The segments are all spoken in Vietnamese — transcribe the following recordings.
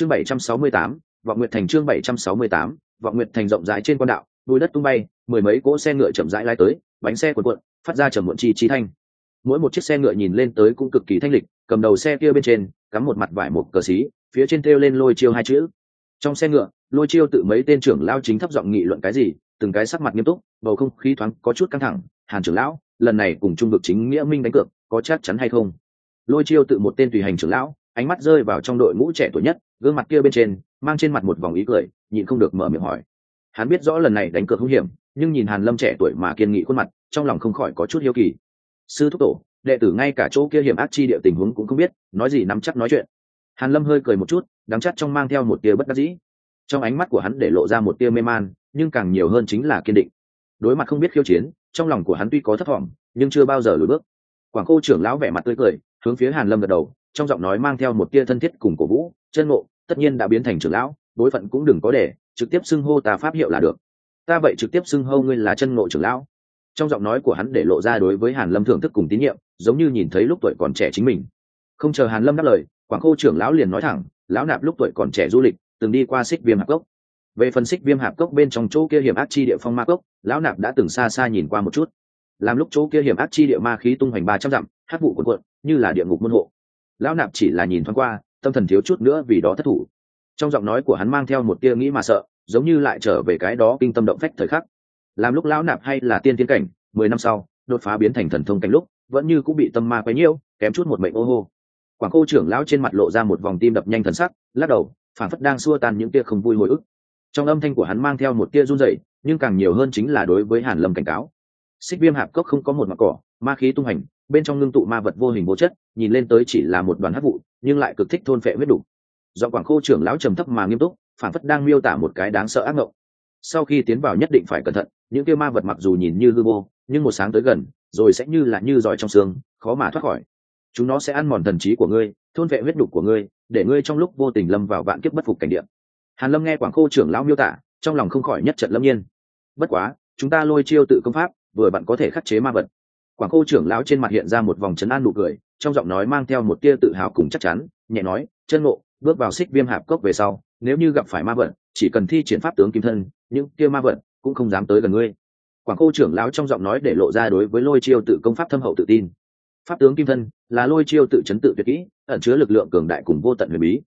chương bảy trăm sáu mươi tám, vọng nguyệt thành chương bảy trăm sáu mươi tám, vọng nguyệt thành rộng rãi trên quan đạo, bùi đất tung bay, mười mấy cỗ xe ngựa chậm rãi lái tới, bánh xe cuộn cuộn, phát ra trầm muộn chi chi thanh. Mỗi một chiếc xe ngựa nhìn lên tới cũng cực kỳ thanh lịch, cầm đầu xe kia bên trên, cắm một mặt vải một cờ xí, phía trên treo lên lôi chiêu hai chữ. Trong xe ngựa, lôi chiêu tự mấy tên trưởng lao chính thấp giọng nghị luận cái gì, từng cái sắc mặt nghiêm túc, bầu không khí thoáng có chút căng thẳng. Hàn trưởng lão, lần này cùng trung vực chính nghĩa minh đánh cược, có chắc chắn hay không? Lôi chiêu tự một tên tùy hành trưởng lão ánh mắt rơi vào trong đội ngũ trẻ tuổi nhất, gương mặt kia bên trên, mang trên mặt một vòng ý cười, nhịn không được mở miệng hỏi. Hắn biết rõ lần này đánh cược hữu hiểm, nhưng nhìn hàn lâm trẻ tuổi mà kiên nghị khuôn mặt, trong lòng không khỏi có chút hiếu kỳ. Sư thúc tổ, đệ tử ngay cả chỗ kia hiểm ác chi địa tình huống cũng không biết, nói gì nắm chắc nói chuyện. Hàn lâm hơi cười một chút, đắng chắc trong mang theo một tia bất đắc dĩ. Trong ánh mắt của hắn để lộ ra một tia mê man, nhưng càng nhiều hơn chính là kiên định. Đối mặt không biết khiêu chiến, trong lòng của hắn tuy có thất vọng, nhưng chưa bao giờ lùi bước. Quảng cô trưởng lão vẻ mặt tươi cười, hướng phía hàn lâm gật đầu trong giọng nói mang theo một tia thân thiết cùng cổ vũ, chân ngộ, tất nhiên đã biến thành trưởng lão, đối phận cũng đừng có để, trực tiếp xưng hô ta pháp hiệu là được. Ta vậy trực tiếp xưng hô ngươi là chân ngộ trưởng lão. Trong giọng nói của hắn để lộ ra đối với hàn lâm thưởng thức cùng tín nhiệm, giống như nhìn thấy lúc tuổi còn trẻ chính mình. Không chờ hàn lâm đáp lời, quảng khô trưởng lão liền nói thẳng, lão nạp lúc tuổi còn trẻ du lịch, từng đi qua xích viêm hạp cốc. Về phần xích viêm hạp cốc bên trong chỗ kia hiểm ác chi địa phong ma cốc, lão nạp đã từng xa xa nhìn qua một chút. Làm lúc chỗ kia hiểm ác chi địa ma khí tung hoành ba trăm dặm hát vụ quần quận như là địa ngục môn hộ lão nạp chỉ là nhìn thoáng qua, tâm thần thiếu chút nữa vì đó thất thủ. Trong giọng nói của hắn mang theo một tia nghĩ mà sợ, giống như lại trở về cái đó kinh tâm động phách thời khắc. Làm lúc lão nạp hay là tiên tiến cảnh, mười năm sau, đột phá biến thành thần thông cảnh lúc, vẫn như cũng bị tâm ma quấy nhiễu, kém chút một mệnh ô hô. Quảng cô trưởng lão trên mặt lộ ra một vòng tim đập nhanh thần sắc, lắc đầu phản phất đang xua tan những tia không vui hồi ức. Trong âm thanh của hắn mang theo một tia run rẩy, nhưng càng nhiều hơn chính là đối với hàn lâm cảnh cáo. Xích viêm hạp cốc không có một mặt cỏ, ma khí tung hành bên trong ngưng tụ ma vật vô hình vô chất, nhìn lên tới chỉ là một đoàn hát vụ, nhưng lại cực thích thôn phệ huyết đủ. Do quảng khô trưởng lão trầm thấp mà nghiêm túc phản phất đang miêu tả một cái đáng sợ ác mộng sau khi tiến vào nhất định phải cẩn thận, những kia ma vật mặc dù nhìn như hư vô, nhưng một sáng tới gần, rồi sẽ như là như giỏi trong xương, khó mà thoát khỏi. Chúng nó sẽ ăn mòn thần trí của ngươi, thôn vệ huyết đục của ngươi, để ngươi trong lúc vô tình lâm vào vạn kiếp bất phục cảnh điện hàn lâm nghe quảng khô trưởng lão miêu tả, trong lòng không khỏi nhất trận lâm nhiên. Bất quá, chúng ta lôi chiêu tự công pháp, vừa bạn có thể khắc chế ma vật quảng khô trưởng lão trên mặt hiện ra một vòng chấn an nụ cười trong giọng nói mang theo một tia tự hào cùng chắc chắn nhẹ nói chân ngộ bước vào xích viêm hạp cốc về sau nếu như gặp phải ma vận, chỉ cần thi triển pháp tướng kim thân những kia ma vận cũng không dám tới gần ngươi. Quảng khô trưởng lão trong giọng nói để lộ ra đối với lôi chiêu tự công pháp thâm hậu tự tin. Pháp tướng kim thân là lôi chiêu tự chấn tự tuyệt kỹ ẩn chứa lực lượng cường đại cùng vô tận huyền bí.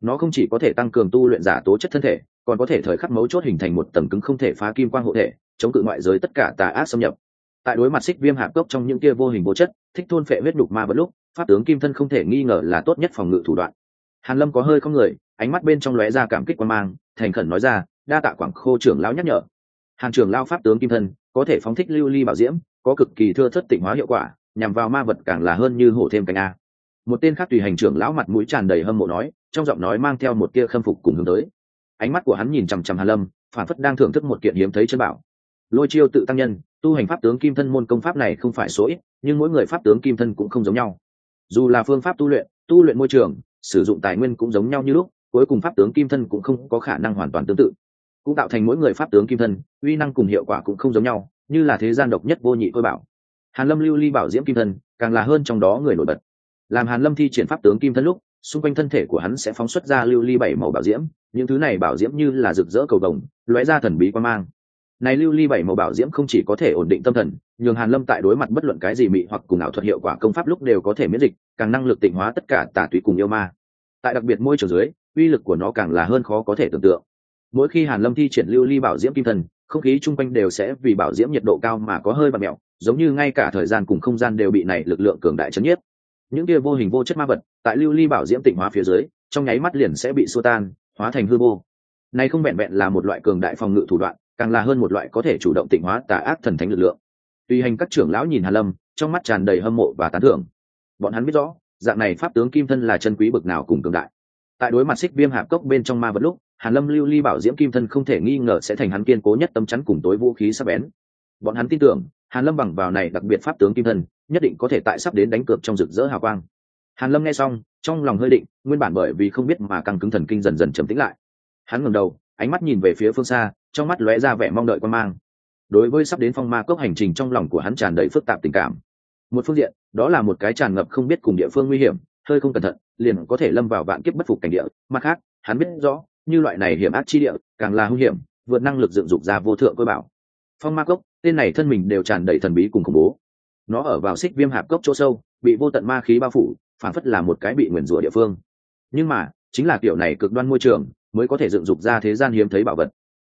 Nó không chỉ có thể tăng cường tu luyện giả tố chất thân thể còn có thể thời khắc mấu chốt hình thành một tầng cứng không thể phá kim quang hộ thể chống cự ngoại giới tất cả tà ác xâm nhập tại đối mặt xích viêm hạp cốc trong những kia vô hình vô chất, thích thôn phệ huyết đục ma bất lúc, pháp tướng kim thân không thể nghi ngờ là tốt nhất phòng ngự thủ đoạn. Hàn lâm có hơi không người, ánh mắt bên trong lóe ra cảm kích quan mang, thành khẩn nói ra, đa tạ quảng khô trưởng lão nhắc nhở. Hàn trưởng lao pháp tướng kim thân, có thể phóng thích lưu ly bảo diễm, có cực kỳ thưa thất tịnh hóa hiệu quả, nhằm vào ma vật càng là hơn như hổ thêm cánh a. Một tên khác tùy hành trưởng lão mặt mũi tràn đầy hâm mộ nói, trong giọng nói mang theo một kia khâm phục cùng hướng tới. Ánh mắt của hắn nhìn chằm chằm hàn lâm, phản phất đang thưởng thức một kiện hiếm thấy chân bảo lôi chiêu tự tăng nhân, tu hành pháp tướng kim thân môn công pháp này không phải số ít, nhưng mỗi người pháp tướng kim thân cũng không giống nhau. Dù là phương pháp tu luyện tu luyện môi trường, sử dụng tài nguyên cũng giống nhau như lúc, cuối cùng pháp tướng kim thân cũng không có khả năng hoàn toàn tương tự. Cũng tạo thành mỗi người pháp tướng kim thân, uy năng cùng hiệu quả cũng không giống nhau, như là thế gian độc nhất vô nhị thôi bảo. Hàn lâm lưu ly bảo diễm kim thân, càng là hơn trong đó người nổi bật. Làm hàn lâm thi triển pháp tướng kim thân lúc, xung quanh thân thể của hắn sẽ phóng xuất ra lưu ly bảy màu bảo diễm, những thứ này bảo diễm như là rực rỡ cầu đồng lóe ra thần bí quan mang này lưu ly bảy màu bảo diễm không chỉ có thể ổn định tâm thần, nhường hàn lâm tại đối mặt bất luận cái gì mị hoặc cùng ảo thuật hiệu quả công pháp lúc đều có thể miễn dịch, càng năng lực tịnh hóa tất cả tà tùy cùng yêu ma. Tại đặc biệt môi trường dưới, uy lực của nó càng là hơn khó có thể tưởng tượng. Mỗi khi hàn lâm thi triển lưu ly bảo diễm kim thần, không khí chung quanh đều sẽ vì bảo diễm nhiệt độ cao mà có hơi bạt mẹo, giống như ngay cả thời gian cùng không gian đều bị này lực lượng cường đại chấn nhiếp. Những kia vô hình vô chất ma vật, tại lưu ly bảo diễm tịnh hóa phía dưới, trong nháy mắt liền sẽ bị xua tan, hóa thành hư vô. Này không vẹn vẹn là một loại cường đại phòng ngự thủ đoạn càng là hơn một loại có thể chủ động tịnh hóa tà ác thần thánh lực lượng. Tuy hành các trưởng lão nhìn hàn lâm, trong mắt tràn đầy hâm mộ và tán thưởng. Bọn hắn biết rõ, dạng này pháp tướng kim thân là chân quý bực nào cùng cường đại. Tại đối mặt xích viêm hạp cốc bên trong ma vật lúc, hàn lâm lưu ly bảo diễm kim thân không thể nghi ngờ sẽ thành hắn kiên cố nhất tâm chắn cùng tối vũ khí sắc bén. Bọn hắn tin tưởng, hàn lâm bằng vào này đặc biệt pháp tướng kim thân, nhất định có thể tại sắp đến đánh cược trong rực rỡ hào quang. Hàn lâm nghe xong, trong lòng hơi định, nguyên bản bởi vì không biết mà căng cứng thần kinh dần dần trầm tĩnh lại. Hắn ngẩng đầu ánh mắt nhìn về phía phương xa, trong mắt lóe ra vẻ mong đợi quan mang. Đối với sắp đến phong ma cốc hành trình trong lòng của hắn tràn đầy phức tạp tình cảm. Một phương diện, đó là một cái tràn ngập không biết cùng địa phương nguy hiểm, hơi không cẩn thận, liền có thể lâm vào vạn kiếp bất phục cảnh địa. Mặt khác, hắn biết rõ, như loại này hiểm ác chi địa, càng là hung hiểm, vượt năng lực dựng dục ra vô thượng cơ bảo. Phong ma cốc, tên này thân mình đều tràn đầy thần bí cùng khủng bố. Nó ở vào xích viêm hạp cốc chỗ sâu, bị vô tận ma khí bao phủ, phản phất là một cái bị nguyền rủa địa phương. Nhưng mà, chính là kiểu này cực đoan môi trường mới có thể dựng dục ra thế gian hiếm thấy bảo vật.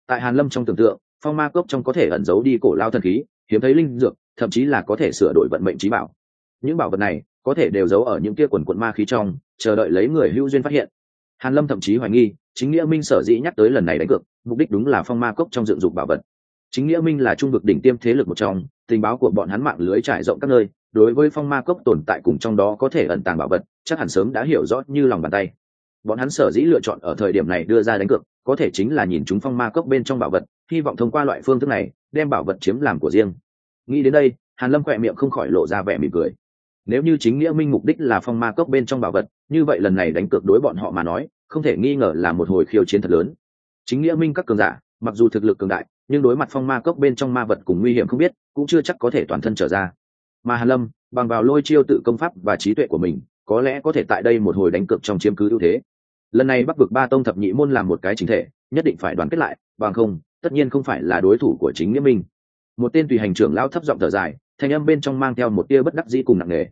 Tại hàn lâm trong tưởng tượng, phong ma cốc trong có thể ẩn giấu đi cổ lao thần khí, hiếm thấy linh dược, thậm chí là có thể sửa đổi vận mệnh trí bảo. Những bảo vật này có thể đều giấu ở những kia quần quận ma khí trong, chờ đợi lấy người hữu duyên phát hiện. Hàn lâm thậm chí hoài nghi, chính nghĩa minh sở dĩ nhắc tới lần này đánh cược, mục đích đúng là phong ma cốc trong dựng dục bảo vật. Chính nghĩa minh là trung vực đỉnh tiêm thế lực một trong, tình báo của bọn hắn mạng lưới trải rộng các nơi, đối với phong ma cốc tồn tại cùng trong đó có thể ẩn tàng bảo vật, chắc hẳn sớm đã hiểu rõ như lòng bàn tay bọn hắn sở dĩ lựa chọn ở thời điểm này đưa ra đánh cược, có thể chính là nhìn chúng phong ma cốc bên trong bảo vật, hy vọng thông qua loại phương thức này, đem bảo vật chiếm làm của riêng. Nghĩ đến đây, hàn lâm khỏe miệng không khỏi lộ ra vẻ mỉm cười. Nếu như chính nghĩa minh mục đích là phong ma cốc bên trong bảo vật, như vậy lần này đánh cược đối bọn họ mà nói, không thể nghi ngờ là một hồi khiêu chiến thật lớn. Chính nghĩa minh các cường giả, mặc dù thực lực cường đại, nhưng đối mặt phong ma cốc bên trong ma vật cùng nguy hiểm không biết, cũng chưa chắc có thể toàn thân trở ra. Mà hàn lâm, bằng vào lôi chiêu tự công pháp và trí tuệ của mình, có lẽ có thể tại đây một hồi đánh cược trong chiếm cứ ưu thế lần này bắc vực ba tông thập nhị môn làm một cái chính thể, nhất định phải đoàn kết lại, bằng không, tất nhiên không phải là đối thủ của chính nghĩa minh một tên tùy hành trưởng lao thấp giọng thở dài, thanh âm bên trong mang theo một tia bất đắc dĩ cùng nặng nề.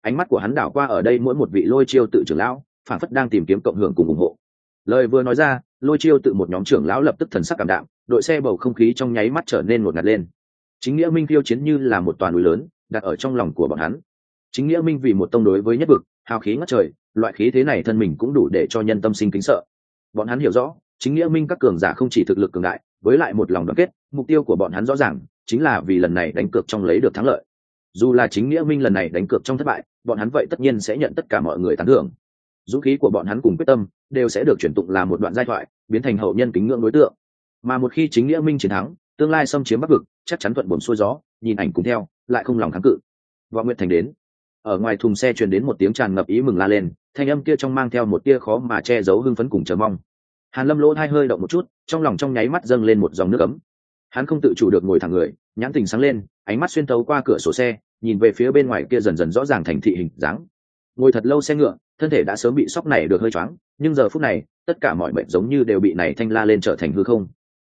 Ánh mắt của hắn đảo qua ở đây mỗi một vị lôi chiêu tự trưởng lão, phản phất đang tìm kiếm cộng hưởng cùng ủng hộ. Lời vừa nói ra, lôi chiêu tự một nhóm trưởng lão lập tức thần sắc cảm đạm, đội xe bầu không khí trong nháy mắt trở nên ngột ngạt lên. Chính nghĩa minh phiêu chiến như là một toàn núi lớn, đặt ở trong lòng của bọn hắn. Chính nghĩa minh vì một tông đối với nhất vực hào khí ngất trời, loại khí thế này thân mình cũng đủ để cho nhân tâm sinh kính sợ. Bọn hắn hiểu rõ, chính nghĩa minh các cường giả không chỉ thực lực cường đại, với lại một lòng đoàn kết, mục tiêu của bọn hắn rõ ràng, chính là vì lần này đánh cược trong lấy được thắng lợi. Dù là chính nghĩa minh lần này đánh cược trong thất bại, bọn hắn vậy tất nhiên sẽ nhận tất cả mọi người tán thưởng. Dũng khí của bọn hắn cùng quyết tâm, đều sẽ được chuyển tụng là một đoạn giai thoại, biến thành hậu nhân kính ngưỡng đối tượng. Mà một khi chính nghĩa minh chiến thắng, tương lai xâm chiếm bắc vực, chắc chắn thuận buồm xuôi gió, nhìn ảnh cùng theo, lại không lòng kháng cự. Và nguyện thành đến ở ngoài thùng xe truyền đến một tiếng tràn ngập ý mừng la lên thanh âm kia trong mang theo một tia khó mà che giấu hưng phấn cùng chờ mong. Hàn lâm lỗ hai hơi động một chút trong lòng trong nháy mắt dâng lên một dòng nước ấm. Hắn không tự chủ được ngồi thẳng người nhãn tình sáng lên ánh mắt xuyên tấu qua cửa sổ xe nhìn về phía bên ngoài kia dần dần rõ ràng thành thị hình dáng. Ngồi thật lâu xe ngựa thân thể đã sớm bị sóc này được hơi choáng nhưng giờ phút này tất cả mọi bệnh giống như đều bị này thanh la lên trở thành hư không.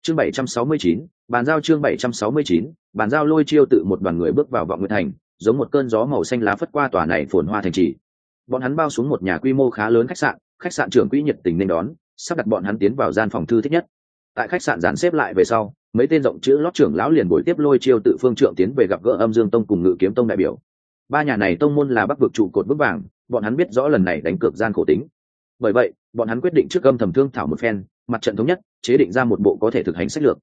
Chương 769, bàn giao chương 769, bàn giao lôi chiêu tự một đoàn người bước vào vọng nguyệt thành giống một cơn gió màu xanh lá phất qua tòa này phồn hoa thành trì. Bọn hắn bao xuống một nhà quy mô khá lớn khách sạn khách sạn trưởng quỹ nhiệt tình nên đón, sắp đặt bọn hắn tiến vào gian phòng thư thích nhất. Tại khách sạn dàn xếp lại về sau, mấy tên rộng chữ lót trưởng lão liền buổi tiếp lôi chiêu tự phương trượng tiến về gặp gỡ âm dương tông cùng ngự kiếm tông đại biểu. Ba nhà này tông môn là bắc vực trụ cột vững vàng, bọn hắn biết rõ lần này đánh cược gian khổ tính. Bởi vậy, bọn hắn quyết định trước âm thầm thương thảo một phen, mặt trận thống nhất, chế định ra một bộ có thể thực hành sách lược.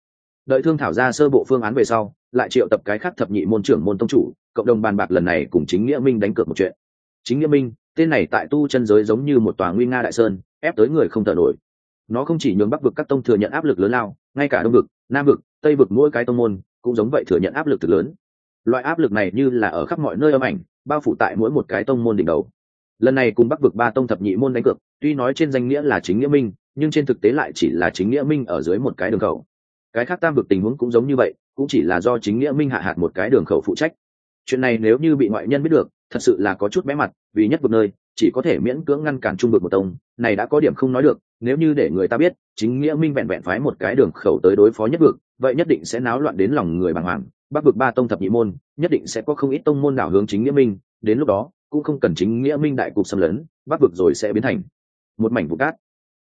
Đợi thương thảo ra sơ bộ phương án về sau lại triệu tập cái khác thập nhị môn trưởng môn tông chủ, cộng đồng bàn bạc lần này cùng chính nghĩa minh đánh cược một chuyện. Chính nghĩa minh, tên này tại tu chân giới giống như một tòa nguy nga đại sơn, ép tới người không thở nổi. Nó không chỉ nhường bắc vực các tông thừa nhận áp lực lớn lao, ngay cả đông vực, nam vực, tây vực mỗi cái tông môn cũng giống vậy thừa nhận áp lực thực lớn. Loại áp lực này như là ở khắp mọi nơi âm ảnh, bao phủ tại mỗi một cái tông môn đỉnh đầu. Lần này cùng bắc vực ba tông thập nhị môn đánh cược, tuy nói trên danh nghĩa là chính nghĩa minh, nhưng trên thực tế lại chỉ là chính nghĩa minh ở dưới một cái đường khẩu. Cái khác tam vực tình huống cũng giống như vậy cũng chỉ là do chính nghĩa minh hạ hạt một cái đường khẩu phụ trách. Chuyện này nếu như bị ngoại nhân biết được, thật sự là có chút bé mặt, vì nhất một nơi, chỉ có thể miễn cưỡng ngăn cản trung vực một tông, này đã có điểm không nói được, nếu như để người ta biết, chính nghĩa minh vẹn vẹn phái một cái đường khẩu tới đối phó nhất vực, vậy nhất định sẽ náo loạn đến lòng người bàng hoàng. Bắc vực ba tông thập nhị môn, nhất định sẽ có không ít tông môn đảo hướng chính nghĩa minh, đến lúc đó, cũng không cần chính nghĩa minh đại cục xâm lấn, bắc vực rồi sẽ biến thành một mảnh vụ cát.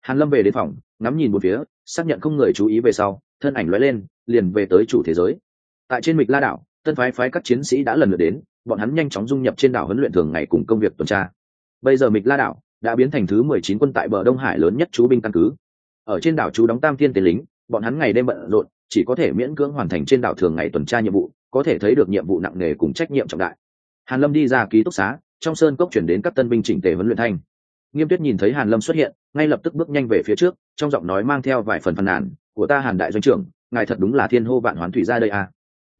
Hàn lâm về đến phòng, ngắm nhìn một phía, xác nhận không người chú ý về sau thân ảnh lóe lên, liền về tới chủ thế giới. Tại trên mịch la đảo, tân phái phái các chiến sĩ đã lần lượt đến, bọn hắn nhanh chóng dung nhập trên đảo huấn luyện thường ngày cùng công việc tuần tra. Bây giờ mịch la đảo đã biến thành thứ mười chín quân tại bờ đông hải lớn nhất chú binh căn cứ. Ở trên đảo chú đóng tam thiên tên lính, bọn hắn ngày đêm bận rộn, chỉ có thể miễn cưỡng hoàn thành trên đảo thường ngày tuần tra nhiệm vụ, có thể thấy được nhiệm vụ nặng nề cùng trách nhiệm trọng đại. Hàn lâm đi ra ký túc xá, trong sơn cốc chuyển đến các tân binh chỉnh tề huấn luyện thanh. Nghiêm tuyết nhìn thấy hàn lâm xuất hiện, ngay lập tức bước nhanh về phía trước, trong giọng nói mang theo vài phần phàn nàn của ta hàn đại doanh trưởng, ngài thật đúng là thiên hô vạn hoán thủy ra đây à.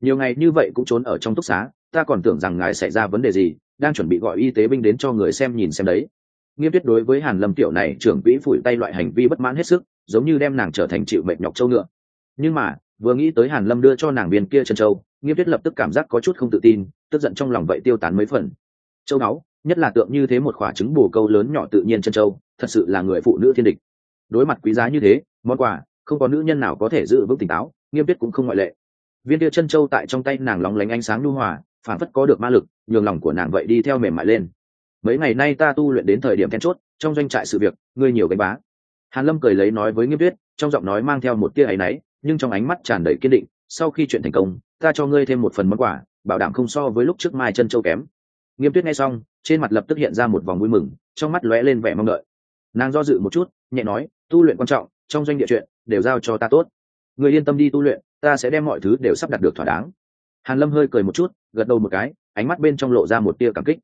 Nhiều ngày như vậy cũng trốn ở trong túc xá, ta còn tưởng rằng ngài xảy ra vấn đề gì, đang chuẩn bị gọi y tế binh đến cho người xem nhìn xem đấy. Nghiêm tuyết đối với hàn lâm tiểu này, trưởng quỹ phủi tay loại hành vi bất mãn hết sức, giống như đem nàng trở thành chịu mệt nhọc châu ngựa. Nhưng mà, vừa nghĩ tới hàn lâm đưa cho nàng viên kia chân châu, nghiêm tuyết lập tức cảm giác có chút không tự tin, tức giận trong lòng vậy tiêu tán mấy phần. Châu đáo nhất là tượng như thế một quả trứng bù câu lớn nhỏ tự nhiên chân châu, thật sự là người phụ nữ thiên địch. Đối mặt quý giá như thế, món quà không có nữ nhân nào có thể giữ vững tỉnh táo, nghiêm tuyết cũng không ngoại lệ. Viên tia chân châu tại trong tay nàng lóng lánh ánh sáng lưu hòa phản phất có được ma lực, nhường lòng của nàng vậy đi theo mềm mại lên. Mấy ngày nay ta tu luyện đến thời điểm then chốt, trong doanh trại sự việc, ngươi nhiều cái bá. Hàn lâm cười lấy nói với nghiêm tuyết, trong giọng nói mang theo một tia áy náy, nhưng trong ánh mắt tràn đầy kiên định, sau khi chuyện thành công, ta cho ngươi thêm một phần món quà, bảo đảm không so với lúc trước mai chân châu kém. Nghiêm tuyết nghe xong, trên mặt lập tức hiện ra một vòng vui mừng, trong mắt lóe lên vẻ mong đợi. Nàng do dự một chút, nhẹ nói, tu luyện quan trọng trong doanh địa chuyện, đều giao cho ta tốt. Người yên tâm đi tu luyện, ta sẽ đem mọi thứ đều sắp đặt được thỏa đáng. Hàn lâm hơi cười một chút, gật đầu một cái, ánh mắt bên trong lộ ra một tia cảm kích.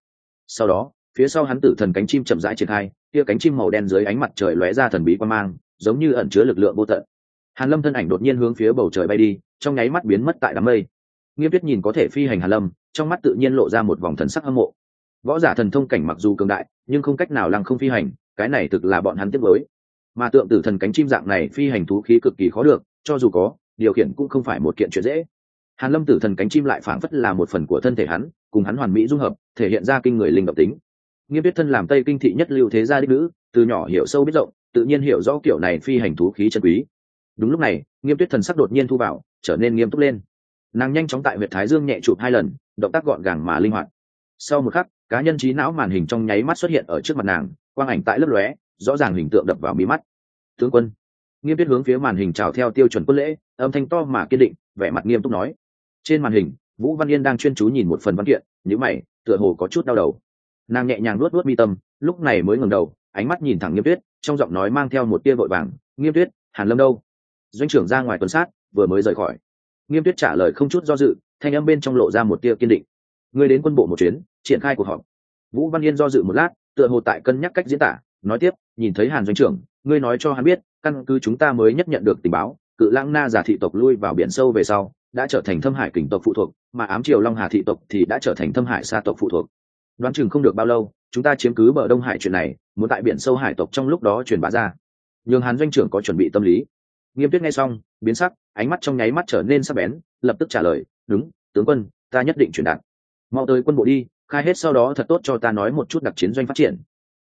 Sau đó, phía sau hắn tử thần cánh chim chậm rãi triển khai, tia cánh chim màu đen dưới ánh mặt trời lóe ra thần bí quan mang, giống như ẩn chứa lực lượng vô tận. Hàn lâm thân ảnh đột nhiên hướng phía bầu trời bay đi, trong nháy mắt biến mất tại đám mây. Nghiêm tuyết nhìn có thể phi hành hàn lâm, trong mắt tự nhiên lộ ra một vòng thần sắc hâm mộ. Võ giả thần thông cảnh mặc dù cường đại, nhưng không cách nào lăng không phi hành, cái này thực là bọn hắn tiếp với mà tượng tử thần cánh chim dạng này phi hành thú khí cực kỳ khó được, cho dù có, điều khiển cũng không phải một kiện chuyện dễ. Hàn lâm tử thần cánh chim lại phảng phất là một phần của thân thể hắn, cùng hắn hoàn mỹ dung hợp, thể hiện ra kinh người linh động tính. Nghiêm biết thân làm tây kinh thị nhất lưu thế gia đích nữ, từ nhỏ hiểu sâu biết rộng, tự nhiên hiểu rõ kiểu này phi hành thú khí chân quý. Đúng lúc này, nghiêm tuyết thần sắc đột nhiên thu vào, trở nên nghiêm túc lên. Nàng nhanh chóng tại huyện thái dương nhẹ chụp hai lần, động tác gọn gàng mà linh hoạt. Sau một khắc, cá nhân trí não màn hình trong nháy mắt xuất hiện ở trước mặt nàng, quang ảnh tại lớp lóe rõ ràng hình tượng đập vào mí mắt. Tướng quân. Nghiêm tuyết hướng phía màn hình chào theo tiêu chuẩn quân lễ, âm thanh to mà kiên định, vẻ mặt nghiêm túc nói. Trên màn hình, vũ văn yên đang chuyên chú nhìn một phần văn kiện nhữ mày, tựa hồ có chút đau đầu. Nàng nhẹ nhàng luốt luốt mi tâm, lúc này mới ngẩng đầu, ánh mắt nhìn thẳng nghiêm tuyết, trong giọng nói mang theo một tia vội vàng, nghiêm tuyết, hàn lâm đâu? Doanh trưởng ra ngoài tuần sát, vừa mới rời khỏi. Nghiêm tuyết trả lời không chút do dự, thanh âm bên trong lộ ra một tia kiên định. Ngươi đến quân bộ một chuyến, triển khai cuộc họp. Vũ văn yên do dự một lát, tựa hồ tại cân nhắc cách diễn tả nói tiếp, nhìn thấy hàn doanh trưởng, ngươi nói cho hắn biết, căn cứ chúng ta mới nhất nhận được tình báo, cự lãng na giả thị tộc lui vào biển sâu về sau, đã trở thành thâm hải kình tộc phụ thuộc, mà ám triều long hà thị tộc thì đã trở thành thâm hải sa tộc phụ thuộc. Đoán chừng không được bao lâu, chúng ta chiếm cứ bờ đông hải chuyện này, muốn tại biển sâu hải tộc trong lúc đó truyền bá ra. Nhường hàn doanh trưởng có chuẩn bị tâm lý. Nghiêm tuyết nghe xong, biến sắc, ánh mắt trong nháy mắt trở nên sắc bén, lập tức trả lời, đúng, tướng quân, ta nhất định truyền đạt. Mau tới quân bộ đi, khai hết sau đó thật tốt cho ta nói một chút đặc chiến doanh phát triển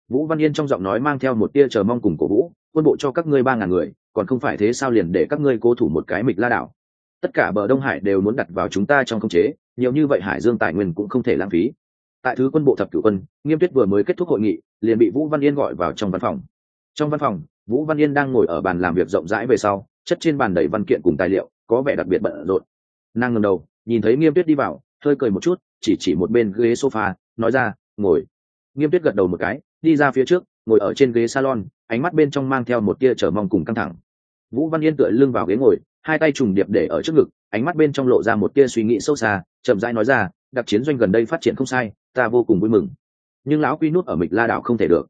vũ văn yên trong giọng nói mang theo một tia chờ mong cùng cổ vũ, quân bộ cho các ngươi ba ngàn người, còn không phải thế sao liền để các ngươi cố thủ một cái mịch la đảo? Tất cả bờ đông hải đều muốn đặt vào chúng ta trong khống chế, nhiều như vậy hải dương tài nguyên cũng không thể lãng phí. Tại thứ quân bộ thập cửu quân, nghiêm tuyết vừa mới kết thúc hội nghị, liền bị vũ văn yên gọi vào trong văn phòng. Trong văn phòng, vũ văn yên đang ngồi ở bàn làm việc rộng rãi về sau, chất trên bàn đầy văn kiện cùng tài liệu, có vẻ đặc biệt bận rộn. Nàng ngầm đầu, nhìn thấy nghiêm tuyết đi vào, hơi cười một chút, chỉ chỉ một bên ghế sofa, nói ra, ngồi nghiêm tuyết gật đầu một cái, đi ra phía trước, ngồi ở trên ghế salon, ánh mắt bên trong mang theo một tia chờ mong cùng căng thẳng. Vũ văn yên tựa lưng vào ghế ngồi, hai tay trùng điệp để ở trước ngực, ánh mắt bên trong lộ ra một tia suy nghĩ sâu xa, chậm rãi nói ra, đặc chiến doanh gần đây phát triển không sai, ta vô cùng vui mừng. Nhưng lão quy nút ở mịch la đảo không thể được.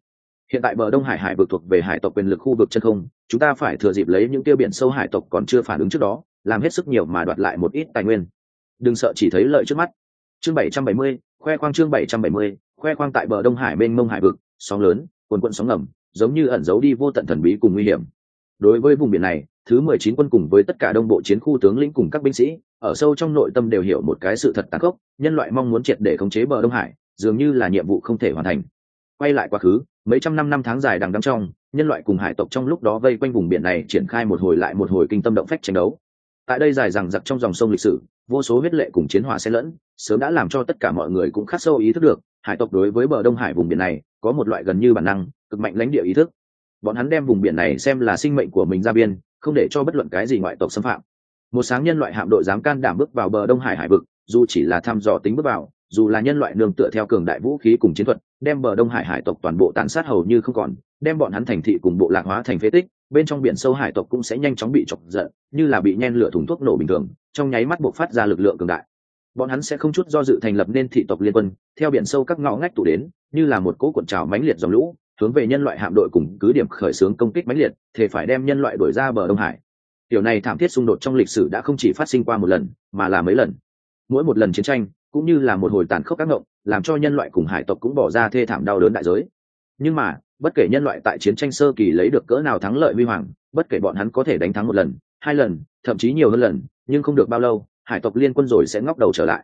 Hiện tại bờ đông hải hải vực thuộc về hải tộc quyền lực khu vực chân không, chúng ta phải thừa dịp lấy những tiêu biển sâu hải tộc còn chưa phản ứng trước đó, làm hết sức nhiều mà đoạt lại một ít tài nguyên. Đừng sợ chỉ thấy lợi trước mắt. Chương bảy trăm bảy mươi, khoe khoang chương bảy trăm bảy mươi khoe khoang tại bờ đông hải bên mông hải vực, sóng lớn quần quận sóng ngầm, giống như ẩn giấu đi vô tận thần bí cùng nguy hiểm. Đối với vùng biển này, thứ mười chín quân cùng với tất cả đông bộ chiến khu tướng lĩnh cùng các binh sĩ, ở sâu trong nội tâm đều hiểu một cái sự thật tàn khốc, nhân loại mong muốn triệt để khống chế bờ đông hải, dường như là nhiệm vụ không thể hoàn thành. Quay lại quá khứ, mấy trăm năm năm tháng dài đằng đẵng trong, nhân loại cùng hải tộc trong lúc đó vây quanh vùng biển này triển khai một hồi lại một hồi kinh tâm động phách tranh đấu. Tại đây dài rằng giặc trong dòng sông lịch sử, vô số huyết lệ cùng chiến hỏa xen lẫn, sớm đã làm cho tất cả mọi người cũng khắc sâu ý thức được hải tộc đối với bờ đông hải vùng biển này có một loại gần như bản năng, cực mạnh lãnh địa ý thức. Bọn hắn đem vùng biển này xem là sinh mệnh của mình ra biên, không để cho bất luận cái gì ngoại tộc xâm phạm. Một sáng nhân loại hạm đội dám can đảm bước vào bờ đông hải hải vực, dù chỉ là thăm dò tính bước vào, dù là nhân loại nương tựa theo cường đại vũ khí cùng chiến thuật, đem bờ đông hải hải tộc toàn bộ tàn sát hầu như không còn, đem bọn hắn thành thị cùng bộ lạc hóa thành phế tích, bên trong biển sâu hải tộc cũng sẽ nhanh chóng bị chọc giận, như là bị nhen lửa thùng thuốc nổ bình thường, trong nháy mắt buộc phát ra lực lượng cường đại bọn hắn sẽ không chút do dự thành lập nên thị tộc liên quân, theo biển sâu các ngõ ngách tụ đến, như là một cỗ cuộn trào mãnh liệt dòng lũ, hướng về nhân loại hạm đội cùng cứ điểm khởi xướng công kích mãnh liệt thì phải đem nhân loại đuổi ra bờ đông hải. Điều này thảm thiết xung đột trong lịch sử đã không chỉ phát sinh qua một lần, mà là mấy lần. Mỗi một lần chiến tranh, cũng như là một hồi tàn khốc các ngộng làm cho nhân loại cùng hải tộc cũng bỏ ra thê thảm đau đớn đại giới. Nhưng mà, bất kể nhân loại tại chiến tranh sơ kỳ lấy được cỡ nào thắng lợi huy hoàng, bất kể bọn hắn có thể đánh thắng một lần, hai lần, thậm chí nhiều hơn lần, nhưng không được bao lâu hải tộc liên quân rồi sẽ ngóc đầu trở lại.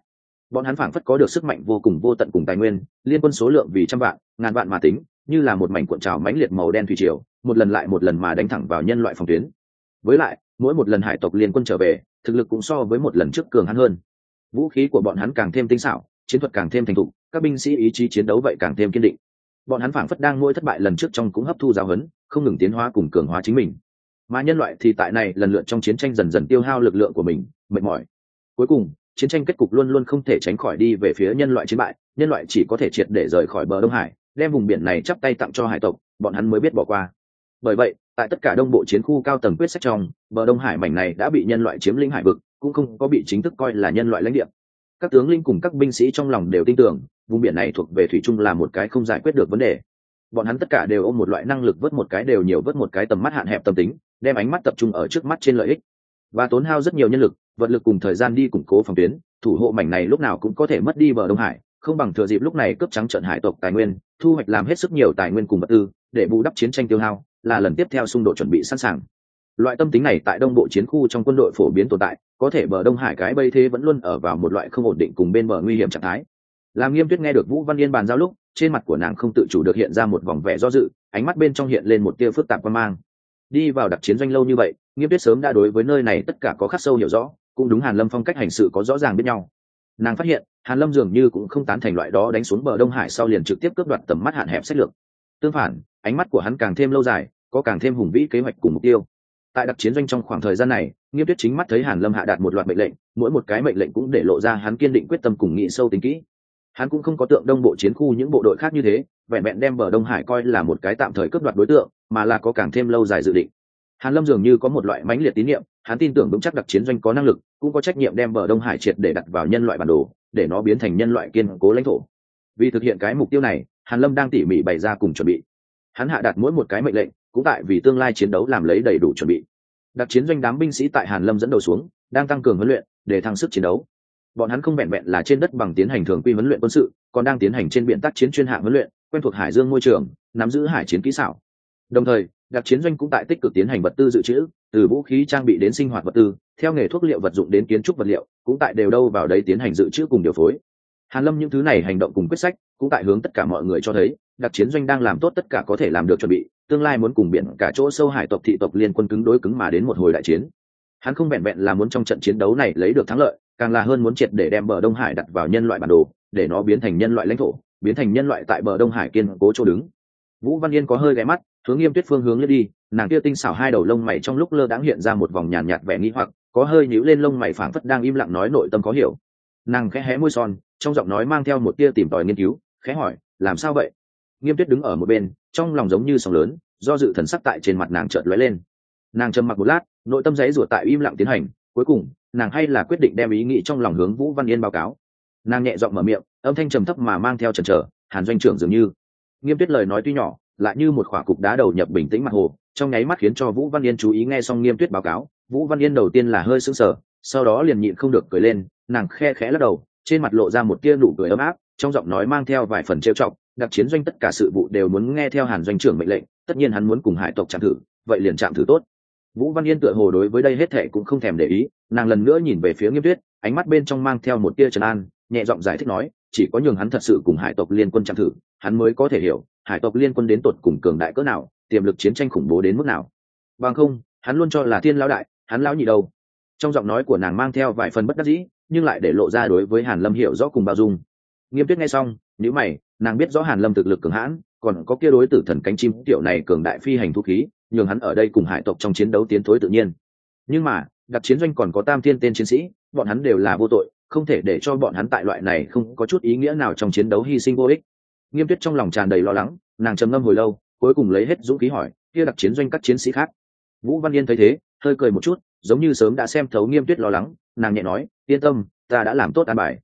Bọn hắn phảng phất có được sức mạnh vô cùng vô tận cùng tài nguyên, liên quân số lượng vì trăm vạn, ngàn vạn mà tính, như là một mảnh cuộn trào mãnh liệt màu đen thủy triều, một lần lại một lần mà đánh thẳng vào nhân loại phòng tuyến. Với lại, mỗi một lần hải tộc liên quân trở về, thực lực cũng so với một lần trước cường hắn hơn. Vũ khí của bọn hắn càng thêm tinh xảo, chiến thuật càng thêm thành thục, các binh sĩ ý chí chiến đấu vậy càng thêm kiên định. Bọn hắn phảng phất đang mỗi thất bại lần trước trong cũng hấp thu giáo huấn, không ngừng tiến hóa cùng cường hóa chính mình. Mà nhân loại thì tại này lần lượt trong chiến tranh dần dần tiêu hao lực lượng của mình, mệt mỏi cuối cùng, chiến tranh kết cục luôn luôn không thể tránh khỏi đi về phía nhân loại chiến bại, nhân loại chỉ có thể triệt để rời khỏi bờ đông hải, đem vùng biển này chắp tay tặng cho hải tộc, bọn hắn mới biết bỏ qua. Bởi vậy, tại tất cả đông bộ chiến khu cao tầng quyết sách trong, bờ đông hải mảnh này đã bị nhân loại chiếm lĩnh hải vực, cũng không có bị chính thức coi là nhân loại lãnh địa. Các tướng linh cùng các binh sĩ trong lòng đều tin tưởng, vùng biển này thuộc về thủy chung là một cái không giải quyết được vấn đề. Bọn hắn tất cả đều ôm một loại năng lực vớt một cái đều nhiều vớt một cái tầm mắt hạn hẹp tâm tính, đem ánh mắt tập trung ở trước mắt trên lợi ích và tốn hao rất nhiều nhân lực, vật lực cùng thời gian đi củng cố phòng tuyến, thủ hộ mảnh này lúc nào cũng có thể mất đi bờ đông hải, không bằng thừa dịp lúc này cướp trắng trận hải tộc tài nguyên, thu hoạch làm hết sức nhiều tài nguyên cùng vật tư, để bù đắp chiến tranh tiêu hao, là lần tiếp theo xung đột chuẩn bị sẵn sàng. Loại tâm tính này tại đông bộ chiến khu trong quân đội phổ biến tồn tại, có thể bờ đông hải cái bây thế vẫn luôn ở vào một loại không ổn định cùng bên bờ nguy hiểm trạng thái. Làm nghiêm tuyết nghe được vũ văn yên bàn giao lúc, trên mặt của nàng không tự chủ được hiện ra một vòng vẻ do dự, ánh mắt bên trong hiện lên một tia phức tạp quan mang đi vào đặc chiến doanh lâu như vậy, nghiêm tuyết sớm đã đối với nơi này tất cả có khắc sâu hiểu rõ, cũng đúng hàn lâm phong cách hành sự có rõ ràng biết nhau. Nàng phát hiện, hàn lâm dường như cũng không tán thành loại đó đánh xuống bờ đông hải sau liền trực tiếp cướp đoạt tầm mắt hạn hẹp sách lược. Tương phản, ánh mắt của hắn càng thêm lâu dài, có càng thêm hùng vĩ kế hoạch cùng mục tiêu. Tại đặc chiến doanh trong khoảng thời gian này, nghiêm tuyết chính mắt thấy hàn lâm hạ đạt một loạt mệnh lệnh, mỗi một cái mệnh lệnh cũng để lộ ra hắn kiên định quyết tâm cùng nghị sâu tính kỹ hắn cũng không có tượng đông bộ chiến khu những bộ đội khác như thế, vẹn vẹn đem bờ đông hải coi là một cái tạm thời cướp đoạt đối tượng, mà là có càng thêm lâu dài dự định. Hàn lâm dường như có một loại mãnh liệt tín nhiệm hắn tin tưởng vững chắc đặc chiến doanh có năng lực, cũng có trách nhiệm đem bờ đông hải triệt để đặt vào nhân loại bản đồ, để nó biến thành nhân loại kiên cố lãnh thổ. Vì thực hiện cái mục tiêu này, hàn lâm đang tỉ mỉ bày ra cùng chuẩn bị. Hắn hạ đặt mỗi một cái mệnh lệnh, cũng tại vì tương lai chiến đấu làm lấy đầy đủ chuẩn bị. Đặc chiến doanh đám binh sĩ tại hàn lâm dẫn đầu xuống, đang tăng cường huấn luyện, để thăng sức chiến đấu bọn hắn không vẹn vẹn là trên đất bằng tiến hành thường quy huấn luyện quân sự, còn đang tiến hành trên biển tác chiến chuyên hạng huấn luyện, quen thuộc hải dương môi trường, nắm giữ hải chiến kỹ xảo. Đồng thời, đặc chiến doanh cũng tại tích cực tiến hành vật tư dự trữ, từ vũ khí trang bị đến sinh hoạt vật tư, theo nghề thuốc liệu vật dụng đến kiến trúc vật liệu, cũng tại đều đâu vào đấy tiến hành dự trữ cùng điều phối. Hàn lâm những thứ này hành động cùng quyết sách, cũng tại hướng tất cả mọi người cho thấy, đặc chiến doanh đang làm tốt tất cả có thể làm được chuẩn bị, tương lai muốn cùng biển cả chỗ sâu hải tộc, thị tộc liên quân cứng đối cứng mà đến một hồi đại chiến. Hắn không vẹn vẹn là muốn trong trận chiến đấu này lấy được thắng lợi càng là hơn muốn triệt để đem bờ đông hải đặt vào nhân loại bản đồ để nó biến thành nhân loại lãnh thổ biến thành nhân loại tại bờ đông hải kiên cố chỗ đứng. Vũ văn yên có hơi ghé mắt hướng nghiêm tuyết phương hướng lướt đi nàng kia tinh xảo hai đầu lông mày trong lúc lơ đãng hiện ra một vòng nhàn nhạt, nhạt vẻ nghĩ hoặc có hơi nhíu lên lông mày phảng phất đang im lặng nói nội tâm có hiểu. Nàng khẽ hé môi son trong giọng nói mang theo một tia tìm tòi nghiên cứu khẽ hỏi làm sao vậy? Nghiêm tuyết đứng ở một bên trong lòng giống như sóng lớn do dự thần sắc tại trên mặt nàng chợt lóe lên. Nàng trầm mặc một lát nội tâm giấy ruột tại im lặng tiến hành cuối cùng nàng hay là quyết định đem ý nghĩ trong lòng hướng vũ văn yên báo cáo. Nàng nhẹ giọng mở miệng, âm thanh trầm thấp mà mang theo trần trở hàn doanh trưởng dường như. Nghiêm tuyết lời nói tuy nhỏ, lại như một khỏa cục đá đầu nhập bình tĩnh mặt hồ, trong nháy mắt khiến cho vũ văn yên chú ý nghe xong nghiêm tuyết báo cáo, vũ văn yên đầu tiên là hơi sững sờ, sau đó liền nhịn không được cười lên, nàng khe khẽ lắc đầu, trên mặt lộ ra một tia nụ cười ấm áp, trong giọng nói mang theo vài phần trêu trọng đặc chiến doanh tất cả sự vụ đều muốn nghe theo hàn doanh trưởng mệnh lệnh, tất nhiên hắn muốn cùng hải tộc chạm thử, vậy liền chạm thử tốt. Vũ văn yên tựa hồ đối với đây hết thệ cũng không thèm để ý nàng lần nữa nhìn về phía nghiêm tuyết, ánh mắt bên trong mang theo một tia trấn an, nhẹ giọng giải thích nói, chỉ có nhường hắn thật sự cùng hải tộc liên quân chạm thử, hắn mới có thể hiểu, hải tộc liên quân đến tột cùng cường đại cỡ nào, tiềm lực chiến tranh khủng bố đến mức nào. Bằng không, hắn luôn cho là thiên lão đại, hắn lão nhị đâu. Trong giọng nói của nàng mang theo vài phần bất đắc dĩ, nhưng lại để lộ ra đối với hàn lâm hiểu rõ cùng bao dung. Nghiêm tuyết nghe xong nếu mày, nàng biết rõ hàn lâm thực lực cường hãn, còn có kia đối tử thần cánh chim tiểu này cường đại phi hành thu khí, nhường hắn ở đây cùng hải tộc trong chiến đấu tiến thối tự nhiên. Nhưng mà đặc chiến doanh còn có tam thiên tên chiến sĩ, bọn hắn đều là vô tội, không thể để cho bọn hắn tại loại này không có chút ý nghĩa nào trong chiến đấu hy sinh vô ích. Nghiêm tuyết trong lòng tràn đầy lo lắng, nàng trầm ngâm hồi lâu, cuối cùng lấy hết dũng khí hỏi, kia đặc chiến doanh các chiến sĩ khác? Vũ văn yên thấy thế, hơi cười một chút, giống như sớm đã xem thấu nghiêm tuyết lo lắng, nàng nhẹ nói, yên tâm, ta đã làm tốt an bài.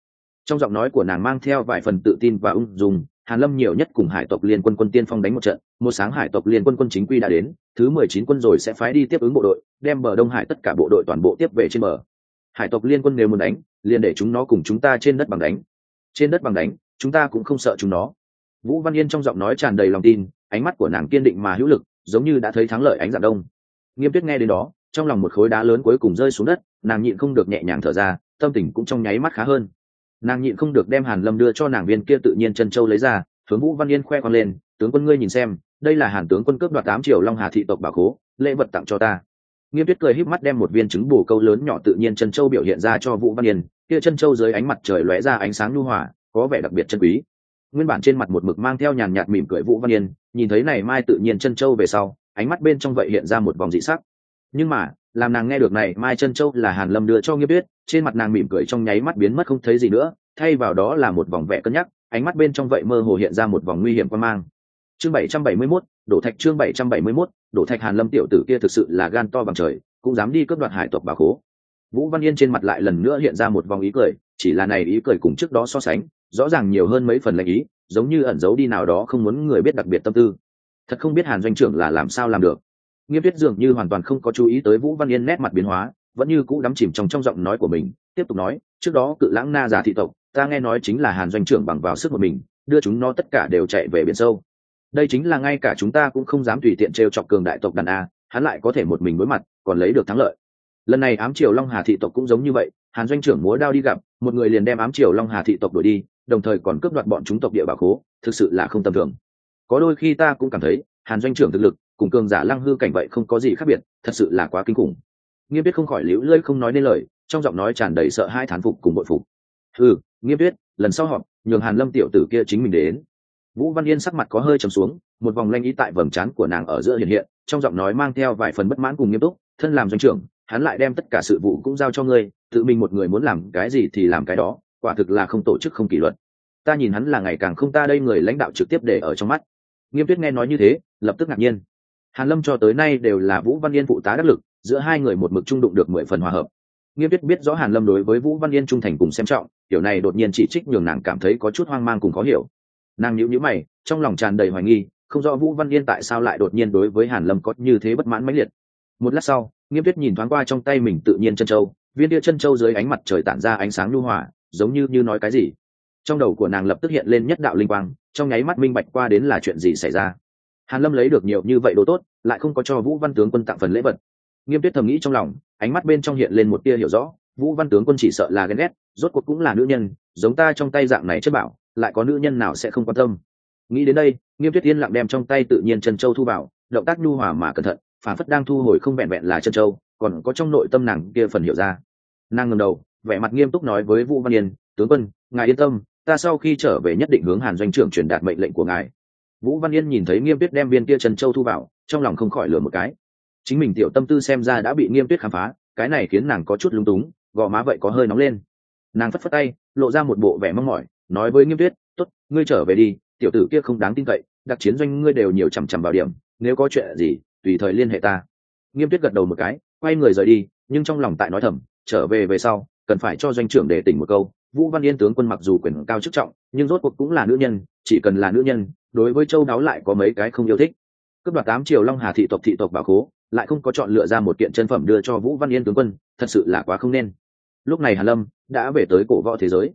Trong giọng nói của nàng mang theo vài phần tự tin và ung dung hàn lâm nhiều nhất cùng hải tộc liên quân quân tiên phong đánh một trận, một sáng hải tộc liên quân quân chính quy đã đến, thứ mười chín quân rồi sẽ phái đi tiếp ứng bộ đội, đem bờ đông hải tất cả bộ đội toàn bộ tiếp về trên bờ. Hải tộc liên quân nếu muốn đánh, liền để chúng nó cùng chúng ta trên đất bằng đánh. Trên đất bằng đánh, chúng ta cũng không sợ chúng nó. Vũ văn yên trong giọng nói tràn đầy lòng tin, ánh mắt của nàng kiên định mà hữu lực, giống như đã thấy thắng lợi ánh dạng đông. Nghiêm tuyết nghe đến đó, trong lòng một khối đá lớn cuối cùng rơi xuống đất, nàng nhịn không được nhẹ nhàng thở ra, tâm tình cũng trong nháy mắt khá hơn nàng nhịn không được đem hàn lâm đưa cho nàng viên kia tự nhiên chân châu lấy ra hướng vũ văn yên khoe con lên, tướng quân ngươi nhìn xem, đây là hàn tướng quân cướp đoạt tám triệu long hà thị tộc bảo cố lễ vật tặng cho ta. Nghiêm tuyết cười híp mắt đem một viên trứng bù câu lớn nhỏ tự nhiên chân châu biểu hiện ra cho vũ văn yên, kia chân châu dưới ánh mặt trời lóe ra ánh sáng nhu hòa, có vẻ đặc biệt chân quý. Nguyên bản trên mặt một mực mang theo nhàn nhạt mỉm cười vũ văn yên, nhìn thấy này mai tự nhiên chân châu về sau, ánh mắt bên trong vậy hiện ra một vòng dị sắc. Nhưng mà làm nàng nghe được này mai chân châu là hàn lâm đưa cho nghiêm tuyết trên mặt nàng mỉm cười trong nháy mắt biến mất không thấy gì nữa thay vào đó là một vòng vẻ cân nhắc ánh mắt bên trong vậy mơ hồ hiện ra một vòng nguy hiểm quan mang. Chương 771, đổ thạch chương 771, đổ thạch hàn lâm tiểu tử kia thực sự là gan to bằng trời cũng dám đi cướp đoạt hải tộc bà khố. Vũ văn yên trên mặt lại lần nữa hiện ra một vòng ý cười chỉ là này ý cười cùng trước đó so sánh rõ ràng nhiều hơn mấy phần lệnh ý giống như ẩn giấu đi nào đó không muốn người biết đặc biệt tâm tư. Thật không biết hàn doanh trưởng là làm sao làm được nghiêm tuyết dường như hoàn toàn không có chú ý tới vũ văn yên nét mặt biến hóa, vẫn như cũ đắm chìm trong trong giọng nói của mình, tiếp tục nói, trước đó cự lãng na giả thị tộc, ta nghe nói chính là hàn doanh trưởng bằng vào sức một mình, đưa chúng nó tất cả đều chạy về biển sâu. Đây chính là ngay cả chúng ta cũng không dám tùy tiện t chọc cường đại tộc đàn a, hắn lại có thể một mình đối mặt, còn lấy được thắng lợi. Lần này ám triều long hà thị tộc cũng giống như vậy, hàn doanh trưởng múa đao đi gặp, một người liền đem ám triều long hà thị tộc đuổi đi, đồng thời còn cướp đoạt bọn chúng tộc địa bảo khố, thực sự là không tầm thường. Có đôi khi ta cũng cảm thấy, hàn doanh trưởng thực lực cùng cường giả lăng hư cảnh vậy không có gì khác biệt, thật sự là quá kinh khủng. Nghiêm biết không khỏi liễu lơi không nói nên lời, trong giọng nói tràn đầy sợ hai thán phục cùng bội phục. Ừ nghiêm biết lần sau họp, nhường hàn lâm tiểu tử kia chính mình đến. Vũ văn yên sắc mặt có hơi trầm xuống, một vòng lanh ý tại vầng trán của nàng ở giữa hiện hiện, trong giọng nói mang theo vài phần bất mãn cùng nghiêm túc, thân làm doanh trưởng, hắn lại đem tất cả sự vụ cũng giao cho ngươi, tự mình một người muốn làm cái gì thì làm cái đó, quả thực là không tổ chức không kỷ luật. Ta nhìn hắn là ngày càng không ta đây người lãnh đạo trực tiếp để ở trong mắt. Nghiêm tuyết nghe nói như thế, lập tức ngạc nhiên hàn lâm cho tới nay đều là vũ văn yên phụ tá đắc lực, giữa hai người một mực trung đụng được mười phần hòa hợp. Nghiêm tuyết biết rõ hàn lâm đối với vũ văn yên trung thành cùng xem trọng kiểu này đột nhiên chỉ trích nhường nàng cảm thấy có chút hoang mang cùng khó hiểu. Nàng nhíu nhíu mày, trong lòng tràn đầy hoài nghi, không rõ vũ văn yên tại sao lại đột nhiên đối với hàn lâm có như thế bất mãn mãnh liệt. Một lát sau, nghiêm tuyết nhìn thoáng qua trong tay mình tự nhiên chân châu, viên địa chân châu dưới ánh mặt trời tản ra ánh sáng nhu hòa, giống như như nói cái gì. Trong đầu của nàng lập tức hiện lên nhất đạo linh quang, trong nháy mắt minh bạch qua đến là chuyện gì xảy ra hàn lâm lấy được nhiều như vậy đồ tốt, lại không có cho vũ văn tướng quân tặng phần lễ vật. Nghiêm tuyết thầm nghĩ trong lòng, ánh mắt bên trong hiện lên một tia hiểu rõ, vũ văn tướng quân chỉ sợ là ghen ghét, rốt cuộc cũng là nữ nhân, giống ta trong tay dạng này chất bảo, lại có nữ nhân nào sẽ không quan tâm. Nghĩ đến đây, nghiêm tuyết yên lặng đem trong tay tự nhiên chân châu thu vào, động tác nhu hòa mà cẩn thận, phản phất đang thu hồi không vẹn vẹn là chân châu, còn có trong nội tâm nàng kia phần hiểu ra. Nàng ngẩng đầu, vẻ mặt nghiêm túc nói với vũ văn yên, tướng quân, ngài yên tâm, ta sau khi trở về nhất định hướng hàn doanh trưởng truyền đạt mệnh lệnh của ngài vũ văn yên nhìn thấy nghiêm tuyết đem viên kia trần châu thu vào, trong lòng không khỏi lửa một cái. Chính mình tiểu tâm tư xem ra đã bị nghiêm tuyết khám phá, cái này khiến nàng có chút lung túng, gò má vậy có hơi nóng lên. Nàng phất phất tay, lộ ra một bộ vẻ mong mỏi, nói với nghiêm tuyết t ố t ngươi trở về đi, tiểu tử kia không đáng tin cậy, đặc chiến doanh ngươi đều nhiều chằm chằm vào điểm, nếu có chuyện gì, tùy thời liên hệ ta. Nghiêm tuyết gật đầu một cái, quay người rời đi, nhưng trong lòng tại nói thầm, trở về về sau, cần phải cho doanh trưởng để tỉnh một câu. Vũ văn yên tướng quân mặc dù quyền cao chức trọng, nhưng rốt cuộc cũng là nữ nhân, chỉ cần là nữ nhân đối với châu đáo lại có mấy cái không yêu thích. Cướp đoạt tám triều long hà thị tộc thị tộc bảo khố, lại không có chọn lựa ra một kiện chân phẩm đưa cho vũ văn yên tướng quân, thật sự là quá không nên. Lúc này hà lâm đã về tới cổ võ thế giới.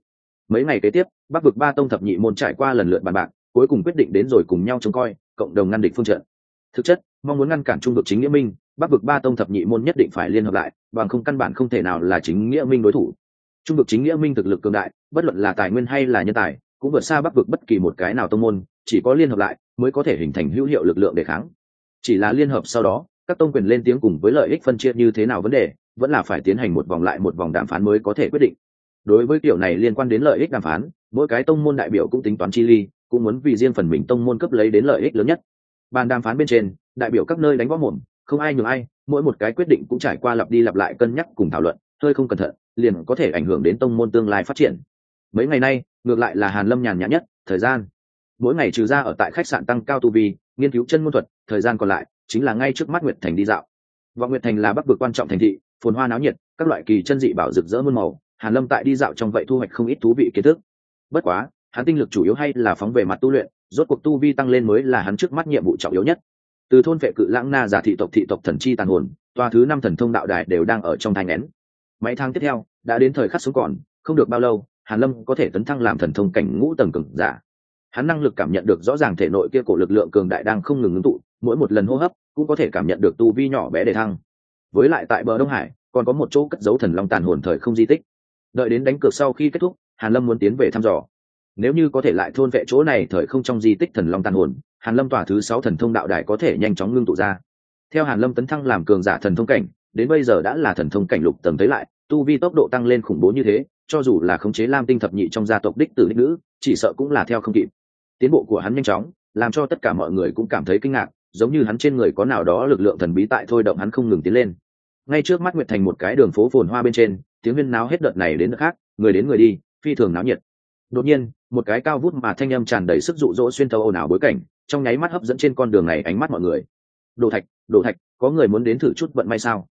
Mấy ngày kế tiếp, bắc vực ba tông thập nhị môn trải qua lần lượt bàn bạc, cuối cùng quyết định đến rồi cùng nhau trông coi, cộng đồng ngăn địch phương trận. Thực chất, mong muốn ngăn cản trung vực chính nghĩa minh, bắc vực ba tông thập nhị môn nhất định phải liên hợp lại, bằng không căn bản không thể nào là chính nghĩa minh đối thủ. Trung vực chính nghĩa minh thực lực cường đại, bất luận là tài nguyên hay là nhân tài cũng vượt xa bắc vực bất kỳ một cái nào tông môn, chỉ có liên hợp lại mới có thể hình thành hữu hiệu lực lượng để kháng. Chỉ là liên hợp sau đó, các tông quyền lên tiếng cùng với lợi ích phân chia như thế nào vấn đề, vẫn là phải tiến hành một vòng lại một vòng đàm phán mới có thể quyết định. Đối với kiểu này liên quan đến lợi ích đàm phán, mỗi cái tông môn đại biểu cũng tính toán chi ly, cũng muốn vì riêng phần mình tông môn cấp lấy đến lợi ích lớn nhất. Bàn đàm phán bên trên, đại biểu các nơi đánh võ mồm, không ai nhường ai, mỗi một cái quyết định cũng trải qua lặp đi lặp lại cân nhắc cùng thảo luận, hơi không cẩn thận, liền có thể ảnh hưởng đến tông môn tương lai phát triển. Mấy ngày nay ngược lại là hàn lâm nhàn nhã nhất, thời gian. Mỗi ngày trừ ra ở tại khách sạn tăng cao tu vi, nghiên cứu chân môn thuật, thời gian còn lại chính là ngay trước mắt nguyệt thành đi dạo. Vọng nguyệt thành là bắc vực quan trọng thành thị, phồn hoa náo nhiệt, các loại kỳ chân dị bảo rực rỡ muôn màu, hàn lâm tại đi dạo trong vậy thu hoạch không ít thú vị kiến thức. Bất quá, hắn tinh lực chủ yếu hay là phóng về mặt tu luyện, rốt cuộc tu vi tăng lên mới là hắn trước mắt nhiệm vụ trọng yếu nhất. Từ thôn vệ cự lãng na giả thị tộc thị tộc thần chi tàn hồn toa thứ năm thần thông đạo đài đều đang ở trong thai nén. Mấy tháng tiếp theo, đã đến thời khắc sống còn, không được bao lâu hàn lâm có thể tấn thăng làm thần thông cảnh ngũ tầng cường giả. Hắn năng lực cảm nhận được rõ ràng thể nội kia cổ lực lượng cường đại đang không ngừng ngưng tụ, mỗi một lần hô hấp cũng có thể cảm nhận được tu vi nhỏ bé để thăng. Với lại tại bờ đông hải, còn có một chỗ cất giấu thần long tàn hồn thời không di tích. Đợi đến đánh cược sau khi kết thúc, hàn lâm muốn tiến về thăm dò. Nếu như có thể lại thôn vệ chỗ này thời không trong di tích thần long tàn hồn, hàn lâm tỏa thứ sáu thần thông đạo đài có thể nhanh chóng ngưng tụ ra. Theo hàn lâm tấn thăng làm cường giả thần thông cảnh đến bây giờ đã là thần thông cảnh lục tầng thấy lại, tu vi tốc độ tăng lên khủng bố như thế, cho dù là khống chế lam tinh thập nhị trong gia tộc đích tử đích nữ, chỉ sợ cũng là theo không kịp. Tiến bộ của hắn nhanh chóng, làm cho tất cả mọi người cũng cảm thấy kinh ngạc, giống như hắn trên người có nào đó lực lượng thần bí tại thôi động hắn không ngừng tiến lên. Ngay trước mắt nguyệt thành một cái đường phố phồn hoa bên trên, tiếng huyên náo hết đợt này đến đợt khác, người đến người đi, phi thường náo nhiệt. Đột nhiên, một cái cao vút mà thanh âm tràn đầy sức dụ dỗ xuyên thấu ồn ào bối cảnh, trong nháy mắt hấp dẫn trên con đường này ánh mắt mọi người. Đồ thạch đồ thạch, có người muốn đến thử chút vận may sao?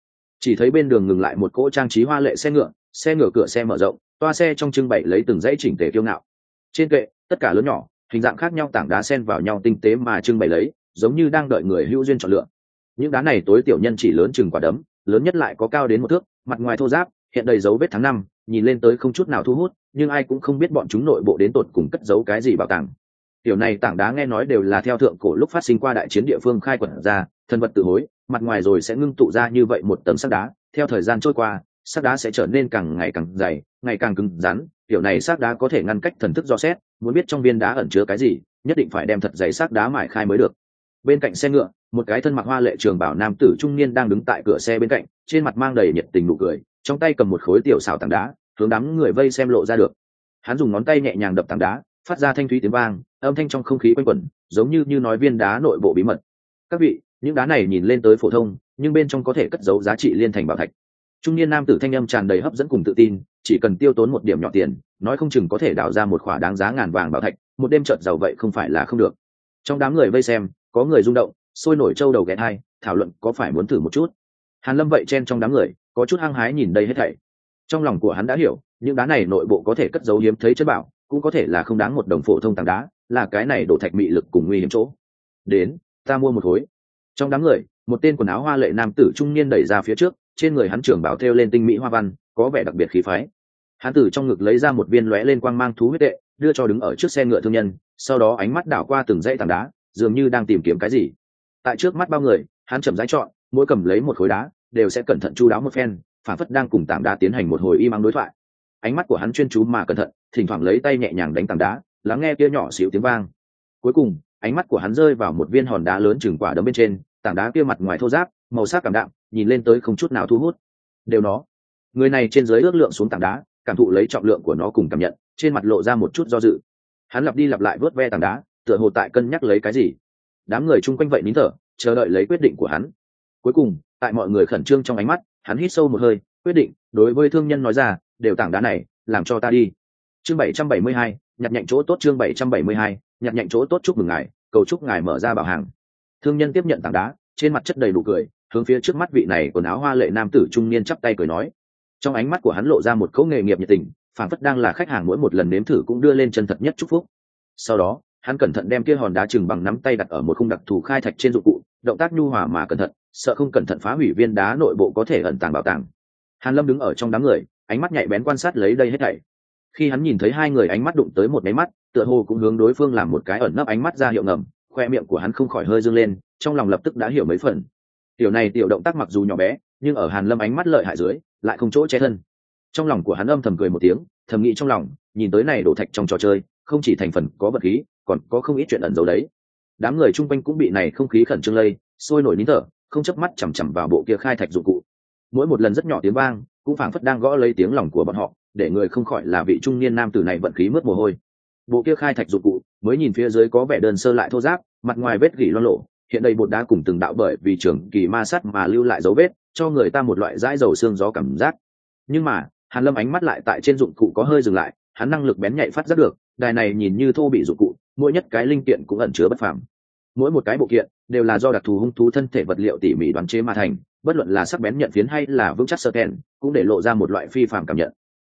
Chỉ thấy bên đường ngừng lại một cỗ trang trí hoa lệ xe ngựa xe ngựa cửa xe mở rộng, toa xe trong trưng bày lấy từng dãy chỉnh tề kiêu ngạo. Trên kệ, tất cả lớn nhỏ, hình dạng khác nhau tảng đá xen vào nhau tinh tế mà trưng bày lấy, giống như đang đợi người hữu duyên chọn lựa. Những đá này tối tiểu nhân chỉ lớn chừng quả đấm, lớn nhất lại có cao đến một thước, mặt ngoài thô giáp, hiện đầy dấu vết tháng năm, nhìn lên tới không chút nào thu hút, nhưng ai cũng không biết bọn chúng nội bộ đến tột cùng cất giấu cái gì bảo tàng. Tiểu này tảng đá nghe nói đều là theo thượng cổ lúc phát sinh qua đại chiến địa phương khai quật ra, thân vật tự hối mặt ngoài rồi sẽ ngưng tụ ra như vậy một tầng sắc đá. Theo thời gian trôi qua sắc đá sẽ trở nên càng ngày càng dày, ngày càng cứng rắn. Kiểu này sắc đá có thể ngăn cách thần thức do xét, muốn biết trong viên đá ẩn chứa cái gì, nhất định phải đem thật dày sắc đá mải khai mới được. Bên cạnh xe ngựa, một cái thân mặc hoa lệ trường bảo nam tử trung niên đang đứng tại cửa xe bên cạnh, trên mặt mang đầy nhiệt tình nụ cười, trong tay cầm một khối tiểu xào tảng đá, hướng đám người vây xem lộ ra được. Hắn dùng ngón tay nhẹ nhàng đập tảng đá, phát ra thanh thúy tiếng vang, âm thanh trong không khí quanh quẩn, giống như như nói viên đá nội bộ bí mật. Các vị những đá này nhìn lên tới phổ thông, nhưng bên trong có thể cất giấu giá trị liên thành bảo thạch. Trung niên nam tử thanh âm tràn đầy hấp dẫn cùng tự tin, chỉ cần tiêu tốn một điểm nhỏ tiền, nói không chừng có thể đào ra một khoả đáng giá ngàn vàng bảo thạch, một đêm trợt giàu vậy không phải là không được. Trong đám người vây xem, có người rung động, sôi nổi trâu đầu ghé hai, thảo luận có phải muốn thử một chút. Hàn lâm vậy chen trong đám người, có chút hăng hái nhìn đây hết thảy. Trong lòng của hắn đã hiểu, những đá này nội bộ có thể cất giấu hiếm thấy chất bảo, cũng có thể là không đáng một đồng phổ thông tảng đá, là cái này đổ thạch mị lực cùng nguy hiểm chỗ. Đến, ta mua một khối trong đám người, một tên quần áo hoa lệ nam tử trung niên đẩy ra phía trước, trên người hắn trưởng bảo thêu lên tinh mỹ hoa văn, có vẻ đặc biệt khí phái. Hắn tử trong ngực lấy ra một viên lóe lên quang mang thú huyết tệ, đưa cho đứng ở trước xe ngựa thương nhân, sau đó ánh mắt đảo qua từng dãy tảng đá, dường như đang tìm kiếm cái gì. Tại trước mắt bao người, hắn chậm rãi chọn, mỗi cầm lấy một khối đá, đều sẽ cẩn thận chu đáo một phen, phản phất đang cùng tảng đá tiến hành một hồi y mang đối thoại. Ánh mắt của hắn chuyên chú mà cẩn thận, thỉnh thoảng lấy tay nhẹ nhàng đánh tảng đá, lắng nghe kia nhỏ xíu tiếng vang. Cuối cùng, ánh mắt của hắn rơi vào một viên hòn đá lớn chừng quả đấm bên trên tảng đá kia mặt ngoài thô giáp, màu sắc cảm đạm, nhìn lên tới không chút nào thu hút. Đều nó. Người này trên dưới ước lượng xuống tảng đá, cảm thụ lấy trọng lượng của nó cùng cảm nhận, trên mặt lộ ra một chút do dự. Hắn lặp đi lặp lại vớt ve tảng đá, tựa hồ tại cân nhắc lấy cái gì. Đám người chung quanh vậy nín thở, chờ đợi lấy quyết định của hắn. Cuối cùng, tại mọi người khẩn trương trong ánh mắt, hắn hít sâu một hơi, quyết định, đối với thương nhân nói ra, đều tảng đá này, làm cho ta đi. Chương bảy trăm bảy mươi hai, nhặt nhạnh chỗ tốt chương bảy trăm bảy mươi hai, nhặt nhạnh chỗ tốt chúc mừng ngài, cầu chúc ngài mở ra bảo hàng thương nhân tiếp nhận tảng đá, trên mặt chất đầy đủ cười, hướng phía trước mắt vị này quần áo hoa lệ nam tử trung niên chắp tay cười nói. Trong ánh mắt của hắn lộ ra một cấu nghề nghiệp nhiệt tình phản phất đang là khách hàng mỗi một lần nếm thử cũng đưa lên chân thật nhất chúc phúc. Sau đó, hắn cẩn thận đem kia hòn đá chừng bằng nắm tay đặt ở một khung đặc thù khai thạch trên dụng cụ, động tác nhu hòa mà cẩn thận, sợ không cẩn thận phá hủy viên đá nội bộ có thể ẩn tàng bảo tàng. Hàn lâm đứng ở trong đám người, ánh mắt nhạy bén quan sát lấy đây hết thảy. Khi hắn nhìn thấy hai người ánh mắt đụng tới một máy mắt, tựa hồ cũng hướng đối phương làm một cái ẩn nấp ánh mắt ra hiệu ngầm khoe miệng của hắn không khỏi hơi dương lên, trong lòng lập tức đã hiểu mấy phần. Tiểu này tiểu động tác mặc dù nhỏ bé, nhưng ở hàn lâm ánh mắt lợi hại dưới, lại không chỗ che thân. Trong lòng của hắn âm thầm cười một tiếng, thầm nghĩ trong lòng, nhìn tới này đổ thạch trong trò chơi, không chỉ thành phần có vật khí, còn có không ít chuyện ẩn giấu đấy. Đám người chung quanh cũng bị này không khí khẩn trương lây, sôi nổi nín thở, không chớp mắt chằm chằm vào bộ kia khai thạch dụng cụ. Mỗi một lần rất nhỏ tiếng vang, cũng phảng phất đang gõ lấy tiếng lòng của bọn họ, để người không khỏi là vị trung niên nam tử này vận khí mướt mồ hôi bộ kia khai thạch dụng cụ, mới nhìn phía dưới có vẻ đơn sơ lại thô giáp mặt ngoài vết gỉ loang lộ, hiện đây bột đá cùng từng đạo bởi vì trường kỳ ma sát mà lưu lại dấu vết, cho người ta một loại dãi dầu xương gió cảm giác. Nhưng mà, hàn lâm ánh mắt lại tại trên dụng cụ có hơi dừng lại, hắn năng lực bén nhạy phát giác được, đài này nhìn như thô bị dụng cụ, mỗi nhất cái linh kiện cũng ẩn chứa bất phàm. Mỗi một cái bộ kiện đều là do đặc thù hung thú thân thể vật liệu tỉ mỉ đoán chế mà thành, bất luận là sắc bén nhận phiến hay là vững chắc sơ kèn cũng để lộ ra một loại phi phàm cảm nhận.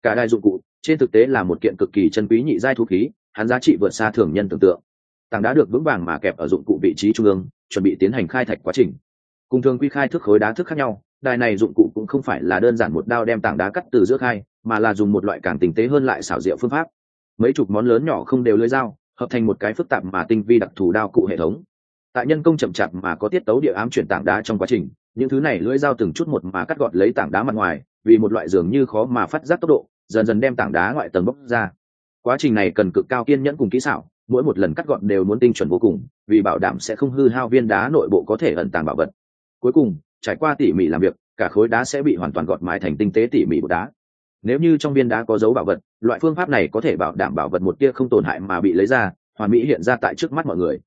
Cả đài dụng cụ, trên thực tế là một kiện cực kỳ chân quý nhị giai thú khí hắn giá trị vượt xa thường nhân tưởng tượng. Tảng đá được vững vàng mà kẹp ở dụng cụ vị trí trung ương, chuẩn bị tiến hành khai thạch quá trình. Cùng thường quy khai thước khối đá thức khác nhau, đài này dụng cụ cũng không phải là đơn giản một đao đem tảng đá cắt từ giữa khai, mà là dùng một loại càng tinh tế hơn lại xảo diệu phương pháp. Mấy chục món lớn nhỏ không đều lưới dao, hợp thành một cái phức tạp mà tinh vi đặc thù đao cụ hệ thống. Tại nhân công chậm chạp mà có tiết tấu địa ám chuyển tảng đá trong quá trình, những thứ này lưỡi dao từng chút một mà cắt gọt lấy tảng đá mặt ngoài, vì một loại dường như khó mà phát giác tốc độ, dần dần đem tảng đá ngoại tầng bốc ra quá trình này cần cực cao kiên nhẫn cùng kỹ xảo, mỗi một lần cắt gọn đều muốn tinh chuẩn vô cùng, vì bảo đảm sẽ không hư hao viên đá nội bộ có thể ẩn tàng bảo vật. Cuối cùng, trải qua tỉ mỉ làm việc, cả khối đá sẽ bị hoàn toàn gọt mái thành tinh tế tỉ mỉ bột đá. Nếu như trong viên đá có dấu bảo vật, loại phương pháp này có thể bảo đảm bảo vật một tia không tổn hại mà bị lấy ra, hoàn mỹ hiện ra tại trước mắt mọi người.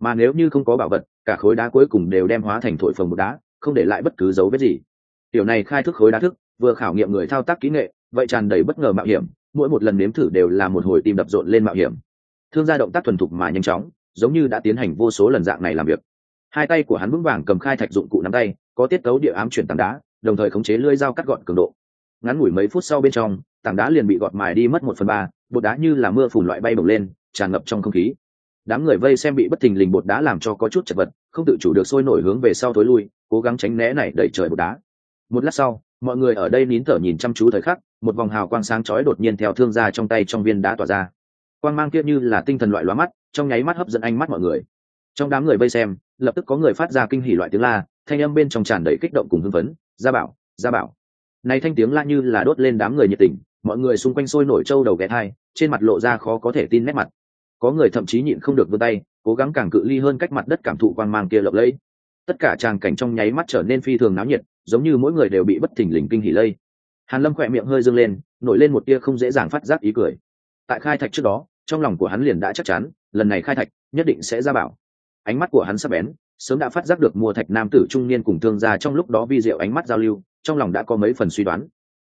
Mà nếu như không có bảo vật, cả khối đá cuối cùng đều đem hóa thành thổi phồng một đá, không để lại bất cứ dấu vết gì. Tiểu này khai thức khối đá thức, vừa khảo nghiệm người thao tác kỹ nghệ, vậy tràn đầy bất ngờ mạo hiểm mỗi một lần nếm thử đều là một hồi tim đập rộn lên mạo hiểm. Thương gia động tác thuần thục mà nhanh chóng, giống như đã tiến hành vô số lần dạng này làm việc. Hai tay của hắn vững vàng cầm khai thạch dụng cụ nắm tay, có tiết tấu địa ám chuyển tảng đá, đồng thời khống chế lưỡi dao cắt gọn cường độ. Ngắn ngủi mấy phút sau bên trong, tảng đá liền bị gọt mài đi mất một phần ba, bột đá như là mưa phùn loại bay bồng lên, tràn ngập trong không khí. Đám người vây xem bị bất thình lình bột đá làm cho có chút chật vật, không tự chủ được sôi nổi hướng về sau thối lui, cố gắng tránh né này đẩy trời bột đá. Một lát sau mọi người ở đây nín thở nhìn chăm chú thời khắc, một vòng hào quang sáng chói đột nhiên theo thương ra trong tay trong viên đá tỏa ra. Quang mang kia như là tinh thần loại lóa mắt, trong nháy mắt hấp dẫn ánh mắt mọi người. Trong đám người vây xem, lập tức có người phát ra kinh hỉ loại tiếng la, thanh âm bên trong tràn đầy kích động cùng hưng phấn. Gia bảo gia bảo. Này thanh tiếng la như là đốt lên đám người nhiệt tình, mọi người xung quanh sôi nổi trâu đầu ghé thai, trên mặt lộ ra khó có thể tin nét mặt. Có người thậm chí nhịn không được vươn tay, cố gắng càng cự ly hơn cách mặt đất cảm thụ quang mang kia lộng lẫy. Tất cả tràng cảnh trong nháy mắt trở nên phi thường náo nhiệt giống như mỗi người đều bị bất thình lình kinh hỉ lây. Hàn lâm khỏe miệng hơi dương lên, nổi lên một tia không dễ dàng phát giác ý cười. Tại khai thạch trước đó, trong lòng của hắn liền đã chắc chắn, lần này khai thạch, nhất định sẽ ra bảo. Ánh mắt của hắn sắp bén, sớm đã phát giác được mua thạch nam tử trung niên cùng thương gia trong lúc đó vi diệu ánh mắt giao lưu, trong lòng đã có mấy phần suy đoán.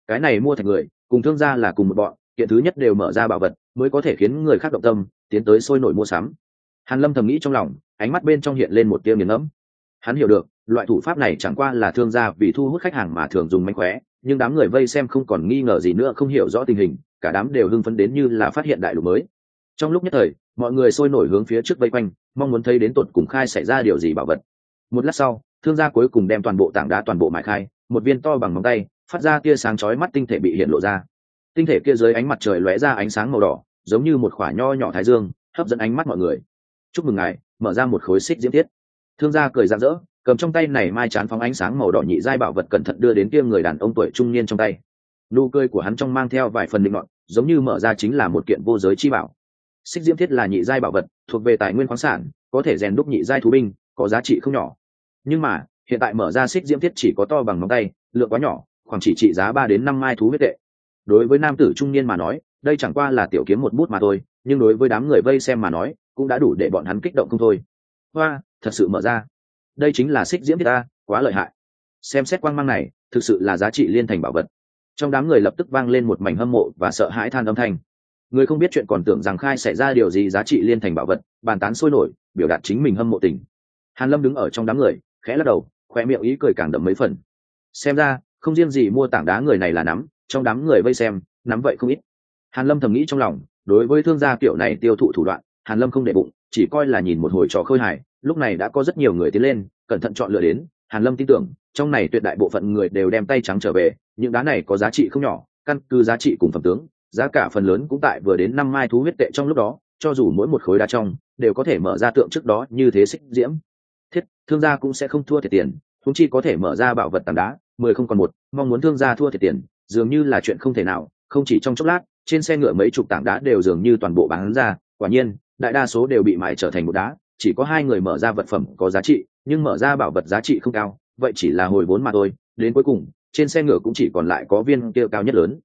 Cái này mua thạch người, cùng thương gia là cùng một bọn, kiện thứ nhất đều mở ra bảo vật, mới có thể khiến người khác động tâm, tiến tới sôi nổi mua sắm. Hàn lâm thầm nghĩ trong lòng, ánh mắt bên trong hiện lên một tia nghiền ngẫm. Hắn hiểu được loại thủ pháp này chẳng qua là thương gia vì thu hút khách hàng mà thường dùng mánh khóe, nhưng đám người vây xem không còn nghi ngờ gì nữa, không hiểu rõ tình hình, cả đám đều hưng phấn đến như là phát hiện đại lục mới. Trong lúc nhất thời, mọi người sôi nổi hướng phía trước vây quanh, mong muốn thấy đến tột cùng khai xảy ra điều gì bảo vật. Một lát sau, thương gia cuối cùng đem toàn bộ tảng đá toàn bộ mải khai, một viên to bằng móng tay, phát ra tia sáng chói mắt tinh thể bị hiện lộ ra. Tinh thể kia dưới ánh mặt trời lóe ra ánh sáng màu đỏ, giống như một khoả nho nhỏ thái dương, hấp dẫn ánh mắt mọi người. Chúc mừng ngài, mở ra một khối xích diễm tiết thương gia cười rạng rỡ cầm trong tay này mai chán phóng ánh sáng màu đỏ nhị giai bảo vật cẩn thận đưa đến kia người đàn ông tuổi trung niên trong tay. Nụ cười của hắn trong mang theo vài phần định luận giống như mở ra chính là một kiện vô giới chi bảo. Xích diễm thiết là nhị giai bảo vật, thuộc về tài nguyên khoáng sản, có thể rèn đúc nhị giai thú binh, có giá trị không nhỏ. Nhưng mà, hiện tại mở ra xích diễm thiết chỉ có to bằng ngón tay, lượng quá nhỏ, khoảng chỉ trị giá ba đến năm mai thú huyết tệ. Đối với nam tử trung niên mà nói, đây chẳng qua là tiểu kiếm một bút mà thôi, nhưng đối với đám người vây xem mà nói, cũng đã đủ để bọn hắn kích động không thôi. Hoa, thật sự mở ra đây chính là xích diễm thiết ta, quá lợi hại. Xem xét quang mang này, thực sự là giá trị liên thành bảo vật. Trong đám người lập tức vang lên một mảnh hâm mộ và sợ hãi than âm thanh. Người không biết chuyện còn tưởng rằng khai xảy ra điều gì giá trị liên thành bảo vật, bàn tán sôi nổi, biểu đạt chính mình hâm mộ tình. Hàn lâm đứng ở trong đám người, khẽ lắc đầu, khoe miệng ý cười càng đậm mấy phần. Xem ra, không riêng gì mua tảng đá người này là nắm, trong đám người vây xem, nắm vậy không ít. Hàn lâm thầm nghĩ trong lòng, đối với thương gia kiểu này tiêu thụ thủ đoạn, hàn lâm không để bụng chỉ coi là nhìn một hồi trò khơi hài, lúc này đã có rất nhiều người tiến lên, cẩn thận chọn lựa đến. Hàn lâm tin tưởng, trong này tuyệt đại bộ phận người đều đem tay trắng trở về, những đá này có giá trị không nhỏ, căn cứ giá trị cùng phẩm tướng, giá cả phần lớn cũng tại vừa đến năm mai thú huyết tệ trong lúc đó, cho dù mỗi một khối đá trong, đều có thể mở ra tượng trước đó như thế xích diễm. Thiết, thương gia cũng sẽ không thua thiệt tiền chúng chi có thể mở ra bảo vật tảng đá, mười không còn một, mong muốn thương gia thua thiệt tiền, dường như là chuyện không thể nào, không chỉ trong chốc lát, trên xe ngựa mấy chục tảng đá đều dường như toàn bộ bán ra, quả nhiên đại đa số đều bị mãi trở thành một đá, chỉ có hai người mở ra vật phẩm có giá trị, nhưng mở ra bảo vật giá trị không cao, vậy chỉ là hồi vốn mà thôi, đến cuối cùng, trên xe ngựa cũng chỉ còn lại có viên kia cao nhất lớn.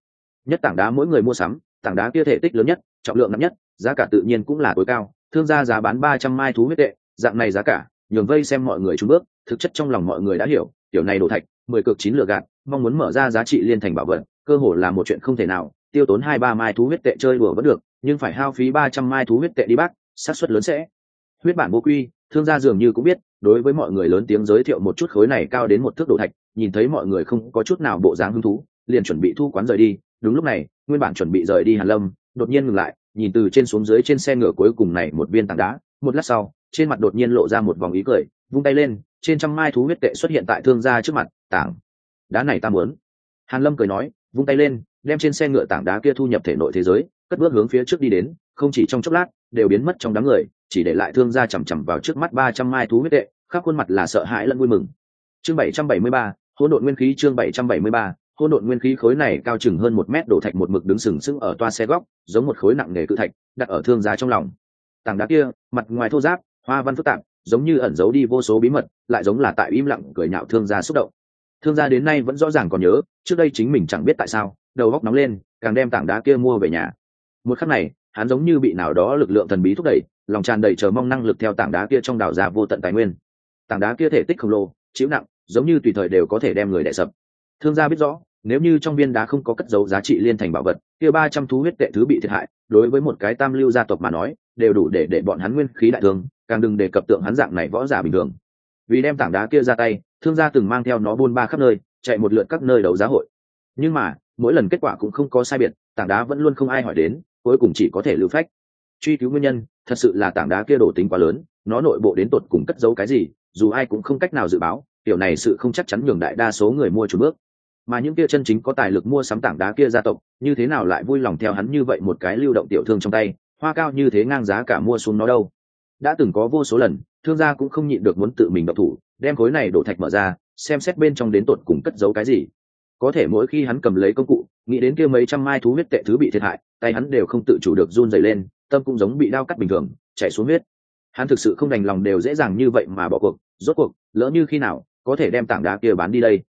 Nhất tảng đá mỗi người mua sắm, tảng đá kia thể tích lớn nhất, trọng lượng nặng nhất, giá cả tự nhiên cũng là tối cao, thương gia giá bán ba trăm mai thú huyết tệ, dạng này giá cả, nhường vây xem mọi người trung bước, thực chất trong lòng mọi người đã hiểu, tiểu này đổ thạch, mười cực chín lựa gạt, mong muốn mở ra giá trị liên thành bảo vật, cơ hồ là một chuyện không thể nào, tiêu tốn hai ba mai thú huyết tệ chơi đùa vẫn được nhưng phải hao phí ba trăm mai thú huyết tệ đi bắt, xác suất lớn sẽ. Huyết bản vô quy, thương gia dường như cũng biết, đối với mọi người lớn tiếng giới thiệu một chút khối này cao đến một thước đồ thạch, nhìn thấy mọi người không có chút nào bộ dáng hứng thú, liền chuẩn bị thu quán rời đi. Đúng lúc này, nguyên bản chuẩn bị rời đi hàn lâm, đột nhiên ngừng lại, nhìn từ trên xuống dưới trên xe ngựa cuối cùng này một viên tảng đá. Một lát sau, trên mặt đột nhiên lộ ra một vòng ý cười, vung tay lên, trên trăm mai thú huyết tệ xuất hiện tại thương gia trước mặt, tảng đá này ta muốn. Hàn lâm cười nói, vung tay lên, đem trên xe ngựa tảng đá kia thu nhập thể nội thế giới cất bước hướng phía trước đi đến, không chỉ trong chốc lát, đều biến mất trong đám người, chỉ để lại thương gia chằm chằm vào trước mắt ba trăm mai thú huyết tệ khắp khuôn mặt là sợ hãi lẫn vui mừng. Chương bảy trăm bảy mươi ba, hỗn độn nguyên khí chương bảy trăm bảy mươi ba, hỗn độn nguyên khí khối này cao chừng hơn một mét đổ thạch một mực đứng sừng sững ở toa xe góc, giống một khối nặng nề cự thạch, đặt ở thương gia trong lòng. Tảng đá kia, mặt ngoài thô giáp hoa văn phức tạp, giống như ẩn giấu đi vô số bí mật, lại giống là tại im lặng cười nhạo thương gia xúc động. Thương gia đến nay vẫn rõ ràng còn nhớ, trước đây chính mình chẳng biết tại sao, đầu góc nóng lên, càng đem tảng đá kia mua về nhà một khắc này, hắn giống như bị nào đó lực lượng thần bí thúc đẩy, lòng tràn đầy chờ mong năng lực theo tảng đá kia trong đảo ra vô tận tài nguyên. Tảng đá kia thể tích khổng lồ, chịu nặng, giống như tùy thời đều có thể đem người đẻ sập. Thương gia biết rõ, nếu như trong viên đá không có cất dấu giá trị liên thành bảo vật, kia ba trăm thú huyết tệ thứ bị thiệt hại, đối với một cái tam lưu gia tộc mà nói, đều đủ để để bọn hắn nguyên khí đại thương, càng đừng đề cập tượng hắn dạng này võ giả bình thường. Vì đem tảng đá kia ra tay, thương gia từng mang theo nó buôn ba khắp nơi, chạy một lượt các nơi đấu giá hội. Nhưng mà, mỗi lần kết quả cũng không có sai biệt, tảng đá vẫn luôn không ai hỏi đến cuối cùng chỉ có thể lưu phách. Truy cứu nguyên nhân, thật sự là tảng đá kia đổ tính quá lớn, nó nội bộ đến tột cùng cất giấu cái gì, dù ai cũng không cách nào dự báo tiểu này sự không chắc chắn nhường đại đa số người mua chủ bước. Mà những kia chân chính có tài lực mua sắm tảng đá kia gia tộc, như thế nào lại vui lòng theo hắn như vậy một cái lưu động tiểu thương trong tay, hoa cao như thế ngang giá cả mua xuống nó đâu. Đã từng có vô số lần, thương gia cũng không nhịn được muốn tự mình độc thủ, đem khối này đổ thạch mở ra, xem xét bên trong đến tột cùng cất giấu cái gì. Có thể mỗi khi hắn cầm lấy công cụ, nghĩ đến kia mấy trăm mai thú huyết tệ thứ bị thiệt hại tay hắn đều không tự chủ được run dày lên, tâm cũng giống bị đao cắt bình thường, chảy xuống huyết. Hắn thực sự không đành lòng đều dễ dàng như vậy mà bỏ cuộc, rốt cuộc, lỡ như khi nào, có thể đem tảng đá kia bán đi đây.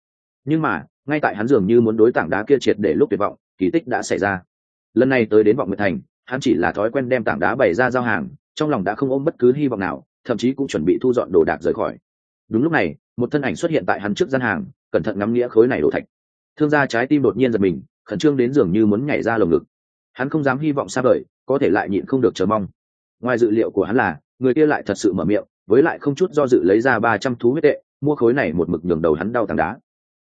Nhưng mà, ngay tại hắn dường như muốn đối tảng đá kia triệt để lúc tuyệt vọng, kỳ tích đã xảy ra. Lần này tới đến vọng nguyệt thành, hắn chỉ là thói quen đem tảng đá bày ra giao hàng, trong lòng đã không ôm bất cứ hy vọng nào, thậm chí cũng chuẩn bị thu dọn đồ đạc rời khỏi. Đúng lúc này, một thân ảnh xuất hiện tại hắn trước gian hàng, cẩn thận ngắm nghĩa khối này đổ thạch. Thương gia trái tim đột nhiên giật mình, khẩn trương đến dường như muốn nhảy ra lồng ngực hắn không dám hy vọng xa vời, có thể lại nhịn không được chờ mong. Ngoài dự liệu của hắn là, người kia lại thật sự mở miệng, với lại không chút do dự lấy ra ba trăm thú huyết tệ, mua khối này một mực nhường đầu hắn đau tảng đá.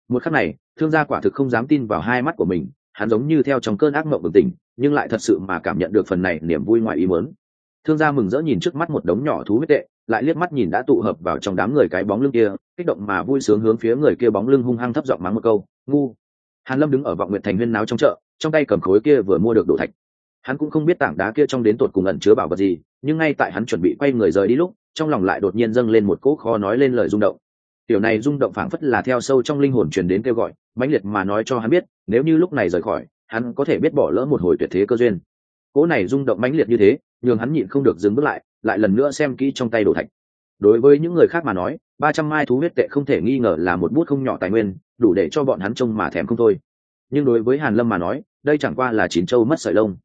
Một khắc này, thương gia quả thực không dám tin vào hai mắt của mình, hắn giống như theo trong cơn ác mộng bừng tỉnh, nhưng lại thật sự mà cảm nhận được phần này niềm vui ngoài ý muốn. Thương gia mừng rỡ nhìn trước mắt một đống nhỏ thú huyết tệ, lại liếc mắt nhìn đã tụ hợp vào trong đám người cái bóng lưng kia, kích động mà vui sướng hướng phía người kia bóng lưng hung hăng thấp giọng mắng một câu, ngu! Hàn lâm đứng ở vọng nguyện thành huyên náo trong chợ trong tay cầm khối kia vừa mua được đồ thạch. Hắn cũng không biết tảng đá kia trong đến tột cùng ẩn chứa bảo vật gì, nhưng ngay tại hắn chuẩn bị quay người rời đi lúc, trong lòng lại đột nhiên dâng lên một cỗ khó nói lên lời rung động. Tiểu này rung động phảng phất là theo sâu trong linh hồn truyền đến kêu gọi, mãnh liệt mà nói cho hắn biết, nếu như lúc này rời khỏi, hắn có thể biết bỏ lỡ một hồi tuyệt thế cơ duyên. Cỗ này rung động mãnh liệt như thế, nhường hắn nhịn không được dừng bước lại lại lần nữa xem kỹ trong tay đồ thạch. Đối với những người khác mà nói, ba trăm mai thú huyết tệ không thể nghi ngờ là một bút không nhỏ tài nguyên, đủ để cho bọn hắn trông mà thèm không thôi nhưng đối với hàn lâm mà nói, đây chẳng qua là chín châu mất sợi lông.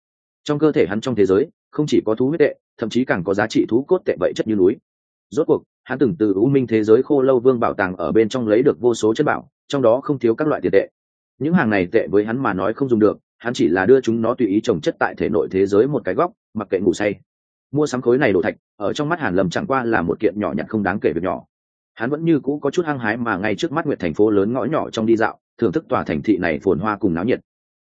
Trong cơ thể hắn trong thế giới, không chỉ có thú huyết tệ, thậm chí càng có giá trị thú cốt tệ vậy chất như núi. Rốt cuộc, hắn từng từ u minh thế giới khô lâu vương bảo tàng ở bên trong lấy được vô số chất bảo, trong đó không thiếu các loại tiền tệ. Những hàng này tệ với hắn mà nói không dùng được, hắn chỉ là đưa chúng nó tùy ý trồng chất tại thể nội thế giới một cái góc, mặc kệ ngủ say. Mua sắm khối này đổ thạch, ở trong mắt hàn lâm chẳng qua là một kiện nhỏ nhặt không đáng kể việc nhỏ. Hắn vẫn như cũ có chút hăng hái mà ngay trước mắt nguyệt thành phố lớn ngõ nhỏ trong đi dạo thưởng thức tòa thành thị này phồn hoa cùng náo nhiệt.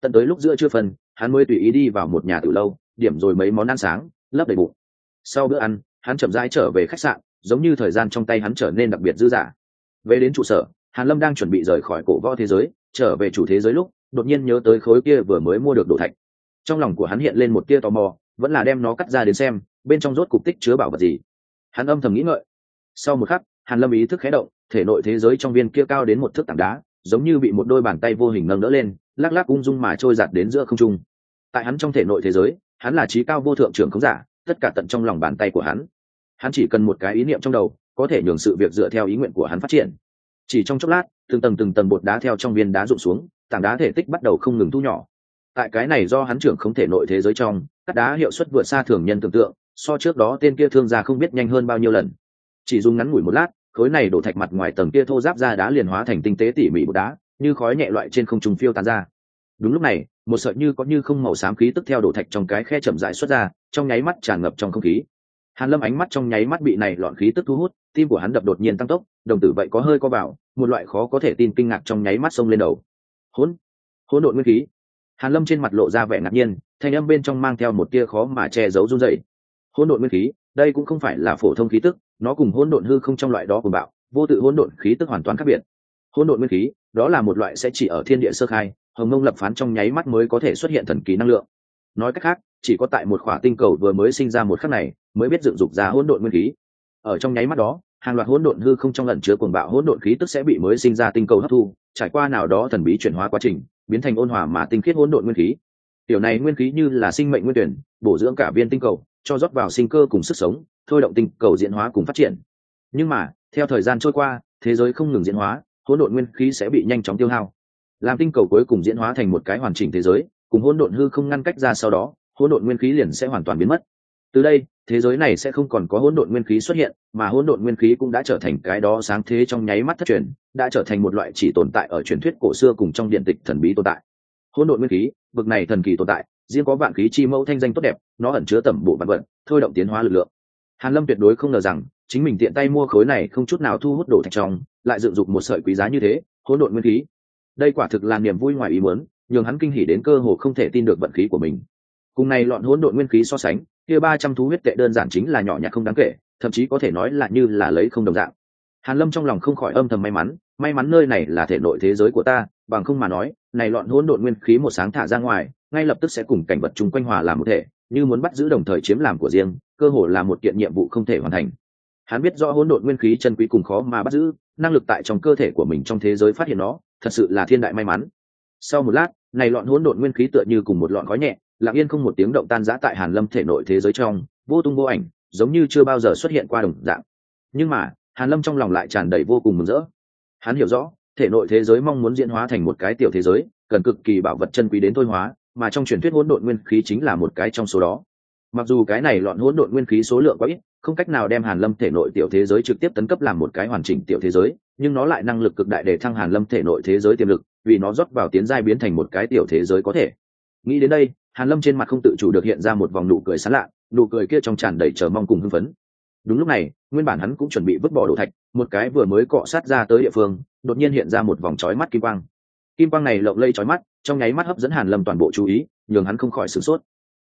Tận tới lúc giữa trưa phân, hắn mới tùy ý đi vào một nhà từ lâu, điểm rồi mấy món ăn sáng, lấp đầy bụng. Sau bữa ăn, hắn chậm rãi trở về khách sạn, giống như thời gian trong tay hắn trở nên đặc biệt dư dả. Về đến trụ sở, hàn lâm đang chuẩn bị rời khỏi cổ võ thế giới, trở về chủ thế giới lúc, đột nhiên nhớ tới khối kia vừa mới mua được đồ thạch. Trong lòng của hắn hiện lên một tia tò mò, vẫn là đem nó cắt ra đến xem, bên trong rốt cục tích chứa bảo vật gì. Hắn âm thầm nghĩ ngợi. Sau một khắc, hàn lâm ý thức khé động, thể nội thế giới trong viên kia cao đến một thước tảng đá giống như bị một đôi bàn tay vô hình nâng đỡ lên, lắc lắc ung dung mà trôi giạt đến giữa không trung. Tại hắn trong thể nội thế giới, hắn là trí cao vô thượng trưởng không giả, tất cả tận trong lòng bàn tay của hắn. Hắn chỉ cần một cái ý niệm trong đầu, có thể nhường sự việc dựa theo ý nguyện của hắn phát triển. Chỉ trong chốc lát, từng tầng từng tầng bột đá theo trong viên đá rụng xuống, tảng đá thể tích bắt đầu không ngừng thu nhỏ. Tại cái này do hắn trưởng không thể nội thế giới trong cắt đá hiệu suất vượt xa thường nhân tưởng tượng, so trước đó tên kia thương gia không biết nhanh hơn bao nhiêu lần. Chỉ dùng ngắn ngủi một lát khối này đổ thạch mặt ngoài tầng kia thô giáp ra đá liền hóa thành tinh tế tỉ mỉ bột đá, như khói nhẹ loại trên không trung phiêu tán ra. Đúng lúc này, một sợi như có như không màu xám khí tức theo đổ thạch trong cái khe chậm dại xuất ra, trong nháy mắt tràn ngập trong không khí. Hàn lâm ánh mắt trong nháy mắt bị này lọn khí tức thu hút, tim của hắn đập đột nhiên tăng tốc, đồng tử vậy có hơi co vào, một loại khó có thể tin kinh ngạc trong nháy mắt xông lên đầu. Hỗn hỗn độn nguyên khí. Hàn lâm trên mặt lộ ra vẻ ngạc nhiên, thanh âm bên trong mang theo một tia khó mà che giấu run rẩy. Hỗn độn nguyên khí, đây cũng không phải là phổ thông khí tức nó cùng hỗn độn hư không trong loại đó cùng bạo, vô tự hỗn độn khí tức hoàn toàn khác biệt. Hỗn độn nguyên khí, đó là một loại sẽ chỉ ở thiên địa sơ khai, hồng mông lập phán trong nháy mắt mới có thể xuất hiện thần kỳ năng lượng. Nói cách khác, chỉ có tại một khỏa tinh cầu vừa mới sinh ra một khắc này, mới biết dựng dục ra hỗn độn nguyên khí. Ở trong nháy mắt đó, hàng loạt hỗn độn hư không trong lần chứa cuồng bạo hỗn độn khí tức sẽ bị mới sinh ra tinh cầu hấp thu, trải qua nào đó thần bí chuyển hóa quá trình, biến thành ôn hòa mà tinh khiết hỗn độn nguyên khí. Tiểu này nguyên khí như là sinh mệnh nguyên tuyển, bổ dưỡng cả viên tinh cầu, cho rót vào sinh cơ cùng sức sống thôi động tinh cầu diễn hóa cùng phát triển. Nhưng mà, theo thời gian trôi qua, thế giới không ngừng diễn hóa, hỗn độn nguyên khí sẽ bị nhanh chóng tiêu hao. Làm tinh cầu cuối cùng diễn hóa thành một cái hoàn chỉnh thế giới, cùng hỗn độn hư không ngăn cách ra sau đó, hỗn độn nguyên khí liền sẽ hoàn toàn biến mất. Từ đây, thế giới này sẽ không còn có hỗn độn nguyên khí xuất hiện, mà hỗn độn nguyên khí cũng đã trở thành cái đó sáng thế trong nháy mắt thất truyền, đã trở thành một loại chỉ tồn tại ở truyền thuyết cổ xưa cùng trong điện tịch thần bí tồn tại. Hỗn độn nguyên khí vực này thần kỳ tồn tại, riêng có vạn khí chi mẫu thanh danh tốt đẹp, nó ẩn chứa tẩm bộ vạn vận thôi động tiến hóa lực lượng hàn lâm tuyệt đối không ngờ rằng, chính mình tiện tay mua khối này không chút nào thu hút đổ thạch trong, lại dựng dục một sợi quý giá như thế, hỗn độn nguyên khí. Đây quả thực là niềm vui ngoài ý muốn, nhường hắn kinh hỉ đến cơ hồ không thể tin được vận khí của mình. Cùng này loạn hỗn độn nguyên khí so sánh, kia ba trăm thú huyết tệ đơn giản chính là nhỏ nhặt không đáng kể, thậm chí có thể nói là như là lấy không đồng dạng. Hàn lâm trong lòng không khỏi âm thầm may mắn may mắn nơi này là thể nội thế giới của ta, bằng không mà nói, này loạn hỗn độn nguyên khí một sáng thả ra ngoài, ngay lập tức sẽ cùng cảnh vật chung quanh hòa làm một thể, như muốn bắt giữ đồng thời chiếm làm của riêng cơ hồ là một kiện nhiệm vụ không thể hoàn thành. Hắn biết rõ hỗn độn nguyên khí chân quý cùng khó mà bắt giữ, năng lực tại trong cơ thể của mình trong thế giới phát hiện nó, thật sự là thiên đại may mắn. Sau một lát, này loạn hỗn độn nguyên khí tựa như cùng một loạn khói nhẹ, lặng yên không một tiếng động tan rã tại hàn lâm thể nội thế giới trong, vô tung vô ảnh, giống như chưa bao giờ xuất hiện qua đồng dạng. Nhưng mà, hàn lâm trong lòng lại tràn đầy vô cùng mừng rỡ. Hắn hiểu rõ, thể nội thế giới mong muốn diễn hóa thành một cái tiểu thế giới, cần cực kỳ bảo vật chân quý đến thôi hóa, mà trong truyền thuyết hỗn độn nguyên khí chính là một cái trong số đó mặc dù cái này loạn hỗn độn nguyên khí số lượng quá ít, không cách nào đem hàn lâm thể nội tiểu thế giới trực tiếp tấn cấp làm một cái hoàn chỉnh tiểu thế giới, nhưng nó lại năng lực cực đại để thăng hàn lâm thể nội thế giới tiềm lực, vì nó rót vào tiến giai biến thành một cái tiểu thế giới có thể. Nghĩ đến đây, hàn lâm trên mặt không tự chủ được hiện ra một vòng nụ cười sán lạ, nụ cười kia trong tràn đầy chờ mong cùng hưng phấn. Đúng lúc này, nguyên bản hắn cũng chuẩn bị vứt bỏ đồ thạch, một cái vừa mới cọ sát ra tới địa phương, đột nhiên hiện ra một vòng chói mắt kim quang. Kim quang này lộng lây chói mắt, trong nháy mắt hấp dẫn hàn lâm toàn bộ chú ý, nhường hắn không khỏi sửng sốt.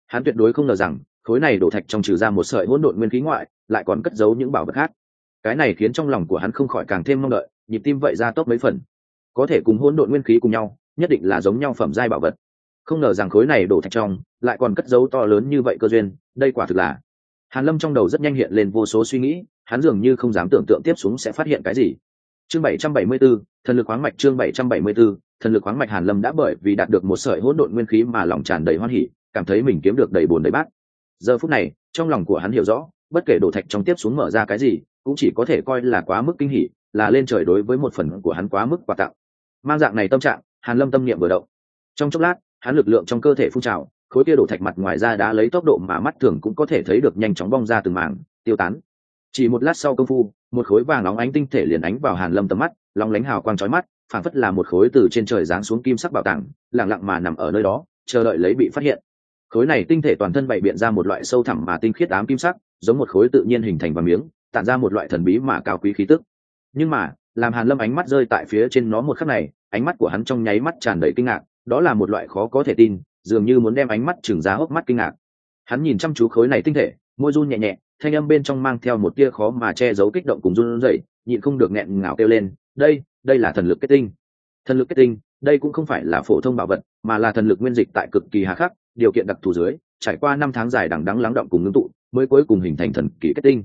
Hắn tuyệt đối không ngờ rằng khối này đổ thạch trong trừ ra một sợi hỗn độn nguyên khí ngoại lại còn cất giấu những bảo vật khác. Cái này khiến trong lòng của hắn không khỏi càng thêm mong đợi nhịp tim vậy ra tốc mấy phần. Có thể cùng hỗn độn nguyên khí cùng nhau nhất định là giống nhau phẩm giai bảo vật. Không ngờ rằng khối này đổ thạch trong lại còn cất dấu to lớn như vậy cơ duyên đây quả thực là. Hàn lâm trong đầu rất nhanh hiện lên vô số suy nghĩ hắn dường như không dám tưởng tượng tiếp xuống sẽ phát hiện cái gì. Chương 774, thần lực khoáng mạch chương 774, thần lực khoáng mạch hàn lâm đã bởi vì đạt được một sợi hỗn độn nguyên khí mà lòng tràn đầy hoan hỉ cảm thấy mình kiếm được đầy buồn đầy bát giờ phút này, trong lòng của hắn hiểu rõ, bất kể đổ thạch trong tiếp xuống mở ra cái gì, cũng chỉ có thể coi là quá mức kinh hỉ, là lên trời đối với một phần của hắn quá mức quà tặng. Mang dạng này tâm trạng, hàn lâm tâm niệm vừa động. Trong chốc lát, hắn lực lượng trong cơ thể phun trào, khối kia đổ thạch mặt ngoài ra đã lấy tốc độ mà mắt thường cũng có thể thấy được nhanh chóng bong ra từng mảng, tiêu tán. Chỉ một lát sau công phu, một khối vàng óng ánh tinh thể liền ánh vào hàn lâm tầm mắt, long lánh hào quang chói mắt phản phất là một khối từ trên trời giáng xuống kim sắc bảo tàng, lặng lặng mà nằm ở nơi đó, chờ đợi lấy bị phát hiện khối này tinh thể toàn thân bày biện ra một loại sâu thẳm mà tinh khiết ám kim sắc, giống một khối tự nhiên hình thành và miếng, tản ra một loại thần bí mà cao quý khí tức. Nhưng mà, làm hàn lâm ánh mắt rơi tại phía trên nó một khắc này, ánh mắt của hắn trong nháy mắt tràn đầy kinh ngạc, đó là một loại khó có thể tin, dường như muốn đem ánh mắt trừng ra hốc mắt kinh ngạc. Hắn nhìn chăm chú khối này tinh thể, môi run nhẹ nhẹ, thanh âm bên trong mang theo một tia khó mà che giấu kích động cùng run rẩy, nhịn không được nghẹn ngào kêu lên, đây đây là thần lực kết tinh. Thần lực kết tinh, đây cũng không phải là phổ thông bảo vật, mà là thần lực nguyên dịch tại cực kỳ hà khắc điều kiện đặc thù dưới, trải qua năm tháng dài đằng đắng lắng động cùng ngưng tụ, mới cuối cùng hình thành thần kỳ kết tinh.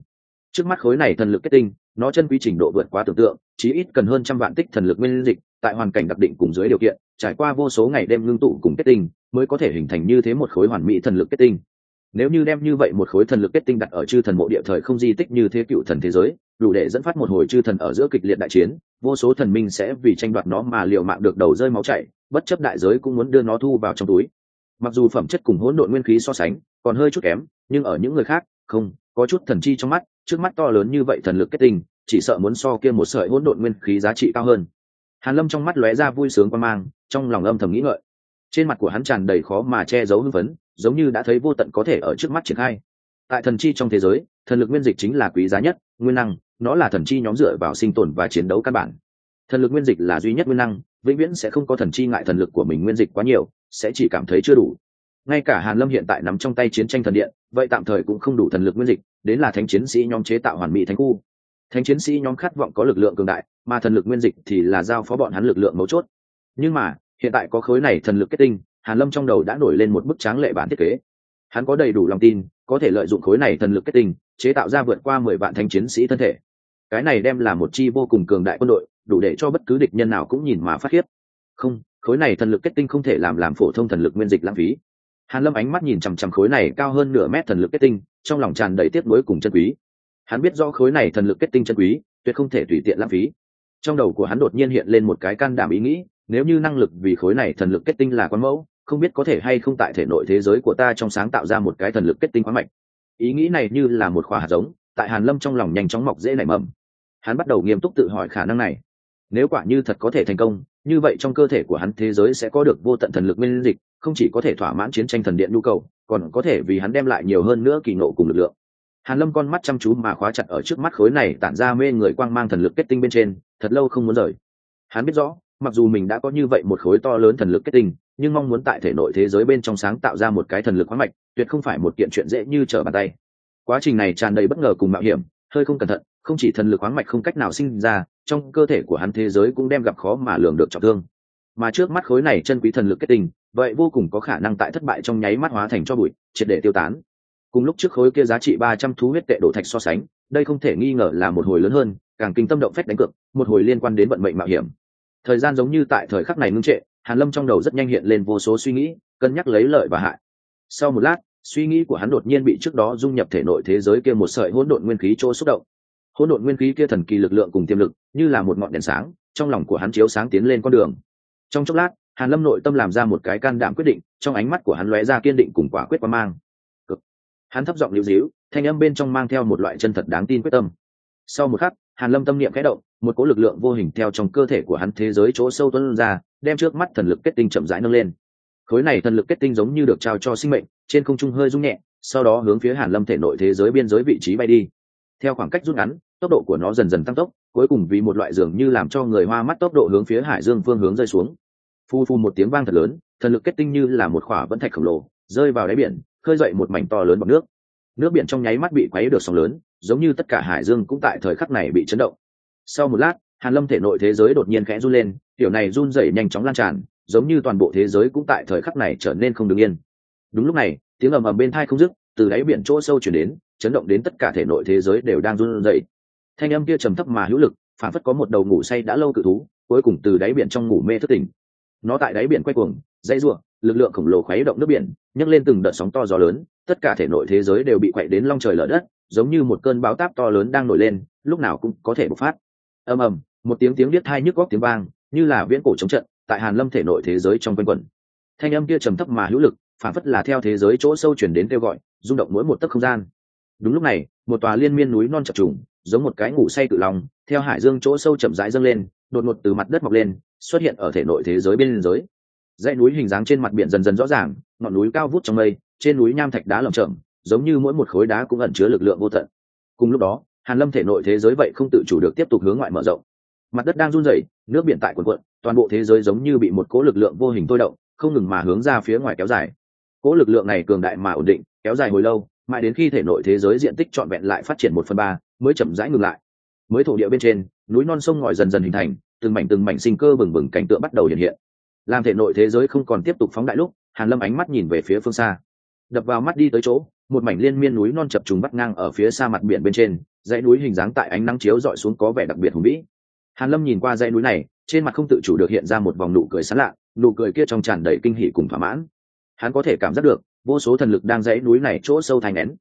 Trước mắt khối này thần lực kết tinh, nó chân quý trình độ vượt quá tưởng tượng, chí ít cần hơn trăm vạn tích thần lực nguyên dịch, tại hoàn cảnh đặc định cùng dưới điều kiện, trải qua vô số ngày đêm ngưng tụ cùng kết tinh, mới có thể hình thành như thế một khối hoàn mỹ thần lực kết tinh. Nếu như đem như vậy một khối thần lực kết tinh đặt ở chư thần mộ địa thời không di tích như thế cựu thần thế giới, đủ để dẫn phát một hồi chư thần ở giữa kịch liệt đại chiến, vô số thần minh sẽ vì tranh đoạt nó mà liều mạng được đầu rơi máu chảy, bất chấp đại giới cũng muốn đưa nó thu vào trong túi mặc dù phẩm chất cùng hỗn độn nguyên khí so sánh còn hơi chút kém, nhưng ở những người khác, không, có chút thần chi trong mắt, trước mắt to lớn như vậy thần lực kết tinh, chỉ sợ muốn so kia một sợi hỗn độn nguyên khí giá trị cao hơn. Hàn lâm trong mắt lóe ra vui sướng quan mang, trong lòng âm thầm nghĩ ngợi. Trên mặt của hắn tràn đầy khó mà che giấu hưng phấn, giống như đã thấy vô tận có thể ở trước mắt triển khai. Tại thần chi trong thế giới, thần lực nguyên dịch chính là quý giá nhất, nguyên năng, nó là thần chi nhóm dựa vào sinh tồn và chiến đấu căn bản. Thần lực nguyên dịch là duy nhất nguyên năng vĩnh viễn sẽ không có thần chi ngại thần lực của mình nguyên dịch quá nhiều, sẽ chỉ cảm thấy chưa đủ. Ngay cả hàn lâm hiện tại nắm trong tay chiến tranh thần điện, vậy tạm thời cũng không đủ thần lực nguyên dịch, đến là thánh chiến sĩ nhóm chế tạo hoàn mỹ thánh khu. Thánh chiến sĩ nhóm khát vọng có lực lượng cường đại, mà thần lực nguyên dịch thì là giao phó bọn hắn lực lượng mấu chốt. Nhưng mà, hiện tại có khối này thần lực kết tinh, hàn lâm trong đầu đã nổi lên một bức tráng lệ bản thiết kế. Hắn có đầy đủ lòng tin, có thể lợi dụng khối này thần lực kết tinh, chế tạo ra vượt qua mười vạn thánh chiến sĩ thân thể. Cái này đem là một chi vô cùng cường đại quân đội đủ để cho bất cứ địch nhân nào cũng nhìn mà phát khiếp. Không, khối này thần lực kết tinh không thể làm làm phổ thông thần lực nguyên dịch lãng phí. Hàn lâm ánh mắt nhìn chằm chằm khối này cao hơn nửa mét thần lực kết tinh, trong lòng tràn đầy tiếc nuối cùng chân quý. Hắn biết do khối này thần lực kết tinh chân quý, tuyệt không thể tùy tiện lãng phí. Trong đầu của hắn đột nhiên hiện lên một cái can đảm ý nghĩ, nếu như năng lực vì khối này thần lực kết tinh là quan mẫu, không biết có thể hay không tại thể nội thế giới của ta trong sáng tạo ra một cái thần lực kết tinh quá mạnh ý nghĩ này như là một khoa hạt giống, tại hàn lâm trong lòng nhanh chóng mọc dễ nảy mầm. Hắn bắt đầu nghiêm túc tự hỏi khả năng này nếu quả như thật có thể thành công, như vậy trong cơ thể của hắn thế giới sẽ có được vô tận thần lực nguyên dịch, không chỉ có thể thỏa mãn chiến tranh thần điện nhu cầu, còn có thể vì hắn đem lại nhiều hơn nữa kỳ nộ cùng lực lượng. Hàn lâm con mắt chăm chú mà khóa chặt ở trước mắt khối này tản ra mê người quang mang thần lực kết tinh bên trên, thật lâu không muốn rời. Hắn biết rõ, mặc dù mình đã có như vậy một khối to lớn thần lực kết tinh, nhưng mong muốn tại thể nội thế giới bên trong sáng tạo ra một cái thần lực khoáng mạch, tuyệt không phải một kiện chuyện dễ như trở bàn tay. Quá trình này tràn đầy bất ngờ cùng mạo hiểm, hơi không cẩn thận, không chỉ thần lực khoáng mạch không cách nào sinh ra trong cơ thể của hắn thế giới cũng đem gặp khó mà lường được trọng thương. Mà trước mắt khối này chân quý thần lực kết tinh, vậy vô cùng có khả năng tại thất bại trong nháy mắt hóa thành cho bụi, triệt để tiêu tán. Cùng lúc trước khối kia giá trị ba trăm thú huyết tệ đổ thạch so sánh, đây không thể nghi ngờ là một hồi lớn hơn, càng kinh tâm động phách đánh cược, một hồi liên quan đến vận mệnh mạo hiểm. Thời gian giống như tại thời khắc này ngưng trệ, hàn lâm trong đầu rất nhanh hiện lên vô số suy nghĩ, cân nhắc lấy lợi và hại. Sau một lát, suy nghĩ của hắn đột nhiên bị trước đó dung nhập thể nội thế giới kia một sợi hỗn độn nguyên khí chỗ xúc động hỗn độn nguyên khí kia thần kỳ lực lượng cùng tiềm lực, như là một ngọn đèn sáng, trong lòng của hắn chiếu sáng tiến lên con đường. Trong chốc lát, hàn lâm nội tâm làm ra một cái can đảm quyết định, trong ánh mắt của hắn lóe ra kiên định cùng quả quyết quan mang. Cực. Hắn thấp giọng liễu díu, thanh âm bên trong mang theo một loại chân thật đáng tin quyết tâm. Sau một khắc, hàn lâm tâm niệm khẽ động, một cỗ lực lượng vô hình theo trong cơ thể của hắn thế giới chỗ sâu tuấn ra, đem trước mắt thần lực kết tinh chậm rãi nâng lên. Khối này thần lực kết tinh giống như được trao cho sinh mệnh, trên không trung hơi rung nhẹ, sau đó hướng phía hàn lâm thể nội thế giới biên giới vị trí bay đi theo khoảng cách rút ngắn, tốc độ của nó dần dần tăng tốc, cuối cùng vì một loại dường như làm cho người hoa mắt tốc độ hướng phía hải dương phương hướng rơi xuống. Phu phu một tiếng vang thật lớn, thần lực kết tinh như là một khỏa vẫn thạch khổng lồ, rơi vào đáy biển, khơi dậy một mảnh to lớn bọc nước. Nước biển trong nháy mắt bị quấy được sóng lớn, giống như tất cả hải dương cũng tại thời khắc này bị chấn động. Sau một lát, hàn lâm thể nội thế giới đột nhiên khẽ run lên, kiểu này run rẩy nhanh chóng lan tràn, giống như toàn bộ thế giới cũng tại thời khắc này trở nên không đứng yên. Đúng lúc này, tiếng ầm ầm bên thai không dứt, từ đáy biển chỗ sâu chuyển đến chấn động đến tất cả thể nội thế giới đều đang run rẩy. Thanh âm kia trầm thấp mà hữu lực, phản phất có một đầu ngủ say đã lâu cự thú, cuối cùng từ đáy biển trong ngủ mê thức tỉnh. Nó tại đáy biển quay cuồng dây ruộng lực lượng khổng lồ khuấy động nước biển, nhấc lên từng đợt sóng to gió lớn, tất cả thể nội thế giới đều bị quậy đến long trời lở đất, giống như một cơn báo táp to lớn đang nổi lên, lúc nào cũng có thể bộc phát. Ầm ầm, một tiếng tiếng biết hai nhức góc tiếng vang, như là viễn cổ chống trận, tại hàn lâm thể nội thế giới trong quanh quẩn. Thanh âm kia trầm thấp mà hữu lực, phản phất là theo thế giới chỗ sâu chuyển đến kêu gọi, rung động mỗi một tấc không gian đúng lúc này, một tòa liên miên núi non chập trùng, giống một cái ngủ say cự lòng theo hải dương chỗ sâu chậm rãi dâng lên, đột ngột từ mặt đất mọc lên, xuất hiện ở thể nội thế giới bên giới. Dãy núi hình dáng trên mặt biển dần dần rõ ràng, ngọn núi cao vút trong mây, trên núi nham thạch đá lởm chởm, giống như mỗi một khối đá cũng ẩn chứa lực lượng vô tận. Cùng lúc đó, hàn lâm thể nội thế giới vậy không tự chủ được tiếp tục hướng ngoại mở rộng. Mặt đất đang run rẩy, nước biển tại cuộn cuộn, toàn bộ thế giới giống như bị một cỗ lực lượng vô hình thôi động, không ngừng mà hướng ra phía ngoài kéo dài. Cỗ lực lượng này cường đại mà ổn định, kéo dài hồi lâu mãi đến khi thể nội thế giới diện tích trọn vẹn lại phát triển một phần ba, mới chậm rãi ngừng lại. Mới thổ địa bên trên, núi non sông ngòi dần dần hình thành, từng mảnh từng mảnh sinh cơ bừng bừng cảnh tượng bắt đầu hiện hiện. Làm thể nội thế giới không còn tiếp tục phóng đại lúc, hàn lâm ánh mắt nhìn về phía phương xa. Đập vào mắt đi tới chỗ, một mảnh liên miên núi non chập trùng bắt ngang ở phía xa mặt biển bên trên, dãy núi hình dáng tại ánh nắng chiếu dọi xuống có vẻ đặc biệt hùng vĩ. Hàn lâm nhìn qua dãy núi này, trên mặt không tự chủ được hiện ra một vòng nụ cười sán lạ, nụ cười kia trong tràn đầy kinh hỉ cùng thỏa mãn. Hắn có thể cảm giác được vô số thần lực đang dãy núi này chỗ sâu thành nén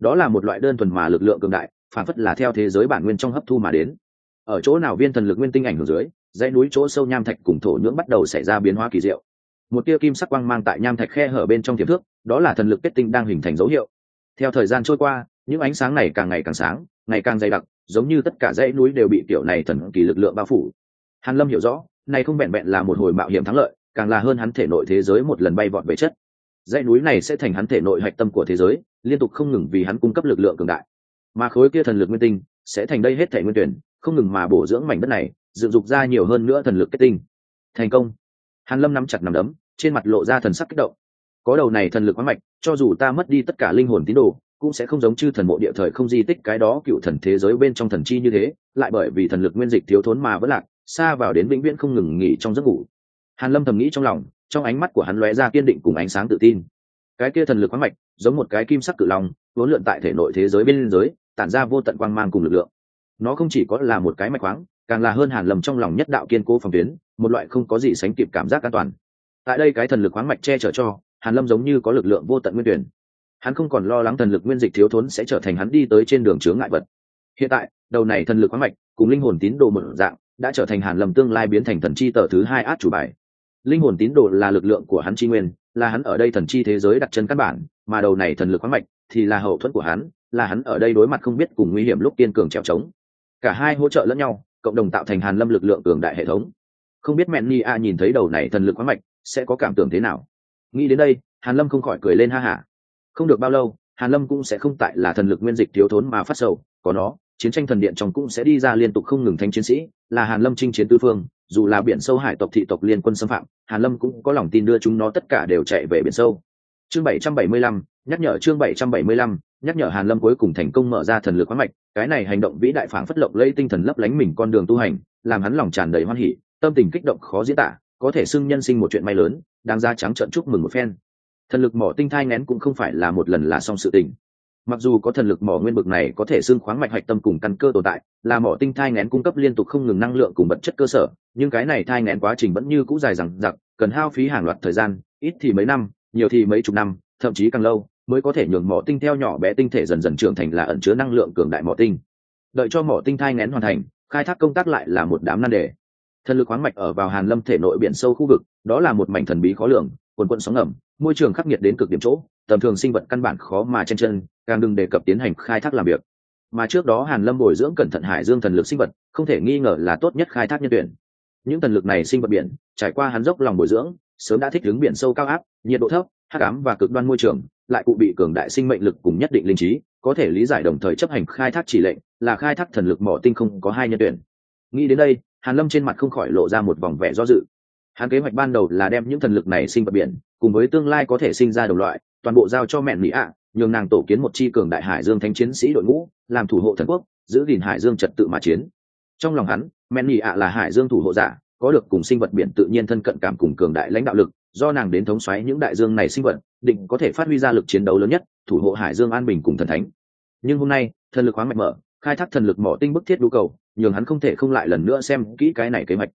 đó là một loại đơn thuần mà lực lượng cường đại, phản phất là theo thế giới bản nguyên trong hấp thu mà đến. Ở chỗ nào viên thần lực nguyên tinh ảnh hưởng dưới, dãy núi chỗ sâu nham thạch cùng thổ nhưỡng bắt đầu xảy ra biến hóa kỳ diệu. Một tia kim sắc quang mang tại nham thạch khe hở bên trong tiềm thước đó là thần lực kết tinh đang hình thành dấu hiệu. Theo thời gian trôi qua, những ánh sáng này càng ngày càng sáng, ngày càng dày đặc, giống như tất cả dãy núi đều bị kiểu này thần kỳ lực lượng bao phủ. Hàn lâm hiểu rõ, này không vẹn vẹn là một hồi mạo hiểm thắng lợi, càng là hơn hắn thể nội thế giới một lần bay vọt về chất dãy núi này sẽ thành hắn thể nội hạch tâm của thế giới, liên tục không ngừng vì hắn cung cấp lực lượng cường đại. Mà khối kia thần lực nguyên tinh sẽ thành đây hết thể nguyên tuyển, không ngừng mà bổ dưỡng mảnh đất này, dựng dục ra nhiều hơn nữa thần lực kết tinh. Thành công. Hàn lâm nắm chặt nắm đấm, trên mặt lộ ra thần sắc kích động. Có đầu này thần lực quá mạnh, cho dù ta mất đi tất cả linh hồn tín đồ, cũng sẽ không giống chư thần mộ địa thời không di tích cái đó cựu thần thế giới bên trong thần chi như thế, lại bởi vì thần lực nguyên dịch thiếu thốn mà vẫn lạc, xa vào đến vĩnh viễn không ngừng nghỉ trong giấc ngủ. Hàn lâm thầm nghĩ trong lòng trong ánh mắt của hắn lóe ra kiên định cùng ánh sáng tự tin. Cái kia thần lực khoáng mạch, giống một cái kim sắc cự long vốn lượn tại thể nội thế giới bên giới tản ra vô tận quang mang cùng lực lượng. Nó không chỉ có là một cái mạch khoáng, càng là hơn hàn lâm trong lòng nhất đạo kiên cố phòng tuyến, một loại không có gì sánh kịp cảm giác an toàn. Tại đây cái thần lực khoáng mạch che chở cho, hàn lâm giống như có lực lượng vô tận nguyên tuyển. Hắn không còn lo lắng thần lực nguyên dịch thiếu thốn sẽ trở thành hắn đi tới trên đường chướng ngại vật. Hiện tại, đầu này thần lực khoáng mạch, cùng linh hồn tín đồ một dạng, đã trở thành hàn lâm tương lai biến thành thần chi tờ thứ hai át chủ bài linh hồn tín đồ là lực lượng của hắn chi nguyên, là hắn ở đây thần chi thế giới đặt chân căn bản, mà đầu này thần lực khoáng mạch thì là hậu thuẫn của hắn, là hắn ở đây đối mặt không biết cùng nguy hiểm lúc kiên cường trèo trống. Cả hai hỗ trợ lẫn nhau, cộng đồng tạo thành hàn lâm lực lượng cường đại hệ thống. Không biết mẹn ni a nhìn thấy đầu này thần lực khoáng mạch sẽ có cảm tưởng thế nào? Nghĩ đến đây, hàn lâm không khỏi cười lên ha hả. Không được bao lâu, hàn lâm cũng sẽ không tại là thần lực nguyên dịch thiếu thốn mà phát sầu, có nó, chiến tranh thần điện trong cũng sẽ đi ra liên tục không ngừng thanh chiến sĩ, là hàn lâm chinh chiến tư phương dù là biển sâu hải tộc thị tộc liên quân xâm phạm hàn lâm cũng có lòng tin đưa chúng nó tất cả đều chạy về biển sâu. Chương 775, nhắc nhở chương 775, nhắc nhở hàn lâm cuối cùng thành công mở ra thần lực khoáng mạch. Cái này hành động vĩ đại phảng phất lộng lây tinh thần lấp lánh mình con đường tu hành làm hắn lòng tràn đầy hoan hỉ tâm tình kích động khó diễn tả có thể xưng nhân sinh một chuyện may lớn đáng ra trắng trợn chúc mừng một phen. Thần lực mỏ tinh thai ngén cũng không phải là một lần là xong sự tình mặc dù có thần lực mỏ nguyên bực này có thể xưng khoáng mạch hạch tâm cùng căn cơ tồn tại, là mỏ tinh thai ngén cung cấp liên tục không ngừng năng lượng cùng vật chất cơ sở, nhưng cái này thai ngén quá trình vẫn như cũ dài dằng dặc, cần hao phí hàng loạt thời gian, ít thì mấy năm, nhiều thì mấy chục năm, thậm chí càng lâu, mới có thể nhường mỏ tinh theo nhỏ bé tinh thể dần dần trưởng thành là ẩn chứa năng lượng cường đại mỏ tinh. Đợi cho mỏ tinh thai ngén hoàn thành, khai thác công tác lại là một đám nan đề. Thần lực khoáng mạch ở vào hàn lâm thể nội biển sâu khu vực, đó là một mảnh thần bí khó lường, quần quận sóng ngầm, môi trường khắc nghiệt đến cực điểm chỗ tầm thường sinh vật căn bản khó mà chen chân, càng đừng đề cập tiến hành khai thác làm việc. Mà trước đó hàn lâm bồi dưỡng cẩn thận hải dương thần lực sinh vật, không thể nghi ngờ là tốt nhất khai thác nhân tuyển. Những thần lực này sinh vật biển, trải qua hắn dốc lòng bồi dưỡng, sớm đã thích ứng biển sâu cao áp, nhiệt độ thấp, hắc ám và cực đoan môi trường, lại cụ bị cường đại sinh mệnh lực cùng nhất định linh trí, có thể lý giải đồng thời chấp hành khai thác chỉ lệnh, là khai thác thần lực mỏ tinh không có hai nhân tuyển. Nghĩ đến đây, hàn lâm trên mặt không khỏi lộ ra một vòng vẻ do dự. Hắn kế hoạch ban đầu là đem những thần lực này sinh vật biển, cùng với tương lai có thể sinh ra đồng loại toàn bộ giao cho mẹn mỹ ạ, nhường nàng tổ kiến một chi cường đại hải dương thanh chiến sĩ đội ngũ, làm thủ hộ thần quốc, giữ gìn hải dương trật tự mà chiến. Trong lòng hắn, mẹn mỹ ạ là hải dương thủ hộ giả, có được cùng sinh vật biển tự nhiên thân cận cảm cùng cường đại lãnh đạo lực, do nàng đến thống xoáy những đại dương này sinh vật, định có thể phát huy ra lực chiến đấu lớn nhất, thủ hộ hải dương an bình cùng thần thánh. Nhưng hôm nay, thần lực khoáng mạnh mở, khai thác thần lực mỏ tinh bức thiết đu cầu, nhường hắn không thể không lại lần nữa xem kỹ cái này kế hoạch.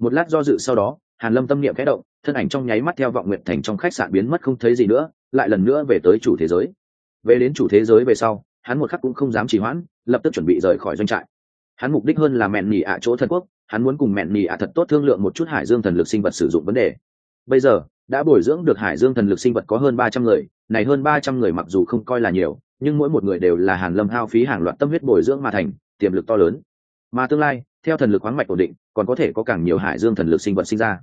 Một lát do dự sau đó, hàn lâm tâm niệm khẽ động, thân ảnh trong nháy mắt theo vọng nguyện thành trong khách sạn biến mất không thấy gì nữa lại lần nữa về tới chủ thế giới. Về đến chủ thế giới về sau, hắn một khắc cũng không dám trì hoãn, lập tức chuẩn bị rời khỏi doanh trại. Hắn mục đích hơn là mẹn nỉ ạ chỗ thần quốc, hắn muốn cùng mẹn nỉ ạ thật tốt thương lượng một chút hải dương thần lực sinh vật sử dụng vấn đề. Bây giờ, đã bồi dưỡng được hải dương thần lực sinh vật có hơn ba trăm người, này hơn ba trăm người mặc dù không coi là nhiều, nhưng mỗi một người đều là hàn lâm hao phí hàng loạt tâm huyết bồi dưỡng mà thành, tiềm lực to lớn. Mà tương lai, theo thần lực khoáng mạch ổn định, còn có thể có càng nhiều hải dương thần lực sinh vật sinh ra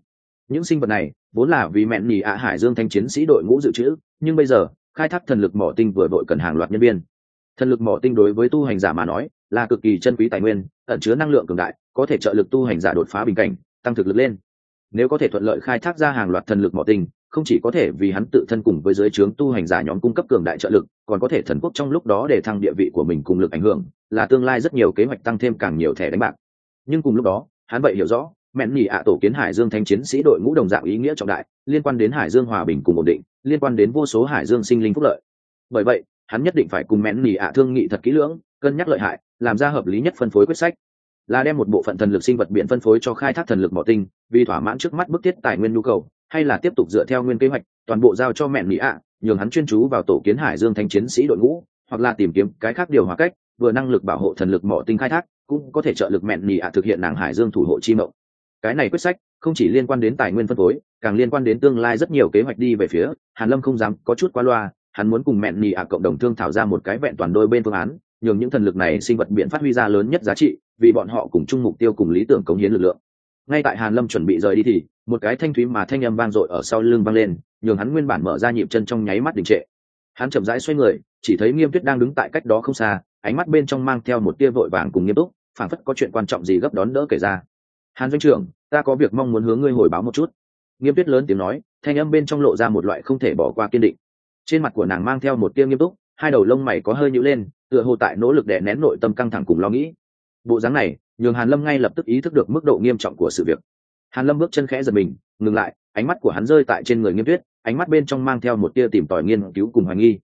những sinh vật này vốn là vì mẹn nhì ạ hải dương thanh chiến sĩ đội ngũ dự trữ, nhưng bây giờ, khai thác thần lực mỏ tinh vừa đội cần hàng loạt nhân viên. Thần lực mỏ tinh đối với tu hành giả mà nói, là cực kỳ chân quý tài nguyên, ẩn chứa năng lượng cường đại, có thể trợ lực tu hành giả đột phá bình cảnh, tăng thực lực lên. Nếu có thể thuận lợi khai thác ra hàng loạt thần lực mỏ tinh, không chỉ có thể vì hắn tự thân cùng với giới trướng tu hành giả nhóm cung cấp cường đại trợ lực, còn có thể thần quốc trong lúc đó để thăng địa vị của mình cùng lực ảnh hưởng, là tương lai rất nhiều kế hoạch tăng thêm càng nhiều thẻ đánh bạc. Nhưng cùng lúc đó, hắn vậy hiểu rõ mẹn nhị ạ tổ kiến hải dương thanh chiến sĩ đội ngũ đồng dạng ý nghĩa trọng đại, liên quan đến hải dương hòa bình cùng ổn định, liên quan đến vô số hải dương sinh linh phúc lợi. Bởi vậy, hắn nhất định phải cùng mẹn nhị ạ thương nghị thật kỹ lưỡng, cân nhắc lợi hại, làm ra hợp lý nhất phân phối quyết sách. Là đem một bộ phận thần lực sinh vật biển phân phối cho khai thác thần lực mỏ tinh, vì thỏa mãn trước mắt bức thiết tài nguyên nhu cầu, hay là tiếp tục dựa theo nguyên kế hoạch, toàn bộ giao cho mẹn nhị ạ, nhường hắn chuyên chú vào tổ kiến hải dương thanh chiến sĩ đội ngũ, hoặc là tìm kiếm cái khác điều hòa cách, vừa năng lực bảo hộ thần lực mỏ tinh khai thác, cũng có thể trợ lực mẹn nhị ạ thực hiện nàng hải dương thủ hộ chi mộng cái này quyết sách không chỉ liên quan đến tài nguyên phân phối, càng liên quan đến tương lai rất nhiều kế hoạch đi về phía. Hàn lâm không dám có chút qua loa, hắn muốn cùng mẹn nhì ạ cộng đồng thương thảo ra một cái vẹn toàn đôi bên phương án, nhường những thần lực này sinh vật biện phát huy ra lớn nhất giá trị, vì bọn họ cùng chung mục tiêu cùng lý tưởng cống hiến lực lượng. Ngay tại hàn lâm chuẩn bị rời đi thì, một cái thanh thúy mà thanh âm vang dội ở sau lưng vang lên, nhường hắn nguyên bản mở ra nhịp chân trong nháy mắt đình trệ. Hắn chậm rãi xoay người, chỉ thấy nghiêm tuyết đang đứng tại cách đó không xa, ánh mắt bên trong mang theo một tia vội vàng cùng nghiêm túc, phảng phất có chuyện quan trọng gì gấp đón đỡ kể ra hàn doanh trưởng, ta có việc mong muốn hướng ngươi hồi báo một chút. Nghiêm tuyết lớn tiếng nói, thanh âm bên trong lộ ra một loại không thể bỏ qua kiên định. Trên mặt của nàng mang theo một tia nghiêm túc, hai đầu lông mày có hơi nhữ lên, tựa hồ tại nỗ lực đè nén nội tâm căng thẳng cùng lo nghĩ. Bộ dáng này, nhường hàn lâm ngay lập tức ý thức được mức độ nghiêm trọng của sự việc. Hàn lâm bước chân khẽ giật mình, ngừng lại, ánh mắt của hắn rơi tại trên người nghiêm tuyết, ánh mắt bên trong mang theo một tia tìm tòi nghiên cứu cùng hoài nghi.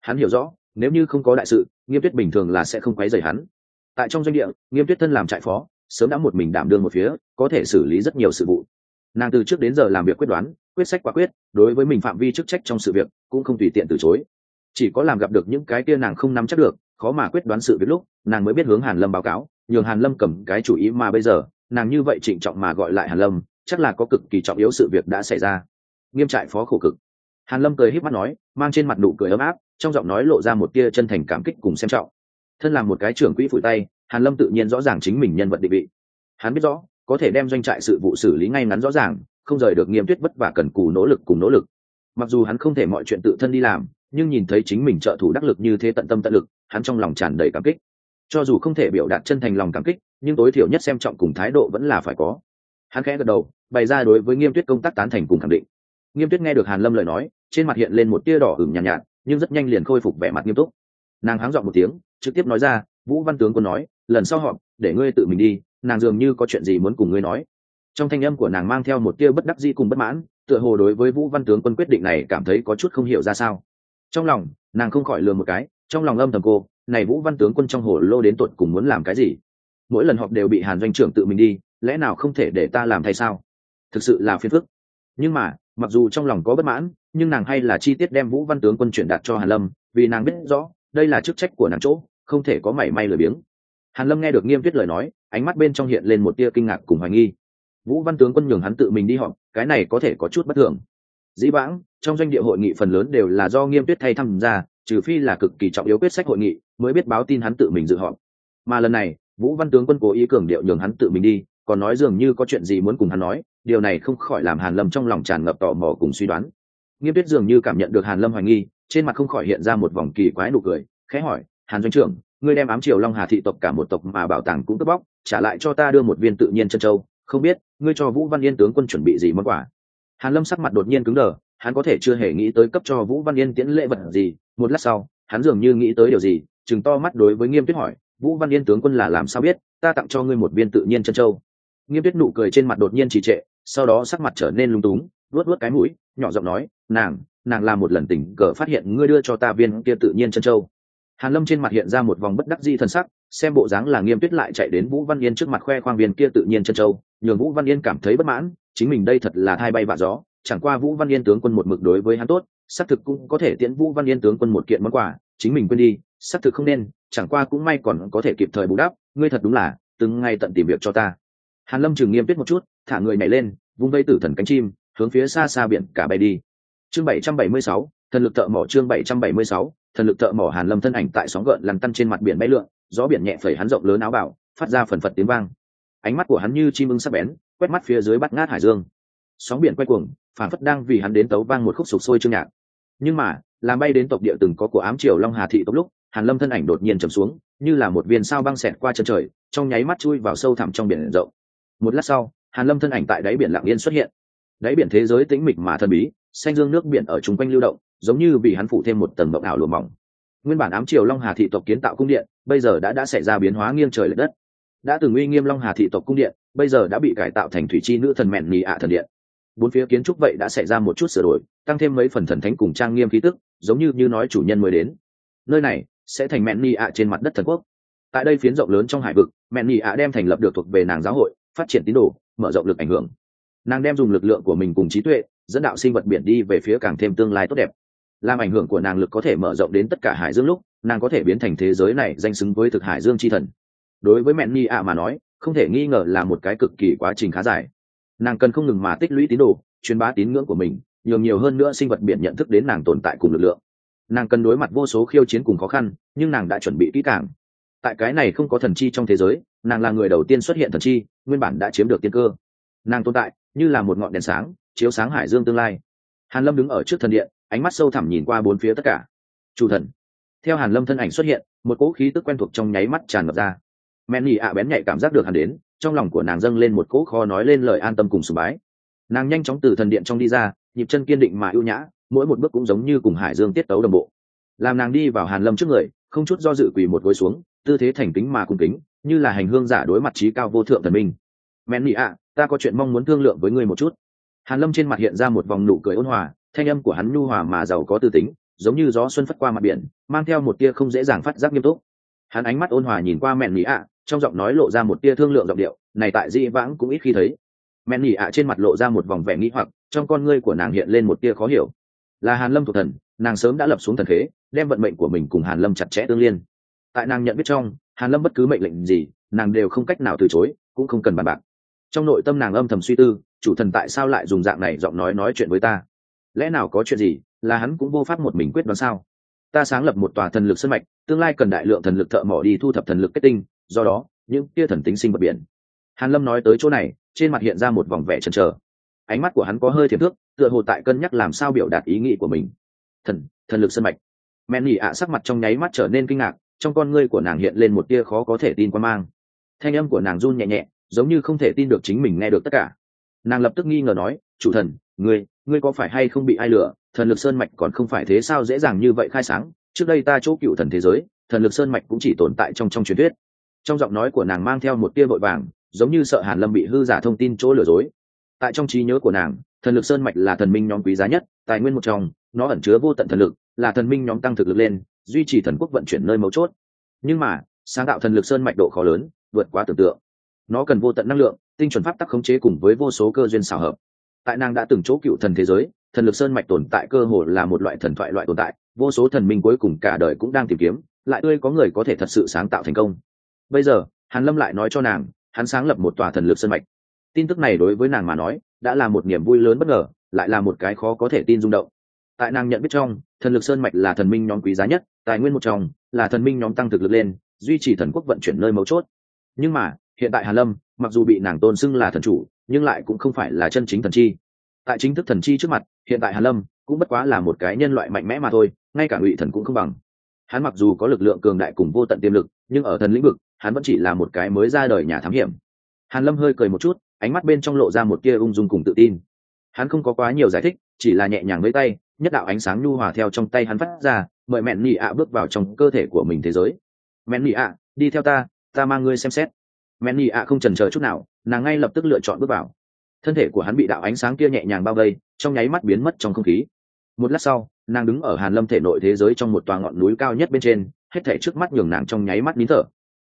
Hắn hiểu rõ, nếu như không có đại sự, nghiêm tuyết bình thường là sẽ không quấy rầy hắn. Tại trong doanh địa, nghiêm tuyết thân làm trại phó sớm đã một mình đảm đương một phía, có thể xử lý rất nhiều sự vụ. Nàng từ trước đến giờ làm việc quyết đoán, quyết sách quả quyết, đối với mình phạm vi chức trách trong sự việc cũng không tùy tiện từ chối. Chỉ có làm gặp được những cái kia nàng không nắm chắc được, khó mà quyết đoán sự việc lúc, nàng mới biết hướng hàn lâm báo cáo, nhường hàn lâm cầm cái chủ ý mà bây giờ, nàng như vậy trịnh trọng mà gọi lại hàn lâm, chắc là có cực kỳ trọng yếu sự việc đã xảy ra. Nghiêm trại phó khổ cực. Hàn lâm cười híp mắt nói, mang trên mặt nụ cười ấm áp, trong giọng nói lộ ra một tia chân thành cảm kích cùng xem trọng. Thân làm một cái trưởng quỹ phủi tay hàn lâm tự nhiên rõ ràng chính mình nhân vật định vị. Hắn biết rõ có thể đem doanh trại sự vụ xử lý ngay ngắn rõ ràng không rời được nghiêm tuyết vất vả cần cù nỗ lực cùng nỗ lực. Mặc dù hắn không thể mọi chuyện tự thân đi làm nhưng nhìn thấy chính mình trợ thủ đắc lực như thế tận tâm tận lực hắn trong lòng tràn đầy cảm kích. Cho dù không thể biểu đạt chân thành lòng cảm kích nhưng tối thiểu nhất xem trọng cùng thái độ vẫn là phải có. Hắn khẽ gật đầu bày ra đối với nghiêm tuyết công tác tán thành cùng khẳng định. Nghiêm tuyết nghe được hàn lâm lời nói trên mặt hiện lên một tia đỏ ửng nhàn nhạt, nhạt nhưng rất nhanh liền khôi phục vẻ mặt nghiêm túc. Nàng háng dọn một tiếng trực tiếp nói ra vũ văn tướng quân nói, lần sau họp, để ngươi tự mình đi, nàng dường như có chuyện gì muốn cùng ngươi nói. Trong thanh âm của nàng mang theo một tia bất đắc dĩ cùng bất mãn, tựa hồ đối với vũ văn tướng quân quyết định này cảm thấy có chút không hiểu ra sao. Trong lòng, nàng không khỏi lừa một cái, trong lòng âm thầm cô, này vũ văn tướng quân trong hồ lô đến tột cùng muốn làm cái gì? Mỗi lần họp đều bị hàn doanh trưởng tự mình đi, lẽ nào không thể để ta làm thay sao? Thực sự là phiền phức. Nhưng mà, mặc dù trong lòng có bất mãn, nhưng nàng hay là chi tiết đem vũ văn tướng quân chuyển đạt cho hàn lâm, vì nàng biết rõ, đây là chức trách của nàng chỗ không thể có mảy may lười biếng. Hàn lâm nghe được nghiêm tuyết lời nói, ánh mắt bên trong hiện lên một tia kinh ngạc cùng hoài nghi. Vũ văn tướng quân nhường hắn tự mình đi họp, cái này có thể có chút bất thường. Dĩ vãng, trong doanh địa hội nghị phần lớn đều là do nghiêm tuyết thay tham gia, trừ phi là cực kỳ trọng yếu quyết sách hội nghị, mới biết báo tin hắn tự mình dự họp. Mà lần này, vũ văn tướng quân cố ý cường điệu nhường hắn tự mình đi, còn nói dường như có chuyện gì muốn cùng hắn nói, điều này không khỏi làm hàn lâm trong lòng tràn ngập tò mò cùng suy đoán. Nghiêm tuyết dường như cảm nhận được hàn lâm hoài nghi, trên mặt không khỏi hiện ra một vòng kỳ quái nụ cười, khẽ hỏi hàn doanh trưởng, ngươi đem ám triều long hà thị tộc cả một tộc mà bảo tàng cũng cướp bóc, trả lại cho ta đưa một viên tự nhiên chân châu. Không biết, ngươi cho vũ văn yên tướng quân chuẩn bị gì món quà? Hàn lâm sắc mặt đột nhiên cứng đờ, hắn có thể chưa hề nghĩ tới cấp cho vũ văn yên tiễn lễ vật gì. Một lát sau, hắn dường như nghĩ tới điều gì chừng to mắt đối với nghiêm tuyết hỏi, vũ văn yên tướng quân là làm sao biết, ta tặng cho ngươi một viên tự nhiên chân châu? Nghiêm tuyết nụ cười trên mặt đột nhiên trì trệ, sau đó sắc mặt trở nên lung túng luốt luốt cái mũi, nhỏ giọng nói, nàng nàng làm một lần tình cờ phát hiện ngươi đưa cho ta viên kia tự nhiên chân châu hàn lâm trên mặt hiện ra một vòng bất đắc dĩ thần sắc xem bộ dáng là nghiêm tuyết lại chạy đến vũ văn yên trước mặt khoe khoang viên kia tự nhiên chân châu nhường vũ văn yên cảm thấy bất mãn chính mình đây thật là thay bay vạ gió chẳng qua vũ văn yên tướng quân một mực đối với hắn tốt xác thực cũng có thể tiễn vũ văn yên tướng quân một kiện món quà chính mình quên đi xác thực không nên chẳng qua cũng may còn có thể kịp thời bù đắp ngươi thật đúng là từng ngày tận tìm việc cho ta. Hàn lâm trường nghiêm tuyết một chút thả người nhảy lên vung vây tử thần cánh chim hướng phía xa xa biển cả bay đi. Chương 776, thần lực thợ mỏ chương 776, thần lực thợ mỏ hàn lâm thân ảnh tại sóng gợn lăn tăn trên mặt biển bay lượn, gió biển nhẹ phẩy hắn rộng lớn áo bảo, phát ra phần phật tiếng vang. Ánh mắt của hắn như chim ưng sắc bén, quét mắt phía dưới bắt ngát hải dương. Sóng biển quay cuồng, phản phất đang vì hắn đến tấu vang một khúc sục sôi chương nhạc. Nhưng mà, làm bay đến tộc địa từng có của ám triều long hà thị tốc lúc, hàn lâm thân ảnh đột nhiên trầm xuống, như là một viên sao băng xẹt qua chân trời, trong nháy mắt chui vào sâu thẳm trong biển rộng. Một lát sau, hàn lâm thân ảnh tại đáy biển lặng yên xuất hiện. Đáy biển thế giới tĩnh mịch mà thần bí, xanh dương nước biển ở chung quanh lưu động giống như bị hắn phủ thêm một tầng mộng ảo lùa mỏng. Nguyên bản ám triều long hà thị tộc kiến tạo cung điện, bây giờ đã đã xảy ra biến hóa nghiêng trời lệch đất. Đã từng uy nghiêm long hà thị tộc cung điện, bây giờ đã bị cải tạo thành thủy chi nữ thần mẹn nhì ạ thần điện. Bốn phía kiến trúc vậy đã xảy ra một chút sửa đổi, tăng thêm mấy phần thần thánh cùng trang nghiêm khí tức, giống như như nói chủ nhân mới đến. Nơi này sẽ thành mẹn nhì ạ trên mặt đất thần quốc. Tại đây phiến rộng lớn trong hải vực, mẹn nhì ạ đem thành lập được thuộc về nàng giáo hội, phát triển tín đồ, mở rộng lực ảnh hưởng. Nàng đem dùng lực lượng của mình cùng trí tuệ, dẫn đạo sinh vật biển đi về phía càng thêm tương lai tốt đẹp làm ảnh hưởng của nàng lực có thể mở rộng đến tất cả hải dương lúc, nàng có thể biến thành thế giới này danh xứng với thực hải dương c h i thần. Đối với mẹn ni ạ mà nói, không thể nghi ngờ là một cái cực kỳ quá trình khá dài. Nàng cần không ngừng mà tích lũy tín đồ, truyền bá tín ngưỡng của mình, nhường nhiều hơn nữa sinh vật biển nhận thức đến nàng tồn tại cùng lực lượng. Nàng cần đối mặt vô số khiêu chiến cùng khó khăn, nhưng nàng đã chuẩn bị kỹ càng. Tại cái này không có thần chi trong thế giới, nàng là người đầu tiên xuất hiện thần chi, nguyên bản đã chiếm được tiên cơ. Nàng tồn tại như là một ngọn đèn sáng, chiếu sáng hải dương tương lai. Hàn lâm đứng ở trước thần điện ánh mắt sâu thẳm nhìn qua bốn phía tất cả. Chủ thần. Theo hàn lâm thân ảnh xuất hiện, một cỗ khí tức quen thuộc trong nháy mắt tràn ngập ra. Men nhị ạ bén nhạy cảm giác được hàn đến, trong lòng của nàng dâng lên một cỗ kho nói lên lời an tâm cùng sùng bái. Nàng nhanh chóng từ thần điện trong đi ra, nhịp chân kiên định mà ưu nhã, mỗi một bước cũng giống như cùng hải dương tiết tấu đồng bộ. Làm nàng đi vào hàn lâm trước người, không chút do dự quỳ một gối xuống, tư thế thành kính mà cung kính, như là hành hương giả đối mặt trí cao vô thượng thần minh. Men nhị ạ, ta có chuyện mong muốn thương lượng với ngươi một chút. Hàn lâm trên mặt hiện ra một vòng nụ cười ôn hòa thanh âm của hắn nhu hòa mà giàu có tư tính, giống như gió xuân phất qua mặt biển, mang theo một tia không dễ dàng phát giác nghiêm túc. Hắn ánh mắt ôn hòa nhìn qua mẹn nhị ạ, trong giọng nói lộ ra một tia thương lượng giọng điệu, này tại di vãng cũng ít khi thấy. Mẹn nhị ạ trên mặt lộ ra một vòng vẻ nghĩ hoặc, trong con ngươi của nàng hiện lên một tia khó hiểu. Là hàn lâm thuộc thần, nàng sớm đã lập xuống thần khế, đem vận mệnh của mình cùng hàn lâm chặt chẽ tương liên. Tại nàng nhận biết trong, hàn lâm bất cứ mệnh lệnh gì, nàng đều không cách nào từ chối, cũng không cần bàn bạc. Trong nội tâm nàng âm thầm suy tư, chủ thần tại sao lại dùng dạng này giọng nói nói chuyện với ta? Lẽ nào có chuyện gì, là hắn cũng vô pháp một mình quyết đoán sao? Ta sáng lập một tòa thần lực sân mạch, tương lai cần đại lượng thần lực thợ mỏ đi thu thập thần lực kết tinh, do đó, những tia thần tính sinh vật biển. Hàn lâm nói tới chỗ này, trên mặt hiện ra một vòng vẻ chần chờ. Ánh mắt của hắn có hơi thiềm thước, tựa hồ tại cân nhắc làm sao biểu đạt ý nghĩ của mình. Thần thần lực sân mạch. Mẹn nhị ạ sắc mặt trong nháy mắt trở nên kinh ngạc, trong con ngươi của nàng hiện lên một tia khó có thể tin qua mang. Thanh âm của nàng run nhẹ nhẹ, giống như không thể tin được chính mình nghe được tất cả. Nàng lập tức nghi ngờ nói, chủ thần, ngươi ngươi có phải hay không bị ai lừa? Thần lực sơn mạch còn không phải thế sao dễ dàng như vậy khai sáng? Trước đây ta chỗ cựu thần thế giới, thần lực sơn mạch cũng chỉ tồn tại trong trong truyền thuyết. Trong giọng nói của nàng mang theo một tia vội vàng, giống như sợ hàn lâm bị hư giả thông tin chỗ lừa dối. Tại trong trí nhớ của nàng, thần lực sơn mạch là thần minh nhóm quý giá nhất, tài nguyên một trong, nó ẩn chứa vô tận thần lực, là thần minh nhóm tăng thực lực lên, duy trì thần quốc vận chuyển nơi mấu chốt. Nhưng mà, sáng tạo thần lực sơn mạch độ khó lớn, vượt quá tưởng tượng. Nó cần vô tận năng lượng, tinh chuẩn pháp tắc khống chế cùng với vô số cơ duyên xảo hợp tại nàng đã từng chỗ cựu thần thế giới, thần lực sơn mạch tồn tại cơ hồ là một loại thần thoại loại tồn tại, vô số thần minh cuối cùng cả đời cũng đang tìm kiếm, lại tươi có người có thể thật sự sáng tạo thành công. Bây giờ, hàn lâm lại nói cho nàng, hắn sáng lập một tòa thần lực sơn mạch. Tin tức này đối với nàng mà nói, đã là một niềm vui lớn bất ngờ, lại là một cái khó có thể tin rung động. Tại nàng nhận biết trong, thần lực sơn mạch là thần minh nhóm quý giá nhất, tài nguyên một trong, là thần minh nhóm tăng thực lực lên, duy trì thần quốc vận chuyển nơi mấu chốt. Nhưng mà, hiện tại hàn lâm, mặc dù bị nàng tôn xưng là thần chủ nhưng lại cũng không phải là chân chính thần chi. Tại chính thức thần chi trước mặt, hiện tại hàn lâm cũng bất quá là một cái nhân loại mạnh mẽ mà thôi, ngay cả ngụy thần cũng không bằng. Hắn mặc dù có lực lượng cường đại cùng vô tận tiềm lực, nhưng ở thần lĩnh vực, hắn vẫn chỉ là một cái mới ra đời nhà thám hiểm. Hàn lâm hơi cười một chút, ánh mắt bên trong lộ ra một tia ung dung cùng tự tin. Hắn không có quá nhiều giải thích, chỉ là nhẹ nhàng với tay, nhất đạo ánh sáng nhu hòa theo trong tay hắn phát ra, mời mẹn nị ạ bước vào trong cơ thể của mình thế giới. Mẹn nị ạ, đi theo ta ta mang ngươi xem xét. Mẹn nị ạ không chần chờ chút nào nàng ngay lập tức lựa chọn bước vào. Thân thể của hắn bị đạo ánh sáng kia nhẹ nhàng bao vây, trong nháy mắt biến mất trong không khí. Một lát sau, nàng đứng ở hàn lâm thể nội thế giới trong một tòa ngọn núi cao nhất bên trên, hết thể trước mắt nhường nàng trong nháy mắt nín thở.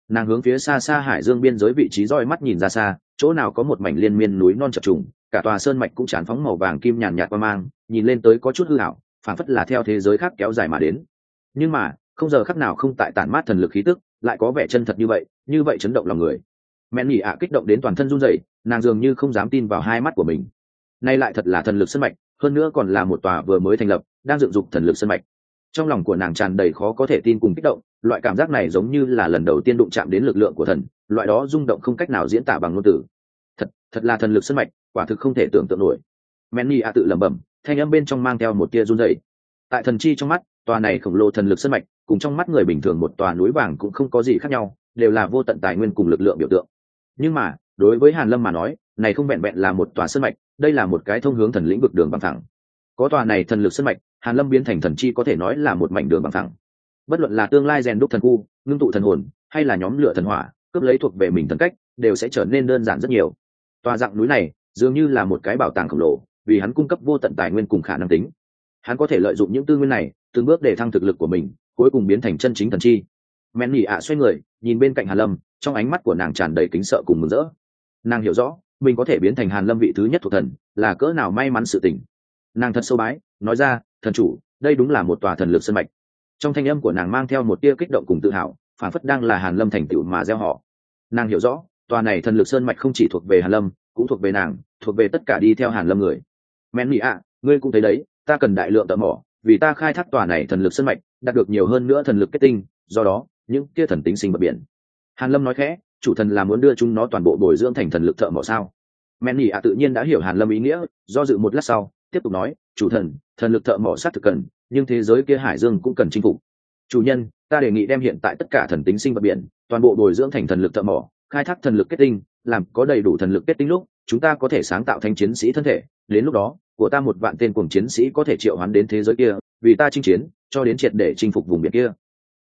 Nàng hướng phía xa xa hải dương biên giới vị trí roi mắt nhìn ra xa, chỗ nào có một mảnh liên miên núi non chập trùng, cả tòa sơn mạch cũng tràn phóng màu vàng kim nhàn nhạt qua mang, nhìn lên tới có chút hư hảo phản phất là theo thế giới khác kéo dài mà đến. Nhưng mà, không giờ khắc nào không tại tản mát thần lực khí tức, lại có vẻ chân thật như vậy như vậy chấn động lòng người mẹn nhị ạ kích động đến toàn thân run rẩy, nàng dường như không dám tin vào hai mắt của mình. Nay lại thật là thần lực sân mạch, hơn nữa còn là một tòa vừa mới thành lập, đang dựng dục thần lực sân mạch. Trong lòng của nàng tràn đầy khó có thể tin cùng kích động, loại cảm giác này giống như là lần đầu tiên đụng chạm đến lực lượng của thần, loại đó rung động không cách nào diễn tả bằng ngôn từ. Thật thật là thần lực sân mạch, quả thực không thể tưởng tượng nổi. Menny a tự lẩm bẩm, thanh âm bên trong mang theo một tia run dậy tại thần chi trong mắt, tòa này khổng lồ thần lực sân mạch, cùng trong mắt người bình thường một tòa núi vàng cũng không có gì khác nhau, đều là vô tận tài nguyên cùng lực lượng biểu tượng nhưng mà, đối với hàn lâm mà nói, này không vẹn vẹn là một tòa sân mạch, đây là một cái thông hướng thần lĩnh vực đường bằng thẳng có tòa này thần lực sân mạch, hàn lâm biến thành thần chi có thể nói là một mảnh đường bằng thẳng bất luận là tương lai rèn đúc thần khu, ngưng tụ thần hồn, hay là nhóm lửa thần hỏa, cướp lấy thuộc về mình thần cách, đều sẽ trở nên đơn giản rất nhiều. Tòa dạng núi này, dường như là một cái bảo tàng khổng lồ, vì hắn cung cấp vô tận tài nguyên cùng khả năng tính. Hắn có thể lợi dụng những tư nguyên này, từng bước để thăng thực lực của mình, cuối cùng biến thành chân chính thần chi men nỉ ạ xoay người, nhìn bên cạnh hàn lâm, trong ánh mắt của nàng tràn đầy kính sợ cùng mừng rỡ. Nàng hiểu rõ, mình có thể biến thành hàn lâm vị thứ nhất thuộc thần, là cỡ nào may mắn sự tình. Nàng thật sâu bái, nói ra, thần chủ, đây đúng là một tòa thần lực sân mạch. Trong thanh âm của nàng mang theo một tia kích động cùng tự hào, phản phất đang là hàn lâm thành tựu mà gieo họ. Nàng hiểu rõ, tòa này thần lực sơn mạch không chỉ thuộc về hàn lâm, cũng thuộc về nàng, thuộc về tất cả đi theo hàn lâm người. Men mỹ ạ, ngươi cũng thấy đấy, ta cần đại lượng tợ mỏ vì ta khai thác tòa này thần lực sơn mạch, đạt được nhiều hơn nữa thần lực kết tinh, do đó những kia thần tính sinh vật biển. Hàn lâm nói khẽ, chủ thần là muốn đưa chúng nó toàn bộ bồi dưỡng thành thần lực thợ mỏ sao? Men nhỉ ạ tự nhiên đã hiểu hàn lâm ý nghĩa, do dự một lát sau, tiếp tục nói, chủ thần thần lực thợ mỏ sát thực cần, nhưng thế giới kia hải dương cũng cần chinh phục. Chủ nhân, ta đề nghị đem hiện tại tất cả thần tính sinh vật biển, toàn bộ bồi dưỡng thành thần lực thợ mỏ, khai thác thần lực kết tinh, làm có đầy đủ thần lực kết tinh lúc, chúng ta có thể sáng tạo thành chiến sĩ thân thể. Đến lúc đó, của ta một vạn tên cùng chiến sĩ có thể triệu hoán đến thế giới kia, vì ta chinh chiến, cho đến triệt để chinh phục vùng biển kia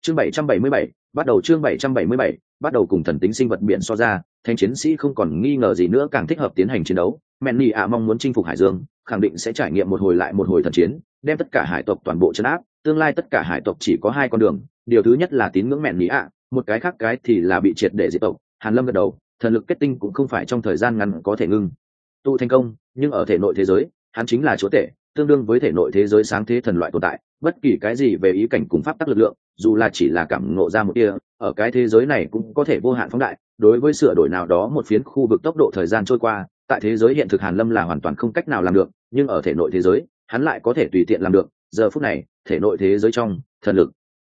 chương 777, bắt đầu chương 777, bắt đầu cùng thần tính sinh vật biển so ra thanh chiến sĩ không còn nghi ngờ gì nữa càng thích hợp tiến hành chiến đấu. Mẹn ạ mong muốn chinh phục hải dương khẳng định sẽ trải nghiệm một hồi lại một hồi thần chiến đem tất cả hải tộc toàn bộ chấn áp. Tương lai tất cả hải tộc chỉ có hai con đường điều thứ nhất là tín ngưỡng mẹn ạ một cái khác cái thì là bị triệt để diệt tộc. Hàn lâm gật đầu thần lực kết tinh cũng không phải trong thời gian ngắn có thể ngưng. Tụ thành công nhưng ở thể nội thế giới hắn chính là chúa tể tương đương với thể nội thế giới sáng thế thần loại tồn tại bất kỳ cái gì về ý cảnh cùng pháp tắc lực lượng, dù là chỉ là cảm ngộ ra một tia, ở cái thế giới này cũng có thể vô hạn phóng đại. Đối với sửa đổi nào đó một phiến khu vực tốc độ thời gian trôi qua, tại thế giới hiện thực hàn lâm là hoàn toàn không cách nào làm được, nhưng ở thể nội thế giới, hắn lại có thể tùy tiện làm được. Giờ phút này, thể nội thế giới trong, thần lực.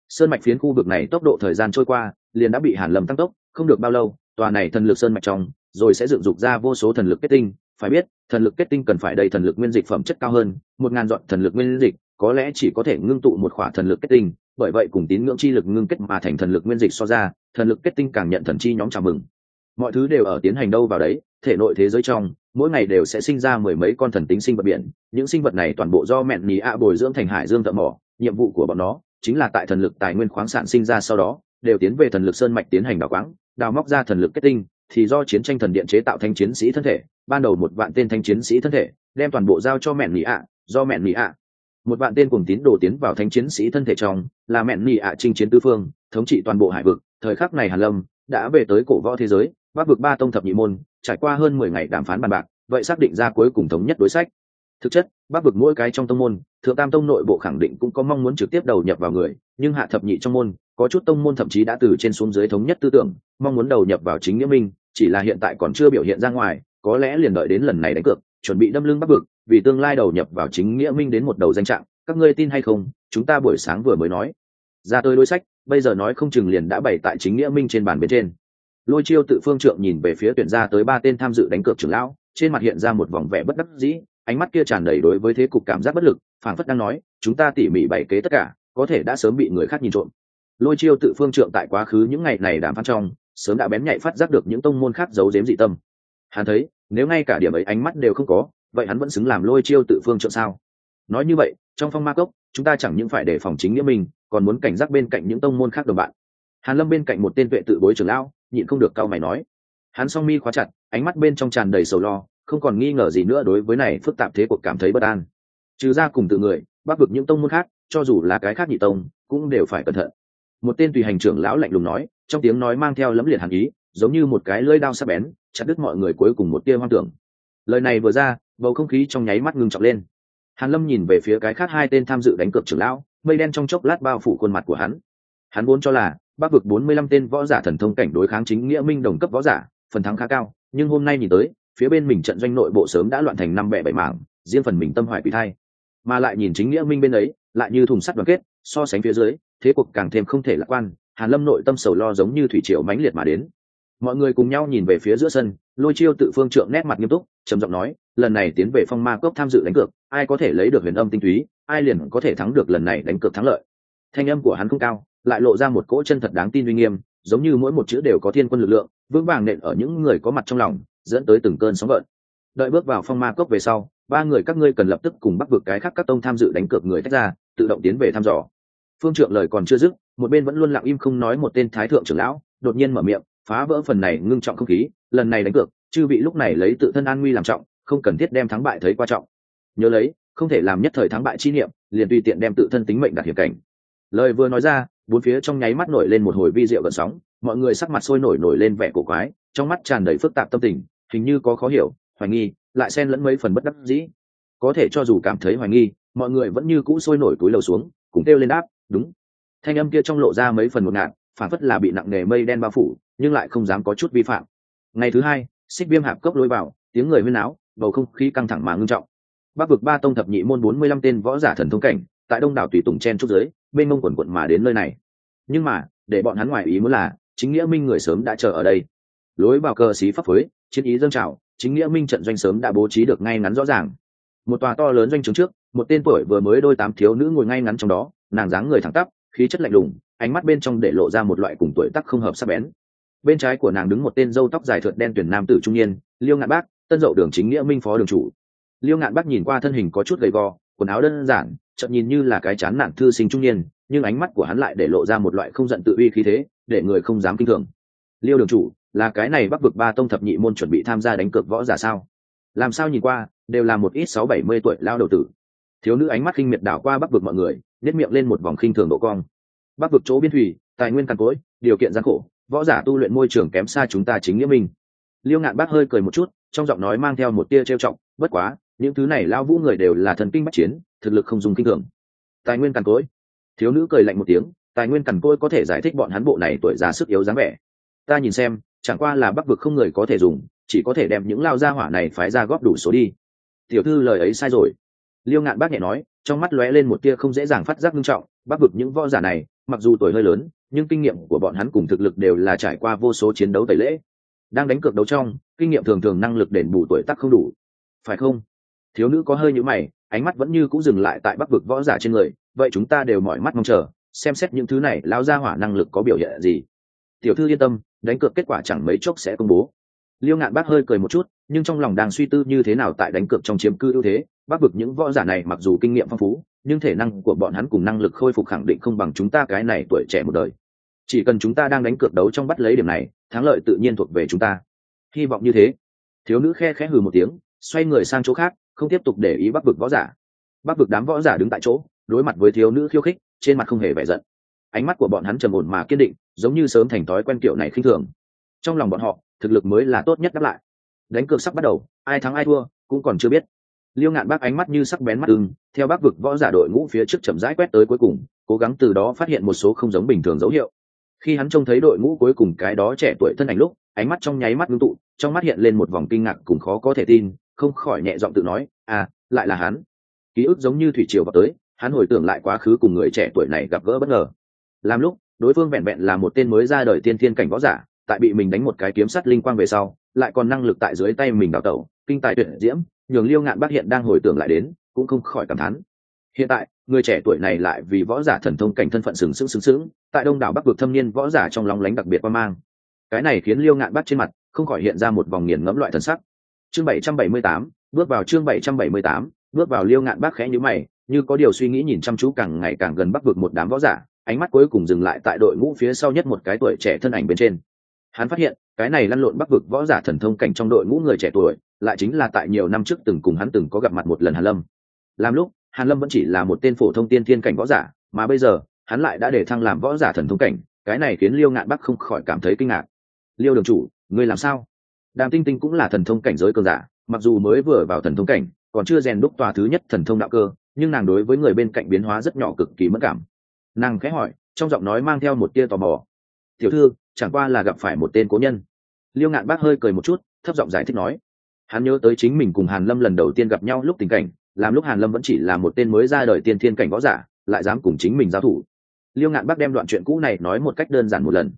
Sơn mạch phiến khu vực này tốc độ thời gian trôi qua, liền đã bị hàn lâm tăng tốc, không được bao lâu, tòa này thần lực sơn mạch trong, rồi sẽ dựng dục ra vô số thần lực kết tinh. Phải biết, thần lực kết tinh cần phải đầy thần lực nguyên dịch phẩm chất cao hơn, một ngàn dọn thần lực nguyên dịch có lẽ chỉ có thể ngưng tụ một khỏa thần lực kết tinh, bởi vậy cùng tín ngưỡng chi lực ngưng kết mà thành thần lực nguyên dịch so ra, thần lực kết tinh càng nhận thần chi nhóm chào mừng. Mọi thứ đều ở tiến hành đâu vào đấy, thể nội thế giới trong, mỗi ngày đều sẽ sinh ra mười mấy con thần tính sinh vật biển, những sinh vật này toàn bộ do mẹn mì ạ bồi dưỡng thành hải dương thợ mỏ, nhiệm vụ của bọn nó chính là tại thần lực tài nguyên khoáng sản sinh ra sau đó, đều tiến về thần lực sơn mạch tiến hành đào quáng, đào móc ra thần lực kết tinh, thì do chiến tranh thần điện chế tạo thanh chiến sĩ thân thể, ban đầu một vạn tên thanh chiến sĩ thân thể, đem toàn bộ giao cho mẹn mì ạ, do mẹn mì ạ một vạn tên cùng tín đồ tiến vào thánh chiến sĩ thân thể trong, là mẹn nhì ạ chinh chiến tư phương, thống trị toàn bộ hải vực, thời khắc này hàn lâm đã về tới cổ võ thế giới bắc vực ba tông thập nhị môn, trải qua hơn mười ngày đàm phán bàn bạc, vậy xác định ra cuối cùng thống nhất đối sách. Thực chất bắc vực mỗi cái trong tông môn, thượng tam tông nội bộ khẳng định cũng có mong muốn trực tiếp đầu nhập vào người, nhưng hạ thập nhị trong môn, có chút tông môn thậm chí đã từ trên xuống dưới thống nhất tư tưởng, mong muốn đầu nhập vào chính nghĩa minh, chỉ là hiện tại còn chưa biểu hiện ra ngoài, có lẽ liền đợi đến lần này đánh cược, chuẩn bị đâm lưng bắc vực vì tương lai đầu nhập vào chính nghĩa minh đến một đầu danh trạng, các ngươi tin hay không, chúng ta buổi sáng vừa mới nói. Ra tới đối sách, bây giờ nói không chừng liền đã bày tại chính nghĩa minh trên bàn bên trên. Lôi chiêu tự phương trượng nhìn về phía tuyển ra tới ba tên tham dự đánh cược trưởng lão, trên mặt hiện ra một vòng vẻ bất đắc dĩ, ánh mắt kia tràn đầy đối với thế cục cảm giác bất lực, phảng phất đang nói, chúng ta tỉ mỉ bày kế tất cả, có thể đã sớm bị người khác nhìn trộm. Lôi chiêu tự phương trượng tại quá khứ những ngày này đàm phán trong, sớm đã bén nhạy phát giác được những tông môn khác giấu giếm dị tâm. Hắn thấy, nếu ngay cả điểm ấy ánh mắt đều không có vậy hắn vẫn xứng làm lôi chiêu tự phương trượng sao? Nói như vậy, trong phong ma cốc, chúng ta chẳng những phải đề phòng chính nghĩa mình, còn muốn cảnh giác bên cạnh những tông môn khác đồng bạn. Hàn lâm bên cạnh một tên vệ tự bối trưởng lão, nhịn không được cao mày nói. Hắn song mi khóa chặt, ánh mắt bên trong tràn đầy sầu lo, không còn nghi ngờ gì nữa đối với này phức tạp thế cuộc cảm thấy bất an. Trừ ra cùng tự người bắc vực những tông môn khác, cho dù là cái khác nhị tông, cũng đều phải cẩn thận. Một tên tùy hành trưởng lão lạnh lùng nói, trong tiếng nói mang theo lẫm liệt hàn ý, giống như một cái lưỡi đao sắc bén, chặt đứt mọi người cuối cùng một tia hoang tưởng lời này vừa ra, bầu không khí trong nháy mắt ngưng trọng lên. Hàn lâm nhìn về phía cái khác hai tên tham dự đánh cược trưởng lão, mây đen trong chốc lát bao phủ khuôn mặt của hắn. Hắn vốn cho là, bắc vực bốn mươi lăm tên võ giả thần thông cảnh đối kháng chính nghĩa minh đồng cấp võ giả, phần thắng khá cao, nhưng hôm nay nhìn tới, phía bên mình trận doanh nội bộ sớm đã loạn thành năm bẻ bảy mảng, riêng phần mình tâm hoài quỷ thai. Mà lại nhìn chính nghĩa minh bên ấy, lại như thùng sắt đoàn kết, so sánh phía dưới, thế cuộc càng thêm không thể lạc quan, hàn lâm nội tâm sầu lo giống như thủy triều mãnh liệt mà đến. Mọi người cùng nhau nhìn về phía giữa sân lôi chiêu tự phương trượng nét mặt nghiêm túc, trầm giọng nói, lần này tiến về phong ma cốc tham dự đánh cược, ai có thể lấy được huyền âm tinh túy, ai liền có thể thắng được lần này đánh cược thắng lợi. Thanh âm của hắn không cao, lại lộ ra một cỗ chân thật đáng tin uy nghiêm, giống như mỗi một chữ đều có thiên quân lực lượng, vững vàng nện ở những người có mặt trong lòng, dẫn tới từng cơn sóng gợn. Đợi bước vào phong ma cốc về sau, ba người các ngươi cần lập tức cùng bắc vực cái khác các tông tham dự đánh cược người tách ra, tự động tiến về thăm dò. Phương trượng lời còn chưa dứt, một bên vẫn luôn lặng im không nói một tên thái thượng trưởng lão, đột nhiên mở miệng phá vỡ phần này ngưng trọng không khí, lần này đánh cược, chư vị lúc này lấy tự thân an nguy làm trọng, không cần thiết đem thắng bại thấy quan trọng. Nhớ lấy, không thể làm nhất thời thắng bại chi niệm, liền tùy tiện đem tự thân tính mệnh đặt hiểm cảnh. Lời vừa nói ra, bốn phía trong nháy mắt nổi lên một hồi vi diệu gợn sóng, mọi người sắc mặt sôi nổi nổi lên vẻ cổ quái, trong mắt tràn đầy phức tạp tâm tình, hình như có khó hiểu, hoài nghi, lại xen lẫn mấy phần bất đắc dĩ. Có thể cho dù cảm thấy hoài nghi, mọi người vẫn như cũ sôi nổi túi lầu xuống, cùng kêu lên đáp, đúng. Thanh âm kia trong lộ ra mấy phần một ngạn phản phất là bị nặng nề mây đen bao phủ, nhưng lại không dám có chút vi phạm. Ngày thứ hai, xích viêm hạp cốc lôi vào, tiếng người huyên áo bầu không khí căng thẳng mà ngưng trọng. Bắc vực ba tông thập nhị môn bốn mươi lăm tên võ giả thần thông cảnh, tại đông đảo tùy tùng chen trúc giới bên mông quần quận mà đến nơi này. Nhưng mà, để bọn hắn ngoài ý muốn là, chính nghĩa minh người sớm đã chờ ở đây. Lối vào cờ xí pháp phối, chiến ý dâng trào, chính nghĩa minh trận doanh sớm đã bố trí được ngay ngắn rõ ràng. Một tòa to lớn doanh trướng trước, một tên tuổi vừa mới đôi tám thiếu nữ ngồi ngay ngắn trong đó, nàng dáng người thẳng tắp khí chất lạnh lùng, ánh mắt bên trong để lộ ra một loại cùng tuổi tắc không hợp sắc bén. Bên trái của nàng đứng một tên dâu tóc dài thượt đen tuyển nam tử trung niên, liêu ngạn bác, tân dậu đường chính nghĩa minh phó đường chủ. Liêu ngạn bác nhìn qua thân hình có chút gầy gò, quần áo đơn giản chậm nhìn như là cái chán nản thư sinh trung niên, nhưng ánh mắt của hắn lại để lộ ra một loại không giận tự uy khí thế, để người không dám kinh thường. Liêu đường chủ, là cái này bắc vực ba tông thập nhị môn chuẩn bị tham gia đánh cược võ giả sao? Làm sao nhìn qua, đều là một ít sáu bảy mươi tuổi lao đầu tử thiếu nữ ánh mắt khinh miệt đảo qua bắc vực mọi người nhét miệng lên một vòng khinh thường độ cong. Bắc vực chỗ biên thủy, tài nguyên càn cối điều kiện gian khổ, võ giả tu luyện môi trường kém xa chúng ta chính nghĩa minh liêu ngạn bác hơi cười một chút, trong giọng nói mang theo một tia trêu trọng bất quá, những thứ này lao vũ người đều là thần kinh bách chiến, thực lực không dùng kinh thường. Tài nguyên cằn cỗi? Thiếu nữ cười lạnh một tiếng, tài nguyên cằn cỗi có thể giải thích bọn hắn bộ này tuổi già sức yếu dáng vẻ. Ta nhìn xem, chẳng qua là bắc vực không người có thể dùng, chỉ có thể đem những lao gia hỏa này phái ra góp đủ số đi. Tiểu thư lời ấy sai rồi liêu ngạn bác nhẹ nói, trong mắt lóe lên một tia không dễ dàng phát giác nghiêm trọng bắc vực những võ giả này, mặc dù tuổi hơi lớn, nhưng kinh nghiệm của bọn hắn cùng thực lực đều là trải qua vô số chiến đấu tẩy lễ. Đang đánh cược đấu trong, kinh nghiệm thường thường năng lực đền bù tuổi tác không đủ. Phải không? Thiếu nữ có hơi nhữ mày, ánh mắt vẫn như cũng dừng lại tại bắc vực võ giả trên người, vậy chúng ta đều mỏi mắt mong chờ, xem xét những thứ này lao ra hỏa năng lực có biểu hiện gì. Tiểu thư yên tâm, đánh cược kết quả chẳng mấy chốc sẽ công bố. Liêu ngạn bác hơi cười một chút, nhưng trong lòng đang suy tư như thế nào tại đánh cược trong chiếm cư ưu thế bắc vực những võ giả này mặc dù kinh nghiệm phong phú, nhưng thể năng của bọn hắn cùng năng lực khôi phục khẳng định không bằng chúng ta cái này tuổi trẻ một đời. Chỉ cần chúng ta đang đánh cược đấu trong bắt lấy điểm này, thắng lợi tự nhiên thuộc về chúng ta. Hy vọng như thế. Thiếu nữ khe khẽ hừ một tiếng, xoay người sang chỗ khác, không tiếp tục để ý bắc vực võ giả. Bắc vực đám võ giả đứng tại chỗ, đối mặt với thiếu nữ khiêu khích, trên mặt không hề vẻ giận. Ánh mắt của bọn hắn trầm ổn mà kiên định, giống như sớm thành thói quen kiểu này khinh thường. Trong lòng bọn họ, thực lực mới là tốt nhất đáp lại. Đánh cược sắp bắt đầu, ai thắng ai thua, cũng còn chưa biết liêu ngạn bác ánh mắt như sắc bén mắt ưng, theo bác vực võ giả đội ngũ phía trước chậm rãi quét tới cuối cùng, cố gắng từ đó phát hiện một số không giống bình thường dấu hiệu. Khi hắn trông thấy đội ngũ cuối cùng cái đó trẻ tuổi thân ảnh lúc, ánh mắt trong nháy mắt ngưng tụ, trong mắt hiện lên một vòng kinh ngạc cùng khó có thể tin, không khỏi nhẹ giọng tự nói à lại là hắn. Ký ức giống như thủy triều vào tới, hắn hồi tưởng lại quá khứ cùng người trẻ tuổi này gặp gỡ bất ngờ. Làm lúc, đối phương vẹn vẹn là một tên mới ra đời tiên thiên cảnh võ giả, tại bị mình đánh một cái kiếm sắt linh quang về sau, lại còn năng lực tại dưới tay mình đào tẩu, kinh tài tuyển diễm nhường liêu ngạn bác hiện đang hồi tưởng lại đến, cũng không khỏi cảm thán. Hiện tại, người trẻ tuổi này lại vì võ giả thần thông cảnh thân phận sừng sững sững sững, tại đông đảo bắc vực thâm niên võ giả trong lòng lánh đặc biệt qua mang. Cái này khiến liêu ngạn bắt trên mặt không khỏi hiện ra một vòng nghiền ngẫm loại thần sắc. Chương bảy trăm bảy mươi tám, bước vào chương bảy trăm bảy mươi tám, bước vào liêu ngạn bác khẽ nhữ mày, như có điều suy nghĩ nhìn chăm chú càng ngày càng gần bắc vực một đám võ giả, ánh mắt cuối cùng dừng lại tại đội ngũ phía sau nhất một cái tuổi trẻ thân ảnh bên trên hắn phát hiện, cái này lăn lộn bắc vực võ giả thần thông cảnh trong đội ngũ người trẻ tuổi, lại chính là tại nhiều năm trước từng cùng hắn từng có gặp mặt một lần hàn lâm. Làm lúc, hàn lâm vẫn chỉ là một tên phổ thông tiên thiên cảnh võ giả, mà bây giờ, hắn lại đã để thăng làm võ giả thần thông cảnh, cái này khiến liêu ngạn bắc không khỏi cảm thấy kinh ngạc. Liêu đường chủ, ngươi làm sao? Đàm tinh tinh cũng là thần thông cảnh giới cường giả, mặc dù mới vừa vào thần thông cảnh, còn chưa rèn đúc tòa thứ nhất thần thông đạo cơ, nhưng nàng đối với người bên cạnh biến hóa rất nhỏ cực kỳ mất cảm. Nàng khẽ hỏi, trong giọng nói mang theo một tia tò mò tiểu thư, chẳng qua là gặp phải một tên cố nhân. Liêu ngạn bác hơi cười một chút, thấp giọng giải thích nói, hắn nhớ tới chính mình cùng hàn lâm lần đầu tiên gặp nhau lúc tình cảnh, làm lúc hàn lâm vẫn chỉ là một tên mới ra đời tiên thiên cảnh võ giả, lại dám cùng chính mình giao thủ. Liêu ngạn bác đem đoạn chuyện cũ này nói một cách đơn giản một lần.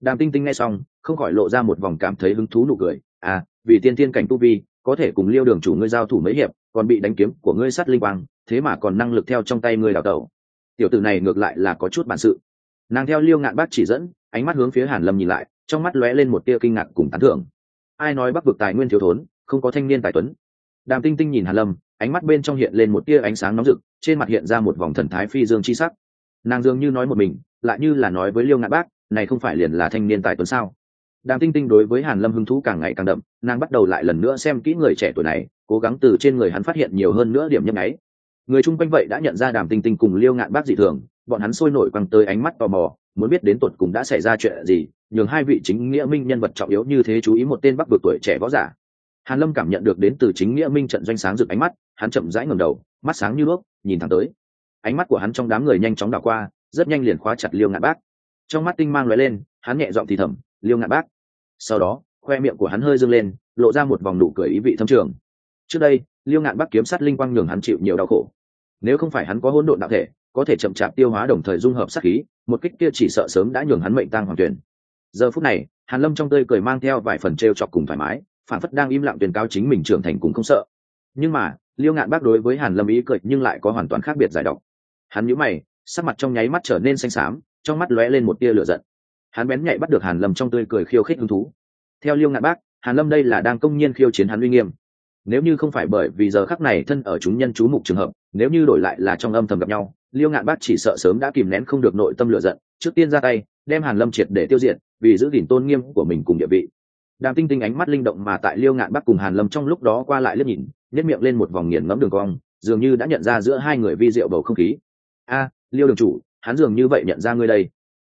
Đàm tinh tinh nghe xong, không khỏi lộ ra một vòng cảm thấy hứng thú nụ cười à vì tiên thiên cảnh tu vi, có thể cùng liêu đường chủ ngươi giao thủ mấy hiệp, còn bị đánh kiếm của ngươi sát linh quang, thế mà còn năng lực theo trong tay ngươi đào tẩu. Tiểu tử này ngược lại là có chút bản sự. Nàng theo liêu ngạn bác chỉ dẫn ánh mắt hướng phía hàn lâm nhìn lại, trong mắt lóe lên một tia kinh ngạc cùng tán thưởng. Ai nói bắc vực tài nguyên thiếu thốn, không có thanh niên tài tuấn? Đàm tinh tinh nhìn hàn lâm, ánh mắt bên trong hiện lên một tia ánh sáng nóng rực, trên mặt hiện ra một vòng thần thái phi dương chi sắc. Nàng dường như nói một mình, lại như là nói với liêu ngạn bác, này không phải liền là thanh niên tài tuấn sao? Đàm tinh tinh đối với hàn lâm hứng thú càng ngày càng đậm, nàng bắt đầu lại lần nữa xem kỹ người trẻ tuổi này, cố gắng từ trên người hắn phát hiện nhiều hơn nữa điểm nhấp nháy. Người chung quanh vậy đã nhận ra đàm tinh tinh cùng liêu ngạn bác dị thường, bọn hắn sôi nổi quăng tới ánh mắt tò mò muốn biết đến tột cùng đã xảy ra chuyện gì, nhường hai vị chính nghĩa minh nhân vật trọng yếu như thế chú ý một tên bắc vực tuổi trẻ võ giả. Hàn lâm cảm nhận được đến từ chính nghĩa minh trận doanh sáng rực ánh mắt, hắn chậm rãi ngẩng đầu, mắt sáng như đuốc nhìn thẳng tới. Ánh mắt của hắn trong đám người nhanh chóng đảo qua, rất nhanh liền khóa chặt liêu ngạn bác. Trong mắt tinh mang lóe lên, hắn nhẹ giọng thì thầm, liêu ngạn bác. Sau đó, khoe miệng của hắn hơi dâng lên, lộ ra một vòng nụ cười ý vị thâm trường. Trước đây, liêu ngạn bác kiếm sát linh quang nhường hắn chịu nhiều đau khổ. Nếu không phải hắn có hỗn độn đạo thể có thể chậm chạp tiêu hóa đồng thời dung hợp sát khí, một kích kia chỉ sợ sớm đã nhường hắn mệnh tăng hoàng tuyển. Giờ phút này, hàn lâm trong tươi cười mang theo vài phần trêu chọc cùng thoải mái, phản phất đang im lặng tuyên cáo chính mình trưởng thành cũng không sợ. Nhưng mà, liêu ngạn bác đối với hàn lâm ý cười nhưng lại có hoàn toàn khác biệt giải độc. Hắn nhíu mày, sắc mặt trong nháy mắt trở nên xanh xám, trong mắt lóe lên một tia lửa giận. Hắn bén nhạy bắt được hàn lâm trong tươi cười khiêu khích hứng thú. Theo liêu ngạn bác, hàn lâm đây là đang công nhiên khiêu chiến hắn uy nghiêm. Nếu như không phải bởi vì giờ khắc này thân ở chúng nhân chú mục trường hợp, nếu như đổi lại là trong âm thầm gặp nhau liêu ngạn bác chỉ sợ sớm đã kìm nén không được nội tâm lửa giận, trước tiên ra tay, đem hàn lâm triệt để tiêu diệt, vì giữ gìn tôn nghiêm của mình cùng địa vị. Đàm tinh tinh ánh mắt linh động mà tại liêu ngạn bắc cùng hàn lâm trong lúc đó qua lại liếc nhìn nhét miệng lên một vòng nghiền ngẫm đường cong, dường như đã nhận ra giữa hai người vi diệu bầu không khí. A, liêu đường chủ, hắn dường như vậy nhận ra ngươi đây.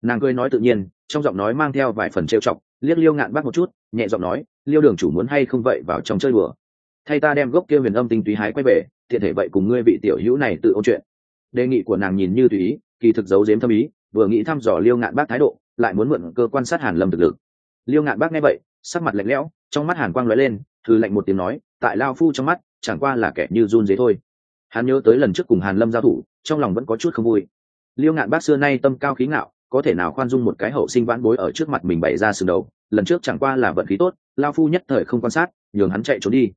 Nàng cười nói tự nhiên, trong giọng nói mang theo vài phần trêu chọc, liếc liêu ngạn bác một chút, nhẹ giọng nói, liêu đường chủ muốn hay không vậy vào trong chơi đùa? Thay ta đem gốc kia huyền âm tinh túy hái quay về thiện thể vậy cùng ngươi vị tiểu hữu này tự ôn chuyện đề nghị của nàng nhìn như tùy ý, kỳ thực giấu giếm thâm ý, vừa nghĩ thăm dò liêu ngạn bác thái độ, lại muốn mượn cơ quan sát hàn lâm thực lực. Liêu ngạn bác nghe vậy, sắc mặt lạnh lẽo, trong mắt hàn quang lóe lên thư lạnh một tiếng nói, tại lao phu trong mắt, chẳng qua là kẻ như run dế thôi. Hắn nhớ tới lần trước cùng hàn lâm giao thủ, trong lòng vẫn có chút không vui. Liêu ngạn bác xưa nay tâm cao khí ngạo, có thể nào khoan dung một cái hậu sinh vãn bối ở trước mặt mình bày ra sừng đầu, lần trước chẳng qua là vận khí tốt, lao phu nhất thời không quan sát, nhường hắn chạy trốn đi.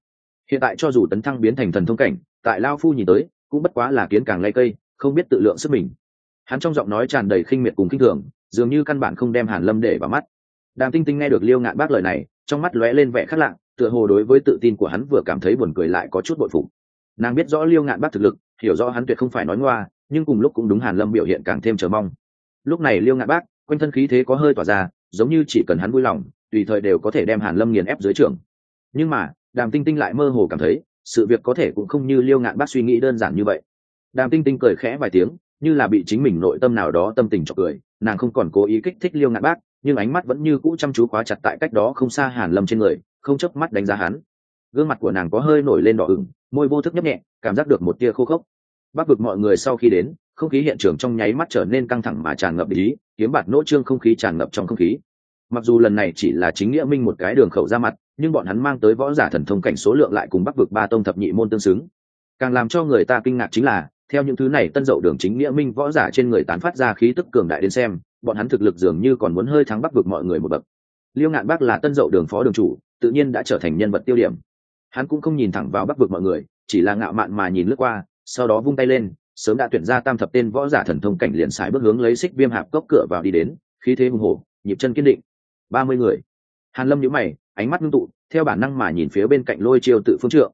Hiện tại cho dù tấn thăng biến thành thần thông cảnh, tại lao phu nhìn tới, cũng bất quá là kiến càng lay cây không biết tự lượng sức mình. Hắn trong giọng nói tràn đầy khinh miệt cùng khinh thường, dường như căn bản không đem hàn lâm để vào mắt. Đàm tinh tinh nghe được liêu ngạn bác lời này, trong mắt lóe lên vẻ khác lạ, tựa hồ đối với tự tin của hắn vừa cảm thấy buồn cười lại có chút bội phục. Nàng biết rõ liêu ngạn bác thực lực, hiểu rõ hắn tuyệt không phải nói ngoa, nhưng cùng lúc cũng đúng hàn lâm biểu hiện càng thêm chờ mong. Lúc này liêu ngạn bác, quanh thân khí thế có hơi tỏa ra, giống như chỉ cần hắn vui lòng, tùy thời đều có thể đem hàn lâm nghiền ép dưới trường. Nhưng mà, đàm tinh tinh lại mơ hồ cảm thấy, sự việc có thể cũng không như liêu ngạn bác suy nghĩ đơn giản như vậy đàm tinh tinh cười khẽ vài tiếng, như là bị chính mình nội tâm nào đó tâm tình chọc cười, nàng không còn cố ý kích thích liêu ngạn bác, nhưng ánh mắt vẫn như cũ chăm chú khóa chặt tại cách đó không xa hàn lâm trên người, không chớp mắt đánh giá hắn. Gương mặt của nàng có hơi nổi lên đỏ ửng, môi vô thức nhấp nhẹ, cảm giác được một tia khô khốc. Bắc vực mọi người sau khi đến, không khí hiện trường trong nháy mắt trở nên căng thẳng mà tràn ngập ý, kiếm bạt nỗ trương không khí tràn ngập trong không khí. Mặc dù lần này chỉ là chính nghĩa minh một cái đường khẩu ra mặt, nhưng bọn hắn mang tới võ giả thần thông cảnh số lượng lại cùng bắc vực ba tông thập nhị môn tương xứng. Càng làm cho người ta kinh ngạc chính là theo những thứ này tân dậu đường chính nghĩa minh võ giả trên người tán phát ra khí tức cường đại đến xem, bọn hắn thực lực dường như còn muốn hơi thắng bắc vực mọi người một bậc. Liêu ngạn bắc là tân dậu đường phó đường chủ, tự nhiên đã trở thành nhân vật tiêu điểm. Hắn cũng không nhìn thẳng vào bắc vực mọi người, chỉ là ngạo mạn mà nhìn lướt qua, sau đó vung tay lên, sớm đã tuyển ra tam thập tên võ giả thần thông cảnh liền xài bước hướng lấy xích viêm hạp cốc cửa vào đi đến, khí thế hùng hổ, nhịp chân kiên định. Ba mươi người. Hàn lâm nhíu mày, ánh mắt ngưng tụ, theo bản năng mà nhìn phía bên cạnh lôi chiêu tự phương trượng.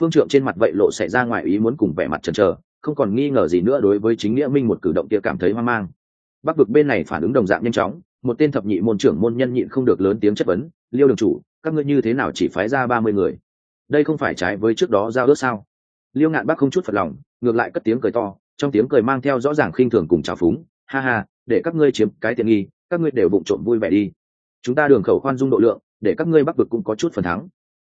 Phương trượng trên mặt vậy lộ xảy ra ngoài ý muốn cùng vẻ mặt chần chờ không còn nghi ngờ gì nữa đối với chính nghĩa minh một cử động kia cảm thấy hoang mang. Bắc vực bên này phản ứng đồng dạng nhanh chóng, một tên thập nhị môn trưởng môn nhân nhịn không được lớn tiếng chất vấn, liêu đường chủ, các ngươi như thế nào chỉ phái ra ba mươi người? Đây không phải trái với trước đó giao ước sao? Liêu ngạn bắc không chút phật lòng, ngược lại cất tiếng cười to, trong tiếng cười mang theo rõ ràng khinh thường cùng trào phúng, ha ha, để các ngươi chiếm cái tiện nghi, các ngươi đều bụng trộm vui vẻ đi. Chúng ta đường khẩu khoan dung độ lượng, để các ngươi bắc vực cũng có chút phần thắng.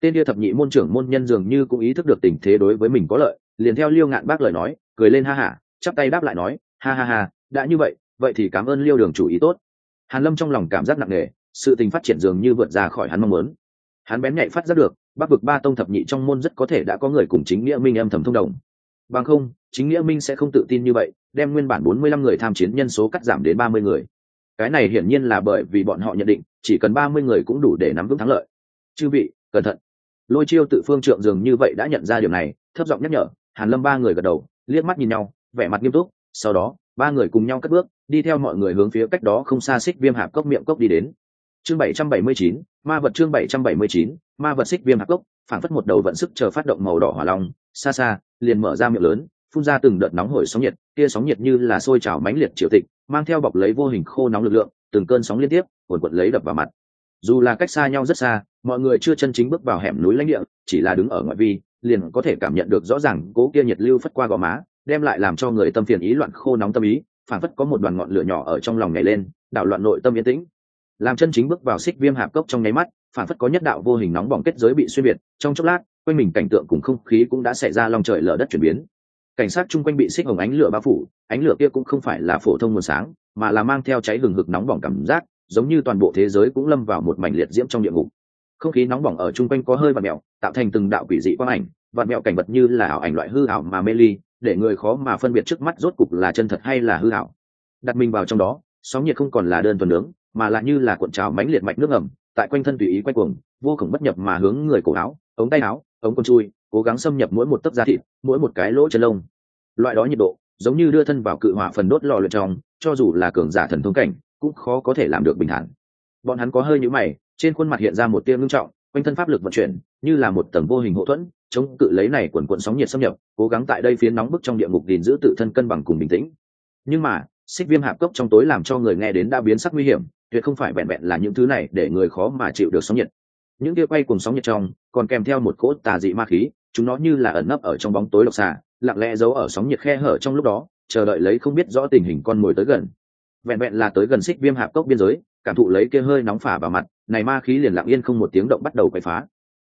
Tên kia thập nhị môn trưởng môn nhân dường như cũng ý thức được tình thế đối với mình có lợi liền theo liêu ngạn bác lời nói, cười lên ha hả chắp tay đáp lại nói, ha ha ha, đã như vậy vậy thì cảm ơn liêu đường chủ ý tốt. Hàn lâm trong lòng cảm giác nặng nề, sự tình phát triển dường như vượt ra khỏi hắn mong muốn. Hắn bén nhạy phát giác được, bắc vực ba tông thập nhị trong môn rất có thể đã có người cùng chính nghĩa minh âm thầm thông đồng. Bằng không, chính nghĩa minh sẽ không tự tin như vậy, đem nguyên bản bốn mươi lăm người tham chiến nhân số cắt giảm đến ba mươi người. Cái này hiển nhiên là bởi vì bọn họ nhận định, chỉ cần ba mươi người cũng đủ để nắm vững thắng lợi. Chư vị, cẩn thận. Lôi chiêu tự phương trượng dường như vậy đã nhận ra điều này, thấp giọng nhắc nhở hàn lâm ba người gật đầu, liếc mắt nhìn nhau, vẻ mặt nghiêm túc. Sau đó, ba người cùng nhau cất bước, đi theo mọi người hướng phía cách đó không xa xích viêm hạp cốc miệng cốc đi đến. Chương bảy trăm bảy mươi chín, ma vật chương bảy trăm bảy mươi chín, ma vật xích viêm hạp cốc phản phất một đầu vận sức chờ phát động màu đỏ hỏa long, xa xa, liền mở ra miệng lớn, phun ra từng đợt nóng hổi sóng nhiệt kia sóng nhiệt như là sôi trào mãnh liệt triều tịch, mang theo bọc lấy vô hình khô nóng lực lượng, từng cơn sóng liên tiếp cuồn cuộn lấy đập vào mặt. Dù là cách xa nhau rất xa, mọi người chưa chân chính bước vào hẻm núi lãnh địa, chỉ là đứng ở ngoại vi liền có thể cảm nhận được rõ ràng cố kia nhiệt lưu phất qua gò má, đem lại làm cho người tâm phiền ý loạn khô nóng tâm ý phản phất có một đoàn ngọn lửa nhỏ ở trong lòng nhảy lên, đảo loạn nội tâm yên tĩnh. Làm chân chính bước vào xích viêm hạp cốc trong nháy mắt phản phất có nhất đạo vô hình nóng bỏng kết giới bị xuyên biệt trong chốc lát, quanh mình cảnh tượng cùng không khí cũng đã xảy ra lòng trời lở đất chuyển biến. Cảnh sát chung quanh bị xích hồng ánh lửa bao phủ, ánh lửa kia cũng không phải là phổ thông nguồn sáng, mà là mang theo cháy hừng hực nóng bỏng cảm giác, giống như toàn bộ thế giới cũng lâm vào một mảnh liệt diễm trong địa ngục không khí nóng bỏng ở chung quanh có hơi và mẹo, tạo thành từng đạo quỷ dị quang ảnh. Và mẹo cảnh vật như là ảo ảnh loại hư ảo mà mê ly, để người khó mà phân biệt trước mắt rốt cục là chân thật hay là hư ảo. Đặt mình vào trong đó, sóng nhiệt không còn là đơn thuần nướng, mà là như là cuộn trào mánh liệt mạch nước ẩm, tại quanh thân tùy ý quay cuồng, vô cùng bất nhập mà hướng người cổ áo, ống tay áo, ống con chui, cố gắng xâm nhập mỗi một tấc da thịt, mỗi một cái lỗ chân lông. Loại đó nhiệt độ, giống như đưa thân vào cự hỏa phần đốt lò luyện trong, cho dù là cường giả thần thông cảnh, cũng khó có thể làm được bình thản. Bọn hắn có hơi nhũ mày trên khuôn mặt hiện ra một tia ngưng trọng, quanh thân pháp lực vận chuyển, như là một tầng vô hình hậu thuẫn, chống cự lấy này quần quận sóng nhiệt xâm nhập, cố gắng tại đây phiến nóng bức trong địa ngục gìn giữ tự thân cân bằng cùng bình tĩnh. Nhưng mà, xích viêm hạp cốc trong tối làm cho người nghe đến đã biến sắc nguy hiểm, tuyệt không phải vẹn vẹn là những thứ này để người khó mà chịu được sóng nhiệt. Những tia quay cùng sóng nhiệt trong, còn kèm theo một cỗ tà dị ma khí, chúng nó như là ẩn nấp ở trong bóng tối độc xà lặng lẽ giấu ở sóng nhiệt khe hở trong lúc đó, chờ đợi lấy không biết rõ tình hình con mồi tới gần. Vẹn vẹn là tới gần xích viêm hạp cốc biên giới cảm thụ lấy kia hơi nóng phả vào mặt, này ma khí liền lặng yên không một tiếng động bắt đầu quậy phá.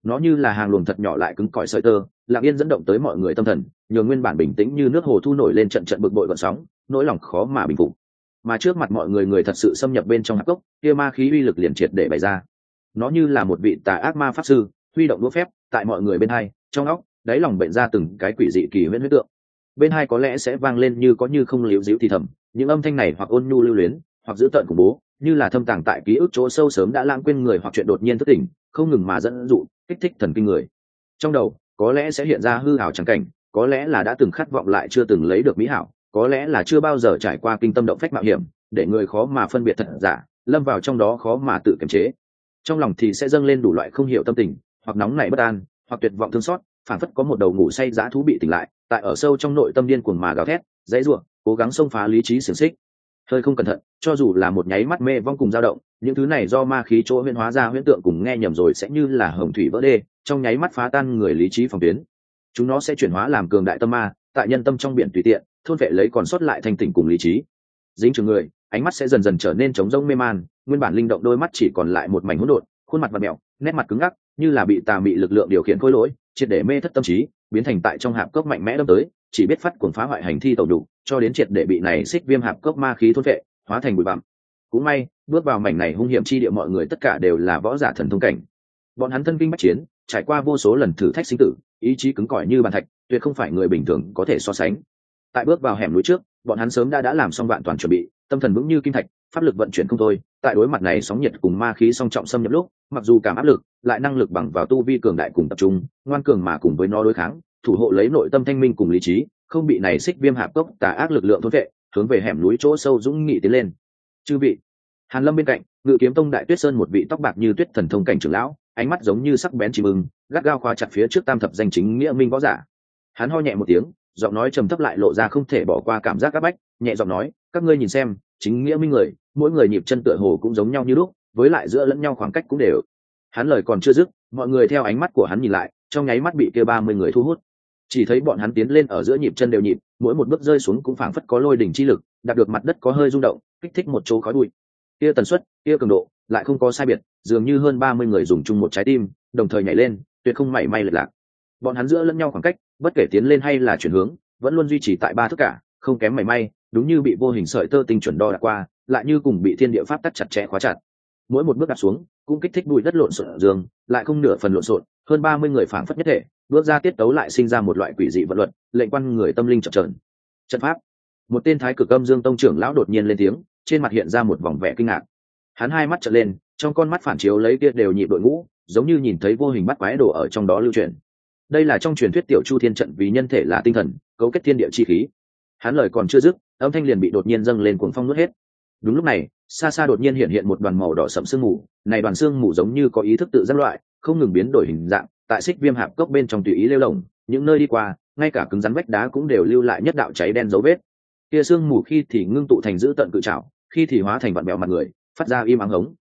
Nó như là hàng luồng thật nhỏ lại cứng cỏi sợi tơ, lặng yên dẫn động tới mọi người tâm thần, nhường nguyên bản bình tĩnh như nước hồ thu nổi lên trận trận bực bội vận sóng, nỗi lòng khó mà bình phục. Mà trước mặt mọi người người thật sự xâm nhập bên trong hạp cốc, kia ma khí uy lực liền triệt để bày ra. Nó như là một vị tà ác ma pháp sư, huy động đũa phép, tại mọi người bên hai, trong óc, đáy lòng bệnh ra từng cái quỷ dị kỳ huyễn huyết tượng. Bên hai có lẽ sẽ vang lên như có như không liễu dĩu thì thầm, những âm thanh này hoặc ôn nhu lưu luyến hoặc giữ tợn khủng bố, như là thâm tàng tại ký ức chỗ sâu sớm đã lãng quên người hoặc chuyện đột nhiên thức tỉnh không ngừng mà dẫn dụ, kích thích thần kinh người. Trong đầu, có lẽ sẽ hiện ra hư hảo trắng cảnh, có lẽ là đã từng khát vọng lại chưa từng lấy được mỹ hảo, có lẽ là chưa bao giờ trải qua kinh tâm động phách mạo hiểm, để người khó mà phân biệt thật giả, lâm vào trong đó khó mà tự kiềm chế. Trong lòng thì sẽ dâng lên đủ loại không hiểu tâm tình, hoặc nóng nảy bất an, hoặc tuyệt vọng thương xót phản phất có một đầu ngủ say giá thú bị tỉnh lại, tại ở sâu trong nội tâm điên cuồng mà gào thét, dãy ruộng cố gắng xông phá lý trí xiềng xích hơi không cẩn thận, cho dù là một nháy mắt mê vong cùng dao động, những thứ này do ma khí chỗ huyễn hóa ra huyễn tượng cùng nghe nhầm rồi sẽ như là hồng thủy vỡ đê, trong nháy mắt phá tan người lý trí phòng tuyến. Chúng nó sẽ chuyển hóa làm cường đại tâm ma, tại nhân tâm trong biển tùy tiện, thôn vệ lấy còn sót lại thanh tỉnh cùng lý trí. Dính trường người, ánh mắt sẽ dần dần trở nên trống rỗng mê man, nguyên bản linh động đôi mắt chỉ còn lại một mảnh hỗn độn, khuôn mặt mặt mẹo, nét mặt cứng ngắc, như là bị tà mị lực lượng điều khiển khối lỗi, triệt để mê thất tâm trí biến thành tại trong hạp cốc mạnh mẽ đâm tới, chỉ biết phát cuồng phá hoại hành thi tẩu đủ, cho đến triệt để bị này xích viêm hạp cốc ma khí thôn vệ, hóa thành bụi bặm. Cũng may, bước vào mảnh này hung hiểm chi địa mọi người tất cả đều là võ giả thần thông cảnh. Bọn hắn thân kinh bách chiến, trải qua vô số lần thử thách sinh tử, ý chí cứng cỏi như bàn thạch, tuyệt không phải người bình thường có thể so sánh. Tại bước vào hẻm núi trước, bọn hắn sớm đã đã làm xong vạn toàn chuẩn bị, tâm thần vững như kim thạch pháp lực vận chuyển không thôi, tại đối mặt này sóng nhiệt cùng ma khí song trọng xâm nhập lúc, mặc dù cảm áp lực, lại năng lực bằng vào tu vi cường đại cùng tập trung, ngoan cường mà cùng với nó đối kháng, thủ hộ lấy nội tâm thanh minh cùng lý trí, không bị này xích viêm hạp cốc tà ác lực lượng thôn vệ, hướng về hẻm núi chỗ sâu dũng nghị tiến lên. Chư vị, hàn lâm bên cạnh, ngự kiếm tông đại tuyết sơn một vị tóc bạc như tuyết thần thông cảnh trưởng lão, ánh mắt giống như sắc bén chim ưng, gắt gao khoa chặt phía trước tam thập danh chính nghĩa minh võ giả. Hắn ho nhẹ một tiếng, giọng nói trầm thấp lại lộ ra không thể bỏ qua cảm giác áp bách, nhẹ giọng nói, các ngươi nhìn xem, chính nghĩa minh người mỗi người nhịp chân tựa hồ cũng giống nhau như lúc, với lại giữa lẫn nhau khoảng cách cũng đều. Hắn lời còn chưa dứt, mọi người theo ánh mắt của hắn nhìn lại, trong nháy mắt bị kia ba mươi người thu hút. Chỉ thấy bọn hắn tiến lên ở giữa nhịp chân đều nhịp, mỗi một bước rơi xuống cũng phảng phất có lôi đỉnh chi lực đạt được mặt đất có hơi rung động, kích thích một chỗ khói bụi. Kia tần suất, kia cường độ, lại không có sai biệt, dường như hơn ba mươi người dùng chung một trái tim, đồng thời nhảy lên, tuyệt không mảy may lệch lạc. Bọn hắn giữa lẫn nhau khoảng cách, bất kể tiến lên hay là chuyển hướng, vẫn luôn duy trì tại ba thức cả, không kém mảy may, đúng như bị vô hình sợi tơ tinh chuẩn đo đạc qua lại như cùng bị thiên địa pháp tắc chặt chẽ khóa chặt. Mỗi một bước đặt xuống, cũng kích thích bụi đất lộn xộn dương lại không nửa phần lộn xộn, hơn ba mươi người phảng phất nhất thể, bước ra tiết tấu lại sinh ra một loại quỷ dị vận luật, lệnh quan người tâm linh chập trờn trận pháp. Một tên thái cực âm dương tông trưởng lão đột nhiên lên tiếng, trên mặt hiện ra một vòng vẻ kinh ngạc. Hắn hai mắt trợn lên, trong con mắt phản chiếu lấy kia đều nhịp đội ngũ, giống như nhìn thấy vô hình bắt quái đồ ở trong đó lưu truyền. Đây là trong truyền thuyết tiểu chu thiên trận vì nhân thể là tinh thần, cấu kết thiên địa chi khí. Hắn lời còn chưa dứt, âm thanh liền bị đột nhiên dâng lên cuồng phong nuốt hết đúng lúc này, xa xa đột nhiên hiện hiện một đoàn màu đỏ sẫm sương mù. Này đoàn sương mù giống như có ý thức tự giác loại, không ngừng biến đổi hình dạng, tại xích viêm hạp cốc bên trong tùy ý lêu lồng, những nơi đi qua, ngay cả cứng rắn vách đá cũng đều lưu lại nhất đạo cháy đen dấu vết. Kia sương mù khi thì ngưng tụ thành giữ tận cự trảo, khi thì hóa thành vạn bèo mặt người, phát ra im ắng hống.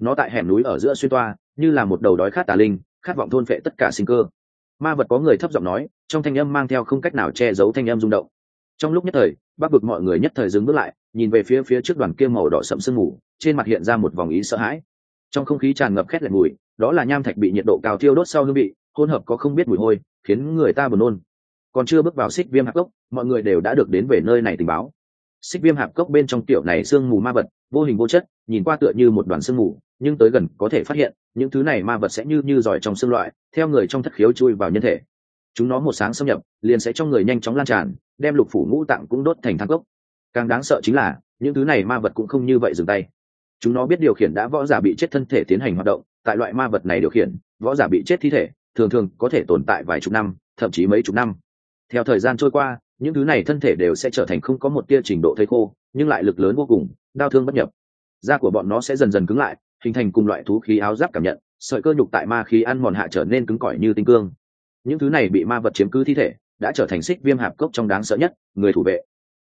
Nó tại hẻm núi ở giữa xuyên toa, như là một đầu đói khát tà linh, khát vọng thôn phệ tất cả sinh cơ. Ma vật có người thấp giọng nói, trong thanh âm mang theo không cách nào che giấu thanh âm rung động. Trong lúc nhất thời, bắc vực mọi người nhất thời dừng bước lại nhìn về phía phía trước đoàn kia màu đỏ sẫm sương mù, trên mặt hiện ra một vòng ý sợ hãi. Trong không khí tràn ngập khét lẹt mùi, đó là nham thạch bị nhiệt độ cao thiêu đốt sau hương vị, hỗn hợp có không biết mùi hôi, khiến người ta buồn nôn. Còn chưa bước vào xích viêm hạp cốc, mọi người đều đã được đến về nơi này tình báo. Xích viêm hạp cốc bên trong tiểu này sương mù ma vật, vô hình vô chất, nhìn qua tựa như một đoàn sương mù, nhưng tới gần có thể phát hiện, những thứ này ma vật sẽ như như giỏi trong xương loại, theo người trong thất khiếu chui vào nhân thể. Chúng nó một sáng xâm nhập, liền sẽ trong người nhanh chóng lan tràn, đem lục phủ ngũ tạng cũng đốt thành thang cốc càng đáng sợ chính là, những thứ này ma vật cũng không như vậy dừng tay. Chúng nó biết điều khiển đã võ giả bị chết thân thể tiến hành hoạt động, tại loại ma vật này điều khiển, võ giả bị chết thi thể, thường thường có thể tồn tại vài chục năm, thậm chí mấy chục năm. Theo thời gian trôi qua, những thứ này thân thể đều sẽ trở thành không có một tia trình độ thây khô, nhưng lại lực lớn vô cùng, đau thương bất nhập. Da của bọn nó sẽ dần dần cứng lại, hình thành cùng loại thú khí áo giáp cảm nhận, sợi cơ nhục tại ma khí ăn mòn hạ trở nên cứng cỏi như tinh cương. Những thứ này bị ma vật chiếm cứ thi thể, đã trở thành xích viêm hạp cốc trong đáng sợ nhất, người thủ vệ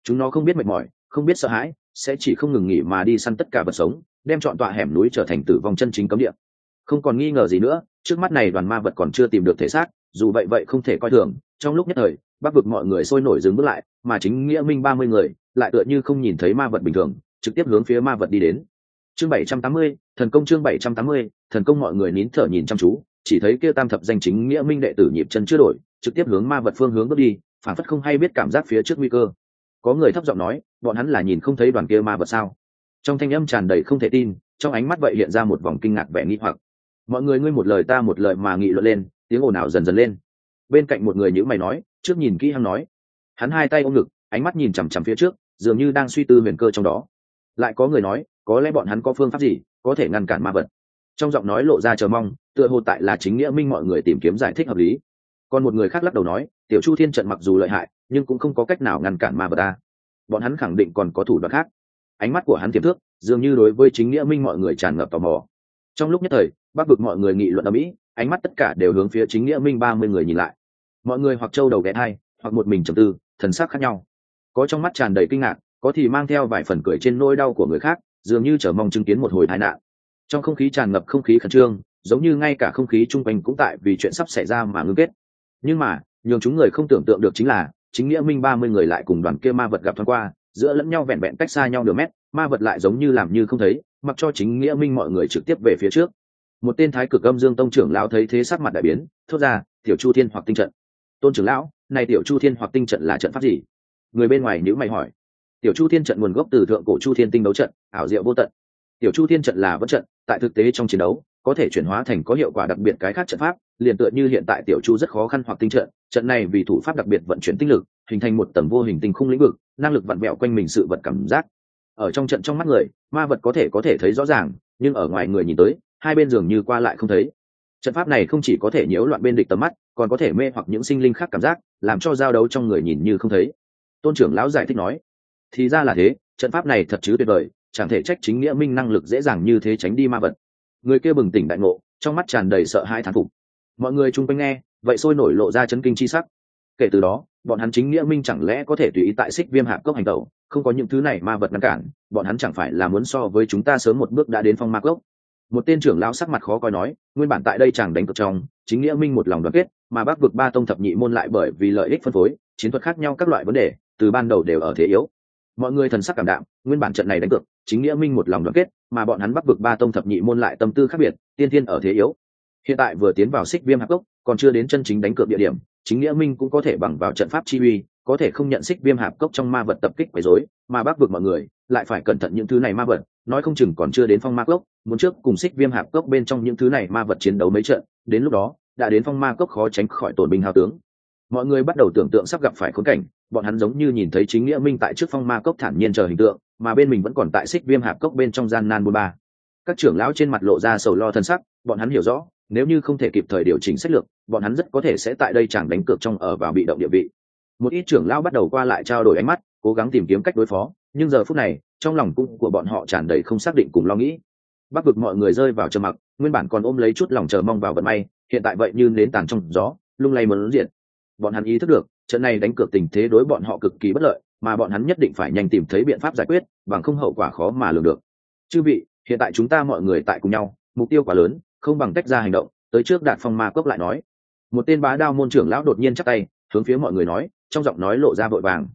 chúng nó không biết mệt mỏi, không biết sợ hãi, sẽ chỉ không ngừng nghỉ mà đi săn tất cả vật sống, đem chọn tọa hẻm núi trở thành tử vong chân chính cấm địa. Không còn nghi ngờ gì nữa, trước mắt này đoàn ma vật còn chưa tìm được thể xác, dù vậy vậy không thể coi thường, trong lúc nhất thời bắc vực mọi người sôi nổi dừng bước lại, mà chính nghĩa minh ba mươi người, lại tựa như không nhìn thấy ma vật bình thường, trực tiếp hướng phía ma vật đi đến. Chương bảy trăm tám mươi, thần công chương bảy trăm tám mươi, thần công mọi người nín thở nhìn chăm chú, chỉ thấy kia tam thập danh chính nghĩa minh đệ tử nhịp chân chưa đổi, trực tiếp hướng ma vật phương hướng bước đi, phản phất không hay biết cảm giác phía trước nguy cơ có người thấp giọng nói, bọn hắn là nhìn không thấy đoàn kia ma vật sao? Trong thanh âm tràn đầy không thể tin, trong ánh mắt vậy hiện ra một vòng kinh ngạc vẻ nghi hoặc. Mọi người ngươi một lời ta một lời mà nghị luận lên, tiếng ồn ào dần dần lên. Bên cạnh một người nhữ mày nói, trước nhìn kỹ hắn nói. Hắn hai tay ôm ngực, ánh mắt nhìn chằm chằm phía trước, dường như đang suy tư huyền cơ trong đó. Lại có người nói, có lẽ bọn hắn có phương pháp gì có thể ngăn cản ma vật? Trong giọng nói lộ ra chờ mong, tựa hồ tại là chính nghĩa minh mọi người tìm kiếm giải thích hợp lý. Còn một người khác lắc đầu nói, tiểu chu thiên trận mặc dù lợi hại nhưng cũng không có cách nào ngăn cản ma vật ta. Bọn hắn khẳng định còn có thủ đoạn khác. Ánh mắt của hắn tiềm thước, dường như đối với chính nghĩa minh mọi người tràn ngập tò mò. Trong lúc nhất thời, bắc vực mọi người nghị luận ở mỹ, ánh mắt tất cả đều hướng phía chính nghĩa minh ba mươi người nhìn lại. Mọi người hoặc trâu đầu ghé hai hoặc một mình trầm tư, thần sắc khác nhau. Có trong mắt tràn đầy kinh ngạc, có thì mang theo vài phần cười trên nỗi đau của người khác, dường như chờ mong chứng kiến một hồi tai nạn. Trong không khí tràn ngập không khí khẩn trương, giống như ngay cả không khí chung quanh cũng tại vì chuyện sắp xảy ra mà ngưng kết. Nhưng mà, nhường chúng người không tưởng tượng được chính là chính nghĩa minh ba mươi người lại cùng đoàn kia ma vật gặp thoáng qua, giữa lẫn nhau vẹn vẹn cách xa nhau nửa mét, ma vật lại giống như làm như không thấy, mặc cho chính nghĩa minh mọi người trực tiếp về phía trước. Một tên thái cực âm dương tông trưởng lão thấy thế sắc mặt đại biến, thốt ra, tiểu chu thiên hoặc tinh trận. Tôn trưởng lão, này tiểu chu thiên hoặc tinh trận là trận pháp gì? Người bên ngoài nhữ mày hỏi. Tiểu chu thiên trận nguồn gốc từ thượng cổ chu thiên tinh đấu trận, ảo diệu vô tận. Tiểu chu thiên trận là vẫn trận, tại thực tế trong chiến đấu có thể chuyển hóa thành có hiệu quả đặc biệt cái khác trận pháp, liền tựa như hiện tại tiểu chu rất khó khăn hoặc tinh trận trận này vì thủ pháp đặc biệt vận chuyển tinh lực, hình thành một tầng vô hình tinh khung lĩnh vực, năng lực vặn vẹo quanh mình sự vật cảm giác. Ở trong trận trong mắt người, ma vật có thể có thể thấy rõ ràng, nhưng ở ngoài người nhìn tới, hai bên dường như qua lại không thấy. Trận pháp này không chỉ có thể nhiễu loạn bên địch tầm mắt, còn có thể mê hoặc những sinh linh khác cảm giác, làm cho giao đấu trong người nhìn như không thấy. Tôn trưởng lão giải thích nói, thì ra là thế, trận pháp này thật chứ tuyệt vời, chẳng thể trách chính nghĩa minh năng lực dễ dàng như thế tránh đi ma vật người kia bừng tỉnh đại ngộ, trong mắt tràn đầy sợ hãi thán phục. Mọi người chung quanh nghe, vậy sôi nổi lộ ra chấn kinh chi sắc. Kể từ đó, bọn hắn chính nghĩa minh chẳng lẽ có thể tùy ý tại xích viêm hạp cốc hành tẩu, không có những thứ này ma vật ngăn cản, bọn hắn chẳng phải là muốn so với chúng ta sớm một bước đã đến phong ma cốc. Một tên trưởng lão sắc mặt khó coi nói, nguyên bản tại đây chẳng đánh cực trong, chính nghĩa minh một lòng đoàn kết, mà bác vực ba tông thập nhị môn lại bởi vì lợi ích phân phối, chiến thuật khác nhau các loại vấn đề, từ ban đầu đều ở thế yếu. Mọi người thần sắc cảm đạm, nguyên bản trận này đánh cực chính nghĩa minh một lòng đoàn kết, mà bọn hắn bắc vực ba tông thập nhị môn lại tâm tư khác biệt, tiên thiên ở thế yếu. Hiện tại vừa tiến vào xích viêm hạc cốc, còn chưa đến chân chính đánh cược địa điểm, chính nghĩa minh cũng có thể bằng vào trận pháp chi uy, có thể không nhận xích viêm hạp cốc trong ma vật tập kích quấy rối, mà bác vực mọi người lại phải cẩn thận những thứ này ma vật, nói không chừng còn chưa đến phong ma cốc, muốn trước cùng xích viêm hạp cốc bên trong những thứ này ma vật chiến đấu mấy trận, đến lúc đó, đã đến phong ma cốc khó tránh khỏi tổn binh hào tướng mọi người bắt đầu tưởng tượng sắp gặp phải khốn cảnh, bọn hắn giống như nhìn thấy chính nghĩa minh tại trước phong ma cốc thản nhiên chờ hình tượng, mà bên mình vẫn còn tại xích viêm hạp cốc bên trong gian nan bôn ba. Các trưởng lão trên mặt lộ ra sầu lo thân sắc, bọn hắn hiểu rõ, nếu như không thể kịp thời điều chỉnh sách lược, bọn hắn rất có thể sẽ tại đây chẳng đánh cược trong ở vào bị động địa vị. Một ít trưởng lão bắt đầu qua lại trao đổi ánh mắt, cố gắng tìm kiếm cách đối phó, nhưng giờ phút này, trong lòng cung của bọn họ tràn đầy không xác định cùng lo nghĩ. Bắc vực mọi người rơi vào trầm mặc, nguyên bản còn ôm lấy chút lòng chờ mong vào vận may, hiện tại vậy như nến tàn trong gió, lung lay muốn diện bọn hắn ý thức được, trận này đánh cược tình thế đối bọn họ cực kỳ bất lợi, mà bọn hắn nhất định phải nhanh tìm thấy biện pháp giải quyết, bằng không hậu quả khó mà lường được. Chư vị, hiện tại chúng ta mọi người tại cùng nhau, mục tiêu quá lớn, không bằng tách ra hành động, tới trước đạt phong ma cốc lại nói. Một tên bá đao môn trưởng lão đột nhiên chắc tay, hướng phía mọi người nói, trong giọng nói lộ ra vội vàng.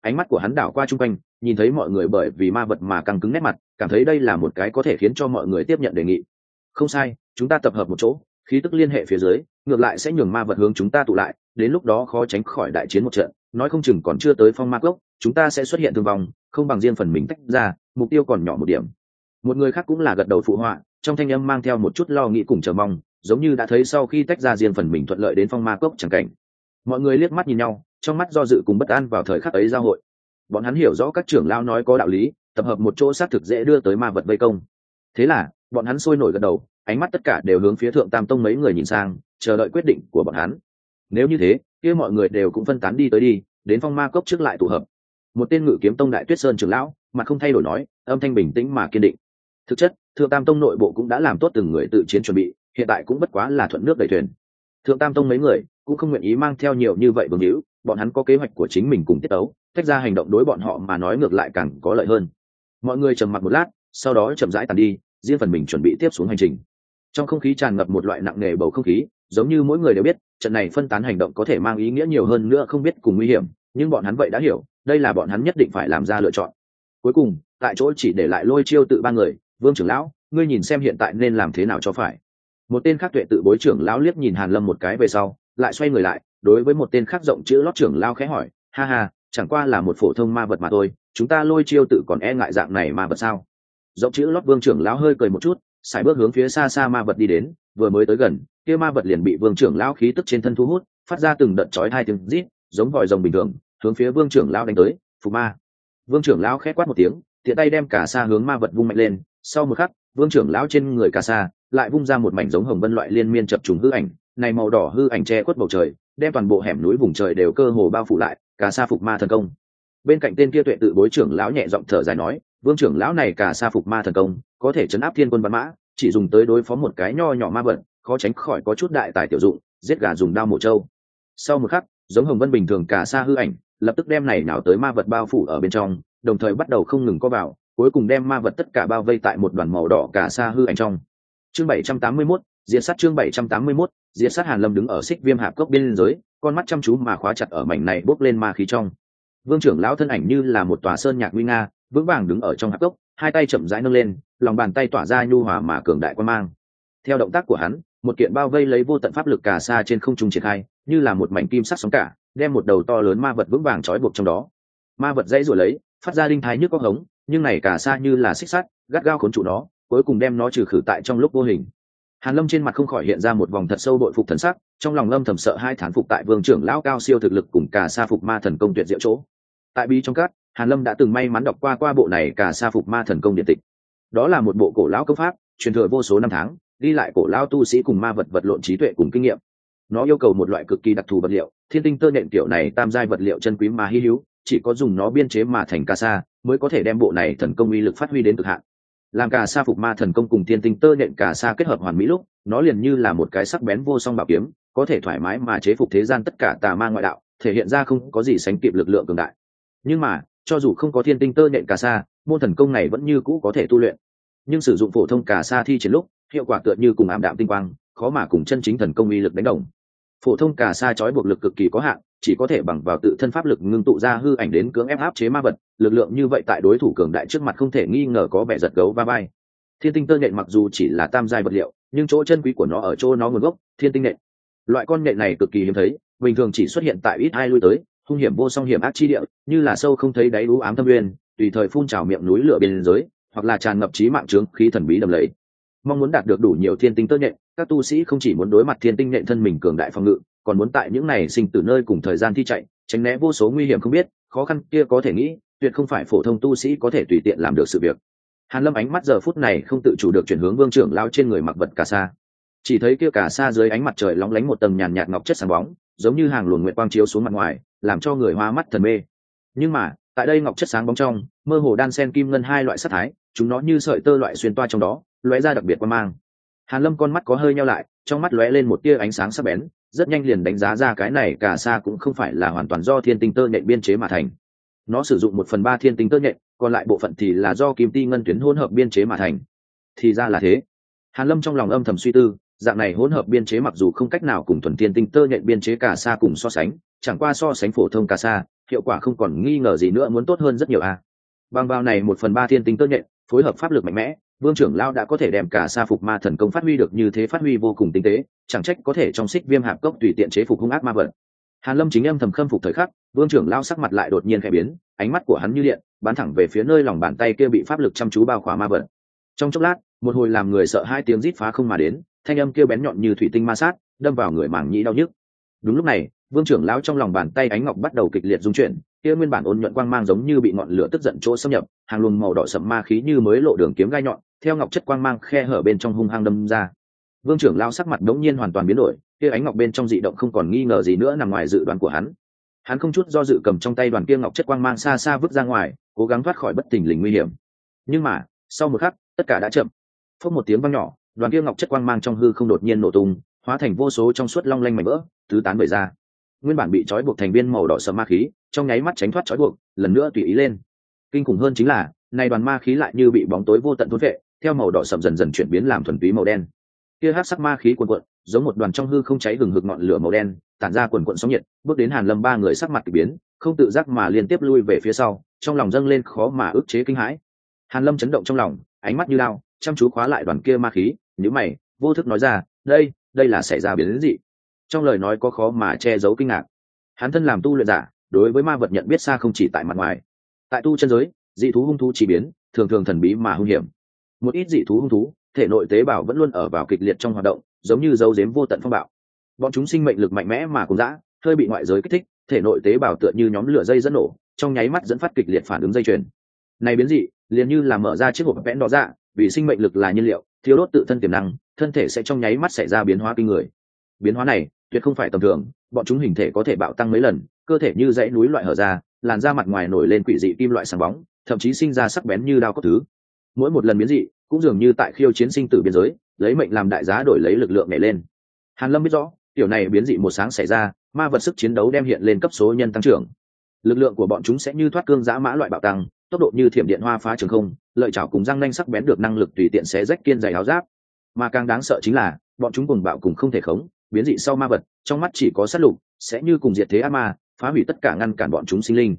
Ánh mắt của hắn đảo qua chung quanh, nhìn thấy mọi người bởi vì ma vật mà căng cứng nét mặt, cảm thấy đây là một cái có thể khiến cho mọi người tiếp nhận đề nghị. Không sai, chúng ta tập hợp một chỗ khí tức liên hệ phía dưới, ngược lại sẽ nhường ma vật hướng chúng ta tụ lại, đến lúc đó khó tránh khỏi đại chiến một trận. Nói không chừng còn chưa tới phong ma cốc, chúng ta sẽ xuất hiện thương vong, không bằng riêng phần mình tách ra, mục tiêu còn nhỏ một điểm. Một người khác cũng là gật đầu phụ họa, trong thanh âm mang theo một chút lo nghĩ cùng chờ mong, giống như đã thấy sau khi tách ra riêng phần mình thuận lợi đến phong ma cốc chẳng cảnh. Mọi người liếc mắt nhìn nhau, trong mắt do dự cùng bất an vào thời khắc ấy giao hội. Bọn hắn hiểu rõ các trưởng lao nói có đạo lý, tập hợp một chỗ xác thực dễ đưa tới ma vật vây công. Thế là, bọn hắn sôi nổi gật đầu ánh mắt tất cả đều hướng phía thượng tam tông mấy người nhìn sang, chờ đợi quyết định của bọn hắn. Nếu như thế, kia mọi người đều cũng phân tán đi tới đi, đến phong ma cốc trước lại tụ hợp. Một tên ngự kiếm tông đại tuyết sơn trưởng lão mà không thay đổi nói, âm thanh bình tĩnh mà kiên định. Thực chất, thượng tam tông nội bộ cũng đã làm tốt từng người tự chiến chuẩn bị, hiện tại cũng bất quá là thuận nước đẩy thuyền. Thượng tam tông mấy người cũng không nguyện ý mang theo nhiều như vậy vương hữu, bọn hắn có kế hoạch của chính mình cùng tiết tấu, tách ra hành động đối bọn họ mà nói ngược lại càng có lợi hơn. Mọi người trầm mặc một lát, sau đó chậm rãi tàn đi, riêng phần mình chuẩn bị tiếp xuống hành trình trong không khí tràn ngập một loại nặng nề bầu không khí, giống như mỗi người đều biết, trận này phân tán hành động có thể mang ý nghĩa nhiều hơn nữa không biết cùng nguy hiểm, nhưng bọn hắn vậy đã hiểu, đây là bọn hắn nhất định phải làm ra lựa chọn. Cuối cùng, tại chỗ chỉ để lại lôi chiêu tự ba người, vương trưởng lão, ngươi nhìn xem hiện tại nên làm thế nào cho phải. Một tên khác tuệ tự bối trưởng lão liếc nhìn hàn lâm một cái về sau, lại xoay người lại, đối với một tên khác rộng chữ lót trưởng lao khẽ hỏi, ha ha, chẳng qua là một phổ thông ma vật mà thôi, chúng ta lôi chiêu tự còn e ngại dạng này ma vật sao? Rộng chữ lót vương trưởng lão hơi cười một chút xài bước hướng phía xa xa ma vật đi đến, vừa mới tới gần, kia ma vật liền bị vương trưởng lão khí tức trên thân thu hút, phát ra từng đợt chói hai tiếng rít, giống vòi rồng bình thường, hướng phía vương trưởng lão đánh tới phục ma. Vương trưởng lão khẽ quát một tiếng, tiện tay đem cả xa hướng ma vật vung mạnh lên, sau một khắc, vương trưởng lão trên người cả xa lại vung ra một mảnh giống hồng vân loại liên miên chập trùng hư ảnh, này màu đỏ hư ảnh che khuất bầu trời, đem toàn bộ hẻm núi vùng trời đều cơ hồ bao phủ lại, cả xa phục ma thần công. Bên cạnh tên kia tuệ tự bối trưởng lão nhẹ giọng thở dài nói vương trưởng lão này cả sa phục ma thần công có thể chấn áp thiên quân văn mã chỉ dùng tới đối phó một cái nho nhỏ ma vật khó tránh khỏi có chút đại tài tiểu dụng giết gà dùng đao mổ trâu. Sau một khắc giống hồng vân bình thường cả sa hư ảnh lập tức đem này nào tới ma vật bao phủ ở bên trong đồng thời bắt đầu không ngừng có vào cuối cùng đem ma vật tất cả bao vây tại một đoàn màu đỏ cả sa hư ảnh trong. Chương 781, diệt sát chương 781, diệt sát hàn lâm đứng ở xích viêm hạp cốc biên giới con mắt chăm chú mà khóa chặt ở mảnh này bốc lên ma khí trong. Vương trưởng lão thân ảnh như là một tòa sơn nhạc nguy nga vững vàng đứng ở trong hạp cốc, hai tay chậm rãi nâng lên, lòng bàn tay tỏa ra nhu hòa mà cường đại quan mang. Theo động tác của hắn, một kiện bao vây lấy vô tận pháp lực cả xa trên không trung triển khai, như là một mảnh kim sắc sóng cả, đem một đầu to lớn ma vật vững vàng trói buộc trong đó. Ma vật dãy rồi lấy, phát ra đinh thái nhức có hống, nhưng này cả xa như là xích sắt, gắt gao khốn trụ nó, cuối cùng đem nó trừ khử tại trong lúc vô hình. Hàn lâm trên mặt không khỏi hiện ra một vòng thật sâu bội phục thần sắc, trong lòng lâm thầm sợ hai thán phục tại vương trưởng lão cao siêu thực lực cùng cả xa phục ma thần công tuyệt diệu chỗ. Tại bí trong cát hàn lâm đã từng may mắn đọc qua qua bộ này cả sa phục ma thần công điện tịch. Đó là một bộ cổ lão công pháp, truyền thừa vô số năm tháng đi lại cổ lão tu sĩ cùng ma vật vật lộn trí tuệ cùng kinh nghiệm. Nó yêu cầu một loại cực kỳ đặc thù vật liệu, thiên tinh tơ nện tiểu này tam giai vật liệu chân quý mà hy hữu, chỉ có dùng nó biên chế mà thành ca sa, mới có thể đem bộ này thần công uy lực phát huy đến cực hạn. Làm cả sa phục ma thần công cùng thiên tinh tơ nện cả sa kết hợp hoàn mỹ lúc, nó liền như là một cái sắc bén vô song bảo kiếm, có thể thoải mái mà chế phục thế gian tất cả tà ma ngoại đạo, thể hiện ra không có gì sánh kịp lực lượng cường đại. Nhưng mà cho dù không có thiên tinh tơ nện cà sa, môn thần công này vẫn như cũ có thể tu luyện. Nhưng sử dụng phổ thông cà sa thi triển lúc, hiệu quả tựa như cùng ảm đạm tinh quang, khó mà cùng chân chính thần công uy lực đánh đồng. Phổ thông cà sa trói buộc lực cực kỳ có hạn, chỉ có thể bằng vào tự thân pháp lực ngưng tụ ra hư ảnh đến cưỡng ép áp chế ma vật, lực lượng như vậy tại đối thủ cường đại trước mặt không thể nghi ngờ có vẻ giật gấu va vai. Thiên tinh tơ nhện mặc dù chỉ là tam giai vật liệu, nhưng chỗ chân quý của nó ở chỗ nó nguồn gốc, thiên tinh nện. loại con nện này cực kỳ hiếm thấy, bình thường chỉ xuất hiện tại ít ai lui tới hung hiểm vô song hiểm ác chi địa, như là sâu không thấy đáy lũ ám thâm uyên, tùy thời phun trào miệng núi lửa biên giới, hoặc là tràn ngập trí mạng trướng khí thần bí đầm lầy. Mong muốn đạt được đủ nhiều thiên tinh tơ nhện, các tu sĩ không chỉ muốn đối mặt thiên tinh nhện thân mình cường đại phòng ngự, còn muốn tại những này sinh từ nơi cùng thời gian thi chạy, tránh né vô số nguy hiểm không biết, khó khăn kia có thể nghĩ, tuyệt không phải phổ thông tu sĩ có thể tùy tiện làm được sự việc. Hàn lâm ánh mắt giờ phút này không tự chủ được chuyển hướng vương trưởng lao trên người mặc vật cả sa chỉ thấy kia cả xa dưới ánh mặt trời lóng lánh một tầng nhàn nhạt ngọc chất sáng bóng, giống như hàng luồng nguyệt quang chiếu xuống mặt ngoài, làm cho người hoa mắt thần mê. Nhưng mà, tại đây ngọc chất sáng bóng trong, mơ hồ đan sen kim ngân hai loại sắc thái, chúng nó như sợi tơ loại xuyên toa trong đó, lóe ra đặc biệt quan mang. Hàn lâm con mắt có hơi nhau lại, trong mắt lóe lên một tia ánh sáng sắc bén, rất nhanh liền đánh giá ra cái này cả xa cũng không phải là hoàn toàn do thiên tinh tơ nhện biên chế mà thành. Nó sử dụng một phần ba thiên tinh tơ nhện, còn lại bộ phận thì là do kim ti ngân tuyến hỗn hợp biên chế mà thành. Thì ra là thế. Hàn lâm trong lòng âm thầm suy tư dạng này hỗn hợp biên chế mặc dù không cách nào cùng thuần tiên tinh tơ nhện biên chế cả xa cùng so sánh, chẳng qua so sánh phổ thông cả xa hiệu quả không còn nghi ngờ gì nữa muốn tốt hơn rất nhiều a à. bằng vào này một phần ba thiên tinh tơ nhện, phối hợp pháp lực mạnh mẽ, vương trưởng lao đã có thể đem cả sa phục ma thần công phát huy được như thế phát huy vô cùng tinh tế, chẳng trách có thể trong xích viêm hạp cốc tùy tiện chế phục hung ác ma vật hàn lâm chính âm thầm khâm phục thời khắc, vương trưởng lao sắc mặt lại đột nhiên khẽ biến, ánh mắt của hắn như điện, bắn thẳng về phía nơi lòng bàn tay kia bị pháp lực chăm chú bao khỏa ma vật trong chốc lát, một hồi làm người sợ hai tiếng rít phá không mà đến thanh âm kia bén nhọn như thủy tinh ma sát, đâm vào người màng nhĩ đau nhức. Đúng lúc này, vương trưởng lão trong lòng bàn tay ánh ngọc bắt đầu kịch liệt dung chuyển, kia nguyên bản ôn nhuận quang mang giống như bị ngọn lửa tức giận chỗ xâm nhập, hàng luồng màu đỏ sậm ma khí như mới lộ đường kiếm gai nhọn, theo ngọc chất quang mang khe hở bên trong hung hăng đâm ra. Vương trưởng lao sắc mặt đống nhiên hoàn toàn biến đổi, kia ánh ngọc bên trong dị động không còn nghi ngờ gì nữa nằm ngoài dự đoán của hắn. Hắn không chút do dự cầm trong tay đoàn kia ngọc chất quang mang xa xa vứt ra ngoài, cố gắng thoát khỏi bất tình lình nguy hiểm. Nhưng mà, sau một khắc, tất cả đã chậm. Phốc một tiếng vang nhỏ đoàn kia ngọc chất quang mang trong hư không đột nhiên nổ tung, hóa thành vô số trong suốt long lanh mảnh vỡ, tứ tán bởi ra. Nguyên bản bị trói buộc thành viên màu đỏ sợ ma khí, trong nháy mắt tránh thoát trói buộc, lần nữa tùy ý lên. Kinh khủng hơn chính là này đoàn ma khí lại như bị bóng tối vô tận thôn vệ theo màu đỏ sậm dần dần chuyển biến làm thuần túy màu đen. Kia hát sắc ma khí cuồn cuộn, giống một đoàn trong hư không cháy hừng hực ngọn lửa màu đen, tản ra quần cuộn sóng nhiệt, bước đến hàn lâm ba người sắc mặt kỳ biến, không tự giác mà liên tiếp lui về phía sau, trong lòng dâng lên khó mà ức chế kinh hãi. Hàn lâm chấn động trong lòng, ánh mắt như lao chăm chú khóa lại đoàn kia ma khí nhữ mày, vô thức nói ra, đây đây là xảy ra biến dị. Trong lời nói có khó mà che giấu kinh ngạc. Hắn thân làm tu luyện giả, đối với ma vật nhận biết xa không chỉ tại mặt ngoài. Tại tu chân giới, dị thú hung thú chỉ biến, thường thường thần bí mà hung hiểm. Một ít dị thú hung thú, thể nội tế bào vẫn luôn ở vào kịch liệt trong hoạt động, giống như dấu dếm vô tận phong bạo. Bọn chúng sinh mệnh lực mạnh mẽ mà cũng dã, hơi bị ngoại giới kích thích, thể nội tế bào tựa như nhóm lửa dây dẫn nổ, trong nháy mắt dẫn phát kịch liệt phản ứng dây chuyền. Này biến dị, liền như là mở ra chiếc hộp vẽn đỏ ra vì sinh mệnh lực là nhiên liệu thiếu đốt tự thân tiềm năng, thân thể sẽ trong nháy mắt xảy ra biến hóa kinh người. Biến hóa này, tuyệt không phải tầm thường, bọn chúng hình thể có thể bạo tăng mấy lần, cơ thể như dãy núi loại hở ra, làn da mặt ngoài nổi lên quỷ dị kim loại sáng bóng, thậm chí sinh ra sắc bén như đao cốt thứ. Mỗi một lần biến dị, cũng dường như tại khiêu chiến sinh tử biên giới, lấy mệnh làm đại giá đổi lấy lực lượng nhảy lên. Hàn lâm biết rõ, tiểu này biến dị một sáng xảy ra, ma vật sức chiến đấu đem hiện lên cấp số nhân tăng trưởng. Lực lượng của bọn chúng sẽ như thoát cương giã mã loại bạo tăng, tốc độ như thiểm điện hoa phá trường không lợi chảo cùng răng nanh sắc bén được năng lực tùy tiện xé rách kiên dày áo giáp. Mà càng đáng sợ chính là, bọn chúng cùng bạo cùng không thể khống, biến dị sau ma vật, trong mắt chỉ có sát lục, sẽ như cùng diệt thế ác ma, phá hủy tất cả ngăn cản bọn chúng sinh linh.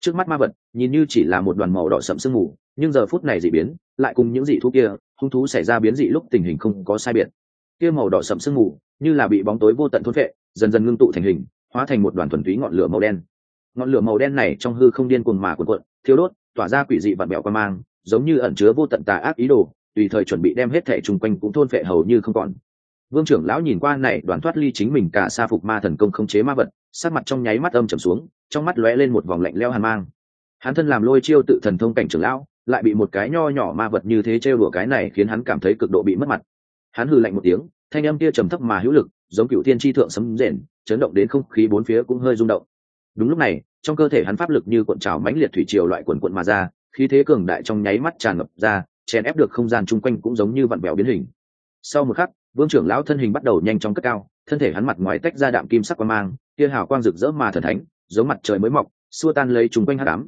Trước mắt ma vật, nhìn như chỉ là một đoàn màu đỏ sậm sương mù, nhưng giờ phút này dị biến, lại cùng những dị thú kia, hung thú xảy ra biến dị lúc tình hình không có sai biệt. Kia màu đỏ sậm sương mù, như là bị bóng tối vô tận thôn vệ dần dần ngưng tụ thành hình, hóa thành một đoàn thuần túy ngọn lửa màu đen. Ngọn lửa màu đen này trong hư không điên cuồng mà cuộn cuộn thiếu đốt, tỏa ra quỷ dị vặn bẹo qua mang giống như ẩn chứa vô tận tà ác ý đồ, tùy thời chuẩn bị đem hết thể chung quanh cũng thôn phệ hầu như không còn. Vương trưởng lão nhìn qua này, đoàn thoát ly chính mình cả sa phục ma thần công không chế ma vật sát mặt trong nháy mắt âm trầm xuống, trong mắt lóe lên một vòng lạnh leo hàn mang. Hắn thân làm lôi chiêu tự thần thông cảnh trưởng lão, lại bị một cái nho nhỏ ma vật như thế trêu đùa cái này khiến hắn cảm thấy cực độ bị mất mặt. Hắn hừ lạnh một tiếng, thanh âm kia trầm thấp mà hữu lực, giống cựu thiên tri thượng sấm rền, chấn động đến không khí bốn phía cũng hơi rung động. Đúng lúc này, trong cơ thể hắn pháp lực như cuộn trào mãnh liệt thủy triều loại quần quận mà ra khí thế cường đại trong nháy mắt tràn ngập ra, chèn ép được không gian chung quanh cũng giống như vặn vẹo biến hình. Sau một khắc, vương trưởng lão thân hình bắt đầu nhanh chóng cất cao, thân thể hắn mặt ngoài tách ra đạm kim sắc quang mang, kia hào quang rực rỡ mà thần thánh, giống mặt trời mới mọc, xua tan lấy chung quanh hát đám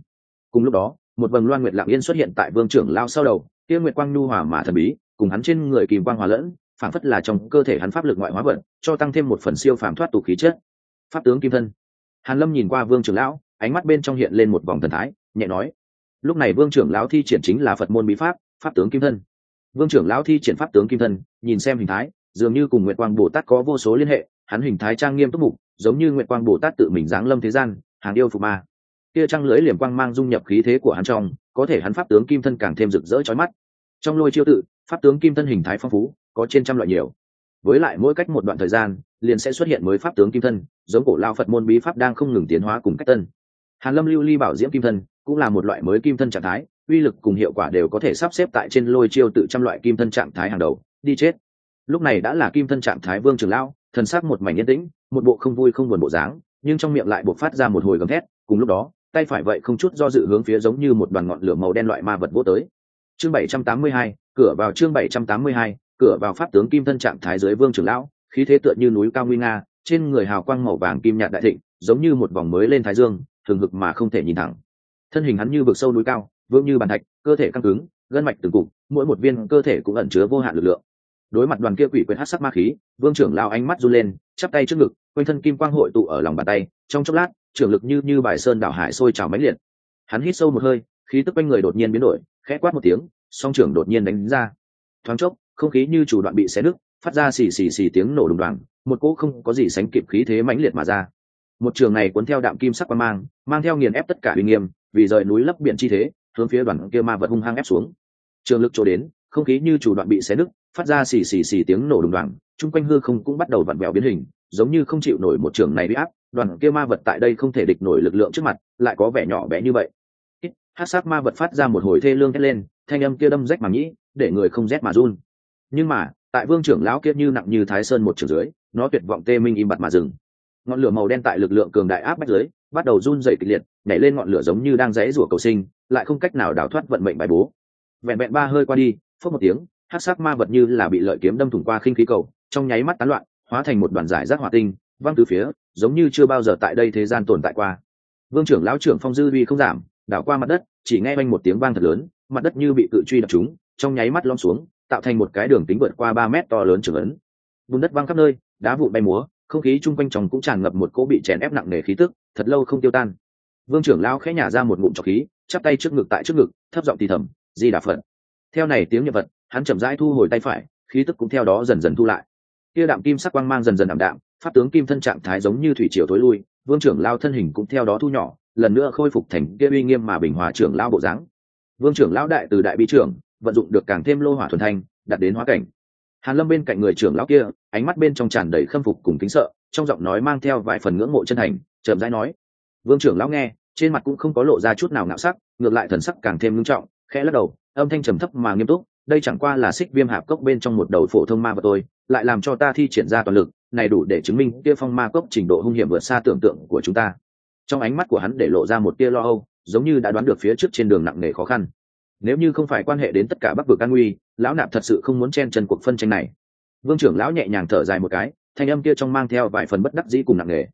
cùng lúc đó, một vầng loan nguyệt lạng yên xuất hiện tại vương trưởng lao sau đầu, kia nguyệt quang nhu hòa mà thần bí, cùng hắn trên người kìm quang hòa lẫn phản phất là trong cơ thể hắn pháp lực ngoại hóa vận, cho tăng thêm một phần siêu phàm thoát tục khí chất. Pháp tướng kim thân. Hàn lâm nhìn qua vương trưởng lão, ánh mắt bên trong hiện lên một vòng thần thái, nhẹ nói lúc này vương trưởng lão thi triển chính là phật môn bí pháp pháp tướng kim thân. Vương trưởng lão thi triển pháp tướng kim thân, nhìn xem hình thái, dường như cùng nguyệt quang bồ tát có vô số liên hệ, hắn hình thái trang nghiêm túc mục, giống như nguyệt quang bồ tát tự mình giáng lâm thế gian, hàng yêu phục ma. Kia trăng lưới liềm quang mang dung nhập khí thế của hắn trong, có thể hắn pháp tướng kim thân càng thêm rực rỡ chói mắt. Trong lôi chiêu tự, pháp tướng kim thân hình thái phong phú, có trên trăm loại nhiều. Với lại mỗi cách một đoạn thời gian, liền sẽ xuất hiện mới pháp tướng kim thân, giống cổ lao phật môn bí pháp đang không ngừng tiến hóa cùng cách tân. Hàn lâm lưu ly bảo diễm kim thân cũng là một loại mới kim thân trạng thái uy lực cùng hiệu quả đều có thể sắp xếp tại trên lôi chiêu tự trăm loại kim thân trạng thái hàng đầu đi chết. Lúc này đã là kim thân trạng thái vương trường lão thần sắc một mảnh yên tĩnh một bộ không vui không buồn bộ dáng nhưng trong miệng lại buộc phát ra một hồi gầm thét cùng lúc đó tay phải vậy không chút do dự hướng phía giống như một đoàn ngọn lửa màu đen loại ma vật vô tới. Chương 782, cửa vào chương 782, cửa vào pháp tướng kim thân trạng thái dưới vương trưởng lão khí thế tựa như núi cao nguy nga trên người hào quang màu vàng kim nhạt đại thịnh giống như một vòng mới lên thái dương thường hực mà không thể nhìn thẳng thân hình hắn như vực sâu núi cao vương như bàn thạch, cơ thể căng cứng, gân mạch từng cục mỗi một viên cơ thể cũng ẩn chứa vô hạn lực lượng. Đối mặt đoàn kia quỷ quyệt hát sắc ma khí, vương trưởng lao ánh mắt run lên, chắp tay trước ngực, quanh thân kim quang hội tụ ở lòng bàn tay, trong chốc lát, trưởng lực như như bài sơn đảo hải sôi trào mãnh liệt. Hắn hít sâu một hơi, khí tức quanh người đột nhiên biến đổi, khẽ quát một tiếng, song trưởng đột nhiên đánh ra. Thoáng chốc, không khí như chủ đoạn bị xé nứt, phát ra xì xì xì tiếng nổ đùng đoàn một cỗ không có gì sánh kịp khí thế mãnh liệt mà ra một trường này cuốn theo đạm kim sắc qua mang mang theo nghiền ép tất cả uy nghiêm, vì rời núi lấp biển chi thế, hướng phía đoàn kia ma vật hung hăng ép xuống. Trường lực trổ đến, không khí như chủ đoạn bị xé nứt, phát ra xì xì xì tiếng nổ đùng đoàn chung quanh hư không cũng bắt đầu vặn vẹo biến hình, giống như không chịu nổi một trường này bị áp, đoàn kia ma vật tại đây không thể địch nổi lực lượng trước mặt, lại có vẻ nhỏ bé như vậy. Hát sát ma vật phát ra một hồi thê lương thét lên, thanh âm kia đâm rách màng nhĩ để người không rét mà run. Nhưng mà, tại vương trưởng lão kia như nặng như thái sơn một trường dưới, nó tuyệt vọng tê minh im bặt mà dừng ngọn lửa màu đen tại lực lượng cường đại áp bách dưới, bắt đầu run dày kịch liệt, nhảy lên ngọn lửa giống như đang rẽ rủa cầu sinh, lại không cách nào đào thoát vận mệnh bài bố. Vẹn vẹn ba hơi qua đi phớt một tiếng hát sắc ma vật như là bị lợi kiếm đâm thủng qua khinh khí cầu, trong nháy mắt tán loạn, hóa thành một đoàn giải rác hỏa tinh, văng từ phía, giống như chưa bao giờ tại đây thế gian tồn tại qua. Vương trưởng lão trưởng phong dư uy không giảm, đảo qua mặt đất, chỉ nghe quanh một tiếng vang thật lớn, mặt đất như bị cự truy đập chúng trong nháy mắt lom xuống, tạo thành một cái đường tính vượt qua ba mét to lớn trưởng ấn. Bùn đất văng khắp nơi, đá vụn bay múa không khí chung quanh chồng cũng tràn ngập một cỗ bị chèn ép nặng nề khí tức, thật lâu không tiêu tan. Vương trưởng lao khẽ nhả ra một ngụm trọc khí, chắp tay trước ngực tại trước ngực, thấp giọng thì thầm, di đà phật. Theo này tiếng nhật vật, hắn chậm rãi thu hồi tay phải, khí tức cũng theo đó dần dần thu lại. Kia đạm kim sắc quang mang dần dần ảm đạm, pháp tướng kim thân trạng thái giống như thủy triều tối lui, vương trưởng lao thân hình cũng theo đó thu nhỏ, lần nữa khôi phục thành kia uy nghiêm mà bình hòa trưởng lao bộ dáng. Vương trưởng lão đại từ đại bi trưởng, vận dụng được càng thêm lô hỏa thuần thanh đặt đến hóa cảnh hàn lâm bên cạnh người trưởng lão kia, ánh mắt bên trong tràn đầy khâm phục cùng kính sợ, trong giọng nói mang theo vài phần ngưỡng mộ chân thành, chậm rãi nói, vương trưởng lão nghe, trên mặt cũng không có lộ ra chút nào ngạo sắc, ngược lại thần sắc càng thêm nghiêm trọng, khẽ lắc đầu, âm thanh trầm thấp mà nghiêm túc, đây chẳng qua là xích viêm hạp cốc bên trong một đầu phổ thông ma vật tôi lại làm cho ta thi triển ra toàn lực, này đủ để chứng minh kia phong ma cốc trình độ hung hiểm vượt xa tưởng tượng của chúng ta. Trong ánh mắt của hắn để lộ ra một tia lo âu, giống như đã đoán được phía trước trên đường nặng nề khó khăn nếu như không phải quan hệ đến tất cả bắc vực an nguy, lão nạp thật sự không muốn chen chân cuộc phân tranh này. Vương trưởng lão nhẹ nhàng thở dài một cái, thanh âm kia trong mang theo vài phần bất đắc dĩ cùng nặng nề.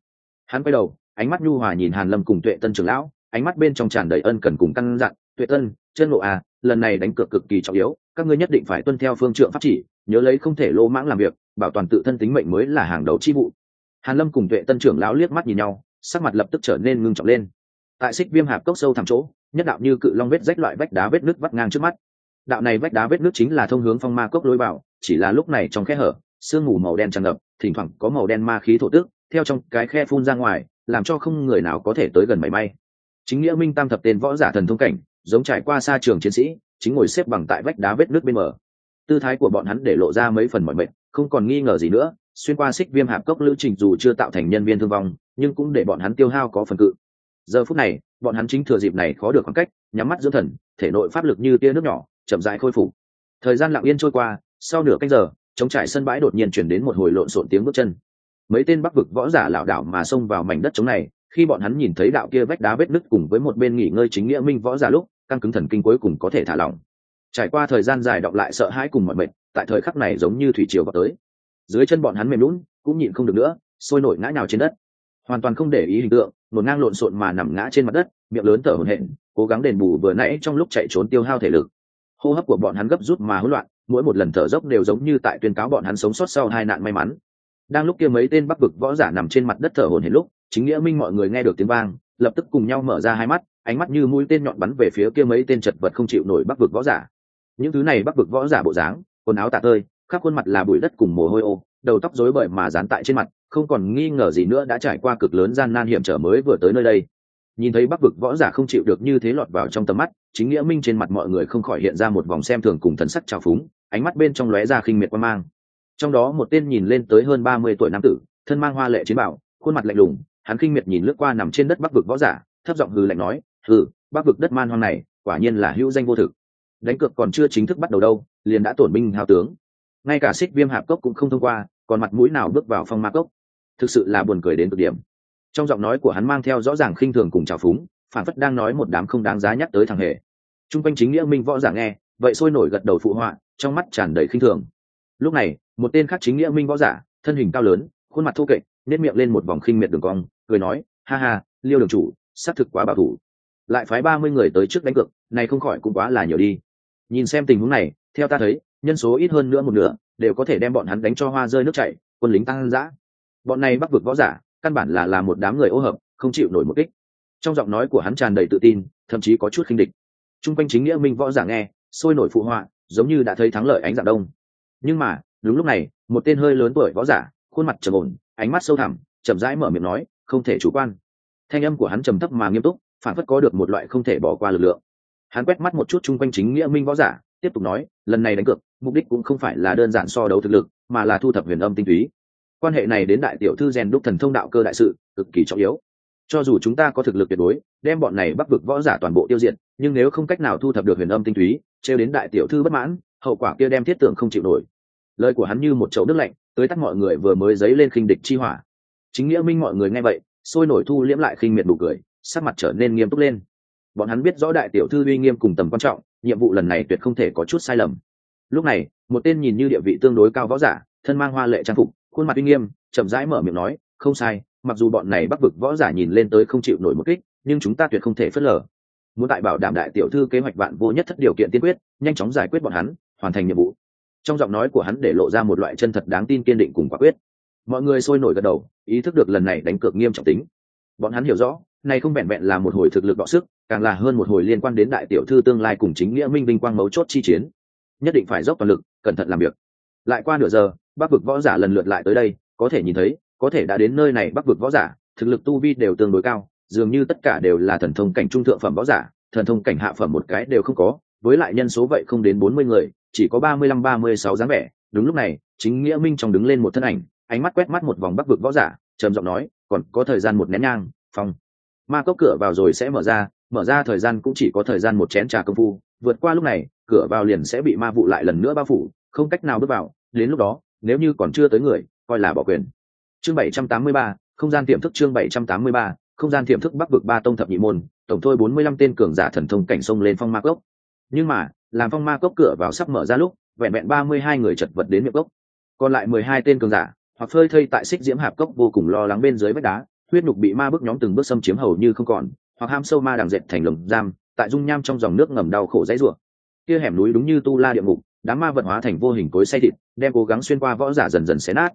Hắn quay đầu, ánh mắt nhu hòa nhìn hàn lâm cùng tuệ tân trưởng lão, ánh mắt bên trong tràn đầy ân cần cùng căn dặn. Tuệ tân, chân lộ à lần này đánh cược cực kỳ trọng yếu, các ngươi nhất định phải tuân theo phương trượng pháp chỉ, nhớ lấy không thể lô mãng làm việc, bảo toàn tự thân tính mệnh mới là hàng đầu chi vụ. Hàn lâm cùng tuệ tân trưởng lão liếc mắt nhìn nhau, sắc mặt lập tức trở nên ngưng trọng lên. Tại xích viêm hạp cốc sâu thẳm chỗ nhất đạo như cự long vết rách loại vách đá vết nước vắt ngang trước mắt. Đạo này vách đá vết nước chính là thông hướng phong ma cốc lối vào, chỉ là lúc này trong khe hở, sương mù màu đen tràn ngập, thỉnh thoảng có màu đen ma khí thổ tức, theo trong cái khe phun ra ngoài, làm cho không người nào có thể tới gần mảy may. Chính nghĩa minh tam thập tên võ giả thần thông cảnh, giống trải qua xa trường chiến sĩ, chính ngồi xếp bằng tại vách đá vết nước bên mở tư thái của bọn hắn để lộ ra mấy phần mọi mệnh không còn nghi ngờ gì nữa, xuyên qua xích viêm hạp cốc lữ trình dù chưa tạo thành nhân viên thương vong, nhưng cũng để bọn hắn tiêu hao có phần cự giờ phút này, bọn hắn chính thừa dịp này khó được khoảng cách, nhắm mắt dưỡng thần, thể nội pháp lực như tia nước nhỏ, chậm rãi khôi phục. Thời gian lặng yên trôi qua, sau nửa canh giờ chống trải sân bãi đột nhiên chuyển đến một hồi lộn xộn tiếng bước chân. Mấy tên bắc vực võ giả lảo đảo mà xông vào mảnh đất trống này, khi bọn hắn nhìn thấy đạo kia vách đá vết nứt cùng với một bên nghỉ ngơi chính nghĩa minh võ giả lúc, căng cứng thần kinh cuối cùng có thể thả lỏng. Trải qua thời gian dài đọc lại sợ hãi cùng mọi mệt, tại thời khắc này giống như thủy triều vào tới. Dưới chân bọn hắn mềm lún cũng nhịn không được nữa, sôi nổi ngã nào trên đất. Hoàn toàn không để ý hình tượng nổ ngang lộn xộn mà nằm ngã trên mặt đất, miệng lớn thở hổn hển, cố gắng đền bù vừa nãy trong lúc chạy trốn tiêu hao thể lực. Hô hấp của bọn hắn gấp rút mà hỗn loạn, mỗi một lần thở dốc đều giống như tại tuyên cáo bọn hắn sống sót sau hai nạn may mắn. Đang lúc kia mấy tên bắc vực võ giả nằm trên mặt đất thở hổn hển lúc, chính nghĩa minh mọi người nghe được tiếng vang, lập tức cùng nhau mở ra hai mắt, ánh mắt như mũi tên nhọn bắn về phía kia mấy tên chật vật không chịu nổi bắc vực võ giả. Những thứ này bắc vực võ giả bộ dáng, quần áo tạ tơi, khắp khuôn mặt là bụi đất cùng mồ hôi ô đầu tóc rối bời mà dán tại trên mặt, không còn nghi ngờ gì nữa đã trải qua cực lớn gian nan hiểm trở mới vừa tới nơi đây. Nhìn thấy bắc vực võ giả không chịu được như thế lọt vào trong tầm mắt, chính nghĩa minh trên mặt mọi người không khỏi hiện ra một vòng xem thường cùng thần sắc trào phúng, ánh mắt bên trong lóe ra khinh miệt quan mang. Trong đó một tên nhìn lên tới hơn ba mươi tuổi nam tử, thân mang hoa lệ chiến bảo khuôn mặt lạnh lùng, hắn khinh miệt nhìn lướt qua nằm trên đất bắc vực võ giả, thấp giọng hừ lạnh nói, hừ, bắc vực đất man hoang này, quả nhiên là hữu danh vô thực. Đánh cược còn chưa chính thức bắt đầu đâu, liền đã tổn binh hào tướng ngay cả xích viêm hạp cốc cũng không thông qua, còn mặt mũi nào bước vào phong ma cốc? Thực sự là buồn cười đến cực điểm. Trong giọng nói của hắn mang theo rõ ràng khinh thường cùng trào phúng, phản phất đang nói một đám không đáng giá nhắc tới thằng hề. T r u n g quanh chính nghĩa minh võ giả nghe, vậy sôi nổi gật đầu phụ họa, trong mắt tràn đầy khinh thường. Lúc này, một tên khác chính nghĩa minh võ giả, thân hình cao lớn, khuôn mặt thô kệch, nếp miệng lên một vòng khinh miệt đường cong, cười nói, ha ha, liêu đường chủ, xác thực quá bảo thủ. Lại phái ba mươi người tới trước đánh cược, này không khỏi cũng quá là nhiều đi. Nhìn xem tình huống này, theo ta thấy nhân số ít hơn nữa một nửa, đều có thể đem bọn hắn đánh cho hoa rơi nước chảy, quân lính tăng dã bọn này bắc vực võ giả, căn bản là là một đám người ô hợp, không chịu nổi một kích. Trong giọng nói của hắn tràn đầy tự tin, thậm chí có chút khinh địch. T r u n g quanh chính nghĩa minh võ giả nghe, sôi nổi phụ họa, giống như đã thấy thắng lợi ánh dạng đông. Nhưng mà, đúng lúc này, một tên hơi lớn tuổi võ giả, khuôn mặt trầm ổn, ánh mắt sâu thẳm, chậm rãi mở miệng nói, không thể chủ quan. Thanh âm của hắn trầm thấp mà nghiêm túc, phản phất có được một loại không thể bỏ qua lực lượng. Hắn quét mắt một chút chung quanh chính nghĩa minh võ giả tiếp tục nói, lần này đánh cược, mục đích cũng không phải là đơn giản so đấu thực lực, mà là thu thập huyền âm tinh túy. Quan hệ này đến đại tiểu thư rèn đúc thần thông đạo cơ đại sự, cực kỳ trọng yếu. Cho dù chúng ta có thực lực tuyệt đối, đem bọn này bắc vực võ giả toàn bộ tiêu diệt, nhưng nếu không cách nào thu thập được huyền âm tinh túy, trêu đến đại tiểu thư bất mãn, hậu quả kia đem thiết tưởng không chịu nổi. Lời của hắn như một chậu nước lạnh, tới tắt mọi người vừa mới dấy lên khinh địch chi hỏa. Chính nghĩa minh mọi người nghe vậy, sôi nổi thu liễm lại khinh miệt đủ cười, sắc mặt trở nên nghiêm túc lên. Bọn hắn biết rõ đại tiểu thư uy nghiêm cùng tầm quan trọng nhiệm vụ lần này tuyệt không thể có chút sai lầm. Lúc này, một tên nhìn như địa vị tương đối cao võ giả, thân mang hoa lệ trang phục, khuôn mặt uy nghiêm, chậm rãi mở miệng nói, không sai, mặc dù bọn này bắc vực võ giả nhìn lên tới không chịu nổi một kích, nhưng chúng ta tuyệt không thể phớt lờ. Muốn tại bảo đảm đại tiểu thư kế hoạch vạn vô nhất thất điều kiện tiên quyết, nhanh chóng giải quyết bọn hắn, hoàn thành nhiệm vụ. Trong giọng nói của hắn để lộ ra một loại chân thật đáng tin kiên định cùng quả quyết. Mọi người sôi nổi gật đầu, ý thức được lần này đánh cược nghiêm trọng tính. Bọn hắn hiểu rõ, này không vẹn vẹn là một hồi thực lực đọ sức càng là hơn một hồi liên quan đến đại tiểu thư tương lai cùng chính nghĩa minh vinh quang mấu chốt chi chiến. Nhất định phải dốc toàn lực, cẩn thận làm việc. Lại qua nửa giờ, bắc vực võ giả lần lượt lại tới đây, có thể nhìn thấy, có thể đã đến nơi này bắc vực võ giả, thực lực tu vi đều tương đối cao, dường như tất cả đều là thần thông cảnh trung thượng phẩm võ giả, thần thông cảnh hạ phẩm một cái đều không có, với lại nhân số vậy không đến bốn mươi người, chỉ có ba mươi lăm, ba mươi sáu dáng vẻ. Đúng lúc này, chính nghĩa minh trong đứng lên một thân ảnh, ánh mắt quét mắt một vòng bắc vực võ giả, trầm giọng nói, còn có thời gian một nén nhang phong ma cốc cửa vào rồi sẽ mở ra mở ra thời gian cũng chỉ có thời gian một chén trà công phu, vượt qua lúc này, cửa vào liền sẽ bị ma vụ lại lần nữa bao phủ, không cách nào bước vào, đến lúc đó, nếu như còn chưa tới người, coi là bỏ quyền. Chương bảy trăm tám mươi ba, không gian tiềm thức chương bảy trăm tám mươi ba, không gian tiềm thức bắc vực ba tông thập nhị môn, tổng thôi bốn mươi lăm tên cường giả thần thông cảnh sông lên phong ma cốc. Nhưng mà, làm phong ma cốc cửa vào sắp mở ra lúc, vẹn vẹn ba mươi hai người chật vật đến miệng cốc. Còn lại mười hai tên cường giả, hoặc phơi thây tại xích diễm hạp cốc vô cùng lo lắng bên dưới vách đá, huyết nhục bị ma bước nhóm từng bước xâm chiếm hầu như không còn hoặc ham sâu ma đằng dệt thành lồng giam, tại dung nham trong dòng nước ngầm đau khổ dãy rủa. Kia hẻm núi đúng như tu la địa ngục, đám ma vật hóa thành vô hình cối say thịt, đem cố gắng xuyên qua võ giả dần dần xé nát.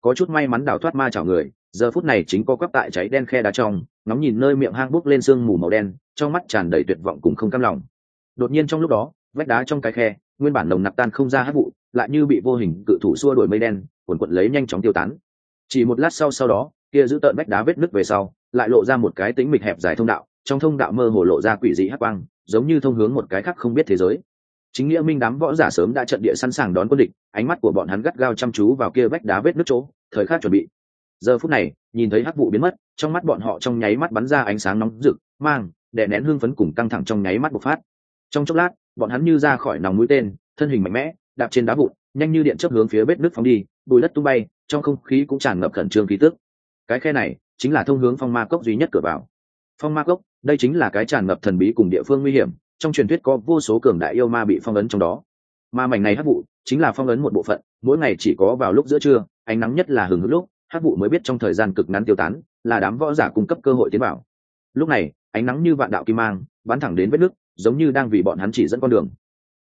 Có chút may mắn đào thoát ma chảo người, giờ phút này chính có quắp tại cháy đen khe đá trong, ngóng nhìn nơi miệng hang bốc lên sương mù màu đen, trong mắt tràn đầy tuyệt vọng cùng không cam lòng. Đột nhiên trong lúc đó, vách đá trong cái khe, nguyên bản nồng nặc tan không ra hát vụ, lại như bị vô hình cự thủ xua đuổi mây đen, quần quận lấy nhanh chóng tiêu tán. Chỉ một lát sau sau đó, kia giữ tợn vách đá vết nứt về sau lại lộ ra một cái tính mịch hẹp dài thông đạo, trong thông đạo mơ hồ lộ ra quỷ dị hắc quang, giống như thông hướng một cái khác không biết thế giới. Chính nghĩa minh đám võ giả sớm đã trận địa sẵn sàng đón quân địch, ánh mắt của bọn hắn gắt gao chăm chú vào kia vách đá vết nứt chỗ, thời khắc chuẩn bị. Giờ phút này, nhìn thấy hắc vụ biến mất, trong mắt bọn họ trong nháy mắt bắn ra ánh sáng nóng rực, mang, đè nén hương phấn cùng căng thẳng trong nháy mắt bộc phát. Trong chốc lát, bọn hắn như ra khỏi nòng mũi tên, thân hình mạnh mẽ, đạp trên đá vụn, nhanh như điện chấp hướng phía vết nước phóng đi bùi đất tung bay, trong không khí cũng tràn ngập khẩn trương khí tức. Cái khe này chính là thông hướng phong ma cốc duy nhất cửa vào. Phong ma cốc, đây chính là cái tràn ngập thần bí cùng địa phương nguy hiểm, trong truyền thuyết có vô số cường đại yêu ma bị phong ấn trong đó. Ma mảnh này hắc vụ, chính là phong ấn một bộ phận, mỗi ngày chỉ có vào lúc giữa trưa, ánh nắng nhất là hừng hực lúc, hắc vụ mới biết trong thời gian cực ngắn tiêu tán, là đám võ giả cung cấp cơ hội tiến vào. Lúc này, ánh nắng như vạn đạo kim mang, bắn thẳng đến vết nước, giống như đang vì bọn hắn chỉ dẫn con đường.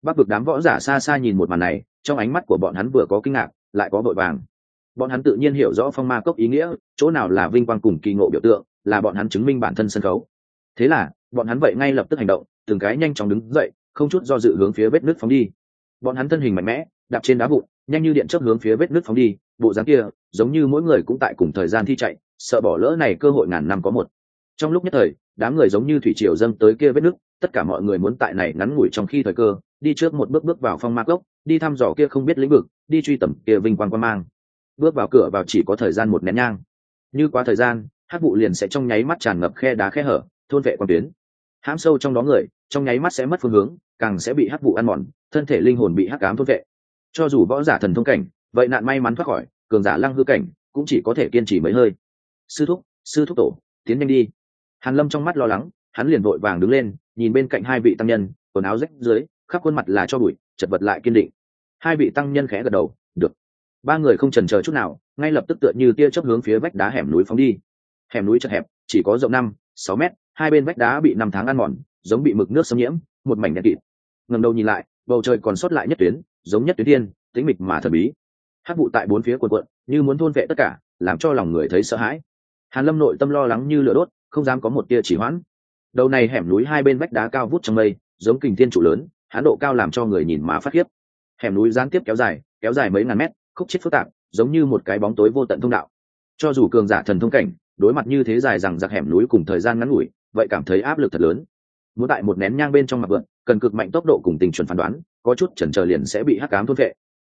Bắc vực đám võ giả xa xa nhìn một màn này, trong ánh mắt của bọn hắn vừa có kinh ngạc, lại có vội vàng bọn hắn tự nhiên hiểu rõ phong ma cốc ý nghĩa, chỗ nào là vinh quang cùng kỳ ngộ biểu tượng, là bọn hắn chứng minh bản thân sân khấu. Thế là, bọn hắn vậy ngay lập tức hành động, từng cái nhanh chóng đứng dậy, không chút do dự hướng phía vết nước phóng đi. Bọn hắn thân hình mạnh mẽ, đạp trên đá vụn, nhanh như điện chớp hướng phía vết nước phóng đi, bộ dáng kia, giống như mỗi người cũng tại cùng thời gian thi chạy, sợ bỏ lỡ này cơ hội ngàn năm có một. Trong lúc nhất thời, đám người giống như thủy triều dâng tới kia vết nước tất cả mọi người muốn tại này ngắn ngủi trong khi thời cơ, đi trước một bước bước vào phong ma cốc, đi thăm dò kia không biết lĩnh vực, đi truy tầm kia vinh quang quan mang bước vào cửa vào chỉ có thời gian một nén nhang. Như quá thời gian, hát vụ liền sẽ trong nháy mắt tràn ngập khe đá khe hở, thôn vệ quan tuyến. Hãm sâu trong đó người, trong nháy mắt sẽ mất phương hướng, càng sẽ bị hát vụ ăn mòn, thân thể linh hồn bị hắc cám thôn vệ. Cho dù võ giả thần thông cảnh, vậy nạn may mắn thoát khỏi, cường giả lăng hư cảnh, cũng chỉ có thể kiên trì mấy hơi. Sư thúc sư thúc tổ, tiến nhanh đi. Hàn lâm trong mắt lo lắng, hắn liền vội vàng đứng lên, nhìn bên cạnh hai vị tăng nhân, quần áo rách dưới, khắp khuôn mặt là cho bụi, chật vật lại kiên định. Hai vị tăng nhân khẽ gật đầu, được ba người không chần chờ chút nào, ngay lập tức tựa như tia chớp hướng phía vách đá hẻm núi phóng đi. Hẻm núi chật hẹp, chỉ có rộng năm, sáu mét, hai bên vách đá bị năm tháng ăn mòn, giống bị mực nước xâm nhiễm, một mảnh đen kịt. Ngầm đầu nhìn lại, bầu trời còn sót lại nhất tuyến, giống nhất tuyến thiên, tĩnh mịch mà thần bí. Hát vụ tại bốn phía quần quận như muốn thôn vệ tất cả, làm cho lòng người thấy sợ hãi. Hàn lâm nội tâm lo lắng như lửa đốt, không dám có một tia chỉ hoãn. Đầu này hẻm núi hai bên vách đá cao vút trong mây, giống kình thiên trụ lớn, hán độ cao làm cho người nhìn mà phát khiếp. Hẻm núi gián tiếp kéo dài kéo dài mấy ngàn mét khúc chết phức tạp, giống như một cái bóng tối vô tận thông đạo. Cho dù cường giả thần thông cảnh, đối mặt như thế dài rằng giặc hẻm núi cùng thời gian ngắn ngủi, vậy cảm thấy áp lực thật lớn. Muốn tại một nén nhang bên trong mặt vượn cần cực mạnh tốc độ cùng tình chuẩn phán đoán, có chút chần chờ liền sẽ bị hắc cám thôn vệ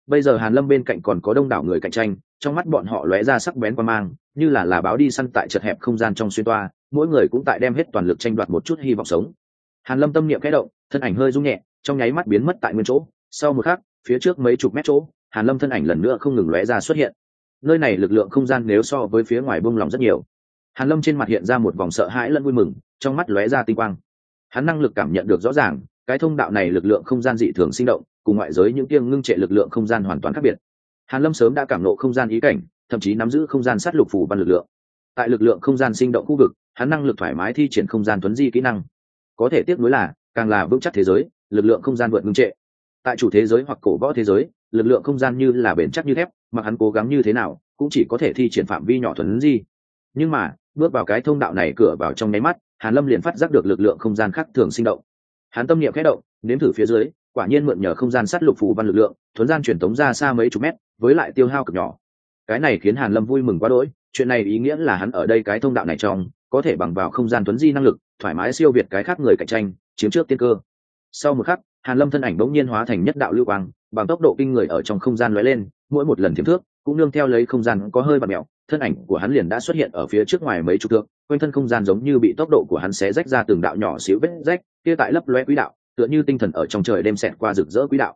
bây giờ hàn lâm bên cạnh còn có đông đảo người cạnh tranh, trong mắt bọn họ lóe ra sắc bén qua mang, như là là báo đi săn tại chật hẹp không gian trong xuyên toa, mỗi người cũng tại đem hết toàn lực tranh đoạt một chút hy vọng sống. Hàn lâm tâm niệm khẽ động, thân ảnh hơi rung nhẹ, trong nháy mắt biến mất tại nguyên chỗ. Sau một khắc, phía trước mấy chục mét chỗ hàn lâm thân ảnh lần nữa không ngừng lóe ra xuất hiện. Nơi này lực lượng không gian nếu so với phía ngoài bông lòng rất nhiều. Hàn lâm trên mặt hiện ra một vòng sợ hãi lẫn vui mừng, trong mắt lóe ra tinh quang. Hắn năng lực cảm nhận được rõ ràng, cái thông đạo này lực lượng không gian dị thường sinh động, cùng ngoại giới những tiêng ngưng trệ lực lượng không gian hoàn toàn khác biệt. Hàn lâm sớm đã cảm nộ không gian ý cảnh, thậm chí nắm giữ không gian sát lục phủ văn lực lượng. Tại lực lượng không gian sinh động khu vực, hắn năng lực thoải mái thi triển không gian tuấn di kỹ năng. Có thể tiếp nối là, càng là vững chắc thế giới, lực lượng không gian vượt ngưng trệ. Tại chủ thế giới hoặc cổ võ thế giới lực lượng không gian như là bền chắc như thép mà hắn cố gắng như thế nào, cũng chỉ có thể thi triển phạm vi nhỏ thuần di. Nhưng mà, bước vào cái thông đạo này cửa vào trong nháy mắt, hàn lâm liền phát giác được lực lượng không gian khác thường sinh động. Hắn tâm niệm khẽ động, nếm thử phía dưới, quả nhiên mượn nhờ không gian sát lục phù văn lực lượng thuấn gian truyền tống ra xa mấy chục mét, với lại tiêu hao cực nhỏ. Cái này khiến hàn lâm vui mừng quá đỗi, chuyện này ý nghĩa là hắn ở đây cái thông đạo này trong, có thể bằng vào không gian tuấn di năng lực, thoải mái siêu việt cái khác người cạnh tranh, chiếm trước tiên cơ. Sau một khắc hàn lâm thân ảnh bỗng nhiên hóa thành nhất đạo lưu quang, bằng tốc độ kinh người ở trong không gian lóe lên, mỗi một lần thiếm thước cũng nương theo lấy không gian có hơi bạt mẹo, thân ảnh của hắn liền đã xuất hiện ở phía trước ngoài mấy chục thước, quanh thân không gian giống như bị tốc độ của hắn xé rách ra từng đạo nhỏ xíu vết rách, kia tại lấp lóe quỹ đạo, tựa như tinh thần ở trong trời đêm xẹt qua rực rỡ quỹ đạo.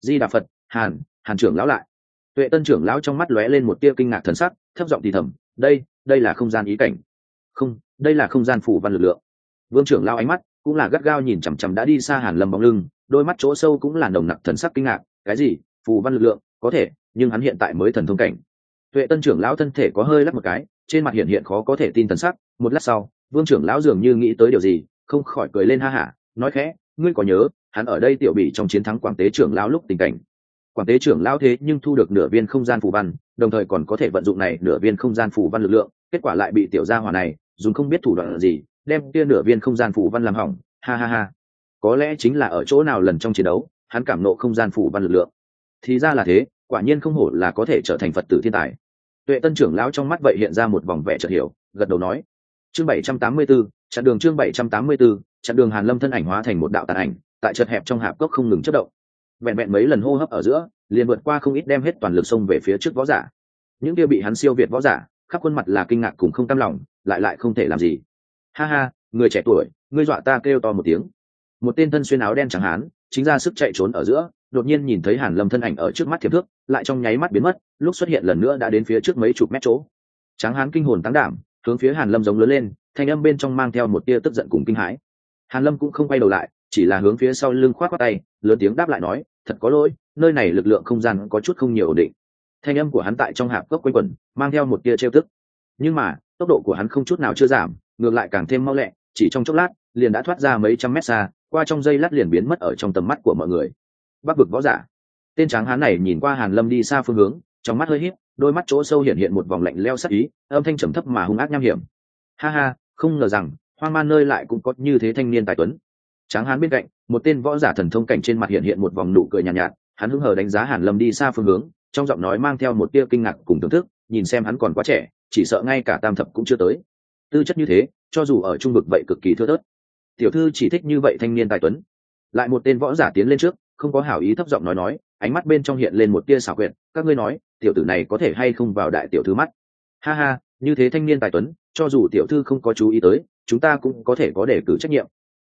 Di đà phật, hàn hàn trưởng lão lại. Tuệ tân trưởng lão trong mắt lóe lên một tia kinh ngạc thần sắc, thấp giọng thì thầm, đây đây là không gian ý cảnh. Không, đây là không gian phủ văn lực lượng. Vương trưởng lão ánh mắt cũng là gắt gao nhìn chằm chằm đã đi xa hàn lâm bóng lưng đôi mắt chỗ sâu cũng là nồng nặc thần sắc kinh ngạc, cái gì? Phù văn lực lượng, có thể, nhưng hắn hiện tại mới thần thông cảnh. Tuệ tân trưởng lão thân thể có hơi lắc một cái, trên mặt hiện hiện khó có thể tin thần sắc, một lát sau, vương trưởng lão dường như nghĩ tới điều gì, không khỏi cười lên ha hả, nói khẽ, ngươi có nhớ, hắn ở đây tiểu bị trong chiến thắng quảng tế trưởng lão lúc tình cảnh? Quảng tế trưởng lão thế nhưng thu được nửa viên không gian phù văn, đồng thời còn có thể vận dụng này nửa viên không gian phù văn lực lượng, kết quả lại bị tiểu gia hỏa này, dùng không biết thủ đoạn gì, đem kia nửa viên không gian phù văn làm hỏng, ha ha ha có lẽ chính là ở chỗ nào lần trong chiến đấu hắn cảm nộ không gian phủ văn lực lượng. Thì ra là thế quả nhiên không hổ là có thể trở thành phật tử thiên tài. Tuệ tân trưởng lão trong mắt vậy hiện ra một vòng vẻ chợt hiểu gật đầu nói. Chương bảy trăm tám mươi 784, chặn đường chương bảy trăm tám mươi 784, chặn đường hàn lâm thân ảnh hóa thành một đạo tàn ảnh tại chợt hẹp trong hạp cốc không ngừng chất động. Vẹn vẹn mấy lần hô hấp ở giữa liền vượt qua không ít đem hết toàn lực xông về phía trước võ giả. Những kia bị hắn siêu việt võ giả khắp khuôn mặt là kinh ngạc cùng không cam lòng lại lại không thể làm gì. Ha ha người trẻ tuổi ngươi dọa ta kêu to một tiếng một tên thân xuyên áo đen chẳng hán, chính ra sức chạy trốn ở giữa, đột nhiên nhìn thấy hàn lâm thân ảnh ở trước mắt thiệp thước, lại trong nháy mắt biến mất, lúc xuất hiện lần nữa đã đến phía trước mấy chục mét chỗ. Tráng hán kinh hồn tăng đảm, hướng phía hàn lâm giống lớn lên, thanh âm bên trong mang theo một tia tức giận cùng kinh hãi. Hàn lâm cũng không quay đầu lại, chỉ là hướng phía sau lưng khoát qua tay, lớn tiếng đáp lại nói, thật có lỗi, nơi này lực lượng không gian có chút không nhiều ổn định. Thanh âm của hắn tại trong hạp cốc quanh quẩn, mang theo một tia trêu tức. Nhưng mà, tốc độ của hắn không chút nào chưa giảm, ngược lại càng thêm mau lẹ, chỉ trong chốc lát, liền đã thoát ra mấy trăm mét xa qua trong giây lát liền biến mất ở trong tầm mắt của mọi người. Bắc vực võ giả. Tên tráng hán này nhìn qua hàn lâm đi xa phương hướng trong mắt hơi híp đôi mắt chỗ sâu hiện hiện một vòng lạnh leo sắc ý âm thanh trầm thấp mà hung ác nham hiểm. Ha ha không ngờ rằng hoang man nơi lại cũng có như thế thanh niên tài tuấn. Tráng hán bên cạnh một tên võ giả thần thông cảnh trên mặt hiện hiện một vòng nụ cười nhàn nhạt, nhạt hắn hứng hờ đánh giá hàn lâm đi xa phương hướng trong giọng nói mang theo một tia kinh ngạc cùng thưởng thức nhìn xem hắn còn quá trẻ chỉ sợ ngay cả tam thập cũng chưa tới. Tư chất như thế cho dù ở trung vực vậy cực kỳ thưa thớt tiểu thư chỉ thích như vậy thanh niên tài tuấn. Lại một tên võ giả tiến lên trước, không có hảo ý thấp giọng nói nói, ánh mắt bên trong hiện lên một tia xảo quyệt, các ngươi nói, tiểu tử này có thể hay không vào đại tiểu thư mắt? Ha ha, như thế thanh niên tài tuấn, cho dù tiểu thư không có chú ý tới, chúng ta cũng có thể có để cử trách nhiệm.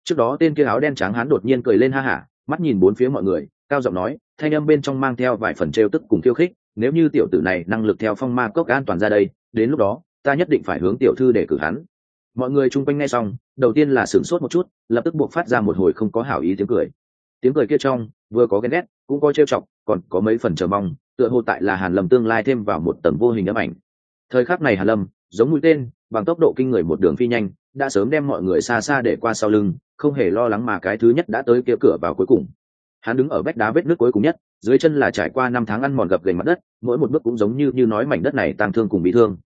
Trước đó tên kia áo đen trắng hắn đột nhiên cười lên ha hả, mắt nhìn bốn phía mọi người, cao giọng nói, thanh âm bên trong mang theo vài phần trêu tức cùng khiêu khích, nếu như tiểu tử này năng lực theo phong ma cốc an toàn ra đây, đến lúc đó, ta nhất định phải hướng tiểu thư để cử hắn mọi người chung quanh nghe xong, đầu tiên là sửng sốt một chút, lập tức buộc phát ra một hồi không có hảo ý tiếng cười. Tiếng cười kia trong, vừa có ghen ghét, cũng có trêu chọc, còn có mấy phần chờ mong, tựa hồ tại là hàn lâm tương lai thêm vào một tầng vô hình ấm ảnh. Thời khắc này hàn lâm, giống mũi tên, bằng tốc độ kinh người một đường phi nhanh, đã sớm đem mọi người xa xa để qua sau lưng, không hề lo lắng mà cái thứ nhất đã tới kia cửa vào cuối cùng. Hắn đứng ở vách đá vết nước cuối cùng nhất, dưới chân là trải qua năm tháng ăn mòn gập gành mặt đất, mỗi một bước cũng giống như như nói mảnh đất này tang thương cùng bị thương.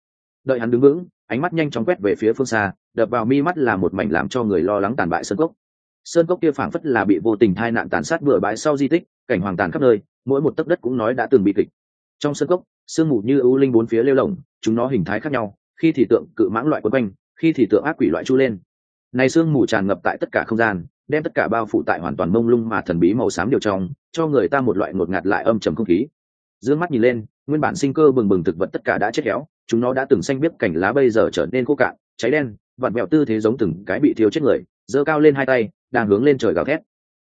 Đợi hắn đứng vững ánh mắt nhanh chóng quét về phía phương xa, đập vào mi mắt là một mảnh làm cho người lo lắng tàn bại sơn cốc. Sơn cốc kia phảng phất là bị vô tình tai nạn tàn sát bừa bãi sau di tích, cảnh hoàng tàn khắp nơi, mỗi một tấc đất cũng nói đã từng bị kịch. Trong sơn cốc, sương mù như ưu linh bốn phía lêu lồng, chúng nó hình thái khác nhau, khi thì tượng cự mãng loại quấn quanh, khi thì tượng ác quỷ loại chu lên. Này sương mù tràn ngập tại tất cả không gian, đem tất cả bao phủ tại hoàn toàn mông lung mà thần bí màu xám điều trong, cho người ta một loại ngột ngạt lại âm trầm không khí dương mắt nhìn lên, nguyên bản sinh cơ bừng bừng thực vật tất cả đã chết héo, chúng nó đã từng xanh biết cảnh lá bây giờ trở nên khô cạn, cháy đen, vặn mẹo tư thế giống từng cái bị thiếu chết người, giơ cao lên hai tay, đang hướng lên trời gào thét.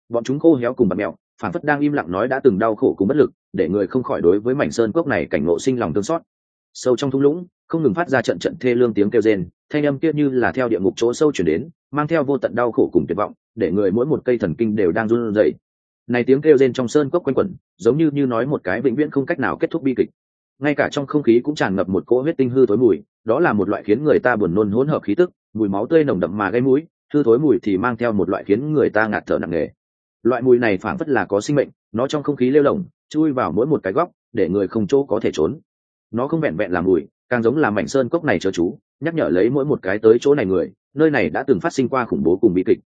Bọn chúng khô héo cùng vặn mẹo phản phất đang im lặng nói đã từng đau khổ cùng bất lực, để người không khỏi đối với mảnh sơn cốc này cảnh ngộ sinh lòng thương xót. Sâu trong thung lũng, không ngừng phát ra trận trận thê lương tiếng kêu rên, thanh âm kia như là theo địa ngục chỗ sâu chuyển đến, mang theo vô tận đau khổ cùng tuyệt vọng, để người mỗi một cây thần kinh đều đang run rẩy này tiếng kêu rên trong sơn cốc quanh quẩn, giống như như nói một cái vĩnh viễn không cách nào kết thúc bi kịch. Ngay cả trong không khí cũng tràn ngập một cỗ huyết tinh hư thối mùi, đó là một loại khiến người ta buồn nôn hỗn hợp khí tức, mùi máu tươi nồng đậm mà gây mũi, hư thối mùi thì mang theo một loại khiến người ta ngạt thở nặng nề. Loại mùi này phảng phất là có sinh mệnh, nó trong không khí lêu lỏng chui vào mỗi một cái góc, để người không chỗ có thể trốn. Nó không vẹn vẹn làm mùi, càng giống là mảnh sơn cốc này chớ chú, nhắc nhở lấy mỗi một cái tới chỗ này người, nơi này đã từng phát sinh qua khủng bố cùng bi kịch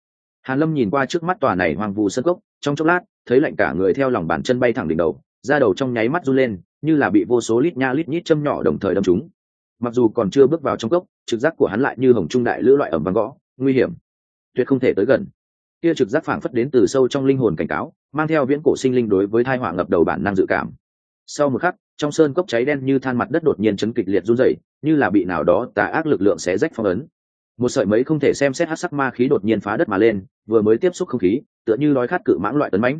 hàn lâm nhìn qua trước mắt tòa này hoang vu sân cốc, trong chốc lát, thấy lạnh cả người theo lòng bàn chân bay thẳng đỉnh đầu, da đầu trong nháy mắt run lên, như là bị vô số lít nha lít nhít châm nhỏ đồng thời đâm trúng. Mặc dù còn chưa bước vào trong cốc, trực giác của hắn lại như hồng trung đại lữ loại ẩm vàng gõ, nguy hiểm. Tuyệt không thể tới gần. Kia trực giác phảng phất đến từ sâu trong linh hồn cảnh cáo, mang theo viễn cổ sinh linh đối với thai họa ngập đầu bản năng dự cảm. Sau một khắc, trong sơn cốc cháy đen như than mặt đất đột nhiên chấn kịch liệt run rẩy, như là bị nào đó tà ác lực lượng xé rách phong ấn một sợi mấy không thể xem xét hát sắc ma khí đột nhiên phá đất mà lên, vừa mới tiếp xúc không khí, tựa như đói khát cự mãng loại tấn mãnh.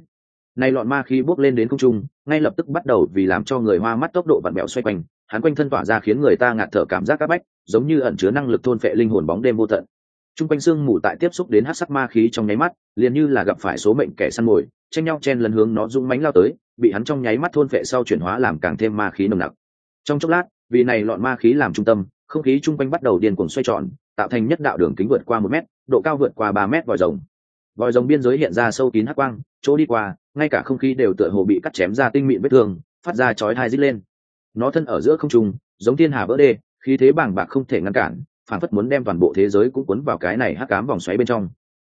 Nay lọn ma khí bốc lên đến không trung, ngay lập tức bắt đầu vì làm cho người hoa mắt tốc độ vặn bẹo xoay quanh, hắn quanh thân tỏa ra khiến người ta ngạt thở cảm giác c áp bách, giống như ẩn chứa năng lực thôn phệ linh hồn bóng đêm vô tận. T r u n g quanh xương mù tại tiếp xúc đến hát sắc ma khí trong nháy mắt, liền như là gặp phải số mệnh kẻ săn mồi, tranh nhau chen lần hướng nó rung mánh lao tới, bị hắn trong nháy mắt thôn phệ sau chuyển hóa làm càng thêm ma khí nồng nặc. Trong chốc lát, vì này lọn ma khí làm trung tâm, không khí chung quanh bắt đầu điên cuồng xoay tròn tạo thành nhất đạo đường kính vượt qua một mét, độ cao vượt qua ba mét vòi rồng. Vòi rồng biên giới hiện ra sâu kín hắc quang, chỗ đi qua, ngay cả không khí đều tựa hồ bị cắt chém ra tinh mịn vết thương, phát ra chói hai dít lên. Nó thân ở giữa không trung, giống thiên hà vỡ đê, khí thế bàng bạc không thể ngăn cản phản phất muốn đem toàn bộ thế giới cũng cuốn vào cái này hắc cám vòng xoáy bên trong.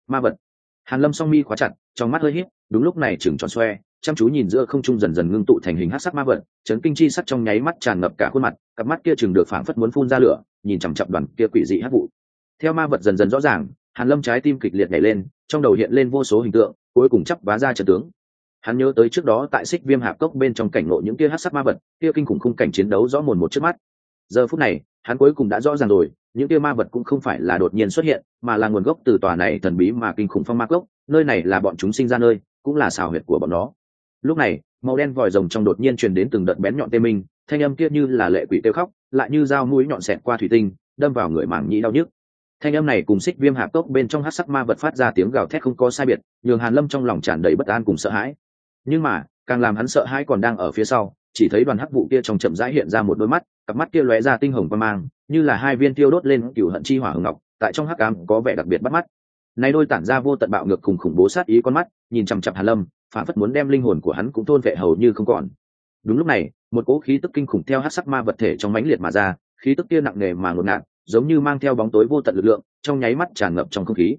Ma vật. Hàn lâm song mi khóa chặt, trong mắt hơi híp, đúng lúc này chừng tròn xoe chăm chú nhìn giữa không trung dần dần ngưng tụ thành hình hắc sắc ma vật, chấn kinh chi sắc trong nháy mắt tràn ngập cả khuôn mặt, cặp mắt kia chừng được phảng phất muốn phun ra lửa, nhìn chằm chặp đoàn kia quỷ dị hắc vụ. Theo ma vật dần dần rõ ràng, hàn lâm trái tim kịch liệt nhảy lên, trong đầu hiện lên vô số hình tượng, cuối cùng chấp vá ra trận tướng. Hắn nhớ tới trước đó tại xích viêm hạp cốc bên trong cảnh ngộ những kia hát sắc ma vật, kia kinh khủng khung cảnh chiến đấu rõ mồn một trước mắt. Giờ phút này, hắn cuối cùng đã rõ ràng rồi, những kia ma vật cũng không phải là đột nhiên xuất hiện, mà là nguồn gốc từ tòa này thần bí mà kinh khủng phong ma cốc, nơi này là bọn chúng sinh ra nơi, cũng là xào huyệt của bọn nó lúc này, màu đen vòi rồng trong đột nhiên truyền đến từng đợt bén nhọn tê minh, thanh âm kia như là lệ quỷ tiêu khóc, lại như dao mũi nhọn xẹt qua thủy tinh, đâm vào người mảng nhĩ đau nhức. Thanh âm này cùng xích viêm hạp cốc bên trong hát sắc ma vật phát ra tiếng gào thét không có sai biệt, nhường hàn lâm trong lòng tràn đầy bất an cùng sợ hãi. Nhưng mà, càng làm hắn sợ hãi còn đang ở phía sau, chỉ thấy đoàn hắc vụ kia trong chậm rãi hiện ra một đôi mắt, cặp mắt kia lóe ra tinh hồng quan mang, như là hai viên tiêu đốt lên cửu hận chi hỏa hồng ngọc, tại trong hắc ám có vẻ đặc biệt bắt mắt. Nay đôi tản ra vô tận bạo ngược cùng khủng bố sát ý con mắt, nhìn chằm chằm hàn lâm phản phất muốn đem linh hồn của hắn cũng thôn vệ hầu như không còn. Đúng lúc này, một cỗ khí tức kinh khủng theo hát sắc ma vật thể trong mãnh liệt mà ra, khí tức kia nặng nề mà ngột ngạt, giống như mang theo bóng tối vô tận lực lượng, trong nháy mắt tràn ngập trong không khí.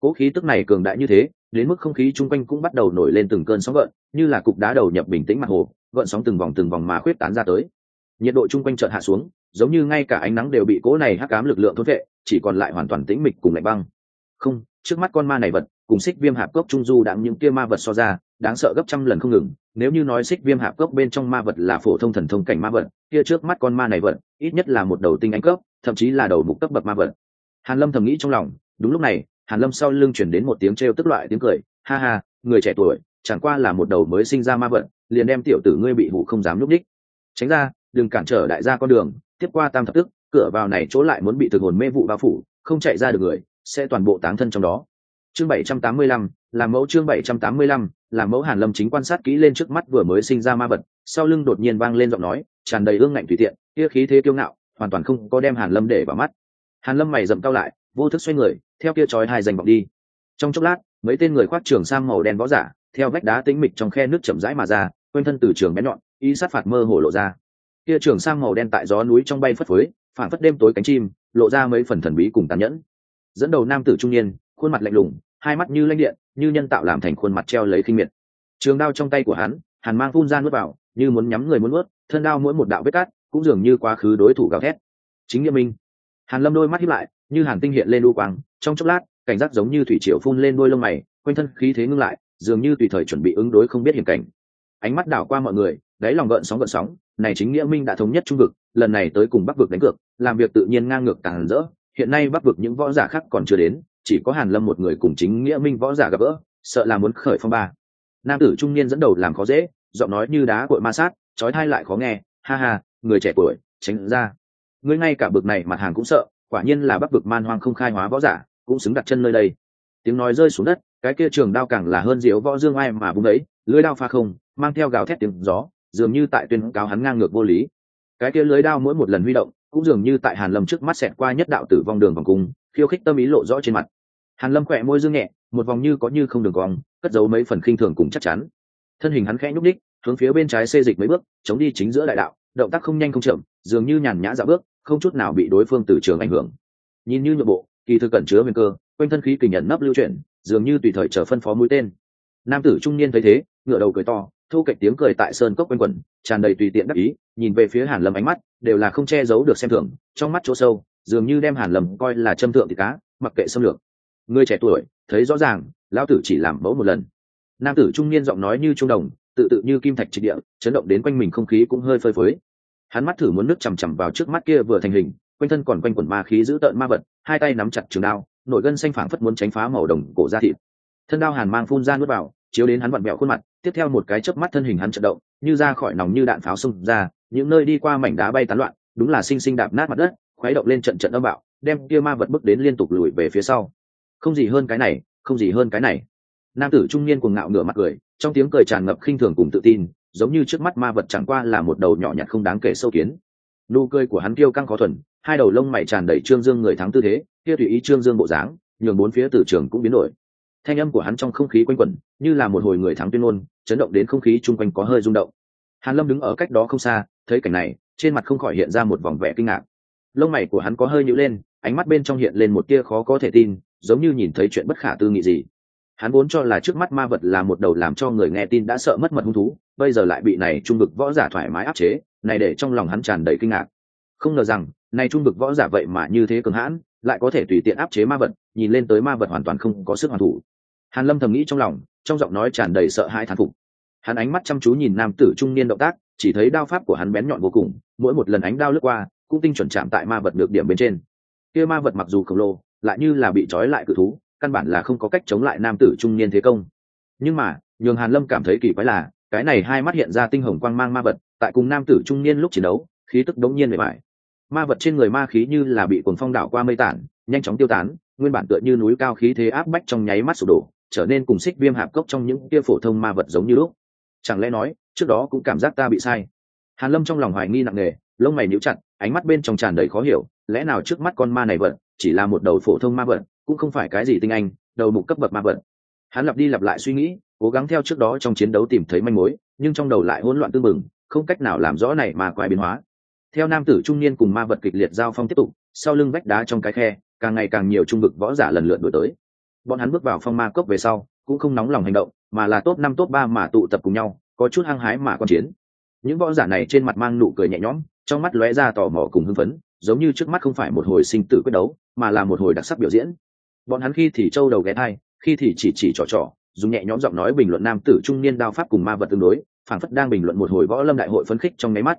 Cỗ khí tức này cường đại như thế, đến mức không khí chung quanh cũng bắt đầu nổi lên từng cơn sóng gợn, như là cục đá đầu nhập bình tĩnh mặt hồ, gợn sóng từng vòng từng vòng mà khuyết tán ra tới. Nhiệt độ chung quanh chợt hạ xuống, giống như ngay cả ánh nắng đều bị cỗ này hắc cám lực lượng thốt vệ, chỉ còn lại hoàn toàn tĩnh mịch cùng lạnh băng. Không, trước mắt con ma này vật cùng xích viêm hạp cốc trung du đạm những kia ma vật so ra, đáng sợ gấp trăm lần không ngừng. Nếu như nói xích viêm hạp cốc bên trong ma vật là phổ thông thần thông cảnh ma vật, kia trước mắt con ma này vật, ít nhất là một đầu tinh anh cấp, thậm chí là đầu mục cấp bậc ma vật. Hàn lâm thầm nghĩ trong lòng, đúng lúc này, hàn lâm sau lưng chuyển đến một tiếng trêu tức loại tiếng cười, ha ha, người trẻ tuổi, chẳng qua là một đầu mới sinh ra ma vật, liền đem tiểu tử ngươi bị hụ không dám núp đích. Tránh ra, đừng cản trở đại gia con đường, tiếp qua tam thập tức, cửa vào này chỗ lại muốn bị thực hồn mê vụ bao phủ, không chạy ra được người, sẽ toàn bộ táng thân trong đó chương 785, làm mẫu chương 785, làm mẫu hàn lâm chính quan sát kỹ lên trước mắt vừa mới sinh ra ma vật sau lưng đột nhiên vang lên giọng nói tràn đầy ương ngạnh tùy tiện kia khí thế kiêu ngạo hoàn toàn không có đem hàn lâm để vào mắt. Hàn lâm mày rậm cao lại vô thức xoay người theo kia chói hai giành bọc đi. Trong chốc lát mấy tên người khoác trường sam màu đen võ giả theo vách đá tĩnh mịch trong khe nước chậm rãi mà ra quên thân từ trường bén nhọn ý sát phạt mơ hồ lộ ra. Kia trường sam màu đen tại gió núi trong bay phất phới phản phất đêm tối cánh chim lộ ra mấy phần thần bí cùng tàn nhẫn. Dẫn đầu nam tử trung niên khuôn mặt lạnh lùng hai mắt như lanh điện, như nhân tạo làm thành khuôn mặt treo lấy khinh miệt. Trường đao trong tay của hắn, hàn mang phun ra nuốt vào, như muốn nhắm người muốn nuốt, thân đao mỗi một đạo vết cát cũng dường như quá khứ đối thủ gào thét. Chính nghĩa minh. Hàn lâm đôi mắt hiếp lại, như hàn tinh hiện lên u quang, trong chốc lát, cảnh giác giống như thủy triều phun lên đôi lông mày, quanh thân khí thế ngưng lại, dường như tùy thời chuẩn bị ứng đối không biết hiểm cảnh. Ánh mắt đảo qua mọi người, đáy lòng gợn sóng gợn sóng, này chính nghĩa minh đã thống nhất trung vực, lần này tới cùng bắc vực đánh cược, làm việc tự nhiên ngang ngược tàn rỡ, hiện nay bắc vực những võ giả khác còn chưa đến chỉ có hàn lâm một người cùng chính nghĩa minh võ giả gặp gỡ, sợ là muốn khởi phong ba. Nam tử trung niên dẫn đầu làm khó dễ, giọng nói như đá cuội ma sát, chói thai lại khó nghe, ha ha, người trẻ tuổi, tránh ra. Ngươi ngay cả bực này mặt hàng cũng sợ, quả nhiên là bắc vực man hoang không khai hóa võ giả, cũng xứng đặt chân nơi đây. Tiếng nói rơi xuống đất, cái kia trường đao càng là hơn diếu võ dương ai mà bung ấy lưới đao pha không, mang theo gào thét tiếng gió, dường như tại tuyên cáo hắn ngang ngược vô lý. Cái kia lưới đao mỗi một lần huy động, cũng dường như tại hàn lâm trước mắt xẹt qua nhất đạo tử vong đường vòng cung, khiêu khích tâm ý lộ rõ trên mặt hàn lâm khỏe môi dương nhẹ, một vòng như có như không đường cong, cất giấu mấy phần khinh thường cùng chắc chắn. Thân hình hắn khẽ nhúc đích hướng phía bên trái xê dịch mấy bước, chống đi chính giữa đại đạo, động tác không nhanh không chậm, dường như nhàn nhã dạo bước, không chút nào bị đối phương từ trường ảnh hưởng. Nhìn như nhượng bộ, kỳ thực cẩn chứa nguy cơ, quanh thân khí kình nhận nấp lưu chuyển, dường như tùy thời chờ phân phó mũi tên. Nam tử trung niên thấy thế ngựa đầu cười to, thu cạnh tiếng cười tại sơn cốc quanh quẩn, tràn đầy tùy tiện đắc ý, nhìn về phía hàn lâm ánh mắt, đều là không che giấu được xem thường, trong mắt chỗ sâu, dường như đem hàn lâm coi là châm thượng thì cá, mặc kệ xâm lược người trẻ tuổi, thấy rõ ràng, lão tử chỉ làm mẫu một lần. Nam tử trung niên giọng nói như trung đồng, tự tự như kim thạch trị địa, chấn động đến quanh mình không khí cũng hơi phơi phới. Hắn mắt thử muốn nước chằm chằm vào trước mắt kia vừa thành hình, quanh thân còn quanh quẩn ma khí giữ tợn ma vật, hai tay nắm chặt trường đao nổi gân xanh phảng phất muốn tránh phá màu đồng cổ da thịt. Thân đao hàn mang phun ra nuốt vào, chiếu đến hắn vặn bẹo khuôn mặt, tiếp theo một cái chớp mắt thân hình hắn chật động, như ra khỏi nòng như đạn pháo xông ra, những nơi đi qua mảnh đá bay tán loạn, đúng là sinh sinh đạp nát mặt đất, khuấy động lên trận trận âm bạo, đem kia ma vật bước đến liên tục lùi về phía sau không gì hơn cái này, không gì hơn cái này. Nam tử trung niên cuồng ngạo ngửa mặt cười, trong tiếng cười tràn ngập khinh thường cùng tự tin, giống như trước mắt ma vật chẳng qua là một đầu nhỏ nhặt không đáng kể sâu kiến. Nụ cười của hắn kiêu căng khó thuần, hai đầu lông mày tràn đầy trương dương người thắng tư thế, kia tùy ý trương dương bộ dáng, nhường bốn phía tử trường cũng biến đổi. Thanh âm của hắn trong không khí quanh quẩn, như là một hồi người thắng tuyên ngôn, chấn động đến không khí chung quanh có hơi rung động. Hàn lâm đứng ở cách đó không xa, thấy cảnh này, trên mặt không khỏi hiện ra một vòng vẻ kinh ngạc. Lông mày của hắn có hơi nhữ lên, ánh mắt bên trong hiện lên một tia khó có thể tin giống như nhìn thấy chuyện bất khả tư nghị gì. Hắn vốn cho là trước mắt ma vật là một đầu làm cho người nghe tin đã sợ mất mật hung thú, bây giờ lại bị này trung vực võ giả thoải mái áp chế, này để trong lòng hắn tràn đầy kinh ngạc. Không ngờ rằng, này trung vực võ giả vậy mà như thế cường hãn, lại có thể tùy tiện áp chế ma vật, nhìn lên tới ma vật hoàn toàn không có sức hoàn thủ. Hàn lâm thầm nghĩ trong lòng, trong giọng nói tràn đầy sợ hãi thán phục. Hắn ánh mắt chăm chú nhìn nam tử trung niên động tác, chỉ thấy đao pháp của hắn bén nhọn vô cùng, mỗi một lần ánh đao lướt qua, cũng tinh chuẩn chạm tại ma vật được điểm bên trên. Kia ma vật mặc dù khổng lồ lại như là bị trói lại cự thú, căn bản là không có cách chống lại nam tử trung niên thế công. Nhưng mà, nhường hàn lâm cảm thấy kỳ quái là, cái này hai mắt hiện ra tinh hồng quang mang ma vật, tại cùng nam tử trung niên lúc chiến đấu, khí tức đống nhiên bề bại ma vật trên người ma khí như là bị cuồng phong đảo qua mây tản, nhanh chóng tiêu tán, nguyên bản tựa như núi cao khí thế áp bách trong nháy mắt sụp đổ, trở nên cùng xích viêm hạp cốc trong những kia phổ thông ma vật giống như lúc. Chẳng lẽ nói, trước đó cũng cảm giác ta bị sai? Hàn lâm trong lòng hoài nghi nặng nề, lông mày níu chặt ánh mắt bên trong tràn đầy khó hiểu, lẽ nào trước mắt con ma này vật chỉ là một đầu phổ thông ma vật, cũng không phải cái gì tinh anh, đầu mục cấp bậc ma vật. Hắn lặp đi lặp lại suy nghĩ, cố gắng theo trước đó trong chiến đấu tìm thấy manh mối, nhưng trong đầu lại hỗn loạn tương mừng không cách nào làm rõ này mà quái biến hóa. Theo nam tử trung niên cùng ma vật kịch liệt giao phong tiếp tục, sau lưng vách đá trong cái khe, càng ngày càng nhiều trung vực võ giả lần lượt đổi tới. Bọn hắn bước vào phong ma cốc về sau, cũng không nóng lòng hành động, mà là top năm, top ba mà tụ tập cùng nhau, có chút hăng hái mà quan chiến những võ giả này trên mặt mang nụ cười nhẹ nhõm, trong mắt lóe ra tò mò cùng hưng phấn, giống như trước mắt không phải một hồi sinh tử quyết đấu, mà là một hồi đặc sắc biểu diễn. Bọn hắn khi thì trâu đầu ghé thai, khi thì chỉ chỉ trò trò, dùng nhẹ nhõm giọng nói bình luận nam tử trung niên đao pháp cùng ma vật tương đối phản phất đang bình luận một hồi võ lâm đại hội phấn khích trong nháy mắt.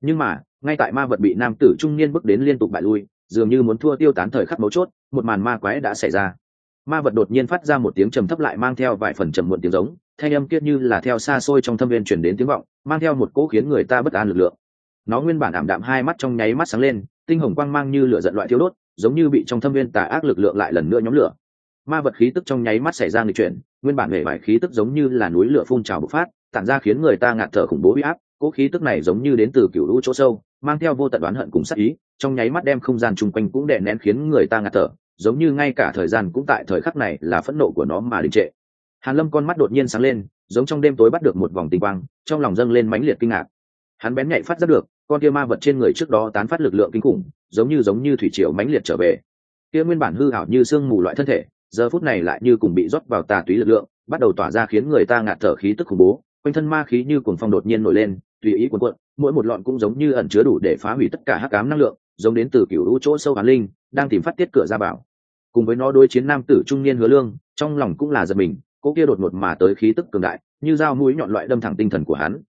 Nhưng mà, ngay tại ma vật bị nam tử trung niên bước đến liên tục bại lui, dường như muốn thua tiêu tán thời khắc mấu chốt, một màn ma quái đã xảy ra. Ma vật đột nhiên phát ra một tiếng trầm thấp lại mang theo vài phần trầm muộn tiếng giống thanh âm kiết như là theo xa xôi trong thâm viên chuyển đến tiếng vọng, mang theo một cỗ khiến người ta bất an lực lượng. Nó nguyên bản ảm đạm hai mắt trong nháy mắt sáng lên, tinh hồng quang mang như lửa giận loại thiếu đốt, giống như bị trong thâm viên tà ác lực lượng lại lần nữa nhóm lửa. Ma vật khí tức trong nháy mắt xảy ra người chuyển, nguyên bản hệ vải khí tức giống như là núi lửa phun trào bộc phát, tản ra khiến người ta ngạt thở khủng bố huy áp, cỗ khí tức này giống như đến từ cựu lũ chỗ sâu, mang theo vô tận đoán hận cùng sắc ý, trong nháy mắt đem không gian chung quanh cũng đè nén khiến người ta ngạt thở, giống như ngay cả thời gian cũng tại thời khắc này là phẫn nộ của nó mà đình trệ hàn lâm con mắt đột nhiên sáng lên, giống trong đêm tối bắt được một vòng tinh quang, trong lòng dâng lên mãnh liệt kinh ngạc. Hắn bén nhạy phát ra được, con kia ma vật trên người trước đó tán phát lực lượng kinh khủng, giống như giống như thủy triều mãnh liệt trở về. Kia nguyên bản hư ảo như sương mù loại thân thể, giờ phút này lại như cùng bị rót vào tà túy lực lượng, bắt đầu tỏa ra khiến người ta ngạt thở khí tức khủng bố, quanh thân ma khí như cuồng phong đột nhiên nổi lên, tùy ý cuộn cuộn, mỗi một lọn cũng giống như ẩn chứa đủ để phá hủy tất cả hắc ám năng lượng, giống đến từ cựu lũ chỗ sâu hàn linh, đang tìm phát tiết cửa ra bảo cùng với nó đối chiến nam tử trung niên hứa lương, trong lòng cũng là giật mình cô kia đột ngột mà tới khí tức cường đại, như dao mũi nhọn loại đâm thẳng tinh thần của hắn.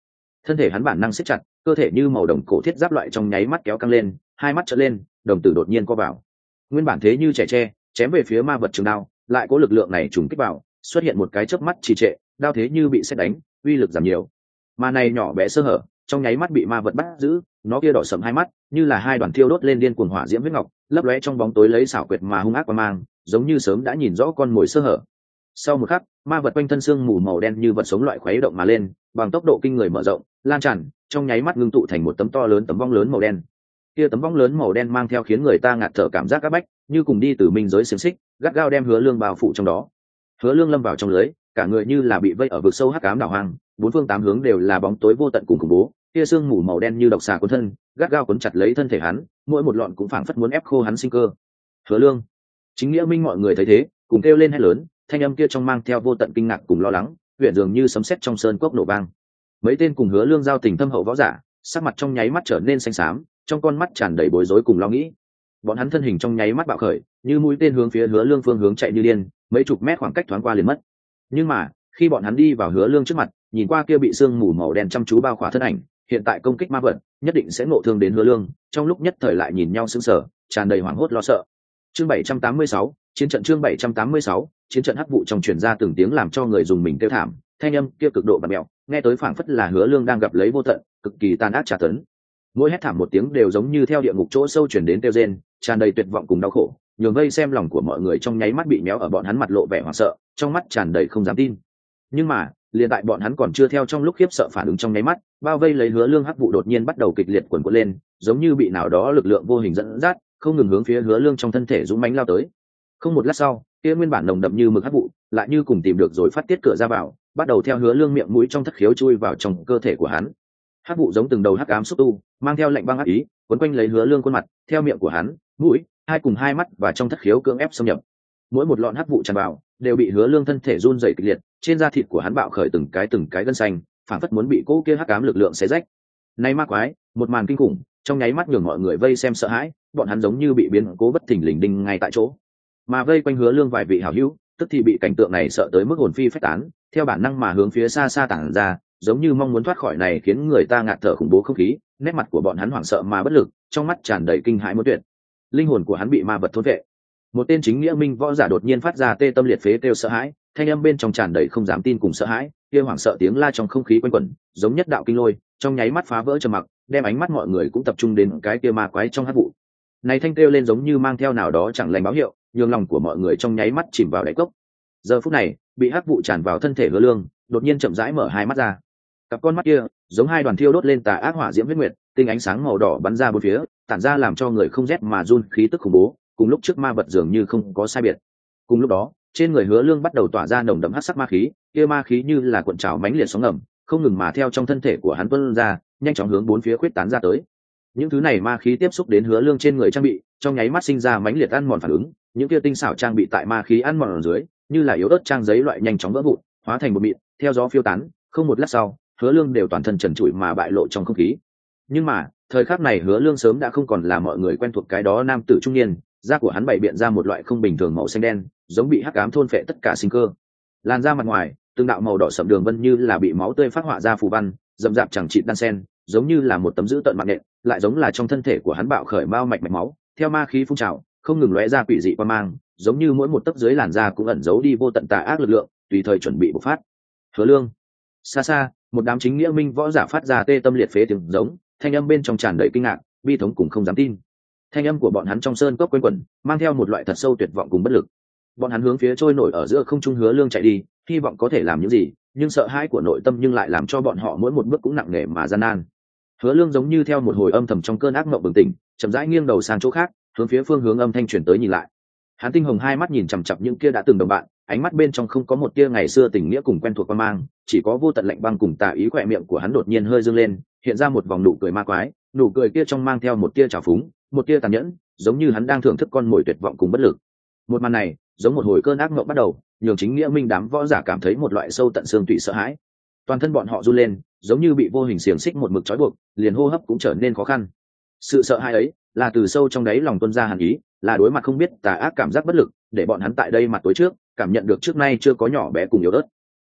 Thân thể hắn bản năng siết chặt, cơ thể như màu đồng cổ thiết giáp loại trong nháy mắt kéo căng lên, hai mắt trở lên, đồng tử đột nhiên co vào. Nguyên bản thế như trẻ tre, chém về phía ma vật trường đao, lại có lực lượng này trùng kích vào, xuất hiện một cái chớp mắt trì trệ, đao thế như bị xét đánh, uy lực giảm nhiều. Mà này nhỏ bé sơ hở, trong nháy mắt bị ma vật bắt giữ, nó kia đỏ sầm hai mắt, như là hai đoàn thiêu đốt lên điên cuồng hỏa diễm huyết ngọc, lấp lóe trong bóng tối lấy xảo quyệt mà hung ác qua mang, giống như sớm đã nhìn rõ con mồi sơ hở sau một khắc, ma vật quanh thân xương mù màu đen như vật sống loại khuấy động mà lên, bằng tốc độ kinh người mở rộng, lan tràn, trong nháy mắt ngưng tụ thành một tấm to lớn tấm vong lớn màu đen. Kia tấm vong lớn màu đen mang theo khiến người ta ngạt thở cảm giác áp bách, như cùng đi từ minh giới xiềng xích, gắt gao đem hứa lương bao phủ trong đó. Hứa lương lâm vào trong lưới, cả người như là bị vây ở vực sâu hắc ám đảo hoang, bốn phương tám hướng đều là bóng tối vô tận cùng khủng bố, kia xương mù màu đen như độc xà cuốn thân, gắt gao cuốn chặt lấy thân thể hắn, mỗi một lọn cũng phảng phất muốn ép khô hắn sinh cơ. Hứa lương, chính nghĩa minh mọi người thấy thế, cùng kêu lên hét lớn thanh âm kia trong mang theo vô tận kinh ngạc cùng lo lắng huyện dường như sấm sét trong sơn cốc nổ vang. Mấy tên cùng hứa lương giao tình thâm hậu võ giả sắc mặt trong nháy mắt trở nên xanh xám trong con mắt tràn đầy bối rối cùng lo nghĩ. Bọn hắn thân hình trong nháy mắt bạo khởi như mũi tên hướng phía hứa lương phương hướng chạy như điên mấy chục mét khoảng cách thoáng qua liền mất. Nhưng mà khi bọn hắn đi vào hứa lương trước mặt nhìn qua kia bị sương mù màu đen chăm chú bao khỏa thân ảnh hiện tại công kích ma vật nhất định sẽ ngộ thương đến hứa lương trong lúc nhất thời lại nhìn nhau sững sờ tràn đầy hoảng hốt lo sợ. Chương 786, chiến trận chương 786, chiến trận hắc vụ trong truyền ra từng tiếng làm cho người dùng mình kêu thảm, thanh âm kia cực độ bặm mẹo, nghe tới phảng phất là hứa lương đang gặp lấy vô tận, cực kỳ tàn ác trả tấn. Mỗi hét thảm một tiếng đều giống như theo địa ngục chỗ sâu chuyển đến tiêu rên, tràn đầy tuyệt vọng cùng đau khổ, nhường vây xem lòng của mọi người trong nháy mắt bị méo ở bọn hắn mặt lộ vẻ hoảng sợ, trong mắt tràn đầy không dám tin. Nhưng mà, liền tại bọn hắn còn chưa theo trong lúc khiếp sợ phản ứng trong nháy mắt, bao vây lấy hứa lương hắc vụ đột nhiên bắt đầu kịch liệt quần quật lên, giống như bị nào đó lực lượng vô hình dẫn dắt, không ngừng hướng phía hứa lương trong thân thể dũng mánh lao tới không một lát sau, kia nguyên bản nồng đậm như mực hắc vụ lại như cùng tìm được rồi phát tiết cửa ra vào, bắt đầu theo hứa lương miệng mũi trong thất khiếu chui vào trong cơ thể của hắn. Hắc vụ giống từng đầu hắc ám xúc tu, mang theo lệnh băng ác ý, quấn quanh lấy hứa lương khuôn mặt, theo miệng của hắn, mũi, hai cùng hai mắt và trong thất khiếu cưỡng ép xâm nhập. Mỗi một lọn hắc vụ tràn vào, đều bị hứa lương thân thể run dày kịch liệt, trên da thịt của hắn bạo khởi từng cái từng cái gân xanh phản phất muốn bị cỗ kia hắc ám lực lượng xé rách. Nay ma quái, một màn kinh khủng, trong nháy mắt nhường mọi người vây xem sợ hãi, bọn hắn giống như bị biến cố bất thình lình đinh ngay tại chỗ mà vây quanh hứa lương vài vị hảo hữu, tức thì bị cảnh tượng này sợ tới mức hồn phi phách tán, theo bản năng mà hướng phía xa xa tản ra, giống như mong muốn thoát khỏi này khiến người ta ngạt thở khủng bố không khí, nét mặt của bọn hắn hoảng sợ mà bất lực, trong mắt tràn đầy kinh hãi muốn tuyệt. Linh hồn của hắn bị ma vật thôn vệ. Một tên chính nghĩa minh võ giả đột nhiên phát ra tê tâm liệt phế kêu sợ hãi, thanh âm bên trong tràn đầy không dám tin cùng sợ hãi, kia hoảng sợ tiếng la trong không khí quanh quẩn, giống nhất đạo kinh lôi, trong nháy mắt phá vỡ trầm mặc, đem ánh mắt mọi người cũng tập trung đến cái kia ma quái trong hát vụ. Này thanh kêu lên giống như mang theo nào đó chẳng lành báo hiệu nhường lòng của mọi người trong nháy mắt chìm vào đáy cốc. Giờ phút này, bị hắc vụ tràn vào thân thể hứa lương, đột nhiên chậm rãi mở hai mắt ra. Cặp con mắt kia, giống hai đoàn thiêu đốt lên tà ác hỏa diễm huyết nguyệt, tinh ánh sáng màu đỏ bắn ra bốn phía, tản ra làm cho người không rét mà run, khí tức khủng bố, cùng lúc trước ma vật dường như không có sai biệt. Cùng lúc đó, trên người hứa lương bắt đầu tỏa ra nồng đậm hắc sắc ma khí, kia ma khí như là cuộn trào mãnh liệt sóng ngầm, không ngừng mà theo trong thân thể của hắn tuân ra, nhanh chóng hướng bốn phía khuyết tán ra tới những thứ này ma khí tiếp xúc đến hứa lương trên người trang bị, trong nháy mắt sinh ra mãnh liệt ăn mòn phản ứng. Những kia tinh xảo trang bị tại ma khí ăn mòn ở dưới, như là yếu ớt trang giấy loại nhanh chóng vỡ vụn, hóa thành một mịn, theo gió phiêu tán, không một lát sau, hứa lương đều toàn thân trần trụi mà bại lộ trong không khí. Nhưng mà, thời khắc này hứa lương sớm đã không còn là mọi người quen thuộc cái đó nam tử trung niên, da của hắn bày biện ra một loại không bình thường màu xanh đen, giống bị hắc ám thôn phệ tất cả sinh cơ. Làn da mặt ngoài, từng đạo màu đỏ sậm đường vân như là bị máu tươi phát họa ra phù văn, rậm dạp chẳng trị đan sen, giống như là một tấm dữ tận mạng nện lại giống là trong thân thể của hắn bạo khởi mao mạch mạch máu, theo ma khí phun trào, không ngừng lóe ra quỷ dị qua mang, giống như mỗi một tấc dưới làn da cũng ẩn giấu đi vô tận tà ác lực lượng, tùy thời chuẩn bị bộc phát. Hứa lương. Xa xa, một đám chính nghĩa minh võ giả phát ra tê tâm liệt phế tiếng giống, thanh âm bên trong tràn đầy kinh ngạc, bi thống cùng không dám tin. Thanh âm của bọn hắn trong sơn cốc quanh quẩn, mang theo một loại thật sâu tuyệt vọng cùng bất lực. Bọn hắn hướng phía trôi nổi ở giữa không trung hứa lương chạy đi, hy vọng có thể làm những gì, nhưng sợ hãi của nội tâm nhưng lại làm cho bọn họ mỗi một bước cũng nặng nề mà gian nan hứa lương giống như theo một hồi âm thầm trong cơn ác mộng bừng tỉnh, chậm rãi nghiêng đầu sang chỗ khác, hướng phía phương hướng âm thanh truyền tới nhìn lại. Hắn tinh hồng hai mắt nhìn chằm chặp những kia đã từng đồng bạn, ánh mắt bên trong không có một tia ngày xưa tình nghĩa cùng quen thuộc qua mang, chỉ có vô tận lạnh băng cùng tà ý khỏe miệng của hắn đột nhiên hơi dâng lên, hiện ra một vòng nụ cười ma quái, nụ cười kia trong mang theo một tia trào phúng, một tia tàn nhẫn, giống như hắn đang thưởng thức con mồi tuyệt vọng cùng bất lực. Một màn này, giống một hồi cơn ác mộng bắt đầu, nhường chính nghĩa minh đám võ giả cảm thấy một loại sâu tận xương tủy sợ hãi toàn thân bọn họ run lên, giống như bị vô hình xiềng xích một mực trói buộc, liền hô hấp cũng trở nên khó khăn. Sự sợ hãi ấy là từ sâu trong đáy lòng tuân ra hàn ý, là đối mặt không biết tà ác cảm giác bất lực, để bọn hắn tại đây mặt tối trước, cảm nhận được trước nay chưa có nhỏ bé cùng yếu ớt.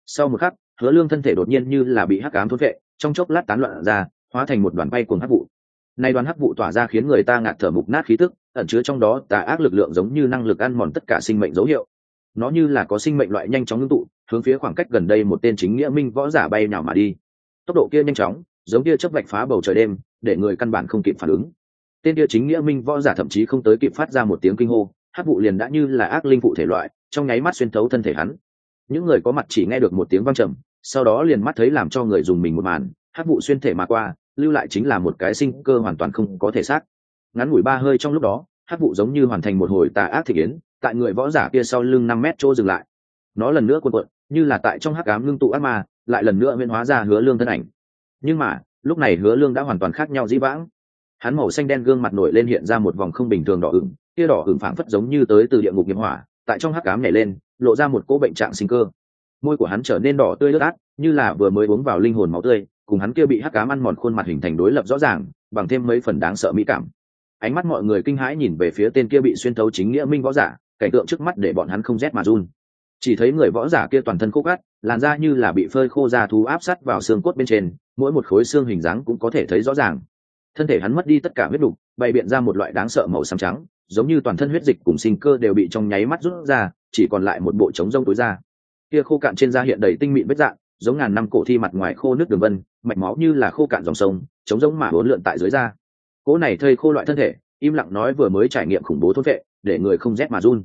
Sau một khắc, hứa lương thân thể đột nhiên như là bị hắc ám thốt vệ, trong chốc lát tán loạn ra, hóa thành một đoàn bay cuồng hắc vụ. Nay đoàn hắc vụ tỏa ra khiến người ta ngạt thở mục nát khí tức, ẩn chứa trong đó tà ác lực lượng giống như năng lực ăn mòn tất cả sinh mệnh dấu hiệu. Nó như là có sinh mệnh loại nhanh chóng ngưng tụ hướng phía khoảng cách gần đây một tên chính nghĩa minh võ giả bay nào mà đi. Tốc độ kia nhanh chóng, giống kia chớp vạch phá bầu trời đêm, để người căn bản không kịp phản ứng. Tên kia chính nghĩa minh võ giả thậm chí không tới kịp phát ra một tiếng kinh hô, hát vụ liền đã như là ác linh phụ thể loại, trong nháy mắt xuyên thấu thân thể hắn. Những người có mặt chỉ nghe được một tiếng vang trầm, sau đó liền mắt thấy làm cho người dùng mình một màn, hát vụ xuyên thể mà qua, lưu lại chính là một cái sinh cơ hoàn toàn không có thể xác. Ngắn ngủi ba hơi trong lúc đó, hát vụ giống như hoàn thành một hồi tà ác thị kiến, tại người võ giả kia sau lưng năm mét chỗ dừng lại. Nó lần nữa quần quận như là tại trong hắc ám ngưng tụ ác ma, lại lần nữa huyên hóa ra hứa lương thân ảnh. Nhưng mà, lúc này hứa lương đã hoàn toàn khác nhau dĩ vãng. Hắn màu xanh đen gương mặt nổi lên hiện ra một vòng không bình thường đỏ ửng kia đỏ ửng phảng phất giống như tới từ địa ngục nghiệp hỏa tại trong hắc cám nhảy lên, lộ ra một cỗ bệnh trạng sinh cơ. Môi của hắn trở nên đỏ tươi lướt át, như là vừa mới uống vào linh hồn máu tươi, cùng hắn kia bị hắc cám ăn mòn khuôn mặt hình thành đối lập rõ ràng, bằng thêm mấy phần đáng sợ mỹ cảm. Ánh mắt mọi người kinh hãi nhìn về phía tên kia bị xuyên thấu chính nghĩa minh võ giả, cảnh tượng trước mắt để bọn hắn không rét mà run chỉ thấy người võ giả kia toàn thân khô cát, làn da như là bị phơi khô da thú áp sát vào xương cốt bên trên, mỗi một khối xương hình dáng cũng có thể thấy rõ ràng. Thân thể hắn mất đi tất cả huyết đục, bày biện ra một loại đáng sợ màu xám trắng, giống như toàn thân huyết dịch cùng sinh cơ đều bị trong nháy mắt rút ra, chỉ còn lại một bộ trống rông tối ra kia khô cạn trên da hiện đầy tinh mịn vết dạng, giống ngàn năm cổ thi mặt ngoài khô nước đường vân, mạch máu như là khô cạn dòng sông, trống rỗng mà bốn lượn tại dưới da. Cỗ này thây khô loại thân thể, im lặng nói vừa mới trải nghiệm khủng bố thôn vệ, để người không rét mà run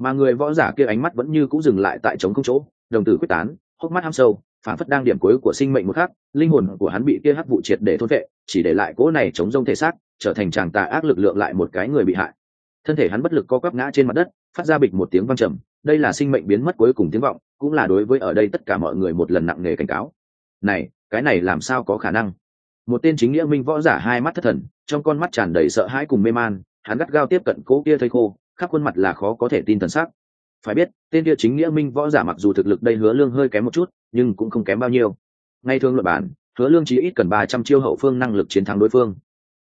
mà người võ giả kia ánh mắt vẫn như cũng dừng lại tại trống không chỗ đồng tử quyết tán hốc mắt ham sâu phản phất đang điểm cuối của sinh mệnh một khắc, linh hồn của hắn bị kia hắc vụ triệt để thôn vệ chỉ để lại cỗ này chống rông thể xác trở thành chàng tà ác lực lượng lại một cái người bị hại. Thân thể hắn bất lực co quắp ngã trên mặt đất phát ra bịch một tiếng văng trầm đây là sinh mệnh biến mất cuối cùng tiếng vọng cũng là đối với ở đây tất cả mọi người một lần nặng nề cảnh cáo. Này cái này làm sao có khả năng? Một tên chính nghĩa minh võ giả hai mắt thất thần trong con mắt tràn đầy sợ hãi cùng mê man hắn gắt gao tiếp cận cố kia thây khô khắp khuôn mặt là khó có thể tin thần sắc. Phải biết, tên kia chính nghĩa minh võ giả mặc dù thực lực đây hứa lương hơi kém một chút, nhưng cũng không kém bao nhiêu. Ngay thương luật bản, hứa lương chỉ ít cần ba trăm chiêu hậu phương năng lực chiến thắng đối phương.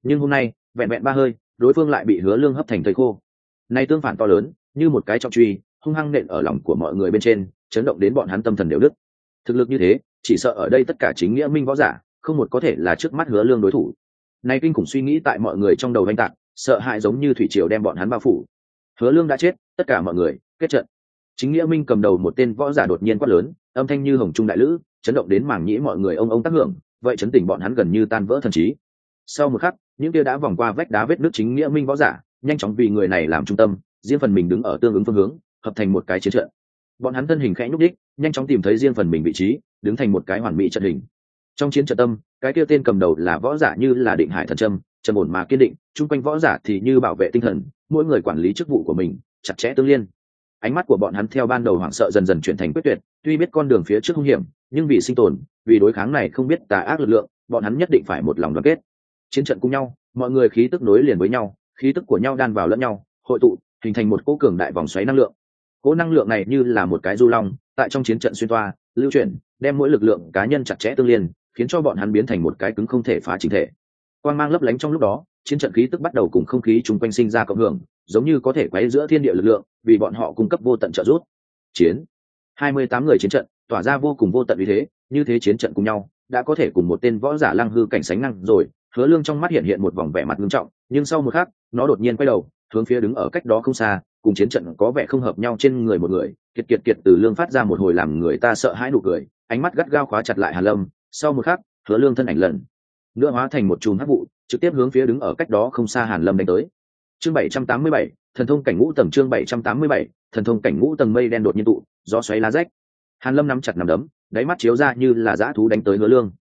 Nhưng hôm nay, vẹn vẹn ba hơi, đối phương lại bị hứa lương hấp thành thời khô. Nay tương phản to lớn, như một cái trọng truy, hung hăng nện ở lòng của mọi người bên trên, chấn động đến bọn hắn tâm thần đều đức thực lực như thế, chỉ sợ ở đây tất cả chính nghĩa minh võ giả, không một có thể là trước mắt hứa lương đối thủ. Nay kinh khủng suy nghĩ tại mọi người trong đầu oanh tạc, sợ hãi giống như thủy triều đem bọn hắn bao phủ hứa lương đã chết, tất cả mọi người, kết trận. Chính nghĩa minh cầm đầu một tên võ giả đột nhiên quát lớn, âm thanh như hồng trung đại lữ, chấn động đến mảng nhĩ mọi người ông ông tác hưởng, vậy chấn tỉnh bọn hắn gần như tan vỡ thần trí. Sau một khắc, những kia đã vòng qua vách đá vết nước chính nghĩa minh võ giả, nhanh chóng vì người này làm trung tâm, riêng phần mình đứng ở tương ứng phương hướng, hợp thành một cái chiến trận. Bọn hắn thân hình khẽ nhúc đích nhanh chóng tìm thấy riêng phần mình vị trí, đứng thành một cái hoàn mỹ trận hình. Trong chiến trận tâm, cái kia tên cầm đầu là võ giả như là định hải thần trâm trầm ổn mà kiên định, chung quanh võ giả thì như bảo vệ tinh thần mỗi người quản lý chức vụ của mình chặt chẽ tương liên. Ánh mắt của bọn hắn theo ban đầu hoảng sợ dần dần chuyển thành quyết tuyệt, tuy biết con đường phía trước hung hiểm, nhưng vì sinh tồn, vì đối kháng này không biết tà ác lực lượng, bọn hắn nhất định phải một lòng đoàn kết. Chiến trận cùng nhau, mọi người khí tức nối liền với nhau, khí tức của nhau đan vào lẫn nhau, hội tụ, hình thành một cỗ cường đại vòng xoáy năng lượng. Cỗ năng lượng này như là một cái du long, tại trong chiến trận xuyên toa, lưu chuyển, đem mỗi lực lượng cá nhân chặt chẽ tương liên, khiến cho bọn hắn biến thành một cái cứng không thể phá chính thể. Quang mang lấp lánh trong lúc đó chiến trận khí tức bắt đầu cùng không khí chung quanh sinh ra cộng hưởng, giống như có thể quấy giữa thiên địa lực lượng, vì bọn họ cung cấp vô tận trợ giúp. Chiến. Hai mươi tám người chiến trận, tỏa ra vô cùng vô tận uy thế, như thế chiến trận cùng nhau, đã có thể cùng một tên võ giả lăng hư cảnh sánh năng rồi, hứa lương trong mắt hiện hiện một vòng vẻ mặt nghiêm trọng, nhưng sau một khắc, nó đột nhiên quay đầu, hướng phía đứng ở cách đó không xa, cùng chiến trận có vẻ không hợp nhau trên người một người, kiệt kiệt kiệt từ lương phát ra một hồi làm người ta sợ hãi nụ cười, ánh mắt gắt gao khóa chặt lại hàn lâm. Sau một khắc, hứa lương thân ảnh lần nữa hóa thành một chùm hắc vụ trực tiếp hướng phía đứng ở cách đó không xa hàn lâm đánh tới. Chương 787, thần thông cảnh ngũ tầng chương 787, thần thông cảnh ngũ tầng mây đen đột nhiên tụ gió xoáy lá rách. Hàn lâm nắm chặt nắm đấm đáy mắt chiếu ra như là dã thú đánh tới hứa lương.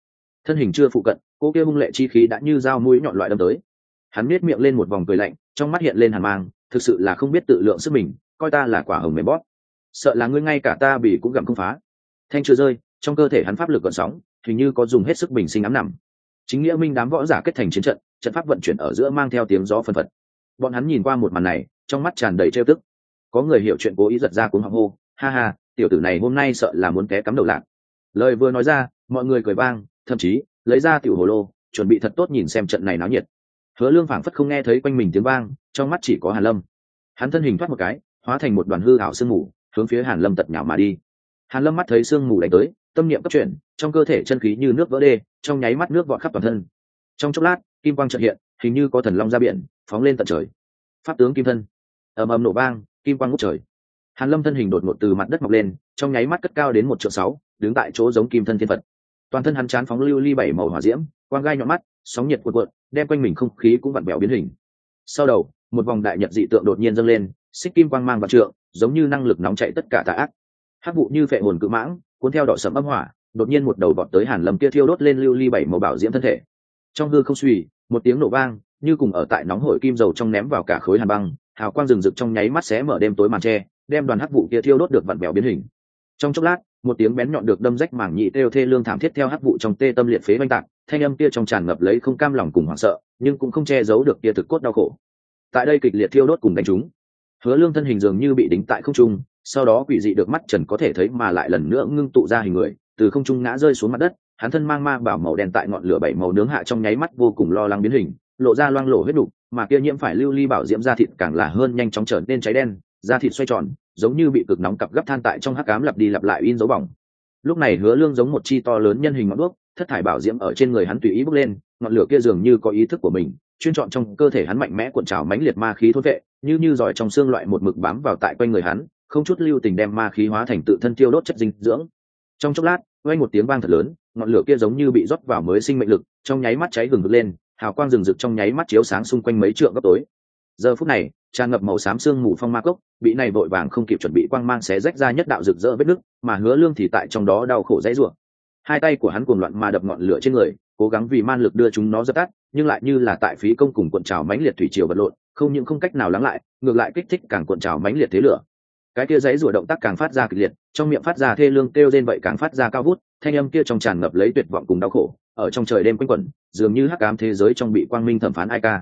Thân hình chưa phụ cận cô kia hung lệ chi khí đã như dao mũi nhọn loại đâm tới. Hắn miết miệng lên một vòng cười lạnh trong mắt hiện lên hàn mang thực sự là không biết tự lượng sức mình coi ta là quả hồng mềm bót sợ là ngươi ngay cả ta bị cũng gặm không phá. Thanh chưa rơi trong cơ thể hắn pháp lực còn sóng hình như có dùng hết sức bình sinh ám nằm chính nghĩa minh đám võ giả kết thành chiến trận trận pháp vận chuyển ở giữa mang theo tiếng gió phân phật. Bọn hắn nhìn qua một màn này, trong mắt tràn đầy trêu tức. Có người hiểu chuyện cố ý giật ra cuốn họng hô, ha ha, tiểu tử này hôm nay sợ là muốn té cắm đầu lạc. Lời vừa nói ra, mọi người cười vang, thậm chí, lấy ra tiểu hồ lô, chuẩn bị thật tốt nhìn xem trận này náo nhiệt. Hứa lương phảng phất không nghe thấy quanh mình tiếng vang, trong mắt chỉ có hàn lâm. Hắn thân hình thoát một cái, hóa thành một đoàn hư ảo sương mù, hướng phía hàn lâm tật nhào mà đi. Hàn lâm mắt thấy sương mù đánh tới tâm niệm cấp chuyển, trong cơ thể chân khí như nước vỡ đê, trong nháy mắt nước vọt khắp toàn thân. Trong chốc lát, kim quang trợ hiện, hình như có thần long ra biển, phóng lên tận trời. Pháp tướng kim thân. Ầm ầm nổ vang, kim quang ngút trời. Hàn lâm thân hình đột ngột từ mặt đất mọc lên, trong nháy mắt cất cao đến một triệu sáu, đứng tại chỗ giống kim thân thiên phật. Toàn thân hắn chán phóng lưu ly bảy màu hỏa diễm, quang gai nhọn mắt, sóng nhiệt cuộn cuộn, đem quanh mình không khí cũng vặn vẹo biến hình. Sau đầu, một vòng đại nhật dị tượng đột nhiên dâng lên, xích kim quang mang vào trượng, giống như năng lực nóng chạy tất cả tà ác. Hắc vụ như phệ hồn cự mãng cuốn theo đỏ sẫm âm hỏa, đột nhiên một đầu vọt tới hàn lâm kia thiêu đốt lên lưu ly bảy màu bảo diễm thân thể. Trong hư không suy một tiếng nổ vang, như cùng ở tại nóng hổi kim dầu trong ném vào cả khối hàn băng, hào quang rừng rực trong nháy mắt xé mở đêm tối màn tre, đem đoàn hắc vụ kia thiêu đốt được vặn vẹo biến hình. Trong chốc lát, một tiếng bén nhọn được đâm rách mảng nhị têu thê lương thảm thiết theo hắc vụ trong tê tâm liệt phế oanh tạc, thanh âm kia trong tràn ngập lấy không cam lòng cùng hoảng sợ, nhưng cũng không che giấu được kia thực cốt đau khổ. Tại đây kịch liệt thiêu đốt cùng đánh chúng. Hứa lương thân hình dường như bị đính tại không trung sau đó quỷ dị được mắt trần có thể thấy mà lại lần nữa ngưng tụ ra hình người, từ không trung ngã rơi xuống mặt đất, hắn thân mang ma bảo màu đen tại ngọn lửa bảy màu nướng hạ trong nháy mắt vô cùng lo lắng biến hình, lộ ra loang lổ huyết đục, mà kia nhiễm phải lưu ly bảo diễm da thịt càng là hơn nhanh chóng trở nên cháy đen, da thịt xoay tròn, giống như bị cực nóng cặp gấp than tại trong hắc cám lặp đi lặp lại in dấu bỏng. Lúc này hứa lương giống một chi to lớn nhân hình ngọn đuốc, thất thải bảo diễm ở trên người hắn tùy ý bước lên, ngọn lửa kia dường như có ý thức của mình, chuyên chọn trong cơ thể hắn mạnh mẽ cuộn trào mãnh liệt ma khí thốt vệ, như như giỏi trong xương loại một mực bám vào tại quanh người hắn không chút lưu tình đem ma khí hóa thành tự thân tiêu đốt chất dinh dưỡng. Trong chốc lát quay một tiếng vang thật lớn, ngọn lửa kia giống như bị rót vào mới sinh mệnh lực, trong nháy mắt cháy gừng lên, hào quang rừng rực trong nháy mắt chiếu sáng xung quanh mấy trượng góc tối. Giờ phút này, tràn ngập màu xám sương mù phong ma cốc, bị này vội vàng không kịp chuẩn bị quang mang xé rách ra nhất đạo rực rỡ vết nứt, mà hứa lương thì tại trong đó đau khổ dãy rủa. Hai tay của hắn cuồng loạn mà đập ngọn lửa trên người, cố gắng vì man lực đưa chúng nó dập tắt, nhưng lại như là tại phí công cùng cuộn trào mãnh liệt thủy triều vật lộn, không những không cách nào lắng lại, ngược lại kích thích càng cuộn trào mãnh liệt thế lửa cái kia giấy rủa động tác càng phát ra kịch liệt, trong miệng phát ra thê lương kêu rên vậy càng phát ra cao vút, thanh âm kia trong tràn ngập lấy tuyệt vọng cùng đau khổ, ở trong trời đêm quanh quẩn, dường như hắc ám thế giới trong bị quang minh thẩm phán ai ca.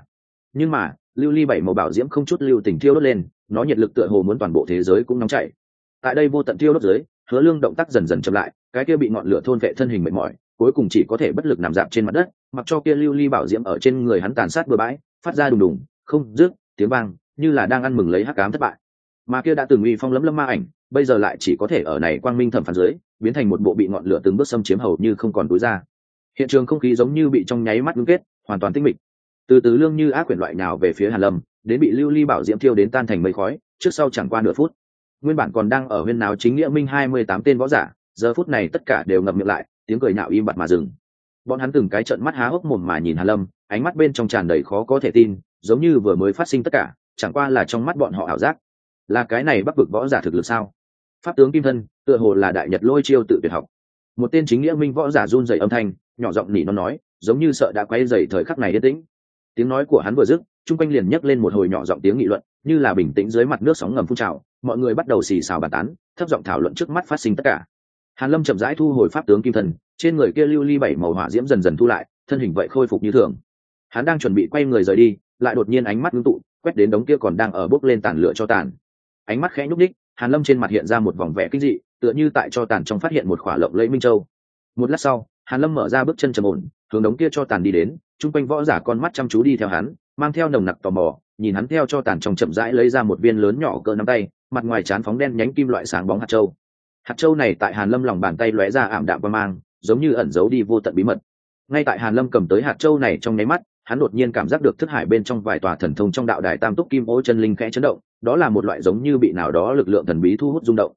Nhưng mà, lưu ly bảy màu bảo diễm không chút lưu tình thiêu đốt lên, nó nhiệt lực tựa hồ muốn toàn bộ thế giới cũng nóng chảy. Tại đây vô tận thiêu đốt dưới, hứa lương động tác dần dần chậm lại, cái kia bị ngọn lửa thôn vệ thân hình mệt mỏi, cuối cùng chỉ có thể bất lực nằm dạp trên mặt đất, mặc cho kia lưu ly bảo diễm ở trên người hắn tàn sát bừa bãi, phát ra đùng đùng, không rước tiếng vang, như là đang ăn mừng lấy hắc ám thất bại mà kia đã từng uy phong lấm lấm ma ảnh, bây giờ lại chỉ có thể ở này quang minh thẩm phán dưới, biến thành một bộ bị ngọn lửa từng bước xâm chiếm hầu như không còn túi ra. Hiện trường không khí giống như bị trong nháy mắt ngưng kết, hoàn toàn tinh mịch. Từ từ lương như ác quyển loại nào về phía hàn lâm, đến bị lưu ly bảo diễm thiêu đến tan thành mây khói, trước sau chẳng qua nửa phút. Nguyên bản còn đang ở huyên náo chính nghĩa minh hai mươi tám tên võ giả, giờ phút này tất cả đều ngậm miệng lại, tiếng cười nhạo im bặt mà dừng. Bọn hắn từng cái trận mắt há hốc mồm mà nhìn hàn lâm, ánh mắt bên trong tràn đầy khó có thể tin, giống như vừa mới phát sinh tất cả, chẳng qua là trong mắt bọn họ ảo giác là cái này bắc vực võ giả thực lực sao? Pháp tướng kim thân, tựa hồ là đại nhật lôi chiêu tự tuyệt học. Một tên chính nghĩa minh võ giả run rẩy âm thanh, nhỏ giọng nỉ nó nói, giống như sợ đã quay dày thời khắc này yên tĩnh. Tiếng nói của hắn vừa dứt, chung quanh liền nhấc lên một hồi nhỏ giọng tiếng nghị luận, như là bình tĩnh dưới mặt nước sóng ngầm phun trào, mọi người bắt đầu xì xào bàn tán, thấp giọng thảo luận trước mắt phát sinh tất cả. Hàn lâm chậm rãi thu hồi pháp tướng kim thần trên người kia lưu ly bảy màu hỏa diễm dần dần thu lại, thân hình vậy khôi phục như thường. Hắn đang chuẩn bị quay người rời đi, lại đột nhiên ánh mắt ngưng tụ, quét đến đống kia còn đang ở bốc lên tàn lửa cho tàn ánh mắt khẽ nhúc đích hàn lâm trên mặt hiện ra một vòng vẻ kinh dị, tựa như tại cho tàn trong phát hiện một khỏa lộng lẫy minh châu. Một lát sau, hàn lâm mở ra bước chân trầm ổn, hướng đống kia cho tàn đi đến, chung quanh võ giả con mắt chăm chú đi theo hắn, mang theo nồng nặc tò mò, nhìn hắn theo cho tàn trong chậm rãi lấy ra một viên lớn nhỏ cỡ nắm tay, mặt ngoài chán phóng đen nhánh kim loại sáng bóng hạt châu. Hạt châu này tại hàn lâm lòng bàn tay lóe ra ảm đạm và mang, giống như ẩn giấu đi vô tận bí mật. Ngay tại hàn lâm cầm tới hạt châu này trong nháy mắt hắn đột nhiên cảm giác được thức hải bên trong vài tòa thần thông trong đạo đài tam túc kim ô chân linh khẽ chấn động, đó là một loại giống như bị nào đó lực lượng thần bí thu hút rung động.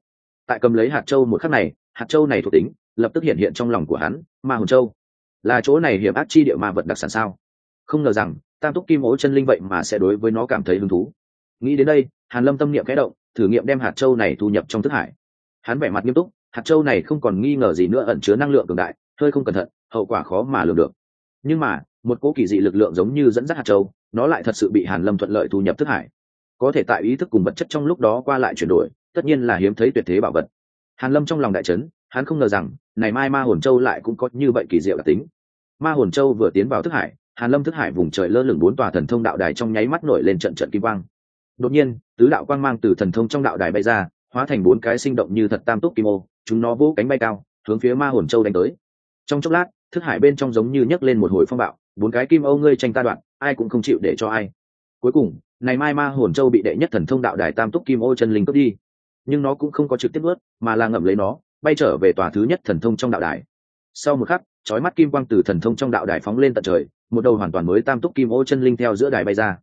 Tại cầm lấy hạt châu một khắc này, hạt châu này thuộc tính lập tức hiện hiện trong lòng của hắn, ma hồn châu. Là chỗ này hiểm ác chi địa ma vật đặc sản sao? Không ngờ rằng, tam túc kim ố chân linh vậy mà sẽ đối với nó cảm thấy hứng thú. Nghĩ đến đây, hàn lâm tâm niệm kẽ động, thử nghiệm đem hạt châu này thu nhập trong thức hải. Hắn vẻ mặt nghiêm túc, hạt châu này không còn nghi ngờ gì nữa ẩn chứa năng lượng cường đại, hơi không cẩn thận, hậu quả khó mà lường được. Nhưng mà một cố kỳ dị lực lượng giống như dẫn dắt hạt châu, nó lại thật sự bị hàn lâm thuận lợi thu nhập thức hải. Có thể tại ý thức cùng vật chất trong lúc đó qua lại chuyển đổi, tất nhiên là hiếm thấy tuyệt thế bảo vật. Hàn lâm trong lòng đại chấn, hắn không ngờ rằng, này mai ma hồn châu lại cũng có như vậy kỳ diệu đặc tính. Ma hồn châu vừa tiến vào thức hải, hàn lâm thức hải vùng trời lơ lửng bốn tòa thần thông đạo đài trong nháy mắt nổi lên trận trận kim quang. Đột nhiên, tứ đạo quang mang từ thần thông trong đạo đài bay ra, hóa thành bốn cái sinh động như thật tam túc kim ô, chúng nó vỗ cánh bay cao, hướng phía ma hồn châu đánh tới. Trong chốc lát, thức hải bên trong giống như nhấc lên một hồi phong bạo bốn cái kim âu ngươi tranh ta đoạn, ai cũng không chịu để cho ai. Cuối cùng, này mai ma hồn châu bị đệ nhất thần thông đạo đài tam túc kim ô chân linh cướp đi. Nhưng nó cũng không có trực tiếp ướt mà là ngậm lấy nó, bay trở về tòa thứ nhất thần thông trong đạo đài. Sau một khắc trói mắt kim quang từ thần thông trong đạo đài phóng lên tận trời, một đầu hoàn toàn mới tam túc kim ô chân linh theo giữa đài bay ra.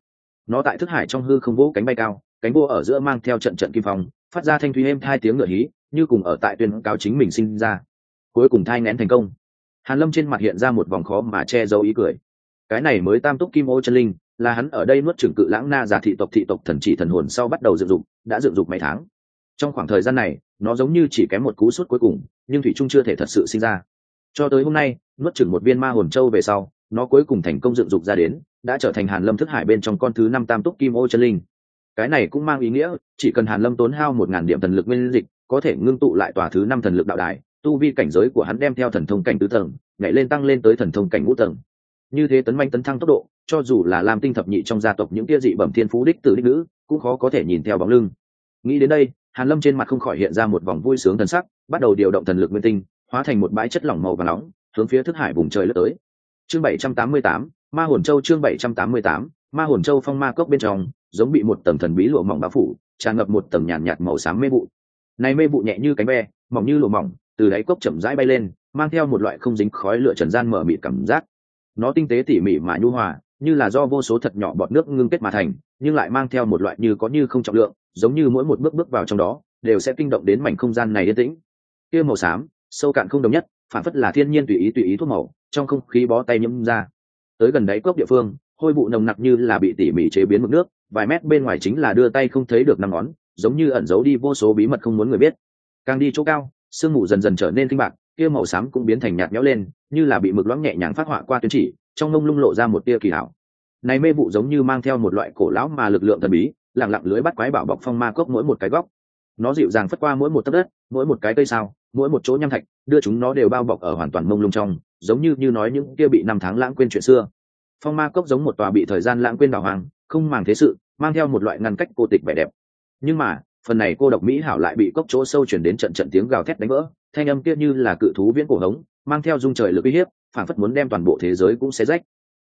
Nó tại thức hải trong hư không vỗ cánh bay cao, cánh vô ở giữa mang theo trận trận kim phong, phát ra thanh thúy êm hai tiếng ngựa hí, như cùng ở tại tuyên cáo chính mình sinh ra. Cuối cùng thai ngén thành công. Hàn lâm trên mặt hiện ra một vòng khó mà che giấu ý cười cái này mới tam túc kim ô chân linh, là hắn ở đây nuốt trưởng cự lãng na giả thị tộc thị tộc thần chỉ thần hồn sau bắt đầu dựng dục, đã dựng dục mấy tháng. Trong khoảng thời gian này, nó giống như chỉ kém một cú sút cuối cùng, nhưng thủy trung chưa thể thật sự sinh ra. Cho tới hôm nay, nuốt chừng một viên ma hồn châu về sau, nó cuối cùng thành công dựng dục ra đến, đã trở thành hàn lâm thức hải bên trong con thứ năm tam túc kim ô chân linh. Cái này cũng mang ý nghĩa, chỉ cần hàn lâm tốn hao một ngàn điểm thần lực nguyên dịch, có thể ngưng tụ lại tòa thứ năm thần lực đạo đài, tu vi cảnh giới của hắn đem theo thần thông cảnh tứ tầng, nhảy lên tăng lên tới thần thông cảnh ngũ tầng như thế tấn manh tấn thăng tốc độ cho dù là làm tinh thập nhị trong gia tộc những kia dị bẩm thiên phú đích tử đích nữ cũng khó có thể nhìn theo bóng lưng. Nghĩ đến đây hàn lâm trên mặt không khỏi hiện ra một vòng vui sướng thần sắc bắt đầu điều động thần lực nguyên tinh hóa thành một bãi chất lỏng màu và nóng hướng phía thức hải vùng trời lướt tới. Chương 788, ma hồn châu chương 788, ma hồn châu phong ma cốc bên trong giống bị một tầng thần bí lụa mỏng bao phủ tràn ngập một tầng nhàn nhạt, màu xám mê vụ. Này mê vụ nhẹ như cánh ve mỏng như lụa mỏng từ đáy cốc chậm rãi bay lên mang theo một loại không dính khói lửa trần gian mở mịt cảm giác nó tinh tế tỉ mỉ mà nhu hòa, như là do vô số thật nhỏ bọt nước ngưng kết mà thành, nhưng lại mang theo một loại như có như không trọng lượng, giống như mỗi một bước bước vào trong đó, đều sẽ kinh động đến mảnh không gian này yên tĩnh. Kia màu xám, sâu cạn không đồng nhất, phản phất là thiên nhiên tùy ý tùy ý thuốc màu, trong không khí bó tay nhâm ra. Tới gần đáy cốc địa phương, hôi vụ nồng nặc như là bị tỉ mỉ chế biến mực nước, vài mét bên ngoài chính là đưa tay không thấy được năm ngón, giống như ẩn giấu đi vô số bí mật không muốn người biết. Càng đi chỗ cao, sương mù dần dần trở nên kinh bạc kia màu xám cũng biến thành nhạt nhẽo lên, như là bị mực loãng nhẹ nhàng phát họa qua tuyến chỉ, trong mông lung lộ ra một tia kỳ hảo. Này mê vụ giống như mang theo một loại cổ lão mà lực lượng thần bí, lặng lặng lưới bắt quái bảo bọc phong ma cốc mỗi một cái góc. Nó dịu dàng phất qua mỗi một tấc đất, mỗi một cái cây sao, mỗi một chỗ nham thạch, đưa chúng nó đều bao bọc ở hoàn toàn mông lung trong, giống như như nói những kia bị năm tháng lãng quên chuyện xưa. Phong ma cốc giống một tòa bị thời gian lãng quên đảo hoàng, không màng thế sự, mang theo một loại ngăn cách cô tịch vẻ đẹp. Nhưng mà phần này cô độc mỹ hảo lại bị cốc chỗ sâu chuyển đến trận trận tiếng gào thét đánh vỡ, thanh âm kia như là cự thú viễn cổ hống, mang theo dung trời lực uy hiếp phản phất muốn đem toàn bộ thế giới cũng xé rách.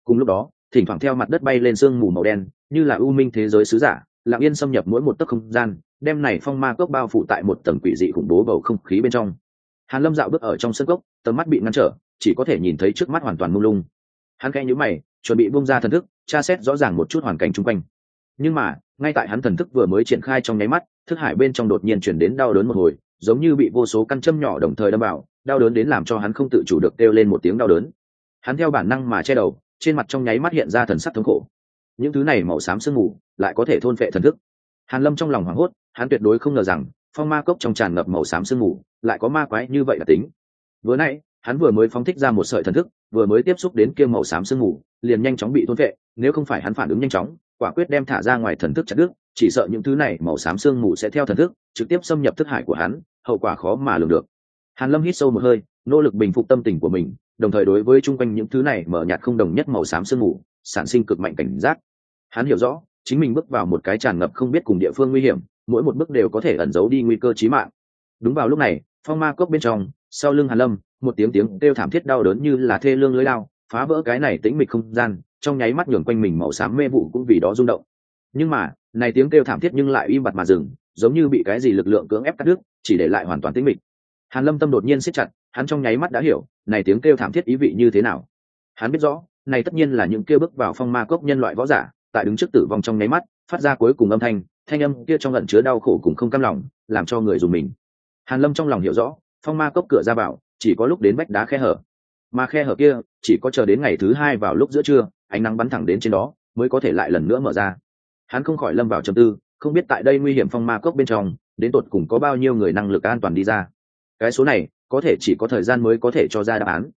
Cùng lúc đó, thỉnh thoảng theo mặt đất bay lên sương mù màu đen, như là u minh thế giới sứ giả, lặng yên xâm nhập mỗi một tấc không gian, đem này phong ma cốc bao phủ tại một tầng quỷ dị khủng bố bầu không khí bên trong. Hàn lâm dạo bước ở trong sân cốc, tầm mắt bị ngăn trở, chỉ có thể nhìn thấy trước mắt hoàn toàn mông lung. Hắn khẽ nhíu mày, chuẩn bị bung ra thần thức, tra xét rõ ràng một chút hoàn cảnh chung quanh nhưng mà, ngay tại hắn thần thức vừa mới triển khai trong nháy mắt, thức hải bên trong đột nhiên chuyển đến đau đớn một hồi, giống như bị vô số căn châm nhỏ đồng thời đâm vào, đau đớn đến làm cho hắn không tự chủ được kêu lên một tiếng đau đớn. Hắn theo bản năng mà che đầu, trên mặt trong nháy mắt hiện ra thần sắc thống khổ. Những thứ này màu xám sương mù, lại có thể thôn phệ thần thức. Hàn lâm trong lòng hoảng hốt, hắn tuyệt đối không ngờ rằng, phong ma cốc trong tràn ngập màu xám sương mù, lại có ma quái như vậy là tính. Vừa nãy, hắn vừa mới phóng thích ra một sợi thần thức, vừa mới tiếp xúc đến kia màu xám sương mù, liền nhanh chóng bị thôn phệ, nếu không phải hắn phản ứng nhanh chóng quả quyết đem thả ra ngoài thần thức chặt đứt, chỉ sợ những thứ này màu xám sương mù sẽ theo thần thức, trực tiếp xâm nhập thức hải của hắn, hậu quả khó mà lường được. Hàn lâm hít sâu một hơi, nỗ lực bình phục tâm tình của mình, đồng thời đối với chung quanh những thứ này mở nhạt không đồng nhất màu xám sương mù, sản sinh cực mạnh cảnh giác. Hắn hiểu rõ, chính mình bước vào một cái tràn ngập không biết cùng địa phương nguy hiểm, mỗi một bước đều có thể ẩn giấu đi nguy cơ chí mạng. Đúng vào lúc này, phong ma cốc bên trong, sau lưng hàn lâm, một tiếng tiếng kêu thảm thiết đau đớn như là thê lương lưới lao, phá vỡ cái này tĩnh mịch không gian trong nháy mắt nhường quanh mình màu xám mê vụ cũng vì đó rung động. Nhưng mà, này tiếng kêu thảm thiết nhưng lại im bặt mà dừng, giống như bị cái gì lực lượng cưỡng ép cắt đứt, chỉ để lại hoàn toàn tĩnh mịch. Hàn lâm tâm đột nhiên siết chặt, hắn trong nháy mắt đã hiểu, này tiếng kêu thảm thiết ý vị như thế nào. Hắn biết rõ, này tất nhiên là những kêu bước vào phong ma cốc nhân loại võ giả, tại đứng trước tử vong trong nháy mắt, phát ra cuối cùng âm thanh thanh âm kia trong lẫn chứa đau khổ cùng không cam lòng, làm cho người dùng mình. Hàn lâm trong lòng hiểu rõ, phong ma cốc cửa ra vào, chỉ có lúc đến vách đá khe hở. Mà khe hở kia, chỉ có chờ đến ngày thứ hai vào lúc giữa trưa ánh nắng bắn thẳng đến trên đó, mới có thể lại lần nữa mở ra. Hắn không khỏi lâm vào trầm tư, không biết tại đây nguy hiểm phong ma cốc bên trong, đến tột cùng có bao nhiêu người năng lực an toàn đi ra. Cái số này, có thể chỉ có thời gian mới có thể cho ra đáp án.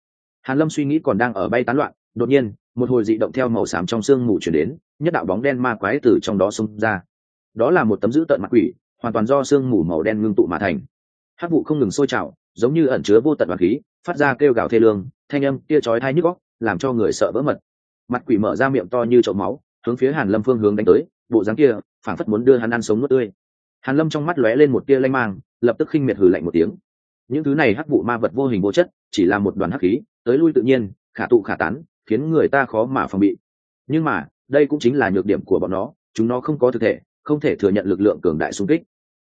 Hàn lâm suy nghĩ còn đang ở bay tán loạn, đột nhiên, một hồi dị động theo màu xám trong xương mù chuyển đến, nhất đạo bóng đen ma quái từ trong đó xông ra. Đó là một tấm dữ tận mặt quỷ, hoàn toàn do xương mù màu đen ngưng tụ mà thành. Hắc vụ không ngừng sôi trào, giống như ẩn chứa vô tận đoàn khí, phát ra kêu gào thê lương, thanh âm kia chói tai nhức óc, làm cho người sợ vỡ mật mặt quỷ mở ra miệng to như chậu máu, hướng phía hàn lâm phương hướng đánh tới, bộ dáng kia phản phất muốn đưa hắn ăn sống nuốt tươi. Hàn lâm trong mắt lóe lên một tia lanh mang, lập tức khinh miệt hừ lạnh một tiếng. Những thứ này hắc vụ ma vật vô hình vô chất, chỉ là một đoàn hắc khí, tới lui tự nhiên, khả tụ khả tán, khiến người ta khó mà phòng bị. Nhưng mà, đây cũng chính là nhược điểm của bọn nó, chúng nó không có thực thể, không thể thừa nhận lực lượng cường đại xung kích.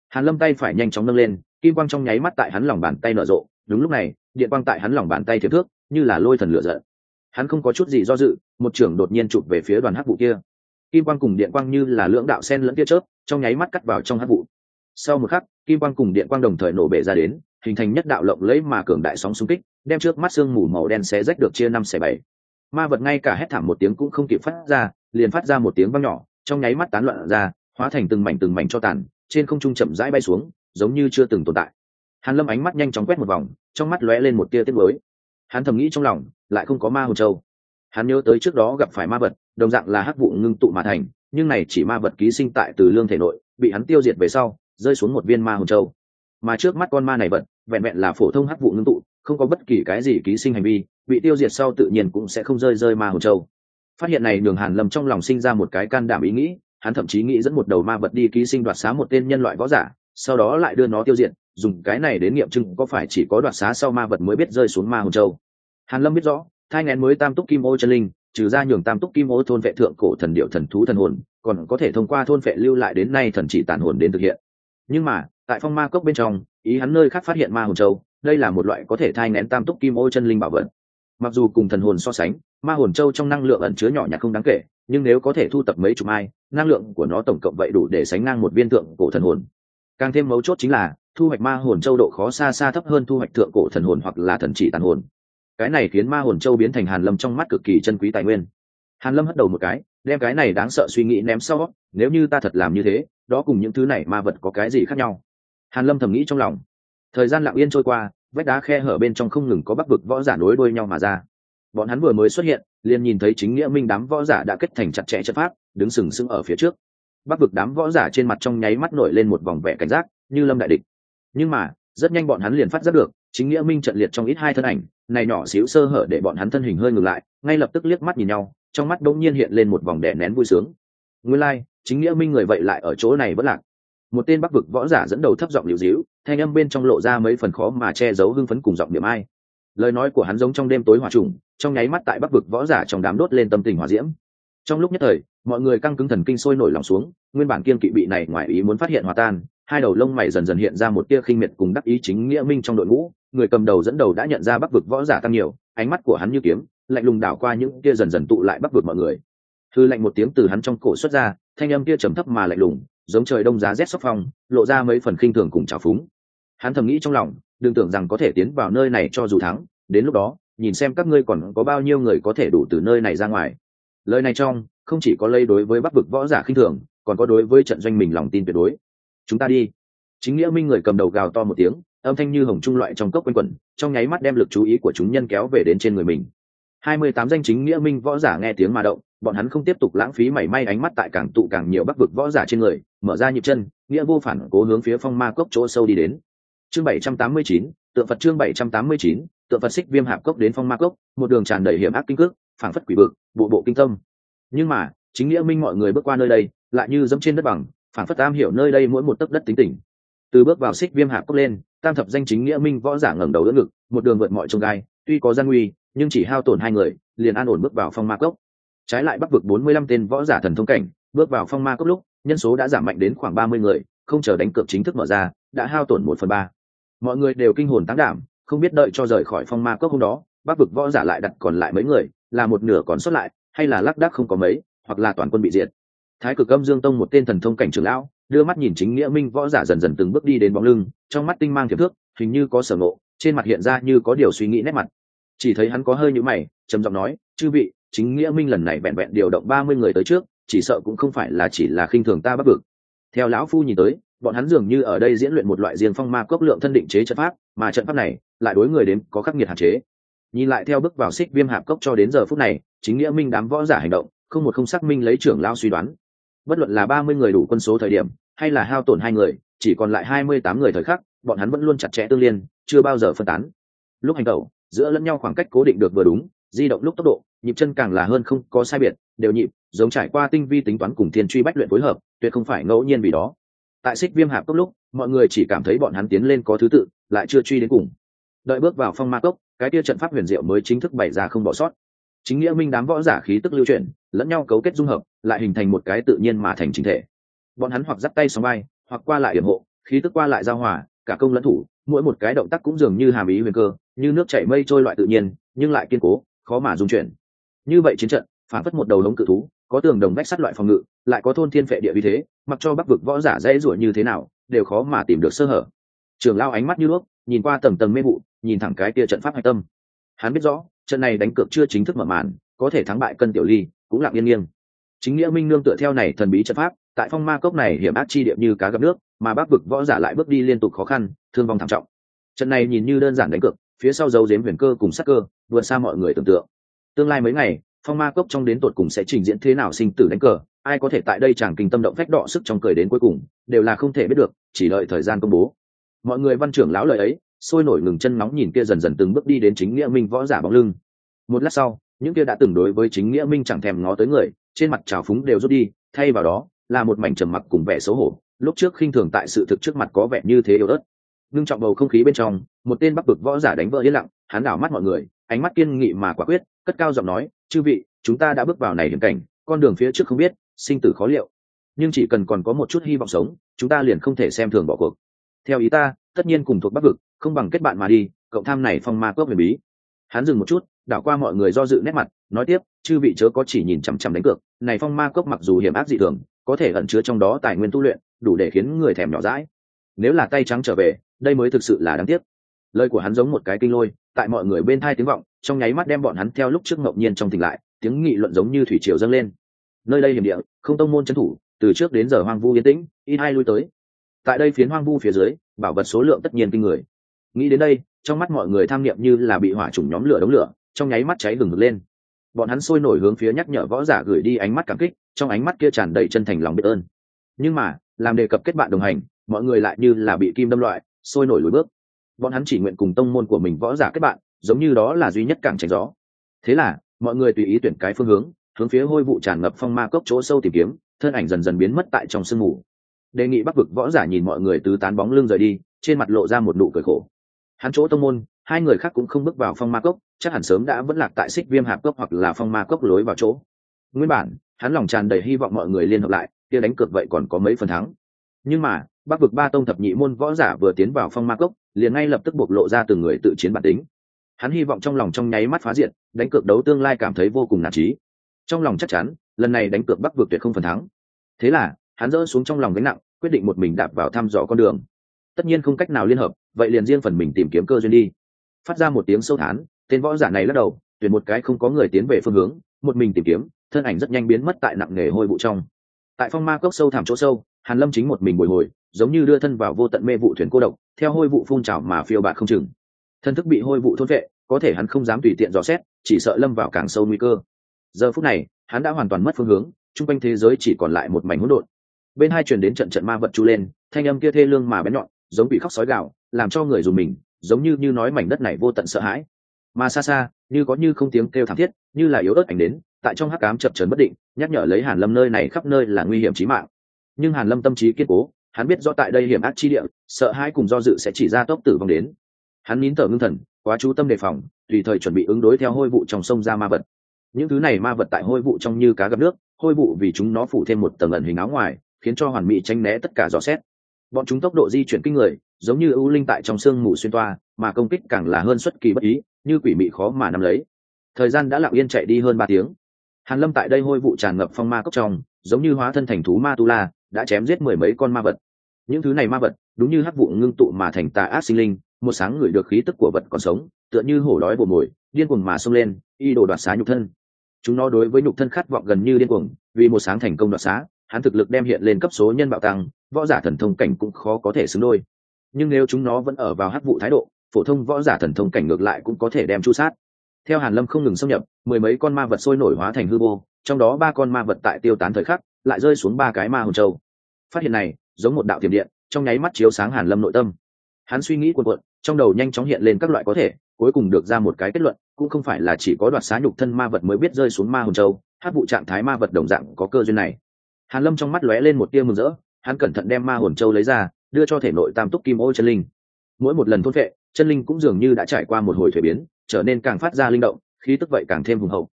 Hàn lâm tay phải nhanh chóng nâng lên, kim quang trong nháy mắt tại hắn lòng bàn tay nở rộ. Đúng lúc này, điện quang tại hắn lòng bàn tay thiệp thước, như là lôi thần lửa giận hắn không có chút gì do dự, một trưởng đột nhiên chụp về phía đoàn hắc vụ kia. Kim quang cùng điện quang như là lưỡng đạo sen lẫn tia chớp, trong nháy mắt cắt vào trong hắc vụ. Sau một khắc, kim quang cùng điện quang đồng thời nổ bể ra đến, hình thành nhất đạo lộng lấy mà cường đại sóng xung kích, đem trước mắt xương mù màu đen xé rách được chia năm xẻ bảy. Ma vật ngay cả hét thảm một tiếng cũng không kịp phát ra, liền phát ra một tiếng vang nhỏ, trong nháy mắt tán loạn ra, hóa thành từng mảnh từng mảnh cho tàn, trên không trung chậm rãi bay xuống, giống như chưa từng tồn tại. Hàn lâm ánh mắt nhanh chóng quét một vòng, trong mắt lóe lên một tia tiếc mới hắn thầm nghĩ trong lòng lại không có ma hồn châu. Hắn nhớ tới trước đó gặp phải ma vật, đồng dạng là hắc vụ ngưng tụ mà thành, nhưng này chỉ ma vật ký sinh tại từ lương thể nội, bị hắn tiêu diệt về sau, rơi xuống một viên ma hồn châu. Mà trước mắt con ma này vật, vẹn vẹn là phổ thông hắc vụ ngưng tụ, không có bất kỳ cái gì ký sinh hành vi, bị tiêu diệt sau tự nhiên cũng sẽ không rơi rơi ma hồn châu. Phát hiện này đường hàn lâm trong lòng sinh ra một cái can đảm ý nghĩ, hắn thậm chí nghĩ dẫn một đầu ma vật đi ký sinh đoạt xá một tên nhân loại võ giả, sau đó lại đưa nó tiêu diệt, dùng cái này đến nghiệm chứng có phải chỉ có đoạt xá sau ma vật mới biết rơi xuống ma hồn châu hàn lâm biết rõ, thai ngén mới tam túc kim ô chân linh, trừ ra nhường tam túc kim ô thôn vệ thượng cổ thần điệu thần thú thần hồn, còn có thể thông qua thôn vệ lưu lại đến nay thần chỉ tàn hồn đến thực hiện. Nhưng mà, tại phong ma cốc bên trong, ý hắn nơi khác phát hiện ma hồn châu, đây là một loại có thể thai ngén tam túc kim ô chân linh bảo vật. Mặc dù cùng thần hồn so sánh, ma hồn châu trong năng lượng ẩn chứa nhỏ nhặt không đáng kể, nhưng nếu có thể thu tập mấy chục mai, năng lượng của nó tổng cộng vậy đủ để sánh ngang một viên tượng cổ thần hồn. Càng thêm mấu chốt chính là, thu hoạch ma hồn châu độ khó xa xa thấp hơn thu hoạch thượng cổ thần hồn hoặc là thần chỉ tàn hồn cái này khiến ma hồn châu biến thành hàn lâm trong mắt cực kỳ chân quý tài nguyên. Hàn lâm hất đầu một cái, đem cái này đáng sợ suy nghĩ ném sau, nếu như ta thật làm như thế, đó cùng những thứ này ma vật có cái gì khác nhau? Hàn lâm thầm nghĩ trong lòng. Thời gian lặng yên trôi qua, vách đá khe hở bên trong không ngừng có bắc vực võ giả nối đuôi nhau mà ra. Bọn hắn vừa mới xuất hiện, liền nhìn thấy chính nghĩa minh đám võ giả đã kết thành chặt chẽ chất pháp, đứng sừng sững ở phía trước. Bắc vực đám võ giả trên mặt trong nháy mắt nổi lên một vòng vẻ cảnh giác, như lâm đại địch. Nhưng mà, rất nhanh bọn hắn liền phát giác được chính nghĩa minh trận liệt trong ít hai thân ảnh này nhỏ xíu sơ hở để bọn hắn thân hình hơi ngừng lại ngay lập tức liếc mắt nhìn nhau trong mắt đống nhiên hiện lên một vòng đè nén vui sướng. Nguyên lai like, chính nghĩa minh người vậy lại ở chỗ này bất lạc. Một tên bắc vực võ giả dẫn đầu thấp giọng liều dĩu thanh âm bên trong lộ ra mấy phần khó mà che giấu hưng phấn cùng giọng điểm ai. Lời nói của hắn giống trong đêm tối hòa trùng trong nháy mắt tại bắc vực võ giả trong đám đốt lên tâm tình hòa diễm. Trong lúc nhất thời mọi người căng cứng thần kinh sôi nổi lòng xuống nguyên bản kiên kỵ bị này ngoài ý muốn phát hiện hòa tan hai đầu lông mày dần dần hiện ra một tia khinh miệt cùng đắc ý chính nghĩa minh trong đội ngũ người cầm đầu dẫn đầu đã nhận ra bắc vực võ giả tăng nhiều, ánh mắt của hắn như kiếm, lạnh lùng đảo qua những kia dần dần tụ lại bắc vực mọi người. Thư lạnh một tiếng từ hắn trong cổ xuất ra, thanh âm kia trầm thấp mà lạnh lùng, giống trời đông giá rét sóc phong, lộ ra mấy phần khinh thường cùng trào phúng. Hắn thầm nghĩ trong lòng, đừng tưởng rằng có thể tiến vào nơi này cho dù thắng, đến lúc đó, nhìn xem các ngươi còn có bao nhiêu người có thể đủ từ nơi này ra ngoài. Lời này trong, không chỉ có lây đối với bắc vực võ giả khinh thường, còn có đối với trận doanh mình lòng tin tuyệt đối. Chúng ta đi. Chính nghĩa minh người cầm đầu gào to một tiếng âm thanh như hồng trung loại trong cốc quanh quẩn, trong nháy mắt đem lực chú ý của chúng nhân kéo về đến trên người mình. Hai mươi tám danh chính nghĩa minh võ giả nghe tiếng mà động, bọn hắn không tiếp tục lãng phí mảy may ánh mắt tại càng tụ càng nhiều bắc vực võ giả trên người, mở ra nhịp chân, nghĩa vô phản cố hướng phía phong ma cốc chỗ sâu đi đến. Chương bảy trăm tám mươi chín, tượng phật chương bảy trăm tám mươi chín, tượng phật xích viêm hạp cốc đến phong ma cốc, một đường tràn đầy hiểm ác kinh cước, phảng phất quỷ vực, bộ bộ kinh tâm. Nhưng mà, chính nghĩa minh mọi người bước qua nơi đây, lại như dẫm trên đất bằng, phảng phất tam hiểu nơi đây mỗi một tấc đất tính tỉnh từ bước vào xích viêm hạp cốc lên tam thập danh chính nghĩa minh võ giả ngẩng đầu đỡ ngực, một đường vượt mọi trông gai, tuy có gian nguy, nhưng chỉ hao tổn hai người, liền an ổn bước vào phong ma cốc. Trái lại bắc vực bốn mươi lăm tên võ giả thần thông cảnh, bước vào phong ma cốc lúc, nhân số đã giảm mạnh đến khoảng ba mươi người, không chờ đánh cược chính thức mở ra, đã hao tổn một phần ba. Mọi người đều kinh hồn tán đảm, không biết đợi cho rời khỏi phong ma cốc hôm đó bắc vực võ giả lại đặt còn lại mấy người, là một nửa còn sót lại, hay là lác đác không có mấy, hoặc là toàn quân bị diệt. Thái cực âm dương tông một tên thần thông cảnh trưởng lão đưa mắt nhìn chính nghĩa minh võ giả dần dần từng bước đi đến bóng lưng, trong mắt tinh mang thiệp thước, hình như có sở ngộ, trên mặt hiện ra như có điều suy nghĩ nét mặt. Chỉ thấy hắn có hơi nhũ mày, trầm giọng nói, chư vị, chính nghĩa minh lần này vẹn vẹn điều động ba mươi người tới trước, chỉ sợ cũng không phải là chỉ là khinh thường ta bắc vực. Theo lão phu nhìn tới, bọn hắn dường như ở đây diễn luyện một loại riêng phong ma cốc lượng thân định chế trận pháp, mà trận pháp này lại đối người đến có khắc nghiệt hạn chế. Nhìn lại theo bước vào xích viêm hạp cốc cho đến giờ phút này, chính nghĩa minh đám võ giả hành động, không một không xác minh lấy trưởng lao suy đoán bất luận là ba mươi người đủ quân số thời điểm, hay là hao tổn hai người, chỉ còn lại hai mươi tám người thời khắc, bọn hắn vẫn luôn chặt chẽ tương liên, chưa bao giờ phân tán. Lúc hành tẩu, giữa lẫn nhau khoảng cách cố định được vừa đúng, di động lúc tốc độ, nhịp chân càng là hơn không có sai biệt, đều nhịp, giống trải qua tinh vi tính toán cùng thiên truy bách luyện phối hợp, tuyệt không phải ngẫu nhiên vì đó. Tại xích viêm hạp cốc lúc, mọi người chỉ cảm thấy bọn hắn tiến lên có thứ tự, lại chưa truy đến cùng. Đợi bước vào phong ma cốc, cái tia trận pháp huyền diệu mới chính thức bày ra không bỏ sót chính nghĩa minh đám võ giả khí tức lưu chuyển, lẫn nhau cấu kết dung hợp, lại hình thành một cái tự nhiên mà thành chính thể. Bọn hắn hoặc dắt tay sóng bay hoặc qua lại hiểm hộ, khí tức qua lại giao hòa, cả công lẫn thủ, mỗi một cái động tác cũng dường như hàm ý huyền cơ, như nước chảy mây trôi loại tự nhiên, nhưng lại kiên cố, khó mà dung chuyển. Như vậy chiến trận, phản phất một đầu lống cự thú, có tường đồng vách sắt loại phòng ngự, lại có thôn thiên phệ địa vì thế, mặc cho bắc vực võ giả dễ ruổi như thế nào, đều khó mà tìm được sơ hở. Trường lao ánh mắt như đuốc nhìn qua tầng tầng mê vụ, nhìn thẳng cái tia trận pháp hạch tâm. Hắn biết rõ trận này đánh cược chưa chính thức mở màn, có thể thắng bại cân tiểu ly, cũng lặng yên nghiêng. Chính nghĩa minh nương tựa theo này thần bí trận pháp, tại phong ma cốc này hiểm ác chi điệp như cá gặp nước, mà bác vực võ giả lại bước đi liên tục khó khăn, thương vong thảm trọng. Trận này nhìn như đơn giản đánh cược, phía sau dấu dếm huyền cơ cùng sắc cơ, vượt xa mọi người tưởng tượng. Tương lai mấy ngày, phong ma cốc trong đến tột cùng sẽ trình diễn thế nào sinh tử đánh cờ, ai có thể tại đây chẳng kinh tâm động phách đọ sức trong cười đến cuối cùng, đều là không thể biết được, chỉ đợi thời gian công bố. Mọi người văn trưởng lão lời ấy sôi nổi ngừng chân nóng nhìn kia dần dần từng bước đi đến chính nghĩa minh võ giả bóng lưng. Một lát sau, những kia đã từng đối với chính nghĩa minh chẳng thèm ngó tới người, trên mặt trào phúng đều rút đi, thay vào đó, là một mảnh trầm mặc cùng vẻ xấu hổ, lúc trước khinh thường tại sự thực trước mặt có vẻ như thế yếu ớt. Ngưng trọng bầu không khí bên trong, một tên bắc bực võ giả đánh vỡ yên lặng, hắn đảo mắt mọi người, ánh mắt kiên nghị mà quả quyết, cất cao giọng nói, chư vị, chúng ta đã bước vào này hiểm cảnh, con đường phía trước không biết, sinh tử khó liệu. Nhưng chỉ cần còn có một chút hy vọng sống, chúng ta liền không thể xem thường bỏ cuộc theo ý ta, tất nhiên cùng thuộc bắc vực, không bằng kết bạn mà đi, cộng tham này phong ma cốc huyền bí. Hắn dừng một chút, đảo qua mọi người do dự nét mặt, nói tiếp, chư vị chớ có chỉ nhìn chằm chằm đánh cược, này phong ma cốc mặc dù hiểm ác dị thường, có thể ẩn chứa trong đó tài nguyên tu luyện, đủ để khiến người thèm nhỏ rãi. nếu là tay trắng trở về, đây mới thực sự là đáng tiếc. Lời của hắn giống một cái kinh lôi, tại mọi người bên thai tiếng vọng, trong nháy mắt đem bọn hắn theo lúc trước ngẫu nhiên trong tỉnh lại, tiếng nghị luận giống như thủy triều dâng lên. Nơi đây hiểm địa, không tông môn trấn thủ, từ trước đến giờ hoang vu yên tĩnh, ít hai lui tới tại đây phiến hoang vu phía dưới, bảo vật số lượng tất nhiên kinh người. Nghĩ đến đây, trong mắt mọi người tham niệm như là bị hỏa trùng nhóm lửa đống lửa, trong nháy mắt cháy hừng hực lên. Bọn hắn sôi nổi hướng phía nhắc nhở võ giả gửi đi ánh mắt cảm kích, trong ánh mắt kia tràn đầy chân thành lòng biết ơn. Nhưng mà, làm đề cập kết bạn đồng hành, mọi người lại như là bị kim đâm loại, sôi nổi lùi bước. Bọn hắn chỉ nguyện cùng tông môn của mình võ giả kết bạn, giống như đó là duy nhất cảng tránh gió. Thế là, mọi người tùy ý tuyển cái phương hướng hướng phía hôi vụ tràn ngập phong ma cốc chỗ sâu tìm kiếm, thân ảnh dần dần biến mất tại trong sương mù đề nghị bắc vực võ giả nhìn mọi người tứ tán bóng lưng rời đi, trên mặt lộ ra một nụ cười khổ. Hắn chỗ tông môn, hai người khác cũng không bước vào phong ma cốc, chắc hẳn sớm đã vẫn lạc tại xích viêm hạp cốc hoặc là phong ma cốc lối vào chỗ. Nguyên bản, hắn lòng tràn đầy hy vọng mọi người liên hợp lại, kia đánh cược vậy còn có mấy phần thắng. Nhưng mà, bắc vực ba tông thập nhị môn võ giả vừa tiến vào phong ma cốc, liền ngay lập tức bộc lộ ra từng người tự chiến bản tính. Hắn hy vọng trong lòng trong nháy mắt phá diện đánh cược đấu tương lai cảm thấy vô cùng nản trí trong lòng chắc chắn, lần này đánh cược bắc vực tuyệt không phần thắng. Thế là hắn dỡ xuống trong lòng gánh nặng, quyết định một mình đạp vào thăm dò con đường. Tất nhiên không cách nào liên hợp, vậy liền riêng phần mình tìm kiếm cơ duyên đi. Phát ra một tiếng sâu thán, tên võ giả này lắc đầu, tuyển một cái không có người tiến về phương hướng, một mình tìm kiếm, thân ảnh rất nhanh biến mất tại nặng nề hôi vụ trong. Tại phong ma cốc sâu thẳm chỗ sâu, hàn lâm chính một mình bồi hồi, giống như đưa thân vào vô tận mê vụ thuyền cô độc, theo hôi vụ phun trào mà phiêu bạt không chừng. Thân thức bị hôi vụ thôn vệ, có thể hắn không dám tùy tiện dò xét, chỉ sợ lâm vào càng sâu nguy cơ. Giờ phút này, hắn đã hoàn toàn mất phương hướng, chung quanh thế giới chỉ còn lại một mảnh hỗn độn bên hai truyền đến trận trận ma vật chu lên, thanh âm kia thê lương mà bén nhọn, giống bị khóc sói gạo làm cho người dùng mình, giống như như nói mảnh đất này vô tận sợ hãi. Mà xa xa, như có như không tiếng kêu thảm thiết, như là yếu ớt ảnh đến, tại trong hắc cám chập trấn bất định, nhắc nhở lấy hàn lâm nơi này khắp nơi là nguy hiểm chí mạng. Nhưng hàn lâm tâm trí kiên cố, hắn biết rõ tại đây hiểm ác chi địa, sợ hãi cùng do dự sẽ chỉ ra tốc tử vong đến. Hắn nín thở ngưng thần, quá chú tâm đề phòng, tùy thời chuẩn bị ứng đối theo hôi vụ trong sông ra ma vật. Những thứ này ma vật tại hôi vụ trong như cá gặp nước, hôi vụ vì chúng nó phủ thêm một tầng ẩn hình áo ngoài khiến cho hoàn mỹ tránh né tất cả dò xét. Bọn chúng tốc độ di chuyển kinh người, giống như ưu linh tại trong sương mù xuyên toa, mà công kích càng là hơn xuất kỳ bất ý, như quỷ mị khó mà nắm lấy. Thời gian đã lặng yên chạy đi hơn ba tiếng. Hàn lâm tại đây hôi vụ tràn ngập phong ma cốc trong, giống như hóa thân thành thú ma tu la, đã chém giết mười mấy con ma vật. Những thứ này ma vật, đúng như hắc vụ ngưng tụ mà thành tà ác sinh linh, một sáng ngửi được khí tức của vật còn sống, tựa như hổ đói bồ mồi, điên cuồng mà xông lên, y đồ đoạt xá nhục thân. Chúng nó đối với nhục thân khát vọng gần như điên cuồng, vì một sáng thành công đoạt xá hắn thực lực đem hiện lên cấp số nhân bạo tăng, võ giả thần thông cảnh cũng khó có thể xứng đôi. Nhưng nếu chúng nó vẫn ở vào hắc vụ thái độ, phổ thông võ giả thần thông cảnh ngược lại cũng có thể đem chu sát. Theo hàn lâm không ngừng xâm nhập, mười mấy con ma vật sôi nổi hóa thành hư vô, trong đó ba con ma vật tại tiêu tán thời khắc, lại rơi xuống ba cái ma hồn châu. Phát hiện này, giống một đạo tiềm điện, trong nháy mắt chiếu sáng hàn lâm nội tâm. Hắn suy nghĩ cuộn cuộn, trong đầu nhanh chóng hiện lên các loại có thể, cuối cùng được ra một cái kết luận, cũng không phải là chỉ có đoạt xá nhục thân ma vật mới biết rơi xuống ma hồn châu hát vụ trạng thái ma vật đồng dạng có cơ duyên này hàn lâm trong mắt lóe lên một tia mừng rỡ, hắn cẩn thận đem ma hồn châu lấy ra, đưa cho thể nội tam túc kim ô chân linh. Mỗi một lần thôn vệ chân linh cũng dường như đã trải qua một hồi thuế biến, trở nên càng phát ra linh động, khí tức vậy càng thêm hùng hậu.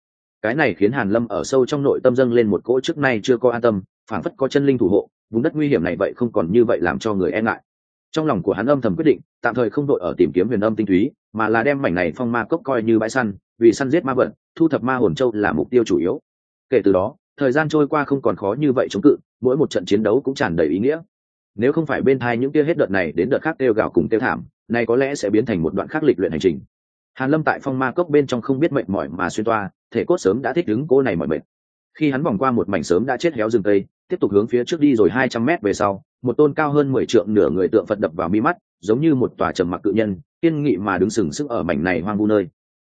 Cái này khiến hàn lâm ở sâu trong nội tâm dâng lên một cỗ trước nay chưa có an tâm phản phất có chân linh thủ hộ, vùng đất nguy hiểm này vậy không còn như vậy làm cho người e ngại. Trong lòng của hắn âm thầm quyết định, tạm thời không đội ở tìm kiếm huyền âm tinh túy, mà là đem mảnh này phong ma cốc coi như bãi săn, vì săn giết ma vật, thu thập ma hồn châu là mục tiêu chủ yếu. Kể từ đó thời gian trôi qua không còn khó như vậy chống cự, mỗi một trận chiến đấu cũng tràn đầy ý nghĩa. Nếu không phải bên thai những kia hết đợt này đến đợt khác kêu gào cùng kêu thảm này có lẽ sẽ biến thành một đoạn khác lịch luyện hành trình. Hàn lâm tại phong ma cốc bên trong không biết mệt mỏi mà xuyên toa, thể cốt sớm đã thích ứng cô này mọi mệt. Khi hắn vòng qua một mảnh sớm đã chết héo rừng tây tiếp tục hướng phía trước đi rồi hai trăm mét về sau, một tôn cao hơn mười trượng nửa người tượng phật đập vào mi mắt, giống như một tòa trầm mặc cự nhân, kiên nghị mà đứng sừng sững ở mảnh này hoang vu nơi.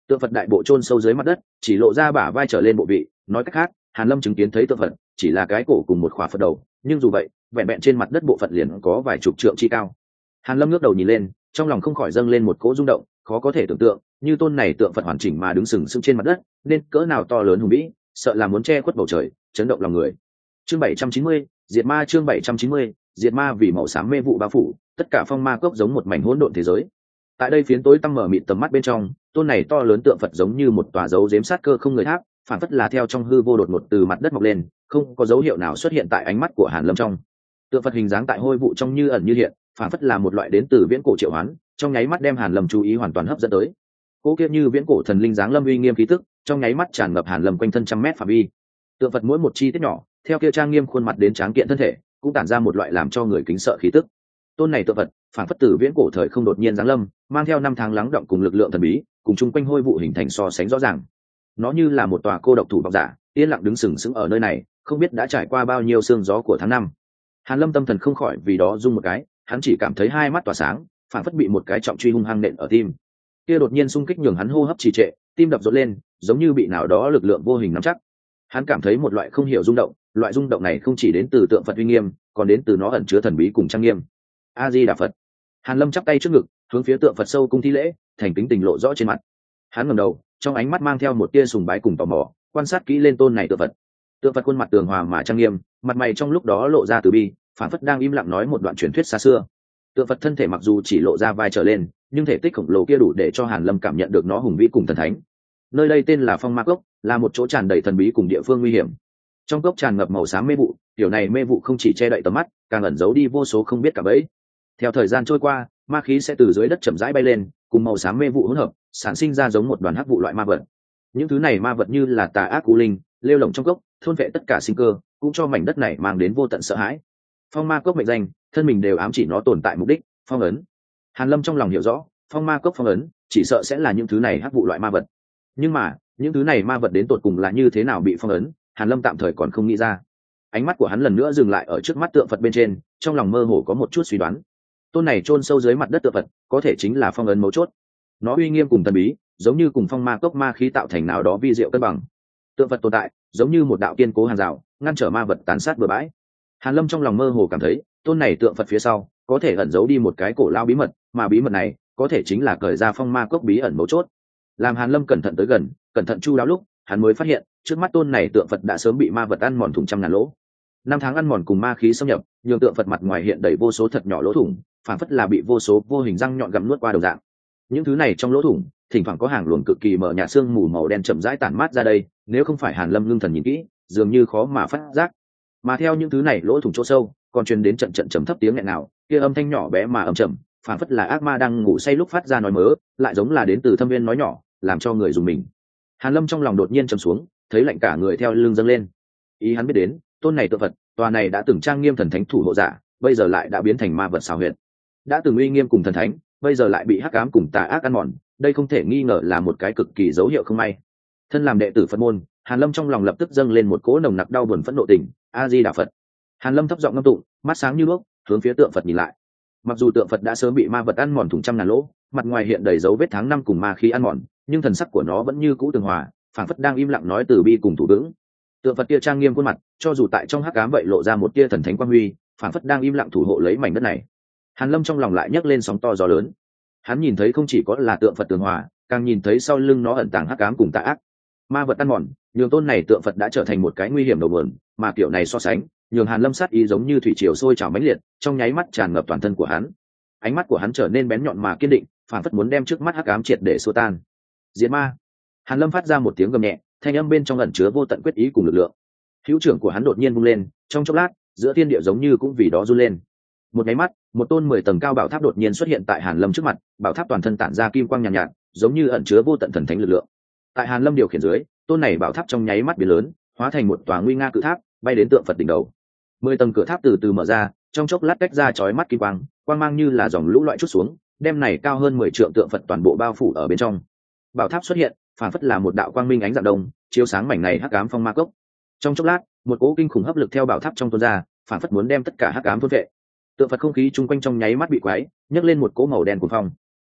Tượng phật đại bộ chôn sâu dưới mặt đất, chỉ lộ ra bả vai trở lên bộ vị, nói cách khác hàn lâm chứng kiến thấy tượng phật, chỉ là cái cổ cùng một khỏa phật đầu, nhưng dù vậy, vẹn vẹn trên mặt đất bộ phận liền có vài chục trượng chi cao. Hàn lâm ngước đầu nhìn lên, trong lòng không khỏi dâng lên một cỗ rung động, khó có thể tưởng tượng, như tôn này tượng phật hoàn chỉnh mà đứng sừng sững trên mặt đất, nên cỡ nào to lớn hùng vĩ, sợ là muốn che khuất bầu trời, chấn động lòng người. Chương bảy trăm chín mươi, diệt ma chương bảy trăm chín mươi, diệt ma vì màu xám mê vụ bao phủ, tất cả phong ma cốc giống một mảnh hỗn độn thế giới. Tại đây phiến tối tăm mở mịt tầm mắt bên trong, tôn này to lớn tượng phật giống như một tòa dấu dếm sát cơ không người tháp phản phất là theo trong hư vô đột ngột từ mặt đất mọc lên, không có dấu hiệu nào xuất hiện tại ánh mắt của hàn lâm trong. Tượng phật hình dáng tại hôi vụ trong như ẩn như hiện phản phất là một loại đến từ viễn cổ triệu hoán, trong nháy mắt đem hàn lâm chú ý hoàn toàn hấp dẫn tới. Cố kia như viễn cổ thần linh dáng lâm uy nghiêm khí tức, trong nháy mắt tràn ngập hàn lâm quanh thân trăm mét phạm vi. Tượng phật mỗi một chi tiết nhỏ, theo kia trang nghiêm khuôn mặt đến tráng kiện thân thể, cũng tản ra một loại làm cho người kính sợ khí tức. Tôn này tượng phật phản phất tử viễn cổ thời không đột nhiên giáng lâm, mang theo năm tháng lắng động cùng lực lượng thần bí, cùng chung quanh hôi vụ hình thành so sánh rõ ràng nó như là một tòa cô độc thủ bọc giả, yên lặng đứng sừng sững ở nơi này, không biết đã trải qua bao nhiêu sương gió của tháng năm. Hàn lâm tâm thần không khỏi vì đó rung một cái, hắn chỉ cảm thấy hai mắt tỏa sáng, phản phất bị một cái trọng truy hung hăng nện ở tim. Kia đột nhiên xung kích nhường hắn hô hấp trì trệ, tim đập rộn lên, giống như bị nào đó lực lượng vô hình nắm chắc. Hắn cảm thấy một loại không hiểu rung động, loại rung động này không chỉ đến từ tượng phật uy nghiêm, còn đến từ nó ẩn chứa thần bí cùng trang nghiêm. A di đà phật. Hàn lâm chắp tay trước ngực, hướng phía tượng phật sâu cung thi lễ, thành kính tình lộ rõ trên mặt. Hắn ngầm đầu trong ánh mắt mang theo một tia sùng bái cùng tò mò, quan sát kỹ lên tôn này tượng vật tượng vật khuôn mặt tường hòa mà trang nghiêm, mặt mày trong lúc đó lộ ra từ bi phản phất đang im lặng nói một đoạn truyền thuyết xa xưa. Tượng phật thân thể mặc dù chỉ lộ ra vai trở lên, nhưng thể tích khổng lồ kia đủ để cho hàn lâm cảm nhận được nó hùng vĩ cùng thần thánh. Nơi đây tên là phong ma cốc, là một chỗ tràn đầy thần bí cùng địa phương nguy hiểm. Trong cốc tràn ngập màu xám mê vụ kiểu này mê vụ không chỉ che đậy tầm mắt, càng ẩn giấu đi vô số không biết cả bấy theo thời gian trôi qua ma khí sẽ từ dưới đất chậm rãi bay lên, cùng màu xám mê vụ hỗn hợp, sản sinh ra giống một đoàn hắc vụ loại ma vật. Những thứ này ma vật như là tà ác cú linh, lêu lồng trong cốc, thôn vệ tất cả sinh cơ, cũng cho mảnh đất này mang đến vô tận sợ hãi. Phong ma cốc mệnh danh, thân mình đều ám chỉ nó tồn tại mục đích, phong ấn. Hàn lâm trong lòng hiểu rõ, phong ma cốc phong ấn, chỉ sợ sẽ là những thứ này hắc vụ loại ma vật. Nhưng mà, những thứ này ma vật đến tột cùng là như thế nào bị phong ấn, hàn lâm tạm thời còn không nghĩ ra. Ánh mắt của hắn lần nữa dừng lại ở trước mắt tượng phật bên trên, trong lòng mơ hồ có một chút suy đoán tôn này chôn sâu dưới mặt đất tượng vật, có thể chính là phong ấn mấu chốt. Nó uy nghiêm cùng thần bí, giống như cùng phong ma cốc ma khí tạo thành nào đó vi diệu cân bằng. Tượng vật tồn tại, giống như một đạo kiên cố hàng rào, ngăn trở ma vật tàn sát bừa bãi. Hàn lâm trong lòng mơ hồ cảm thấy, tôn này tượng phật phía sau, có thể ẩn giấu đi một cái cổ lao bí mật, mà bí mật này, có thể chính là cởi ra phong ma cốc bí ẩn mấu chốt. Làm hàn lâm cẩn thận tới gần, cẩn thận chu đáo lúc, hắn mới phát hiện, trước mắt tôn này tượng phật đã sớm bị ma vật ăn mòn thủng trăm ngàn lỗ. Năm tháng ăn mòn cùng ma khí xâm nhập, nhường tượng phật mặt ngoài hiện đầy vô số thật nhỏ lỗ thủng phản phất là bị vô số vô hình răng nhọn gặm nuốt qua đầu dạng. Những thứ này trong lỗ thủng, thỉnh thoảng có hàng luồng cực kỳ mở nhà xương mù màu đen chậm rãi tản mát ra đây, nếu không phải hàn lâm ngưng thần nhìn kỹ, dường như khó mà phát giác. Mà theo những thứ này lỗ thủng chỗ sâu, còn truyền đến trận trận trầm thấp tiếng nghẹn nào, kia âm thanh nhỏ bé mà âm trầm phản phất là ác ma đang ngủ say lúc phát ra nói mớ, lại giống là đến từ thâm viên nói nhỏ, làm cho người dùng mình. Hàn lâm trong lòng đột nhiên trầm xuống, thấy lạnh cả người theo lưng dâng lên. Ý hắn biết đến, tôn này tự vật tòa này đã từng trang nghiêm thần thánh thủ hộ giả, bây giờ lại đã biến thành ma vật xào huyệt đã từng uy nghiêm cùng thần thánh bây giờ lại bị hắc ám cùng tà ác ăn mòn đây không thể nghi ngờ là một cái cực kỳ dấu hiệu không may. Thân làm đệ tử phật môn hàn lâm trong lòng lập tức dâng lên một cỗ nồng nặc đau buồn phẫn nộ tình a di đà phật. Hàn lâm thấp giọng ngâm tụng mắt sáng như nước, hướng phía tượng phật nhìn lại. Mặc dù tượng phật đã sớm bị ma vật ăn mòn thủng trăm ngàn lỗ mặt ngoài hiện đầy dấu vết tháng năm cùng ma khí ăn mòn nhưng thần sắc của nó vẫn như cũ tường hòa phảng phất đang im lặng nói từ bi cùng thủ vững. Tượng phật kia trang nghiêm khuôn mặt cho dù tại trong hắc cám vậy lộ ra một tia thần thánh quang huy phảng phất đang im lặng thủ hộ lấy mảnh đất này hàn lâm trong lòng lại nhấc lên sóng to gió lớn. Hắn nhìn thấy không chỉ có là tượng phật tường hòa, càng nhìn thấy sau lưng nó ẩn tàng hắc ám cùng tà ác. Ma vật ăn mòn, nhường tôn này tượng phật đã trở thành một cái nguy hiểm đầu buồn mà kiểu này so sánh, nhường hàn lâm sát ý giống như thủy triều sôi trào mãnh liệt, trong nháy mắt tràn ngập toàn thân của hắn. Ánh mắt của hắn trở nên bén nhọn mà kiên định phản phất muốn đem trước mắt hắc ám triệt để xua tan. Diệt ma. Hàn lâm phát ra một tiếng gầm nhẹ, thanh âm bên trong ẩn chứa vô tận quyết ý cùng lực lượng. Hữu trưởng của hắn đột nhiên bung lên, trong chốc lát, giữa thiên địa giống như cũng vì đó run lên. Một nháy mắt một tôn mười tầng cao bảo tháp đột nhiên xuất hiện tại hàn lâm trước mặt bảo tháp toàn thân tản ra kim quang nhàn nhạt, nhạt giống như ẩn chứa vô tận thần thánh lực lượng. Tại hàn lâm điều khiển dưới tôn này bảo tháp trong nháy mắt biến lớn hóa thành một tòa nguy nga cự tháp bay đến tượng phật đỉnh đầu. Mười tầng cửa tháp từ từ mở ra trong chốc lát cách ra chói mắt kim quang quang mang như là dòng lũ loại chút xuống đem này cao hơn mười trượng tượng phật toàn bộ bao phủ ở bên trong. Bảo tháp xuất hiện phản phất là một đạo quang minh ánh dạng đông chiếu sáng mảnh này hắc ám phong ma cốc. Trong chốc lát một cỗ kinh khủng hấp lực theo bảo tháp trong tuôn ra phản phất muốn đem tất cả hắc ám thôn vệ tượng phật không khí chung quanh trong nháy mắt bị quáy nhấc lên một cỗ màu đen của phong.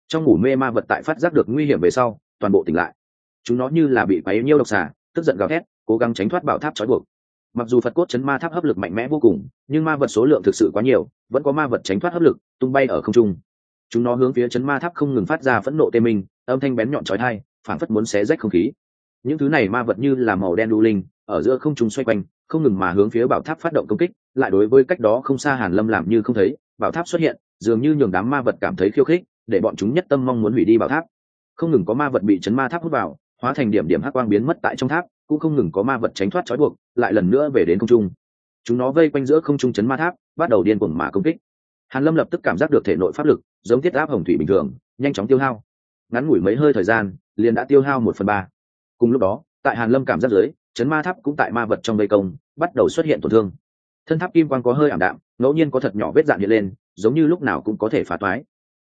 Trong ngủ mê ma vật tại phát giác được nguy hiểm về sau, toàn bộ tỉnh lại. Chúng nó như là bị quáy nhiêu độc xà, tức giận gào thét, cố gắng tránh thoát bảo tháp trói buộc. Mặc dù phật cốt chấn ma tháp hấp lực mạnh mẽ vô cùng, nhưng ma vật số lượng thực sự quá nhiều, vẫn có ma vật tránh thoát hấp lực, tung bay ở không trung. Chúng nó hướng phía chấn ma tháp không ngừng phát ra phẫn nộ tê minh, âm thanh bén nhọn trói thai phảng phất muốn xé rách không khí. Những thứ này ma vật như là màu đen đu linh ở giữa không trung xoay quanh, không ngừng mà hướng phía bảo tháp phát động công kích, lại đối với cách đó không xa hàn lâm làm như không thấy, bảo tháp xuất hiện, dường như nhường đám ma vật cảm thấy khiêu khích, để bọn chúng nhất tâm mong muốn hủy đi bảo tháp. Không ngừng có ma vật bị chấn ma tháp hút vào, hóa thành điểm điểm hắc quang biến mất tại trong tháp, cũng không ngừng có ma vật tránh thoát trói buộc, lại lần nữa về đến không trung. Chúng nó vây quanh giữa không trung chấn ma tháp, bắt đầu điên cuồng mà công kích. Hàn lâm lập tức cảm giác được thể nội pháp lực, giống thiết áp hồng thủy bình thường, nhanh chóng tiêu hao. Ngắn ngủi mấy hơi thời gian, liền đã tiêu hao một phần ba. Cùng lúc đó tại hàn lâm cảm giác dưới, chấn ma tháp cũng tại ma vật trong vây công, bắt đầu xuất hiện tổn thương. Thân tháp kim quang có hơi ảm đạm, ngẫu nhiên có thật nhỏ vết dạn hiện lên, giống như lúc nào cũng có thể phá toái.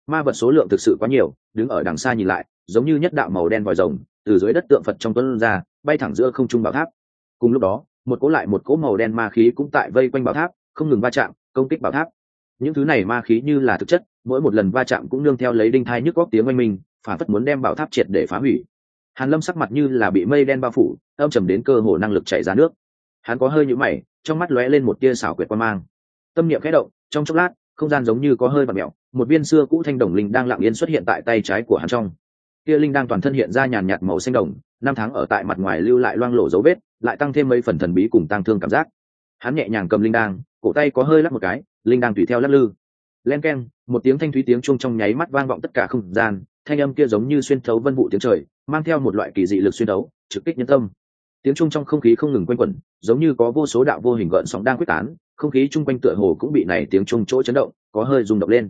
Ma vật số lượng thực sự quá nhiều, đứng ở đằng xa nhìn lại, giống như nhất đạo màu đen vòi rồng, từ dưới đất tượng phật trong tuấn ra, bay thẳng giữa không trung bảo tháp. Cùng lúc đó, một cỗ lại một cỗ màu đen ma khí cũng tại vây quanh bảo tháp, không ngừng va chạm, công kích bảo tháp. Những thứ này ma khí như là thực chất, mỗi một lần va chạm cũng nương theo lấy đinh thai nhức góc tiếng oanh minh, phản phất muốn đem bảo tháp triệt để phá hủy hàn lâm sắc mặt như là bị mây đen bao phủ, âm trầm đến cơ hồ năng lực chảy ra nước. Hắn có hơi nhũ mày, trong mắt lóe lên một tia xảo quyệt quan mang. Tâm niệm khẽ động, trong chốc lát, không gian giống như có hơi bật mèo. một viên xưa cũ thanh đồng linh đang lặng yên xuất hiện tại tay trái của hắn trong. Kia linh đang toàn thân hiện ra nhàn nhạt màu xanh đồng, năm tháng ở tại mặt ngoài lưu lại loang lổ dấu vết, lại tăng thêm mấy phần thần bí cùng tăng thương cảm giác. Hắn nhẹ nhàng cầm linh đang, cổ tay có hơi lắc một cái, linh đang tùy theo lắc lư. Len keng, một tiếng thanh thúy tiếng chuông trong nháy mắt vang vọng tất cả không gian thanh âm kia giống như xuyên thấu vân vụ tiếng trời, mang theo một loại kỳ dị lực xuyên thấu, trực kích nhân tâm. Tiếng trung trong không khí không ngừng quanh quẩn, giống như có vô số đạo vô hình gợn sóng đang quyết tán, không khí chung quanh tựa hồ cũng bị này tiếng trung chỗ chấn động, có hơi rung động lên.